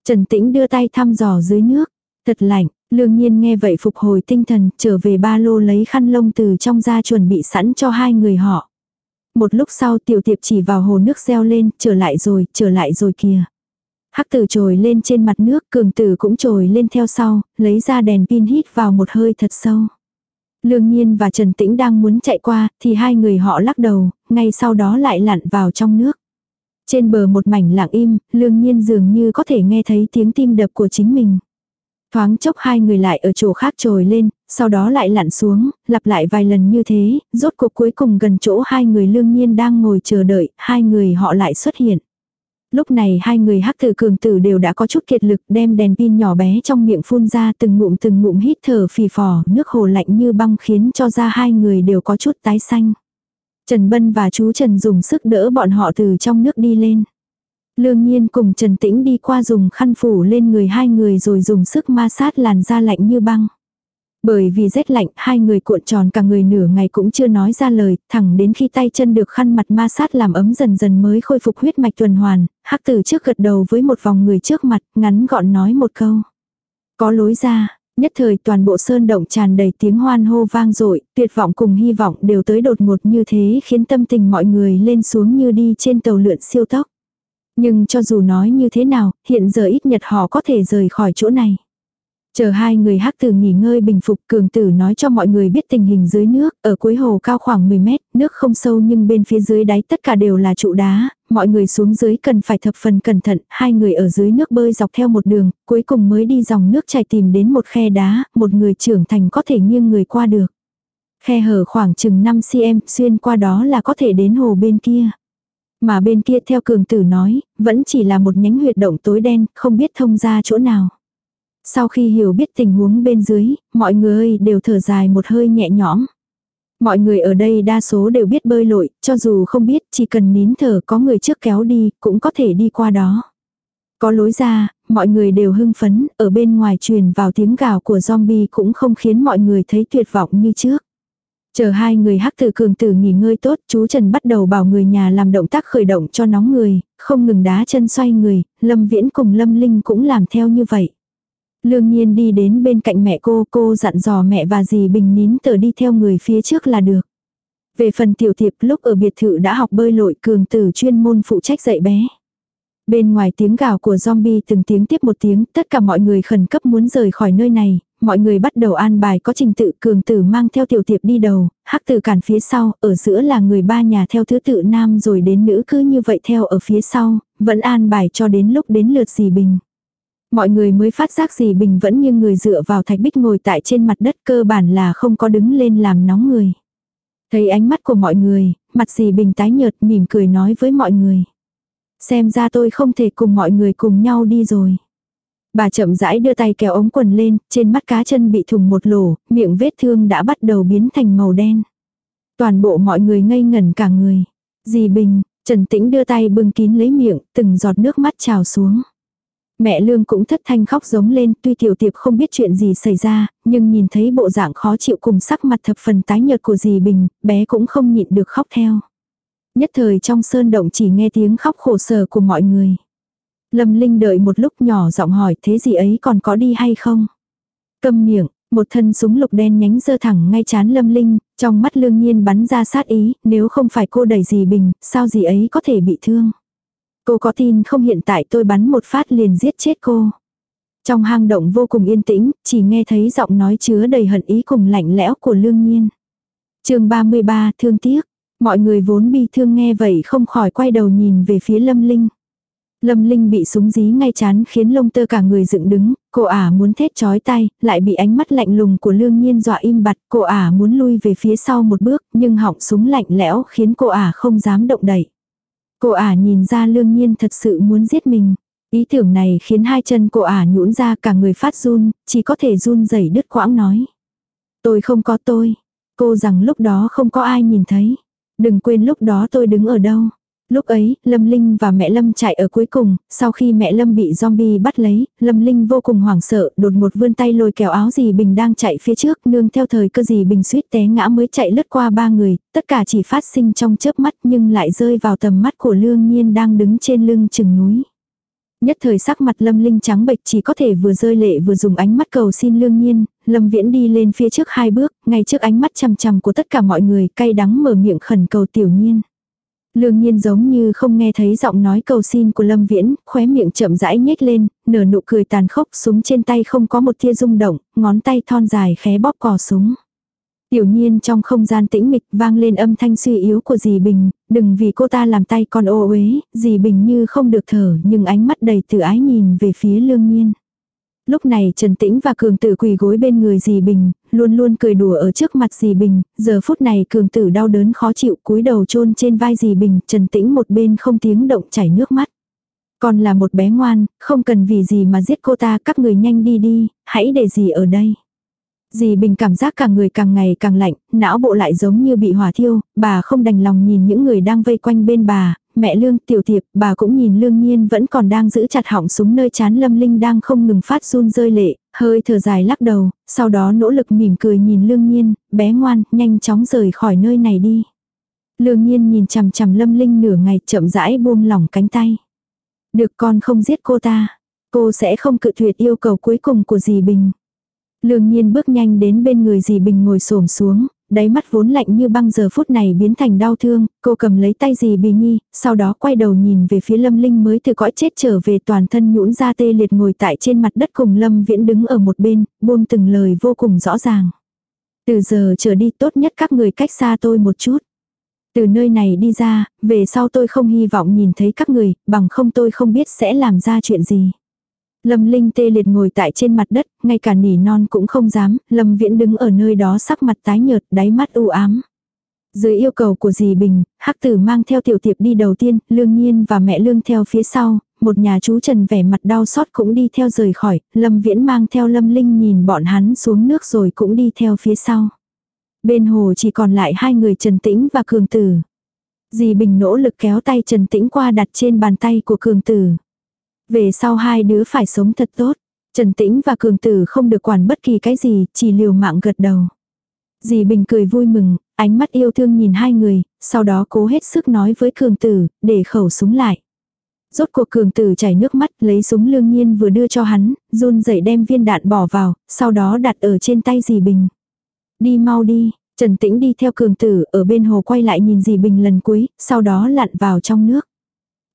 Trần Tĩnh đưa tay thăm dò dưới nước, thật lạnh, lương nhiên nghe vậy phục hồi tinh thần trở về ba lô lấy khăn lông từ trong ra chuẩn bị sẵn cho hai người họ. Một lúc sau tiểu tiệp chỉ vào hồ nước reo lên, trở lại rồi, trở lại rồi kìa. Hắc tử trồi lên trên mặt nước, cường tử cũng trồi lên theo sau, lấy ra đèn pin hít vào một hơi thật sâu. Lương Nhiên và Trần Tĩnh đang muốn chạy qua, thì hai người họ lắc đầu, ngay sau đó lại lặn vào trong nước. Trên bờ một mảnh lặng im, Lương Nhiên dường như có thể nghe thấy tiếng tim đập của chính mình. Thoáng chốc hai người lại ở chỗ khác trồi lên, sau đó lại lặn xuống, lặp lại vài lần như thế, rốt cuộc cuối cùng gần chỗ hai người lương nhiên đang ngồi chờ đợi, hai người họ lại xuất hiện. Lúc này hai người hắc tử cường tử đều đã có chút kiệt lực đem đèn pin nhỏ bé trong miệng phun ra từng ngụm từng ngụm hít thở phì phò, nước hồ lạnh như băng khiến cho da hai người đều có chút tái xanh. Trần Bân và chú Trần dùng sức đỡ bọn họ từ trong nước đi lên. Lương nhiên cùng Trần Tĩnh đi qua dùng khăn phủ lên người hai người rồi dùng sức ma sát làn da lạnh như băng. Bởi vì rét lạnh, hai người cuộn tròn cả người nửa ngày cũng chưa nói ra lời, thẳng đến khi tay chân được khăn mặt ma sát làm ấm dần dần mới khôi phục huyết mạch tuần hoàn, hắc tử trước gật đầu với một vòng người trước mặt, ngắn gọn nói một câu. Có lối ra, nhất thời toàn bộ sơn động tràn đầy tiếng hoan hô vang dội tuyệt vọng cùng hy vọng đều tới đột ngột như thế khiến tâm tình mọi người lên xuống như đi trên tàu lượn siêu tốc. Nhưng cho dù nói như thế nào, hiện giờ ít nhật họ có thể rời khỏi chỗ này. Chờ hai người hắc tử nghỉ ngơi bình phục cường tử nói cho mọi người biết tình hình dưới nước, ở cuối hồ cao khoảng 10 mét, nước không sâu nhưng bên phía dưới đáy tất cả đều là trụ đá, mọi người xuống dưới cần phải thập phần cẩn thận, hai người ở dưới nước bơi dọc theo một đường, cuối cùng mới đi dòng nước chảy tìm đến một khe đá, một người trưởng thành có thể nghiêng người qua được. Khe hở khoảng chừng 5cm xuyên qua đó là có thể đến hồ bên kia. Mà bên kia theo cường tử nói, vẫn chỉ là một nhánh huyệt động tối đen, không biết thông ra chỗ nào. Sau khi hiểu biết tình huống bên dưới, mọi người đều thở dài một hơi nhẹ nhõm. Mọi người ở đây đa số đều biết bơi lội, cho dù không biết, chỉ cần nín thở có người trước kéo đi, cũng có thể đi qua đó. Có lối ra, mọi người đều hưng phấn, ở bên ngoài truyền vào tiếng gào của zombie cũng không khiến mọi người thấy tuyệt vọng như trước. Chờ hai người hắc tử cường tử nghỉ ngơi tốt, chú Trần bắt đầu bảo người nhà làm động tác khởi động cho nóng người, không ngừng đá chân xoay người, Lâm Viễn cùng Lâm Linh cũng làm theo như vậy. Lương nhiên đi đến bên cạnh mẹ cô, cô dặn dò mẹ và dì Bình nín tờ đi theo người phía trước là được. Về phần tiểu thiệp lúc ở biệt thự đã học bơi lội cường tử chuyên môn phụ trách dạy bé. Bên ngoài tiếng gào của zombie từng tiếng tiếp một tiếng, tất cả mọi người khẩn cấp muốn rời khỏi nơi này, mọi người bắt đầu an bài có trình tự cường tử mang theo tiểu tiệp đi đầu, hắc tử cản phía sau, ở giữa là người ba nhà theo thứ tự nam rồi đến nữ cứ như vậy theo ở phía sau, vẫn an bài cho đến lúc đến lượt dì bình. Mọi người mới phát giác dì bình vẫn như người dựa vào thạch bích ngồi tại trên mặt đất cơ bản là không có đứng lên làm nóng người. Thấy ánh mắt của mọi người, mặt dì bình tái nhợt mỉm cười nói với mọi người. Xem ra tôi không thể cùng mọi người cùng nhau đi rồi. Bà chậm rãi đưa tay kéo ống quần lên, trên mắt cá chân bị thùng một lỗ, miệng vết thương đã bắt đầu biến thành màu đen. Toàn bộ mọi người ngây ngẩn cả người. Dì Bình, Trần Tĩnh đưa tay bưng kín lấy miệng, từng giọt nước mắt trào xuống. Mẹ Lương cũng thất thanh khóc giống lên, tuy tiểu tiệp không biết chuyện gì xảy ra, nhưng nhìn thấy bộ dạng khó chịu cùng sắc mặt thập phần tái nhợt của dì Bình, bé cũng không nhịn được khóc theo. Nhất thời trong sơn động chỉ nghe tiếng khóc khổ sở của mọi người. Lâm Linh đợi một lúc nhỏ giọng hỏi thế gì ấy còn có đi hay không? Cầm miệng, một thân súng lục đen nhánh dơ thẳng ngay chán Lâm Linh, trong mắt lương nhiên bắn ra sát ý, nếu không phải cô đẩy gì bình, sao gì ấy có thể bị thương? Cô có tin không hiện tại tôi bắn một phát liền giết chết cô. Trong hang động vô cùng yên tĩnh, chỉ nghe thấy giọng nói chứa đầy hận ý cùng lạnh lẽo của lương nhiên. chương 33 thương tiếc, mọi người vốn bi thương nghe vậy không khỏi quay đầu nhìn về phía Lâm Linh. Lâm Linh bị súng dí ngay chán khiến lông tơ cả người dựng đứng, cô ả à muốn thét chói tay, lại bị ánh mắt lạnh lùng của lương nhiên dọa im bặt, cô ả à muốn lui về phía sau một bước, nhưng họng súng lạnh lẽo khiến cô ả à không dám động đậy. Cô ả nhìn ra lương nhiên thật sự muốn giết mình. Ý tưởng này khiến hai chân cô ả nhũn ra cả người phát run, chỉ có thể run rẩy đứt quãng nói. Tôi không có tôi. Cô rằng lúc đó không có ai nhìn thấy. Đừng quên lúc đó tôi đứng ở đâu. Lúc ấy, Lâm Linh và mẹ Lâm chạy ở cuối cùng, sau khi mẹ Lâm bị zombie bắt lấy, Lâm Linh vô cùng hoảng sợ, đột một vươn tay lôi kéo áo dì Bình đang chạy phía trước, nương theo thời cơ dì Bình suýt té ngã mới chạy lướt qua ba người, tất cả chỉ phát sinh trong chớp mắt nhưng lại rơi vào tầm mắt của Lương Nhiên đang đứng trên lưng chừng núi. Nhất thời sắc mặt Lâm Linh trắng bệch chỉ có thể vừa rơi lệ vừa dùng ánh mắt cầu xin lương nhiên, Lâm Viễn đi lên phía trước hai bước, ngay trước ánh mắt chằm chằm của tất cả mọi người cay đắng mở miệng khẩn cầu tiểu nhiên. Lương nhiên giống như không nghe thấy giọng nói cầu xin của Lâm Viễn, khóe miệng chậm rãi nhếch lên, nở nụ cười tàn khốc súng trên tay không có một tia rung động, ngón tay thon dài khé bóp cò súng. Tiểu nhiên trong không gian tĩnh mịch vang lên âm thanh suy yếu của dì Bình, đừng vì cô ta làm tay con ô uế, dì Bình như không được thở nhưng ánh mắt đầy từ ái nhìn về phía lương nhiên. Lúc này Trần Tĩnh và Cường Tử quỳ gối bên người dì Bình, luôn luôn cười đùa ở trước mặt dì Bình, giờ phút này Cường Tử đau đớn khó chịu cúi đầu chôn trên vai dì Bình, Trần Tĩnh một bên không tiếng động chảy nước mắt. Còn là một bé ngoan, không cần vì gì mà giết cô ta, các người nhanh đi đi, hãy để dì ở đây. Dì Bình cảm giác càng người càng ngày càng lạnh, não bộ lại giống như bị hỏa thiêu, bà không đành lòng nhìn những người đang vây quanh bên bà, mẹ Lương, tiểu tiệp, bà cũng nhìn Lương Nhiên vẫn còn đang giữ chặt họng súng nơi chán Lâm Linh đang không ngừng phát run rơi lệ, hơi thở dài lắc đầu, sau đó nỗ lực mỉm cười nhìn Lương Nhiên, bé ngoan, nhanh chóng rời khỏi nơi này đi. Lương Nhiên nhìn chằm chằm Lâm Linh nửa ngày chậm rãi buông lỏng cánh tay. Được con không giết cô ta, cô sẽ không cự tuyệt yêu cầu cuối cùng của dì Bình. Lương Nhiên bước nhanh đến bên người dì Bình ngồi xổm xuống, đáy mắt vốn lạnh như băng giờ phút này biến thành đau thương, cô cầm lấy tay dì bì nhi, sau đó quay đầu nhìn về phía lâm linh mới từ cõi chết trở về toàn thân nhũn ra tê liệt ngồi tại trên mặt đất cùng lâm viễn đứng ở một bên, buông từng lời vô cùng rõ ràng. Từ giờ trở đi tốt nhất các người cách xa tôi một chút. Từ nơi này đi ra, về sau tôi không hy vọng nhìn thấy các người, bằng không tôi không biết sẽ làm ra chuyện gì. Lâm Linh tê liệt ngồi tại trên mặt đất, ngay cả nỉ non cũng không dám, Lâm Viễn đứng ở nơi đó sắc mặt tái nhợt, đáy mắt u ám. Dưới yêu cầu của dì Bình, Hắc Tử mang theo tiểu tiệp đi đầu tiên, Lương Nhiên và mẹ Lương theo phía sau, một nhà chú Trần vẻ mặt đau xót cũng đi theo rời khỏi, Lâm Viễn mang theo Lâm Linh nhìn bọn hắn xuống nước rồi cũng đi theo phía sau. Bên hồ chỉ còn lại hai người Trần Tĩnh và Cường Tử. Dì Bình nỗ lực kéo tay Trần Tĩnh qua đặt trên bàn tay của Cường Tử. Về sau hai đứa phải sống thật tốt. Trần Tĩnh và Cường Tử không được quản bất kỳ cái gì, chỉ liều mạng gật đầu. Dì Bình cười vui mừng, ánh mắt yêu thương nhìn hai người, sau đó cố hết sức nói với Cường Tử, để khẩu súng lại. Rốt cuộc Cường Tử chảy nước mắt, lấy súng lương nhiên vừa đưa cho hắn, run dậy đem viên đạn bỏ vào, sau đó đặt ở trên tay dì Bình. Đi mau đi, Trần Tĩnh đi theo Cường Tử ở bên hồ quay lại nhìn dì Bình lần cuối, sau đó lặn vào trong nước.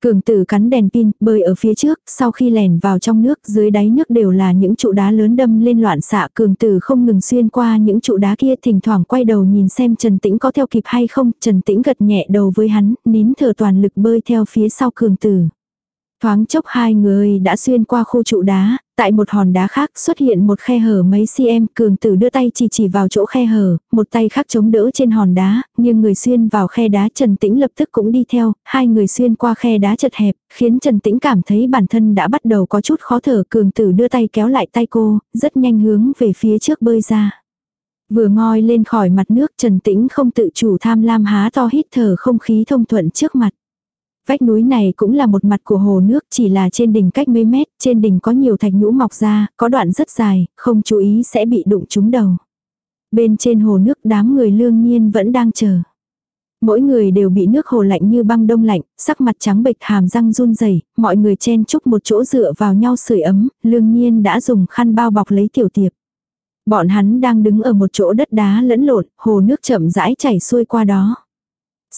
Cường tử cắn đèn pin, bơi ở phía trước, sau khi lèn vào trong nước, dưới đáy nước đều là những trụ đá lớn đâm lên loạn xạ. Cường tử không ngừng xuyên qua những trụ đá kia, thỉnh thoảng quay đầu nhìn xem Trần Tĩnh có theo kịp hay không. Trần Tĩnh gật nhẹ đầu với hắn, nín thở toàn lực bơi theo phía sau cường tử. Thoáng chốc hai người đã xuyên qua khu trụ đá, tại một hòn đá khác xuất hiện một khe hở mấy cm cường tử đưa tay chỉ chỉ vào chỗ khe hở, một tay khác chống đỡ trên hòn đá, nhưng người xuyên vào khe đá Trần Tĩnh lập tức cũng đi theo, hai người xuyên qua khe đá chật hẹp, khiến Trần Tĩnh cảm thấy bản thân đã bắt đầu có chút khó thở cường tử đưa tay kéo lại tay cô, rất nhanh hướng về phía trước bơi ra. Vừa ngoi lên khỏi mặt nước Trần Tĩnh không tự chủ tham lam há to hít thở không khí thông thuận trước mặt. Vách núi này cũng là một mặt của hồ nước chỉ là trên đỉnh cách mấy mét, trên đỉnh có nhiều thạch nhũ mọc ra, có đoạn rất dài, không chú ý sẽ bị đụng trúng đầu. Bên trên hồ nước đám người lương nhiên vẫn đang chờ. Mỗi người đều bị nước hồ lạnh như băng đông lạnh, sắc mặt trắng bệch hàm răng run rẩy, mọi người chen chúc một chỗ dựa vào nhau sưởi ấm, lương nhiên đã dùng khăn bao bọc lấy tiểu tiệp. Bọn hắn đang đứng ở một chỗ đất đá lẫn lộn, hồ nước chậm rãi chảy xuôi qua đó.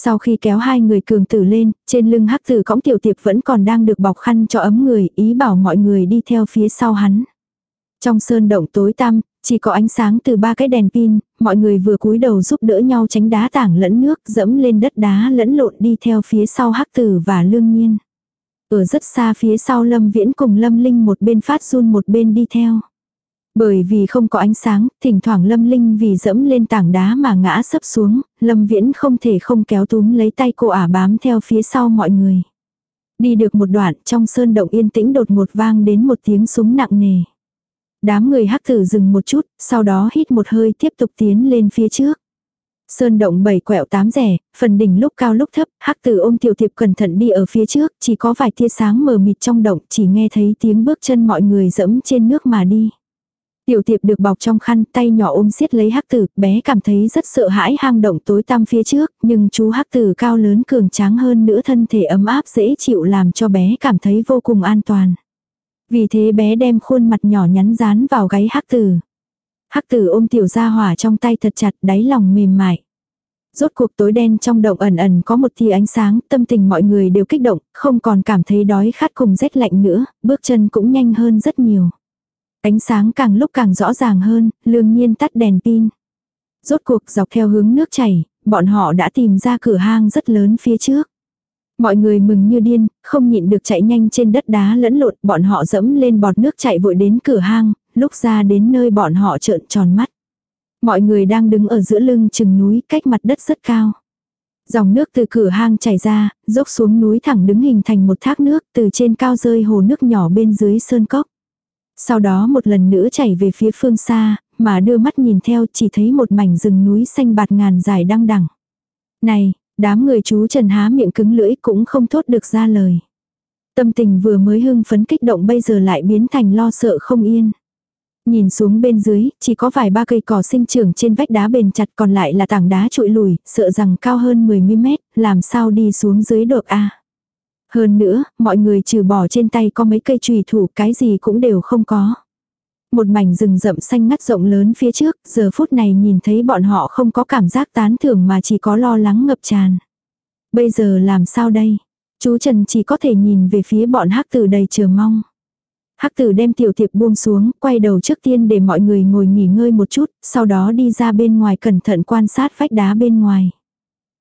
Sau khi kéo hai người cường tử lên, trên lưng hắc tử cõng tiểu tiệp vẫn còn đang được bọc khăn cho ấm người, ý bảo mọi người đi theo phía sau hắn. Trong sơn động tối tăm, chỉ có ánh sáng từ ba cái đèn pin, mọi người vừa cúi đầu giúp đỡ nhau tránh đá tảng lẫn nước dẫm lên đất đá lẫn lộn đi theo phía sau hắc tử và lương nhiên. Ở rất xa phía sau Lâm Viễn cùng Lâm Linh một bên phát run một bên đi theo. Bởi vì không có ánh sáng, thỉnh thoảng Lâm Linh vì dẫm lên tảng đá mà ngã sấp xuống, Lâm Viễn không thể không kéo túm lấy tay cô ả bám theo phía sau mọi người. Đi được một đoạn trong sơn động yên tĩnh đột ngột vang đến một tiếng súng nặng nề. Đám người hắc tử dừng một chút, sau đó hít một hơi tiếp tục tiến lên phía trước. Sơn động bảy quẹo tám rẻ, phần đỉnh lúc cao lúc thấp, hắc tử ôm tiểu thiệp cẩn thận đi ở phía trước, chỉ có vài tia sáng mờ mịt trong động, chỉ nghe thấy tiếng bước chân mọi người dẫm trên nước mà đi. Tiểu tiệp được bọc trong khăn tay nhỏ ôm siết lấy hắc tử, bé cảm thấy rất sợ hãi hang động tối tăm phía trước, nhưng chú hắc tử cao lớn cường tráng hơn nữa thân thể ấm áp dễ chịu làm cho bé cảm thấy vô cùng an toàn. Vì thế bé đem khuôn mặt nhỏ nhắn dán vào gáy hắc tử. Hắc tử ôm tiểu Ra hỏa trong tay thật chặt đáy lòng mềm mại. Rốt cuộc tối đen trong động ẩn ẩn có một tia ánh sáng, tâm tình mọi người đều kích động, không còn cảm thấy đói khát cùng rét lạnh nữa, bước chân cũng nhanh hơn rất nhiều. Ánh sáng càng lúc càng rõ ràng hơn, lương nhiên tắt đèn pin. Rốt cuộc dọc theo hướng nước chảy, bọn họ đã tìm ra cửa hang rất lớn phía trước. Mọi người mừng như điên, không nhịn được chạy nhanh trên đất đá lẫn lộn, bọn họ dẫm lên bọt nước chạy vội đến cửa hang, lúc ra đến nơi bọn họ trợn tròn mắt. Mọi người đang đứng ở giữa lưng chừng núi cách mặt đất rất cao. Dòng nước từ cửa hang chảy ra, dốc xuống núi thẳng đứng hình thành một thác nước từ trên cao rơi hồ nước nhỏ bên dưới sơn cốc sau đó một lần nữa chảy về phía phương xa, mà đưa mắt nhìn theo chỉ thấy một mảnh rừng núi xanh bạt ngàn dài đăng đẳng. Này, đám người chú Trần há miệng cứng lưỡi cũng không thốt được ra lời. Tâm tình vừa mới hưng phấn kích động bây giờ lại biến thành lo sợ không yên. Nhìn xuống bên dưới, chỉ có vài ba cây cỏ sinh trưởng trên vách đá bền chặt còn lại là tảng đá trụi lùi, sợ rằng cao hơn 10 mét, làm sao đi xuống dưới được a? Hơn nữa, mọi người trừ bỏ trên tay có mấy cây trùy thủ cái gì cũng đều không có. Một mảnh rừng rậm xanh ngắt rộng lớn phía trước, giờ phút này nhìn thấy bọn họ không có cảm giác tán thưởng mà chỉ có lo lắng ngập tràn. Bây giờ làm sao đây? Chú Trần chỉ có thể nhìn về phía bọn hắc tử đầy chờ mong. Hắc tử đem tiểu thiệp buông xuống, quay đầu trước tiên để mọi người ngồi nghỉ ngơi một chút, sau đó đi ra bên ngoài cẩn thận quan sát vách đá bên ngoài.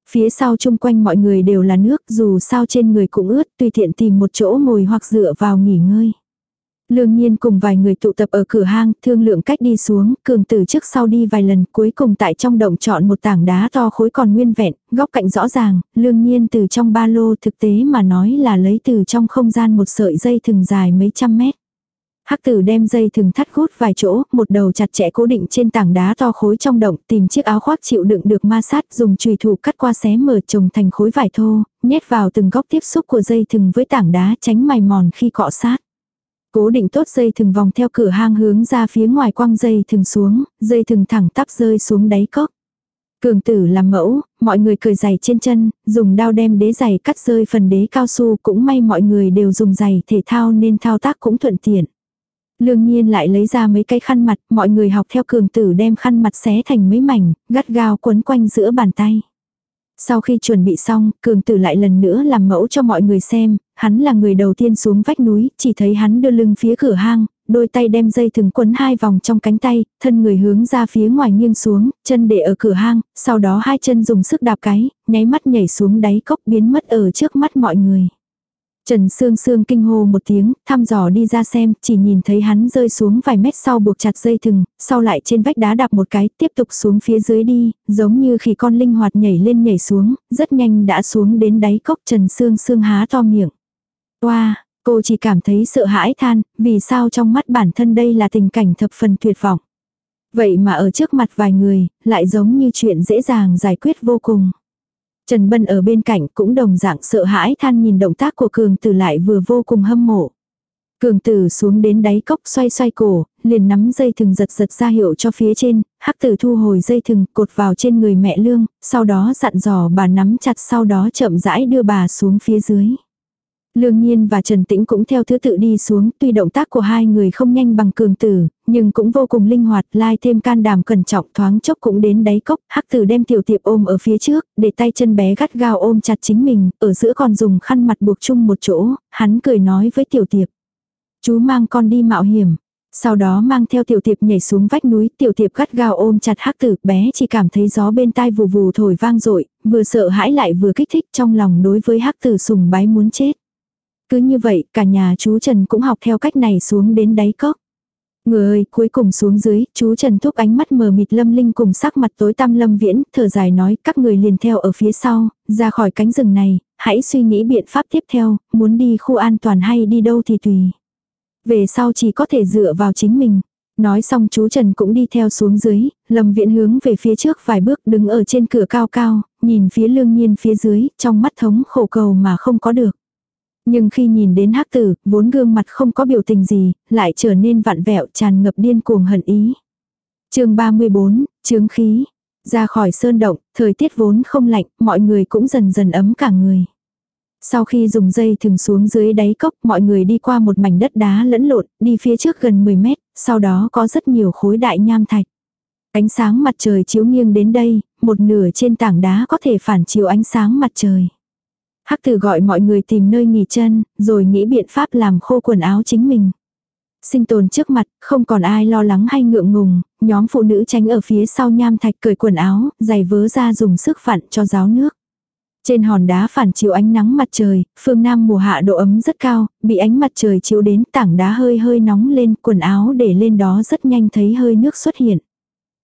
Phía sau chung quanh mọi người đều là nước, dù sao trên người cũng ướt, tùy tiện tìm một chỗ ngồi hoặc dựa vào nghỉ ngơi. Lương nhiên cùng vài người tụ tập ở cửa hang, thương lượng cách đi xuống, cường từ trước sau đi vài lần, cuối cùng tại trong động chọn một tảng đá to khối còn nguyên vẹn, góc cạnh rõ ràng, lương nhiên từ trong ba lô thực tế mà nói là lấy từ trong không gian một sợi dây thừng dài mấy trăm mét. Hắc tử đem dây thừng thắt gút vài chỗ, một đầu chặt chẽ cố định trên tảng đá to khối trong động, tìm chiếc áo khoác chịu đựng được ma sát, dùng chùy thủ cắt qua xé mở trồng thành khối vải thô, nhét vào từng góc tiếp xúc của dây thừng với tảng đá tránh mài mòn khi cọ sát. Cố định tốt dây thừng vòng theo cửa hang hướng ra phía ngoài quăng dây thừng xuống, dây thừng thẳng tắp rơi xuống đáy cốc. Cường tử làm mẫu, mọi người cười giày trên chân, dùng đao đem đế giày cắt rơi phần đế cao su cũng may mọi người đều dùng giày thể thao nên thao tác cũng thuận tiện. Lương nhiên lại lấy ra mấy cái khăn mặt, mọi người học theo cường tử đem khăn mặt xé thành mấy mảnh, gắt gao quấn quanh giữa bàn tay. Sau khi chuẩn bị xong, cường tử lại lần nữa làm mẫu cho mọi người xem, hắn là người đầu tiên xuống vách núi, chỉ thấy hắn đưa lưng phía cửa hang, đôi tay đem dây thừng quấn hai vòng trong cánh tay, thân người hướng ra phía ngoài nghiêng xuống, chân để ở cửa hang, sau đó hai chân dùng sức đạp cái, nháy mắt nhảy xuống đáy cốc biến mất ở trước mắt mọi người. Trần Sương Sương kinh hô một tiếng, thăm dò đi ra xem, chỉ nhìn thấy hắn rơi xuống vài mét sau buộc chặt dây thừng, sau lại trên vách đá đạp một cái, tiếp tục xuống phía dưới đi, giống như khi con linh hoạt nhảy lên nhảy xuống, rất nhanh đã xuống đến đáy cốc Trần Sương Sương há to miệng. Oa, cô chỉ cảm thấy sợ hãi than, vì sao trong mắt bản thân đây là tình cảnh thập phần tuyệt vọng. Vậy mà ở trước mặt vài người, lại giống như chuyện dễ dàng giải quyết vô cùng. Trần Bân ở bên cạnh cũng đồng dạng sợ hãi than nhìn động tác của Cường Tử lại vừa vô cùng hâm mộ. Cường Tử xuống đến đáy cốc xoay xoay cổ, liền nắm dây thừng giật giật ra hiệu cho phía trên, Hắc Tử thu hồi dây thừng cột vào trên người mẹ lương, sau đó dặn dò bà nắm chặt sau đó chậm rãi đưa bà xuống phía dưới. Lương Nhiên và Trần Tĩnh cũng theo thứ tự đi xuống, tuy động tác của hai người không nhanh bằng cường tử, nhưng cũng vô cùng linh hoạt, lai thêm can đảm cẩn trọng thoáng chốc cũng đến đáy cốc, hắc tử đem tiểu tiệp ôm ở phía trước, để tay chân bé gắt gao ôm chặt chính mình, ở giữa còn dùng khăn mặt buộc chung một chỗ, hắn cười nói với tiểu tiệp. Chú mang con đi mạo hiểm. Sau đó mang theo tiểu tiệp nhảy xuống vách núi, tiểu tiệp gắt gao ôm chặt hắc tử, bé chỉ cảm thấy gió bên tai vù vù thổi vang dội vừa sợ hãi lại vừa kích thích trong lòng đối với hắc tử sùng bái muốn chết. Cứ như vậy, cả nhà chú Trần cũng học theo cách này xuống đến đáy cốc. Người ơi, cuối cùng xuống dưới, chú Trần thúc ánh mắt mờ mịt lâm linh cùng sắc mặt tối tăm lâm viễn, thở dài nói các người liền theo ở phía sau, ra khỏi cánh rừng này, hãy suy nghĩ biện pháp tiếp theo, muốn đi khu an toàn hay đi đâu thì tùy. Về sau chỉ có thể dựa vào chính mình. Nói xong chú Trần cũng đi theo xuống dưới, lâm viễn hướng về phía trước vài bước đứng ở trên cửa cao cao, nhìn phía lương nhiên phía dưới, trong mắt thống khổ cầu mà không có được. Nhưng khi nhìn đến hắc tử, vốn gương mặt không có biểu tình gì, lại trở nên vặn vẹo tràn ngập điên cuồng hận ý. chương 34, chướng khí. Ra khỏi sơn động, thời tiết vốn không lạnh, mọi người cũng dần dần ấm cả người. Sau khi dùng dây thừng xuống dưới đáy cốc, mọi người đi qua một mảnh đất đá lẫn lộn, đi phía trước gần 10 mét, sau đó có rất nhiều khối đại nham thạch. Ánh sáng mặt trời chiếu nghiêng đến đây, một nửa trên tảng đá có thể phản chiếu ánh sáng mặt trời. Hắc tử gọi mọi người tìm nơi nghỉ chân, rồi nghĩ biện pháp làm khô quần áo chính mình. Sinh tồn trước mặt, không còn ai lo lắng hay ngượng ngùng, nhóm phụ nữ tránh ở phía sau nham thạch cởi quần áo, giày vớ ra dùng sức phản cho ráo nước. Trên hòn đá phản chiếu ánh nắng mặt trời, phương Nam mùa hạ độ ấm rất cao, bị ánh mặt trời chiếu đến tảng đá hơi hơi nóng lên, quần áo để lên đó rất nhanh thấy hơi nước xuất hiện.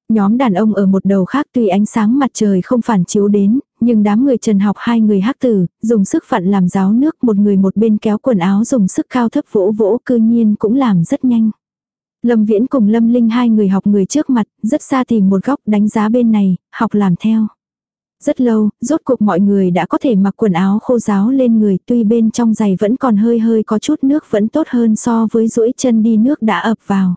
Nhóm đàn ông ở một đầu khác tuy ánh sáng mặt trời không phản chiếu đến, nhưng đám người trần học hai người hắc tử, dùng sức phặn làm ráo nước một người một bên kéo quần áo dùng sức cao thấp vỗ vỗ cư nhiên cũng làm rất nhanh. Lâm Viễn cùng Lâm Linh hai người học người trước mặt, rất xa tìm một góc đánh giá bên này, học làm theo. Rất lâu, rốt cuộc mọi người đã có thể mặc quần áo khô ráo lên người tuy bên trong giày vẫn còn hơi hơi có chút nước vẫn tốt hơn so với duỗi chân đi nước đã ập vào.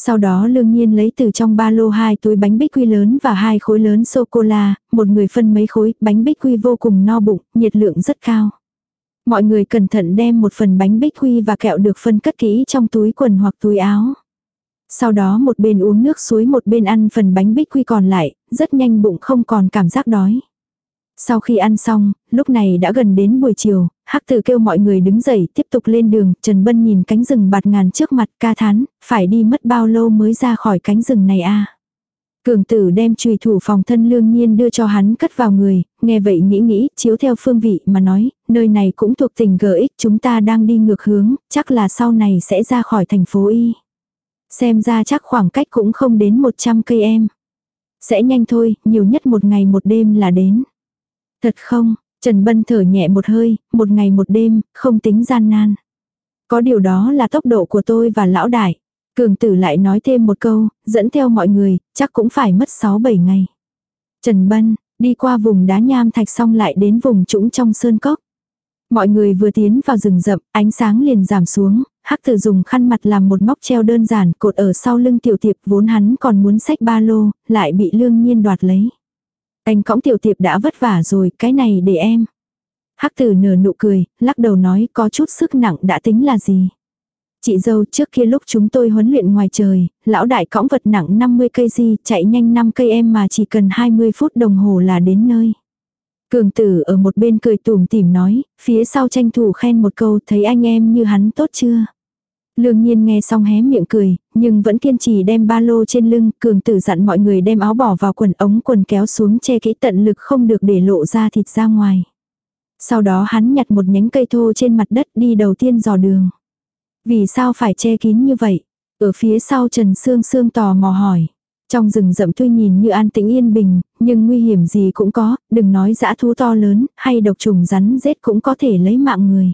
Sau đó lương nhiên lấy từ trong ba lô hai túi bánh bích quy lớn và hai khối lớn sô-cô-la, một người phân mấy khối, bánh bích quy vô cùng no bụng, nhiệt lượng rất cao. Mọi người cẩn thận đem một phần bánh bích quy và kẹo được phân cất kỹ trong túi quần hoặc túi áo. Sau đó một bên uống nước suối một bên ăn phần bánh bích quy còn lại, rất nhanh bụng không còn cảm giác đói. Sau khi ăn xong, lúc này đã gần đến buổi chiều, hắc tử kêu mọi người đứng dậy tiếp tục lên đường, Trần Bân nhìn cánh rừng bạt ngàn trước mặt ca thán, phải đi mất bao lâu mới ra khỏi cánh rừng này a? Cường tử đem trùy thủ phòng thân lương nhiên đưa cho hắn cất vào người, nghe vậy nghĩ nghĩ, chiếu theo phương vị mà nói, nơi này cũng thuộc tỉnh gợi ích chúng ta đang đi ngược hướng, chắc là sau này sẽ ra khỏi thành phố Y. Xem ra chắc khoảng cách cũng không đến 100 cây em. Sẽ nhanh thôi, nhiều nhất một ngày một đêm là đến. Thật không, Trần Bân thở nhẹ một hơi, một ngày một đêm, không tính gian nan. Có điều đó là tốc độ của tôi và lão đại. Cường tử lại nói thêm một câu, dẫn theo mọi người, chắc cũng phải mất 6-7 ngày. Trần Bân, đi qua vùng đá nham thạch xong lại đến vùng trũng trong sơn cốc. Mọi người vừa tiến vào rừng rậm, ánh sáng liền giảm xuống, hắc tử dùng khăn mặt làm một móc treo đơn giản cột ở sau lưng tiểu tiệp vốn hắn còn muốn xách ba lô, lại bị lương nhiên đoạt lấy. Anh cõng tiểu tiệp đã vất vả rồi, cái này để em. Hắc tử nở nụ cười, lắc đầu nói có chút sức nặng đã tính là gì. Chị dâu trước kia lúc chúng tôi huấn luyện ngoài trời, lão đại cõng vật nặng 50 cây di chạy nhanh 5 cây em mà chỉ cần 20 phút đồng hồ là đến nơi. Cường tử ở một bên cười tủm tỉm nói, phía sau tranh thủ khen một câu thấy anh em như hắn tốt chưa. Lương nhiên nghe xong hé miệng cười, nhưng vẫn kiên trì đem ba lô trên lưng, cường tử dặn mọi người đem áo bỏ vào quần ống quần kéo xuống che kỹ tận lực không được để lộ ra thịt ra ngoài. Sau đó hắn nhặt một nhánh cây thô trên mặt đất đi đầu tiên dò đường. Vì sao phải che kín như vậy? Ở phía sau Trần Sương Sương tò mò hỏi. Trong rừng rậm tuy nhìn như an tĩnh yên bình, nhưng nguy hiểm gì cũng có, đừng nói dã thú to lớn, hay độc trùng rắn rết cũng có thể lấy mạng người.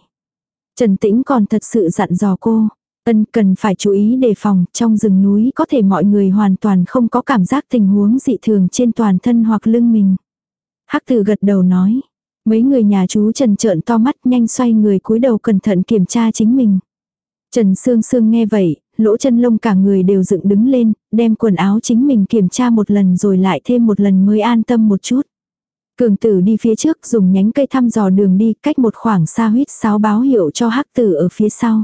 Trần Tĩnh còn thật sự dặn dò cô, Ân cần phải chú ý đề phòng, trong rừng núi có thể mọi người hoàn toàn không có cảm giác tình huống dị thường trên toàn thân hoặc lưng mình. Hắc tử gật đầu nói. Mấy người nhà chú Trần trợn to mắt nhanh xoay người cúi đầu cẩn thận kiểm tra chính mình. Trần Sương Sương nghe vậy, lỗ chân lông cả người đều dựng đứng lên, đem quần áo chính mình kiểm tra một lần rồi lại thêm một lần mới an tâm một chút. Cường tử đi phía trước dùng nhánh cây thăm dò đường đi cách một khoảng xa huyết sáo báo hiệu cho hắc tử ở phía sau.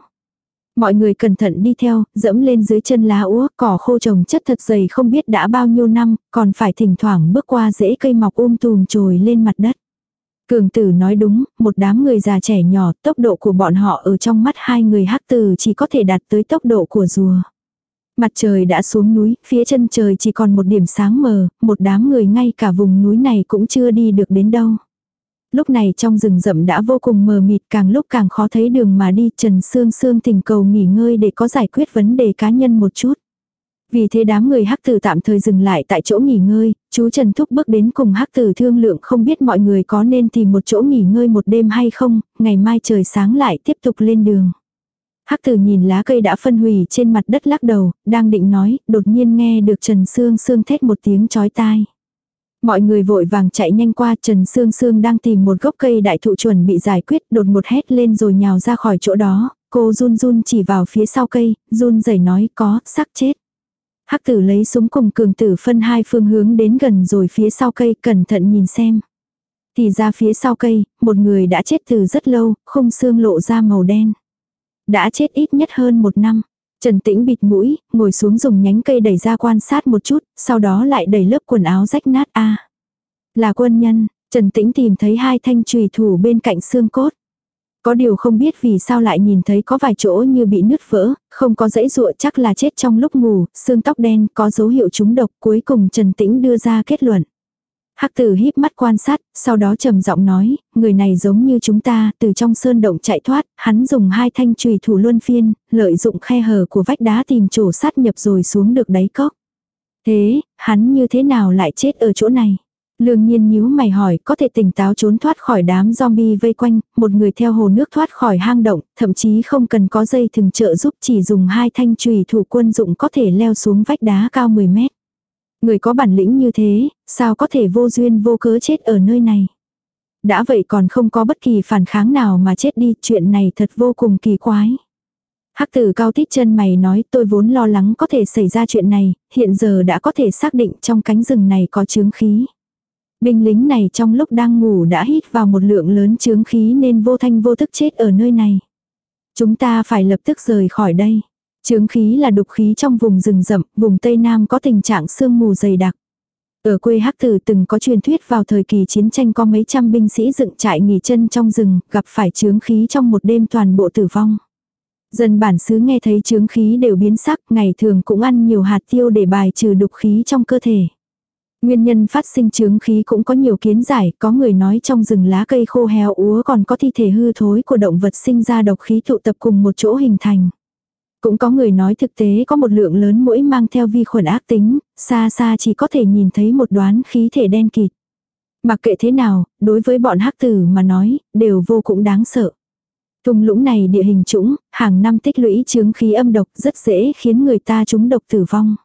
Mọi người cẩn thận đi theo, dẫm lên dưới chân lá úa, cỏ khô trồng chất thật dày không biết đã bao nhiêu năm, còn phải thỉnh thoảng bước qua rễ cây mọc um tùm trồi lên mặt đất. Cường tử nói đúng, một đám người già trẻ nhỏ, tốc độ của bọn họ ở trong mắt hai người hắc tử chỉ có thể đạt tới tốc độ của rùa. Mặt trời đã xuống núi, phía chân trời chỉ còn một điểm sáng mờ, một đám người ngay cả vùng núi này cũng chưa đi được đến đâu. Lúc này trong rừng rậm đã vô cùng mờ mịt càng lúc càng khó thấy đường mà đi Trần Sương Sương tình cầu nghỉ ngơi để có giải quyết vấn đề cá nhân một chút. Vì thế đám người hắc tử tạm thời dừng lại tại chỗ nghỉ ngơi, chú Trần Thúc bước đến cùng hắc tử thương lượng không biết mọi người có nên tìm một chỗ nghỉ ngơi một đêm hay không, ngày mai trời sáng lại tiếp tục lên đường. Hắc tử nhìn lá cây đã phân hủy trên mặt đất lắc đầu, đang định nói, đột nhiên nghe được Trần Sương Sương thét một tiếng chói tai. Mọi người vội vàng chạy nhanh qua Trần Sương Sương đang tìm một gốc cây đại thụ chuẩn bị giải quyết đột một hét lên rồi nhào ra khỏi chỗ đó. Cô run run chỉ vào phía sau cây, run rẩy nói có, xác chết. Hắc tử lấy súng cùng cường tử phân hai phương hướng đến gần rồi phía sau cây cẩn thận nhìn xem. Thì ra phía sau cây, một người đã chết từ rất lâu, không xương lộ ra màu đen. Đã chết ít nhất hơn một năm. Trần Tĩnh bịt mũi, ngồi xuống dùng nhánh cây đẩy ra quan sát một chút, sau đó lại đẩy lớp quần áo rách nát a. Là quân nhân, Trần Tĩnh tìm thấy hai thanh chùy thủ bên cạnh xương cốt. Có điều không biết vì sao lại nhìn thấy có vài chỗ như bị nứt vỡ, không có dãy ruộng chắc là chết trong lúc ngủ, xương tóc đen có dấu hiệu trúng độc cuối cùng Trần Tĩnh đưa ra kết luận. Hắc tử híp mắt quan sát, sau đó trầm giọng nói, người này giống như chúng ta, từ trong sơn động chạy thoát, hắn dùng hai thanh chùy thủ luân phiên, lợi dụng khe hở của vách đá tìm chỗ sát nhập rồi xuống được đáy cốc. Thế, hắn như thế nào lại chết ở chỗ này? Lương nhiên nhíu mày hỏi có thể tỉnh táo trốn thoát khỏi đám zombie vây quanh, một người theo hồ nước thoát khỏi hang động, thậm chí không cần có dây thừng trợ giúp chỉ dùng hai thanh chùy thủ quân dụng có thể leo xuống vách đá cao 10 mét. Người có bản lĩnh như thế, sao có thể vô duyên vô cớ chết ở nơi này. Đã vậy còn không có bất kỳ phản kháng nào mà chết đi, chuyện này thật vô cùng kỳ quái. Hắc tử cao tít chân mày nói tôi vốn lo lắng có thể xảy ra chuyện này, hiện giờ đã có thể xác định trong cánh rừng này có chướng khí. Binh lính này trong lúc đang ngủ đã hít vào một lượng lớn chướng khí nên vô thanh vô thức chết ở nơi này. Chúng ta phải lập tức rời khỏi đây. Trướng khí là đục khí trong vùng rừng rậm, vùng Tây Nam có tình trạng sương mù dày đặc. Ở quê Hắc Tử từng có truyền thuyết vào thời kỳ chiến tranh có mấy trăm binh sĩ dựng trại nghỉ chân trong rừng, gặp phải trướng khí trong một đêm toàn bộ tử vong. Dân bản xứ nghe thấy trướng khí đều biến sắc, ngày thường cũng ăn nhiều hạt tiêu để bài trừ đục khí trong cơ thể. Nguyên nhân phát sinh trướng khí cũng có nhiều kiến giải, có người nói trong rừng lá cây khô héo úa còn có thi thể hư thối của động vật sinh ra độc khí tụ tập cùng một chỗ hình thành. Cũng có người nói thực tế có một lượng lớn mũi mang theo vi khuẩn ác tính, xa xa chỉ có thể nhìn thấy một đoán khí thể đen kịt. Mặc kệ thế nào, đối với bọn hắc tử mà nói, đều vô cùng đáng sợ. Thung lũng này địa hình trũng, hàng năm tích lũy chứng khí âm độc rất dễ khiến người ta trúng độc tử vong.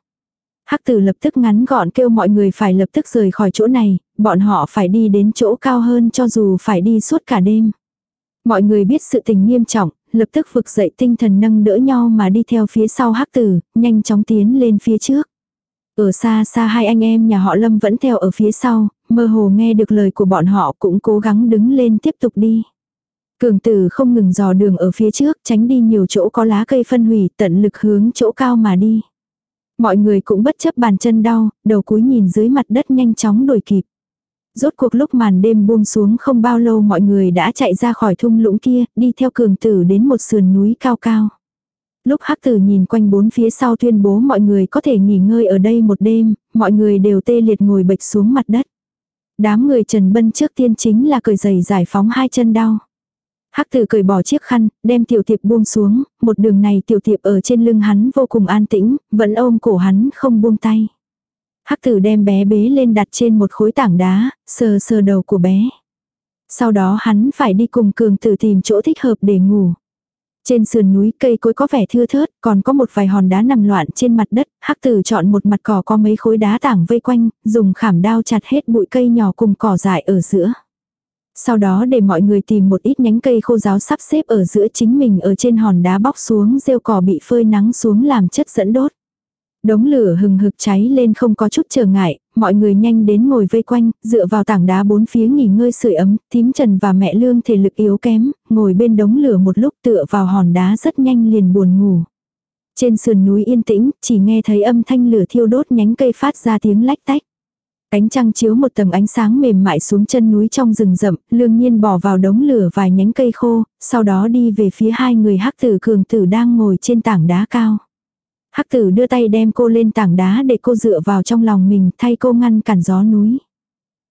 Hắc tử lập tức ngắn gọn kêu mọi người phải lập tức rời khỏi chỗ này, bọn họ phải đi đến chỗ cao hơn cho dù phải đi suốt cả đêm. Mọi người biết sự tình nghiêm trọng, lập tức vực dậy tinh thần nâng đỡ nhau mà đi theo phía sau hắc tử, nhanh chóng tiến lên phía trước. Ở xa xa hai anh em nhà họ Lâm vẫn theo ở phía sau, mơ hồ nghe được lời của bọn họ cũng cố gắng đứng lên tiếp tục đi. Cường tử không ngừng dò đường ở phía trước tránh đi nhiều chỗ có lá cây phân hủy tận lực hướng chỗ cao mà đi. Mọi người cũng bất chấp bàn chân đau, đầu cúi nhìn dưới mặt đất nhanh chóng đổi kịp rốt cuộc lúc màn đêm buông xuống không bao lâu mọi người đã chạy ra khỏi thung lũng kia, đi theo cường tử đến một sườn núi cao cao. Lúc hắc tử nhìn quanh bốn phía sau tuyên bố mọi người có thể nghỉ ngơi ở đây một đêm, mọi người đều tê liệt ngồi bệch xuống mặt đất. Đám người Trần Bân trước tiên chính là cởi giày giải phóng hai chân đau. Hắc tử cởi bỏ chiếc khăn, đem tiểu tiệp buông xuống, một đường này tiểu tiệp ở trên lưng hắn vô cùng an tĩnh, vẫn ôm cổ hắn không buông tay. Hắc tử đem bé bế lên đặt trên một khối tảng đá, sờ sờ đầu của bé. Sau đó hắn phải đi cùng cường tử tìm chỗ thích hợp để ngủ. Trên sườn núi cây cối có vẻ thưa thớt, còn có một vài hòn đá nằm loạn trên mặt đất, hắc tử chọn một mặt cỏ có mấy khối đá tảng vây quanh, dùng khảm đao chặt hết bụi cây nhỏ cùng cỏ dại ở giữa. Sau đó để mọi người tìm một ít nhánh cây khô giáo sắp xếp ở giữa chính mình ở trên hòn đá bóc xuống rêu cỏ bị phơi nắng xuống làm chất dẫn đốt đống lửa hừng hực cháy lên không có chút trở ngại, mọi người nhanh đến ngồi vây quanh, dựa vào tảng đá bốn phía nghỉ ngơi sưởi ấm, thím trần và mẹ lương thể lực yếu kém, ngồi bên đống lửa một lúc tựa vào hòn đá rất nhanh liền buồn ngủ. Trên sườn núi yên tĩnh, chỉ nghe thấy âm thanh lửa thiêu đốt nhánh cây phát ra tiếng lách tách. Cánh trăng chiếu một tầng ánh sáng mềm mại xuống chân núi trong rừng rậm, lương nhiên bỏ vào đống lửa vài nhánh cây khô, sau đó đi về phía hai người hắc tử cường tử đang ngồi trên tảng đá cao hắc tử đưa tay đem cô lên tảng đá để cô dựa vào trong lòng mình thay cô ngăn cản gió núi.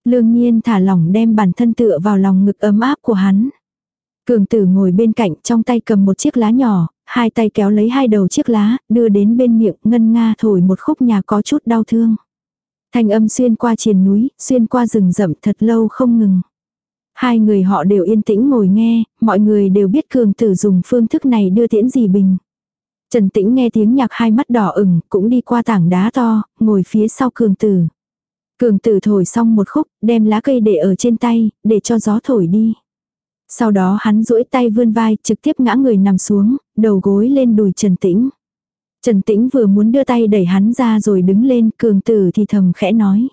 Lương nhiên thả lỏng đem bản thân tựa vào lòng ngực ấm áp của hắn. Cường tử ngồi bên cạnh trong tay cầm một chiếc lá nhỏ, hai tay kéo lấy hai đầu chiếc lá, đưa đến bên miệng ngân nga thổi một khúc nhà có chút đau thương. Thanh âm xuyên qua triền núi, xuyên qua rừng rậm thật lâu không ngừng. Hai người họ đều yên tĩnh ngồi nghe, mọi người đều biết cường tử dùng phương thức này đưa tiễn dì bình. Trần Tĩnh nghe tiếng nhạc hai mắt đỏ ửng, cũng đi qua tảng đá to, ngồi phía sau cường tử. Cường tử thổi xong một khúc, đem lá cây để ở trên tay, để cho gió thổi đi. Sau đó hắn duỗi tay vươn vai, trực tiếp ngã người nằm xuống, đầu gối lên đùi Trần Tĩnh. Trần Tĩnh vừa muốn đưa tay đẩy hắn ra rồi đứng lên, cường tử thì thầm khẽ nói.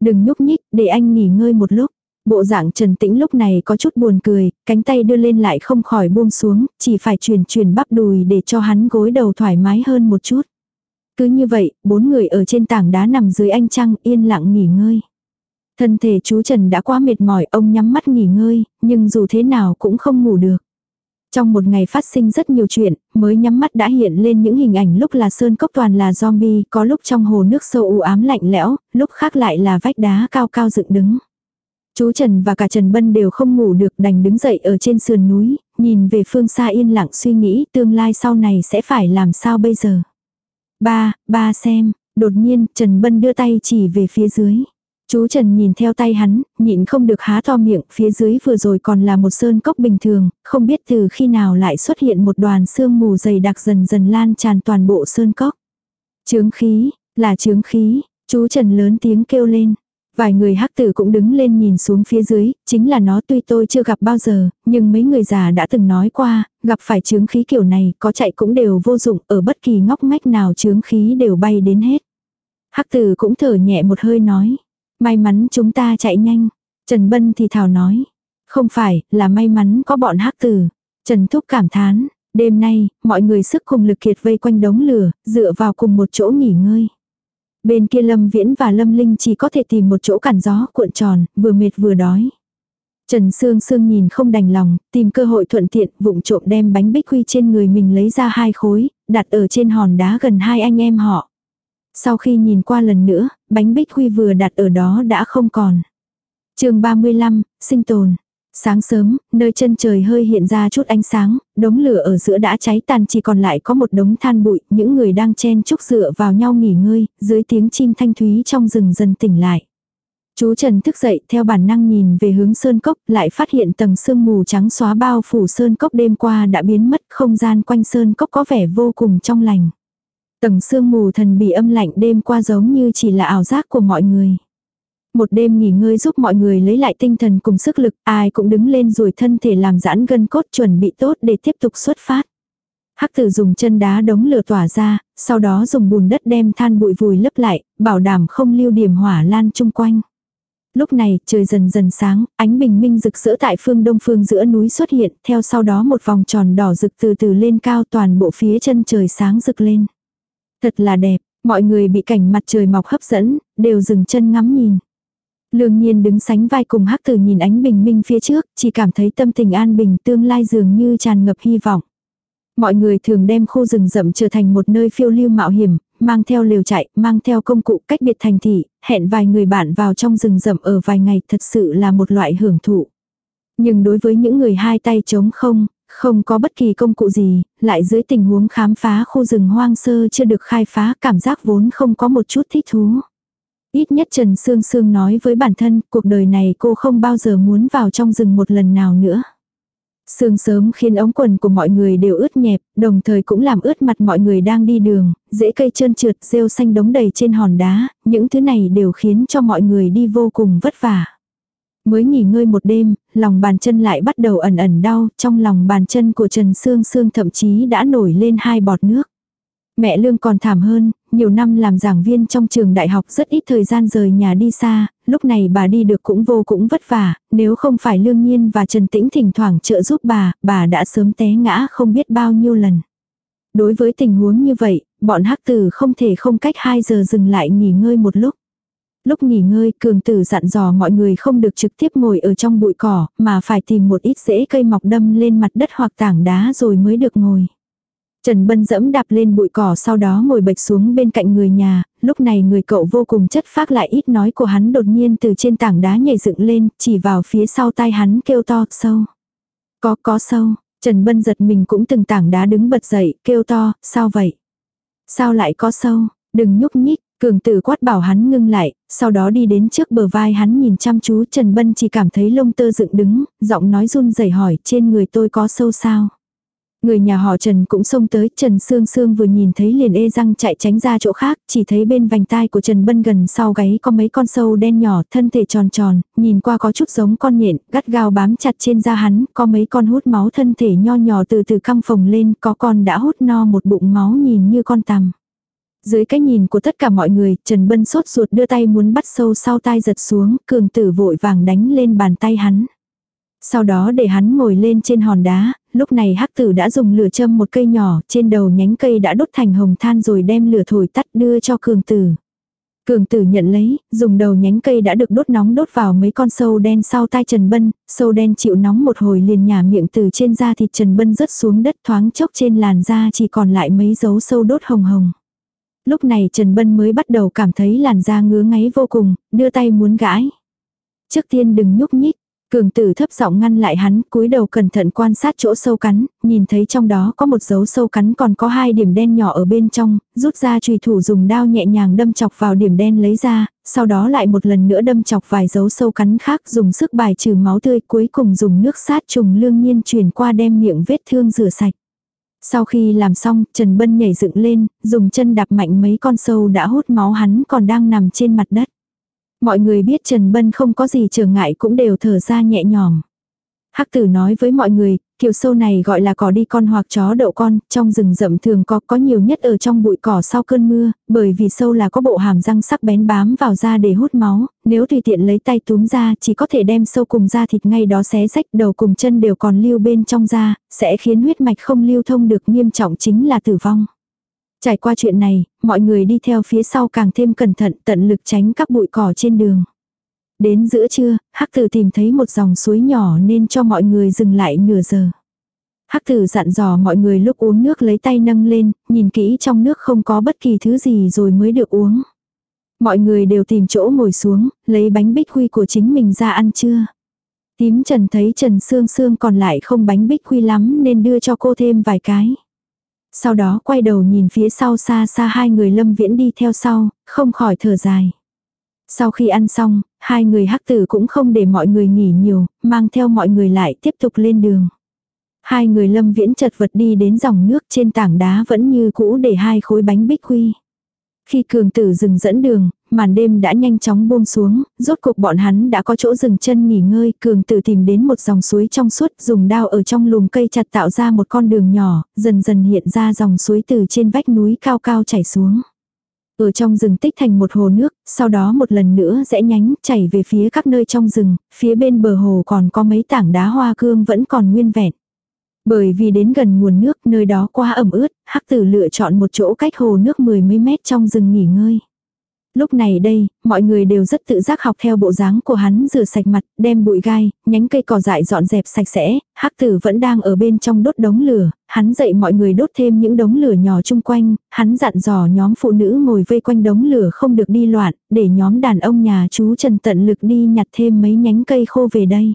Đừng nhúc nhích, để anh nghỉ ngơi một lúc. Bộ dạng Trần Tĩnh lúc này có chút buồn cười, cánh tay đưa lên lại không khỏi buông xuống, chỉ phải truyền truyền bắp đùi để cho hắn gối đầu thoải mái hơn một chút. Cứ như vậy, bốn người ở trên tảng đá nằm dưới anh trăng yên lặng nghỉ ngơi. Thân thể chú Trần đã quá mệt mỏi, ông nhắm mắt nghỉ ngơi, nhưng dù thế nào cũng không ngủ được. Trong một ngày phát sinh rất nhiều chuyện, mới nhắm mắt đã hiện lên những hình ảnh lúc là sơn cốc toàn là zombie, có lúc trong hồ nước sâu u ám lạnh lẽo, lúc khác lại là vách đá cao cao dựng đứng. Chú Trần và cả Trần Bân đều không ngủ được đành đứng dậy ở trên sườn núi, nhìn về phương xa yên lặng suy nghĩ tương lai sau này sẽ phải làm sao bây giờ. Ba, ba xem, đột nhiên Trần Bân đưa tay chỉ về phía dưới. Chú Trần nhìn theo tay hắn, nhịn không được há to miệng, phía dưới vừa rồi còn là một sơn cốc bình thường, không biết từ khi nào lại xuất hiện một đoàn sương mù dày đặc dần dần lan tràn toàn bộ sơn cốc. Trướng khí, là trướng khí, chú Trần lớn tiếng kêu lên, Vài người hắc tử cũng đứng lên nhìn xuống phía dưới, chính là nó tuy tôi chưa gặp bao giờ, nhưng mấy người già đã từng nói qua, gặp phải chướng khí kiểu này có chạy cũng đều vô dụng, ở bất kỳ ngóc ngách nào chướng khí đều bay đến hết. Hắc tử cũng thở nhẹ một hơi nói, may mắn chúng ta chạy nhanh. Trần Bân thì thảo nói, không phải là may mắn có bọn hắc tử. Trần Thúc cảm thán, đêm nay, mọi người sức cùng lực kiệt vây quanh đống lửa, dựa vào cùng một chỗ nghỉ ngơi. Bên kia Lâm Viễn và Lâm Linh chỉ có thể tìm một chỗ cản gió cuộn tròn, vừa mệt vừa đói. Trần Sương Sương nhìn không đành lòng, tìm cơ hội thuận tiện vụng trộm đem bánh bích quy trên người mình lấy ra hai khối, đặt ở trên hòn đá gần hai anh em họ. Sau khi nhìn qua lần nữa, bánh bích quy vừa đặt ở đó đã không còn. chương 35, sinh tồn. Sáng sớm, nơi chân trời hơi hiện ra chút ánh sáng, đống lửa ở giữa đã cháy tàn chỉ còn lại có một đống than bụi, những người đang chen chúc dựa vào nhau nghỉ ngơi, dưới tiếng chim thanh thúy trong rừng dần tỉnh lại. Chú Trần thức dậy theo bản năng nhìn về hướng sơn cốc, lại phát hiện tầng sương mù trắng xóa bao phủ sơn cốc đêm qua đã biến mất, không gian quanh sơn cốc có vẻ vô cùng trong lành. Tầng sương mù thần bị âm lạnh đêm qua giống như chỉ là ảo giác của mọi người một đêm nghỉ ngơi giúp mọi người lấy lại tinh thần cùng sức lực, ai cũng đứng lên rồi thân thể làm giãn gân cốt chuẩn bị tốt để tiếp tục xuất phát. Hắc tử dùng chân đá đống lửa tỏa ra, sau đó dùng bùn đất đem than bụi vùi lấp lại, bảo đảm không lưu điểm hỏa lan chung quanh. Lúc này trời dần dần sáng, ánh bình minh rực rỡ tại phương đông phương giữa núi xuất hiện, theo sau đó một vòng tròn đỏ rực từ từ lên cao toàn bộ phía chân trời sáng rực lên. Thật là đẹp, mọi người bị cảnh mặt trời mọc hấp dẫn, đều dừng chân ngắm nhìn. Lương nhiên đứng sánh vai cùng hắc tử nhìn ánh bình minh phía trước, chỉ cảm thấy tâm tình an bình tương lai dường như tràn ngập hy vọng. Mọi người thường đem khu rừng rậm trở thành một nơi phiêu lưu mạo hiểm, mang theo liều chạy, mang theo công cụ cách biệt thành thị, hẹn vài người bạn vào trong rừng rậm ở vài ngày thật sự là một loại hưởng thụ. Nhưng đối với những người hai tay trống không, không có bất kỳ công cụ gì, lại dưới tình huống khám phá khu rừng hoang sơ chưa được khai phá cảm giác vốn không có một chút thích thú. Ít nhất Trần Sương Sương nói với bản thân, cuộc đời này cô không bao giờ muốn vào trong rừng một lần nào nữa. Sương sớm khiến ống quần của mọi người đều ướt nhẹp, đồng thời cũng làm ướt mặt mọi người đang đi đường, dễ cây trơn trượt, rêu xanh đống đầy trên hòn đá, những thứ này đều khiến cho mọi người đi vô cùng vất vả. Mới nghỉ ngơi một đêm, lòng bàn chân lại bắt đầu ẩn ẩn đau, trong lòng bàn chân của Trần Sương Sương thậm chí đã nổi lên hai bọt nước. Mẹ Lương còn thảm hơn, nhiều năm làm giảng viên trong trường đại học rất ít thời gian rời nhà đi xa, lúc này bà đi được cũng vô cũng vất vả, nếu không phải Lương Nhiên và Trần Tĩnh thỉnh thoảng trợ giúp bà, bà đã sớm té ngã không biết bao nhiêu lần. Đối với tình huống như vậy, bọn hắc tử không thể không cách 2 giờ dừng lại nghỉ ngơi một lúc. Lúc nghỉ ngơi, cường tử dặn dò mọi người không được trực tiếp ngồi ở trong bụi cỏ, mà phải tìm một ít rễ cây mọc đâm lên mặt đất hoặc tảng đá rồi mới được ngồi. Trần Bân dẫm đạp lên bụi cỏ sau đó ngồi bệch xuống bên cạnh người nhà, lúc này người cậu vô cùng chất phác lại ít nói của hắn đột nhiên từ trên tảng đá nhảy dựng lên, chỉ vào phía sau tai hắn kêu to, sâu. Có, có sâu, Trần Bân giật mình cũng từng tảng đá đứng bật dậy, kêu to, sao vậy? Sao lại có sâu, đừng nhúc nhích, cường tử quát bảo hắn ngưng lại, sau đó đi đến trước bờ vai hắn nhìn chăm chú Trần Bân chỉ cảm thấy lông tơ dựng đứng, giọng nói run rẩy hỏi trên người tôi có sâu sao? Người nhà họ Trần cũng xông tới, Trần Sương Sương vừa nhìn thấy liền ê răng chạy tránh ra chỗ khác, chỉ thấy bên vành tai của Trần Bân gần sau gáy có mấy con sâu đen nhỏ, thân thể tròn tròn, nhìn qua có chút giống con nhện, gắt gao bám chặt trên da hắn, có mấy con hút máu thân thể nho nhỏ từ từ căng phồng lên, có con đã hút no một bụng máu nhìn như con tằm. Dưới cái nhìn của tất cả mọi người, Trần Bân sốt ruột đưa tay muốn bắt sâu sau tai giật xuống, cường tử vội vàng đánh lên bàn tay hắn. Sau đó để hắn ngồi lên trên hòn đá, lúc này hắc tử đã dùng lửa châm một cây nhỏ trên đầu nhánh cây đã đốt thành hồng than rồi đem lửa thổi tắt đưa cho cường tử. Cường tử nhận lấy, dùng đầu nhánh cây đã được đốt nóng đốt vào mấy con sâu đen sau tai Trần Bân, sâu đen chịu nóng một hồi liền nhả miệng từ trên da thịt Trần Bân rớt xuống đất thoáng chốc trên làn da chỉ còn lại mấy dấu sâu đốt hồng hồng. Lúc này Trần Bân mới bắt đầu cảm thấy làn da ngứa ngáy vô cùng, đưa tay muốn gãi. Trước tiên đừng nhúc nhích, Cường tử thấp giọng ngăn lại hắn, cúi đầu cẩn thận quan sát chỗ sâu cắn, nhìn thấy trong đó có một dấu sâu cắn còn có hai điểm đen nhỏ ở bên trong, rút ra chùy thủ dùng đao nhẹ nhàng đâm chọc vào điểm đen lấy ra, sau đó lại một lần nữa đâm chọc vài dấu sâu cắn khác dùng sức bài trừ máu tươi cuối cùng dùng nước sát trùng lương nhiên truyền qua đem miệng vết thương rửa sạch. Sau khi làm xong, Trần Bân nhảy dựng lên, dùng chân đạp mạnh mấy con sâu đã hút máu hắn còn đang nằm trên mặt đất. Mọi người biết Trần Bân không có gì trở ngại cũng đều thở ra nhẹ nhõm. Hắc tử nói với mọi người, kiều sâu này gọi là cỏ đi con hoặc chó đậu con, trong rừng rậm thường có có nhiều nhất ở trong bụi cỏ sau cơn mưa, bởi vì sâu là có bộ hàm răng sắc bén bám vào da để hút máu, nếu tùy tiện lấy tay túm ra chỉ có thể đem sâu cùng da thịt ngay đó xé rách đầu cùng chân đều còn lưu bên trong da, sẽ khiến huyết mạch không lưu thông được nghiêm trọng chính là tử vong. Trải qua chuyện này, mọi người đi theo phía sau càng thêm cẩn thận tận lực tránh các bụi cỏ trên đường. Đến giữa trưa, hắc tử tìm thấy một dòng suối nhỏ nên cho mọi người dừng lại nửa giờ. Hắc tử dặn dò mọi người lúc uống nước lấy tay nâng lên, nhìn kỹ trong nước không có bất kỳ thứ gì rồi mới được uống. Mọi người đều tìm chỗ ngồi xuống, lấy bánh bích quy của chính mình ra ăn trưa. Tím Trần thấy Trần Sương Sương còn lại không bánh bích quy lắm nên đưa cho cô thêm vài cái. Sau đó quay đầu nhìn phía sau xa xa hai người lâm viễn đi theo sau, không khỏi thở dài. Sau khi ăn xong, hai người hắc tử cũng không để mọi người nghỉ nhiều, mang theo mọi người lại tiếp tục lên đường. Hai người lâm viễn chật vật đi đến dòng nước trên tảng đá vẫn như cũ để hai khối bánh bích quy. Khi cường tử dừng dẫn đường, màn đêm đã nhanh chóng buông xuống, rốt cục bọn hắn đã có chỗ dừng chân nghỉ ngơi, cường tử tìm đến một dòng suối trong suốt, dùng đao ở trong lùm cây chặt tạo ra một con đường nhỏ, dần dần hiện ra dòng suối từ trên vách núi cao cao chảy xuống. Ở trong rừng tích thành một hồ nước, sau đó một lần nữa rẽ nhánh chảy về phía các nơi trong rừng, phía bên bờ hồ còn có mấy tảng đá hoa cương vẫn còn nguyên vẹn. Bởi vì đến gần nguồn nước nơi đó quá ẩm ướt, hắc tử lựa chọn một chỗ cách hồ nước mười mấy mét trong rừng nghỉ ngơi. Lúc này đây, mọi người đều rất tự giác học theo bộ dáng của hắn rửa sạch mặt, đem bụi gai, nhánh cây cỏ dại dọn dẹp sạch sẽ, hắc tử vẫn đang ở bên trong đốt đống lửa, hắn dạy mọi người đốt thêm những đống lửa nhỏ chung quanh, hắn dặn dò nhóm phụ nữ ngồi vây quanh đống lửa không được đi loạn, để nhóm đàn ông nhà chú Trần tận lực đi nhặt thêm mấy nhánh cây khô về đây.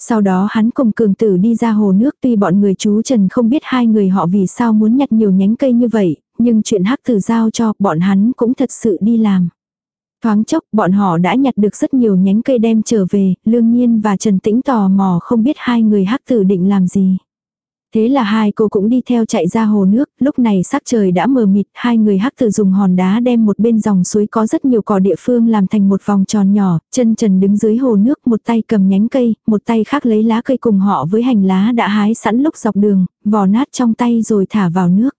Sau đó hắn cùng cường tử đi ra hồ nước tuy bọn người chú Trần không biết hai người họ vì sao muốn nhặt nhiều nhánh cây như vậy, nhưng chuyện hắc tử giao cho bọn hắn cũng thật sự đi làm. Thoáng chốc bọn họ đã nhặt được rất nhiều nhánh cây đem trở về, Lương Nhiên và Trần Tĩnh tò mò không biết hai người hắc tử định làm gì. Thế là hai cô cũng đi theo chạy ra hồ nước, lúc này sắc trời đã mờ mịt, hai người hắc tử dùng hòn đá đem một bên dòng suối có rất nhiều cỏ địa phương làm thành một vòng tròn nhỏ, chân trần đứng dưới hồ nước, một tay cầm nhánh cây, một tay khác lấy lá cây cùng họ với hành lá đã hái sẵn lúc dọc đường, vò nát trong tay rồi thả vào nước.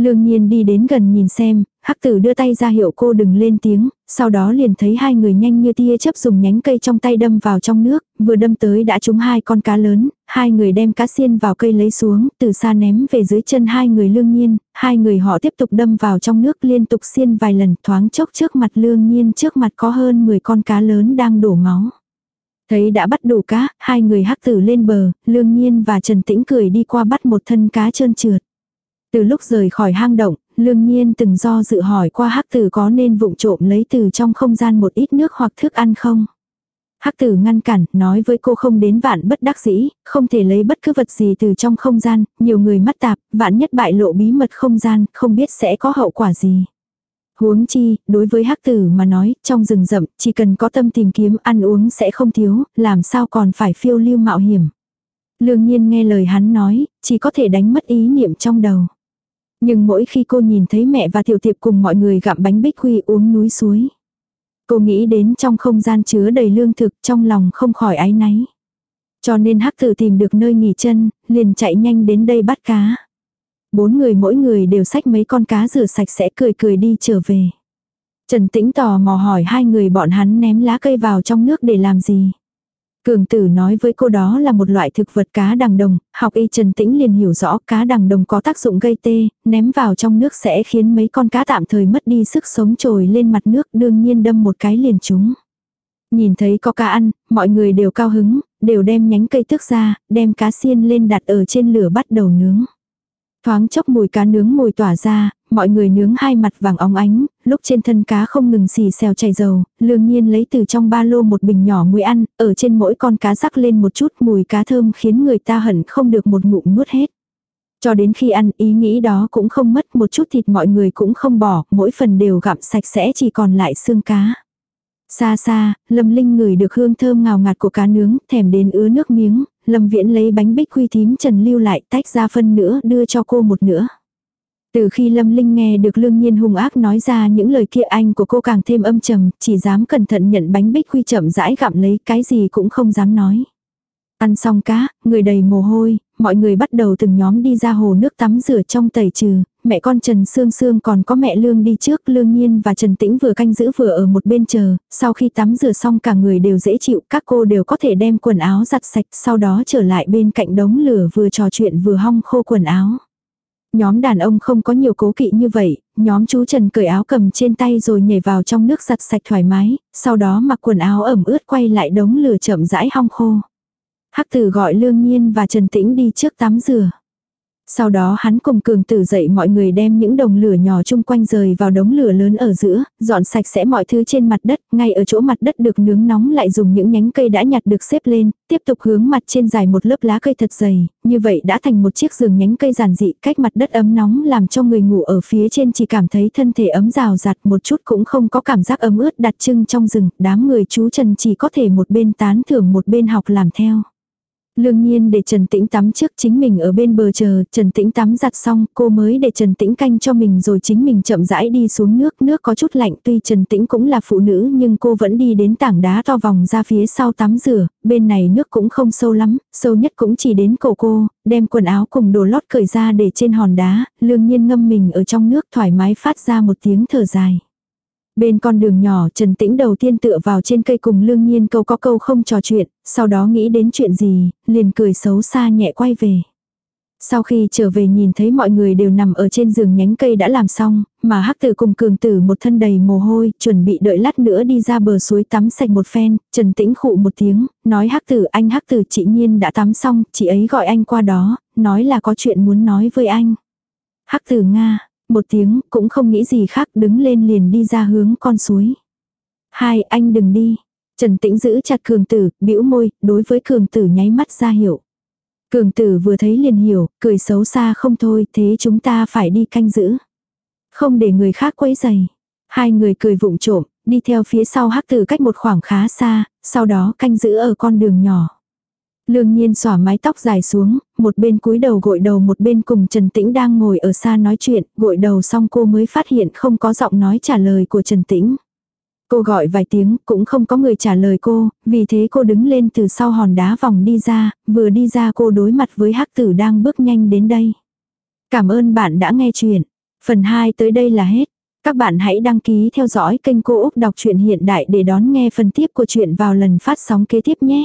Lương nhiên đi đến gần nhìn xem, hắc tử đưa tay ra hiệu cô đừng lên tiếng, sau đó liền thấy hai người nhanh như tia chấp dùng nhánh cây trong tay đâm vào trong nước, vừa đâm tới đã trúng hai con cá lớn, hai người đem cá xiên vào cây lấy xuống, từ xa ném về dưới chân hai người lương nhiên, hai người họ tiếp tục đâm vào trong nước liên tục xiên vài lần thoáng chốc trước mặt lương nhiên trước mặt có hơn 10 con cá lớn đang đổ máu. Thấy đã bắt đủ cá, hai người hắc tử lên bờ, lương nhiên và Trần Tĩnh cười đi qua bắt một thân cá trơn trượt. Từ lúc rời khỏi hang động, lương nhiên từng do dự hỏi qua hắc tử có nên vụng trộm lấy từ trong không gian một ít nước hoặc thức ăn không. Hắc tử ngăn cản, nói với cô không đến vạn bất đắc dĩ, không thể lấy bất cứ vật gì từ trong không gian, nhiều người mắt tạp, vạn nhất bại lộ bí mật không gian, không biết sẽ có hậu quả gì. Huống chi, đối với hắc tử mà nói, trong rừng rậm, chỉ cần có tâm tìm kiếm ăn uống sẽ không thiếu, làm sao còn phải phiêu lưu mạo hiểm. Lương nhiên nghe lời hắn nói, chỉ có thể đánh mất ý niệm trong đầu. Nhưng mỗi khi cô nhìn thấy mẹ và tiểu tiệp cùng mọi người gặm bánh bích quy uống núi suối. Cô nghĩ đến trong không gian chứa đầy lương thực trong lòng không khỏi áy náy. Cho nên hắc tử tìm được nơi nghỉ chân, liền chạy nhanh đến đây bắt cá. Bốn người mỗi người đều xách mấy con cá rửa sạch sẽ cười cười đi trở về. Trần Tĩnh tò mò hỏi hai người bọn hắn ném lá cây vào trong nước để làm gì. Cường tử nói với cô đó là một loại thực vật cá đằng đồng, học y Trần Tĩnh liền hiểu rõ cá đằng đồng có tác dụng gây tê, ném vào trong nước sẽ khiến mấy con cá tạm thời mất đi sức sống trồi lên mặt nước đương nhiên đâm một cái liền chúng. Nhìn thấy có cá ăn, mọi người đều cao hứng, đều đem nhánh cây tước ra, đem cá xiên lên đặt ở trên lửa bắt đầu nướng. Thoáng chốc mùi cá nướng mùi tỏa ra, mọi người nướng hai mặt vàng óng ánh, lúc trên thân cá không ngừng xì xèo chảy dầu, lương nhiên lấy từ trong ba lô một bình nhỏ muối ăn, ở trên mỗi con cá rắc lên một chút mùi cá thơm khiến người ta hận không được một ngụm nuốt hết. Cho đến khi ăn ý nghĩ đó cũng không mất một chút thịt mọi người cũng không bỏ, mỗi phần đều gặm sạch sẽ chỉ còn lại xương cá. Xa xa, Lâm Linh ngửi được hương thơm ngào ngạt của cá nướng, thèm đến ứa nước miếng, Lâm Viễn lấy bánh bích quy thím trần lưu lại tách ra phân nữa đưa cho cô một nửa. Từ khi Lâm Linh nghe được Lương Nhiên hung ác nói ra những lời kia anh của cô càng thêm âm trầm, chỉ dám cẩn thận nhận bánh bích quy chậm rãi gặm lấy cái gì cũng không dám nói. Ăn xong cá, người đầy mồ hôi, mọi người bắt đầu từng nhóm đi ra hồ nước tắm rửa trong tẩy trừ, mẹ con Trần Sương Sương còn có mẹ Lương đi trước, Lương Nhiên và Trần Tĩnh vừa canh giữ vừa ở một bên chờ, sau khi tắm rửa xong cả người đều dễ chịu, các cô đều có thể đem quần áo giặt sạch, sau đó trở lại bên cạnh đống lửa vừa trò chuyện vừa hong khô quần áo. Nhóm đàn ông không có nhiều cố kỵ như vậy, nhóm chú Trần cởi áo cầm trên tay rồi nhảy vào trong nước giặt sạch thoải mái, sau đó mặc quần áo ẩm ướt quay lại đống lửa chậm rãi hong khô. Hắc tử gọi Lương Nhiên và Trần Tĩnh đi trước tắm rửa. Sau đó hắn cùng cường tử dậy mọi người đem những đồng lửa nhỏ chung quanh rời vào đống lửa lớn ở giữa, dọn sạch sẽ mọi thứ trên mặt đất, ngay ở chỗ mặt đất được nướng nóng lại dùng những nhánh cây đã nhặt được xếp lên, tiếp tục hướng mặt trên dài một lớp lá cây thật dày, như vậy đã thành một chiếc giường nhánh cây giản dị cách mặt đất ấm nóng làm cho người ngủ ở phía trên chỉ cảm thấy thân thể ấm rào rạt một chút cũng không có cảm giác ấm ướt đặt trưng trong rừng, đám người chú Trần chỉ có thể một bên tán thưởng một bên học làm theo. Lương nhiên để Trần Tĩnh tắm trước chính mình ở bên bờ chờ, Trần Tĩnh tắm giặt xong, cô mới để Trần Tĩnh canh cho mình rồi chính mình chậm rãi đi xuống nước, nước có chút lạnh tuy Trần Tĩnh cũng là phụ nữ nhưng cô vẫn đi đến tảng đá to vòng ra phía sau tắm rửa, bên này nước cũng không sâu lắm, sâu nhất cũng chỉ đến cổ cô, đem quần áo cùng đồ lót cởi ra để trên hòn đá, lương nhiên ngâm mình ở trong nước thoải mái phát ra một tiếng thở dài. Bên con đường nhỏ Trần Tĩnh đầu tiên tựa vào trên cây cùng lương nhiên câu có câu không trò chuyện, sau đó nghĩ đến chuyện gì, liền cười xấu xa nhẹ quay về. Sau khi trở về nhìn thấy mọi người đều nằm ở trên giường nhánh cây đã làm xong, mà hắc tử cùng cường tử một thân đầy mồ hôi, chuẩn bị đợi lát nữa đi ra bờ suối tắm sạch một phen, trần tĩnh khụ một tiếng, nói hắc tử anh hắc tử chị nhiên đã tắm xong, chị ấy gọi anh qua đó, nói là có chuyện muốn nói với anh. Hắc tử Nga, một tiếng, cũng không nghĩ gì khác, đứng lên liền đi ra hướng con suối. Hai, anh đừng đi. Trần Tĩnh giữ chặt cường tử, bĩu môi, đối với cường tử nháy mắt ra hiểu Cường tử vừa thấy liền hiểu, cười xấu xa không thôi, thế chúng ta phải đi canh giữ. Không để người khác quấy giày. Hai người cười vụng trộm, đi theo phía sau hắc tử cách một khoảng khá xa, sau đó canh giữ ở con đường nhỏ. Lương nhiên xỏa mái tóc dài xuống, một bên cúi đầu gội đầu một bên cùng Trần Tĩnh đang ngồi ở xa nói chuyện, gội đầu xong cô mới phát hiện không có giọng nói trả lời của Trần Tĩnh. Cô gọi vài tiếng cũng không có người trả lời cô, vì thế cô đứng lên từ sau hòn đá vòng đi ra, vừa đi ra cô đối mặt với hắc tử đang bước nhanh đến đây. Cảm ơn bạn đã nghe chuyện. Phần 2 tới đây là hết. Các bạn hãy đăng ký theo dõi kênh Cô Úc Đọc truyện Hiện Đại để đón nghe phần tiếp của chuyện vào lần phát sóng kế tiếp nhé.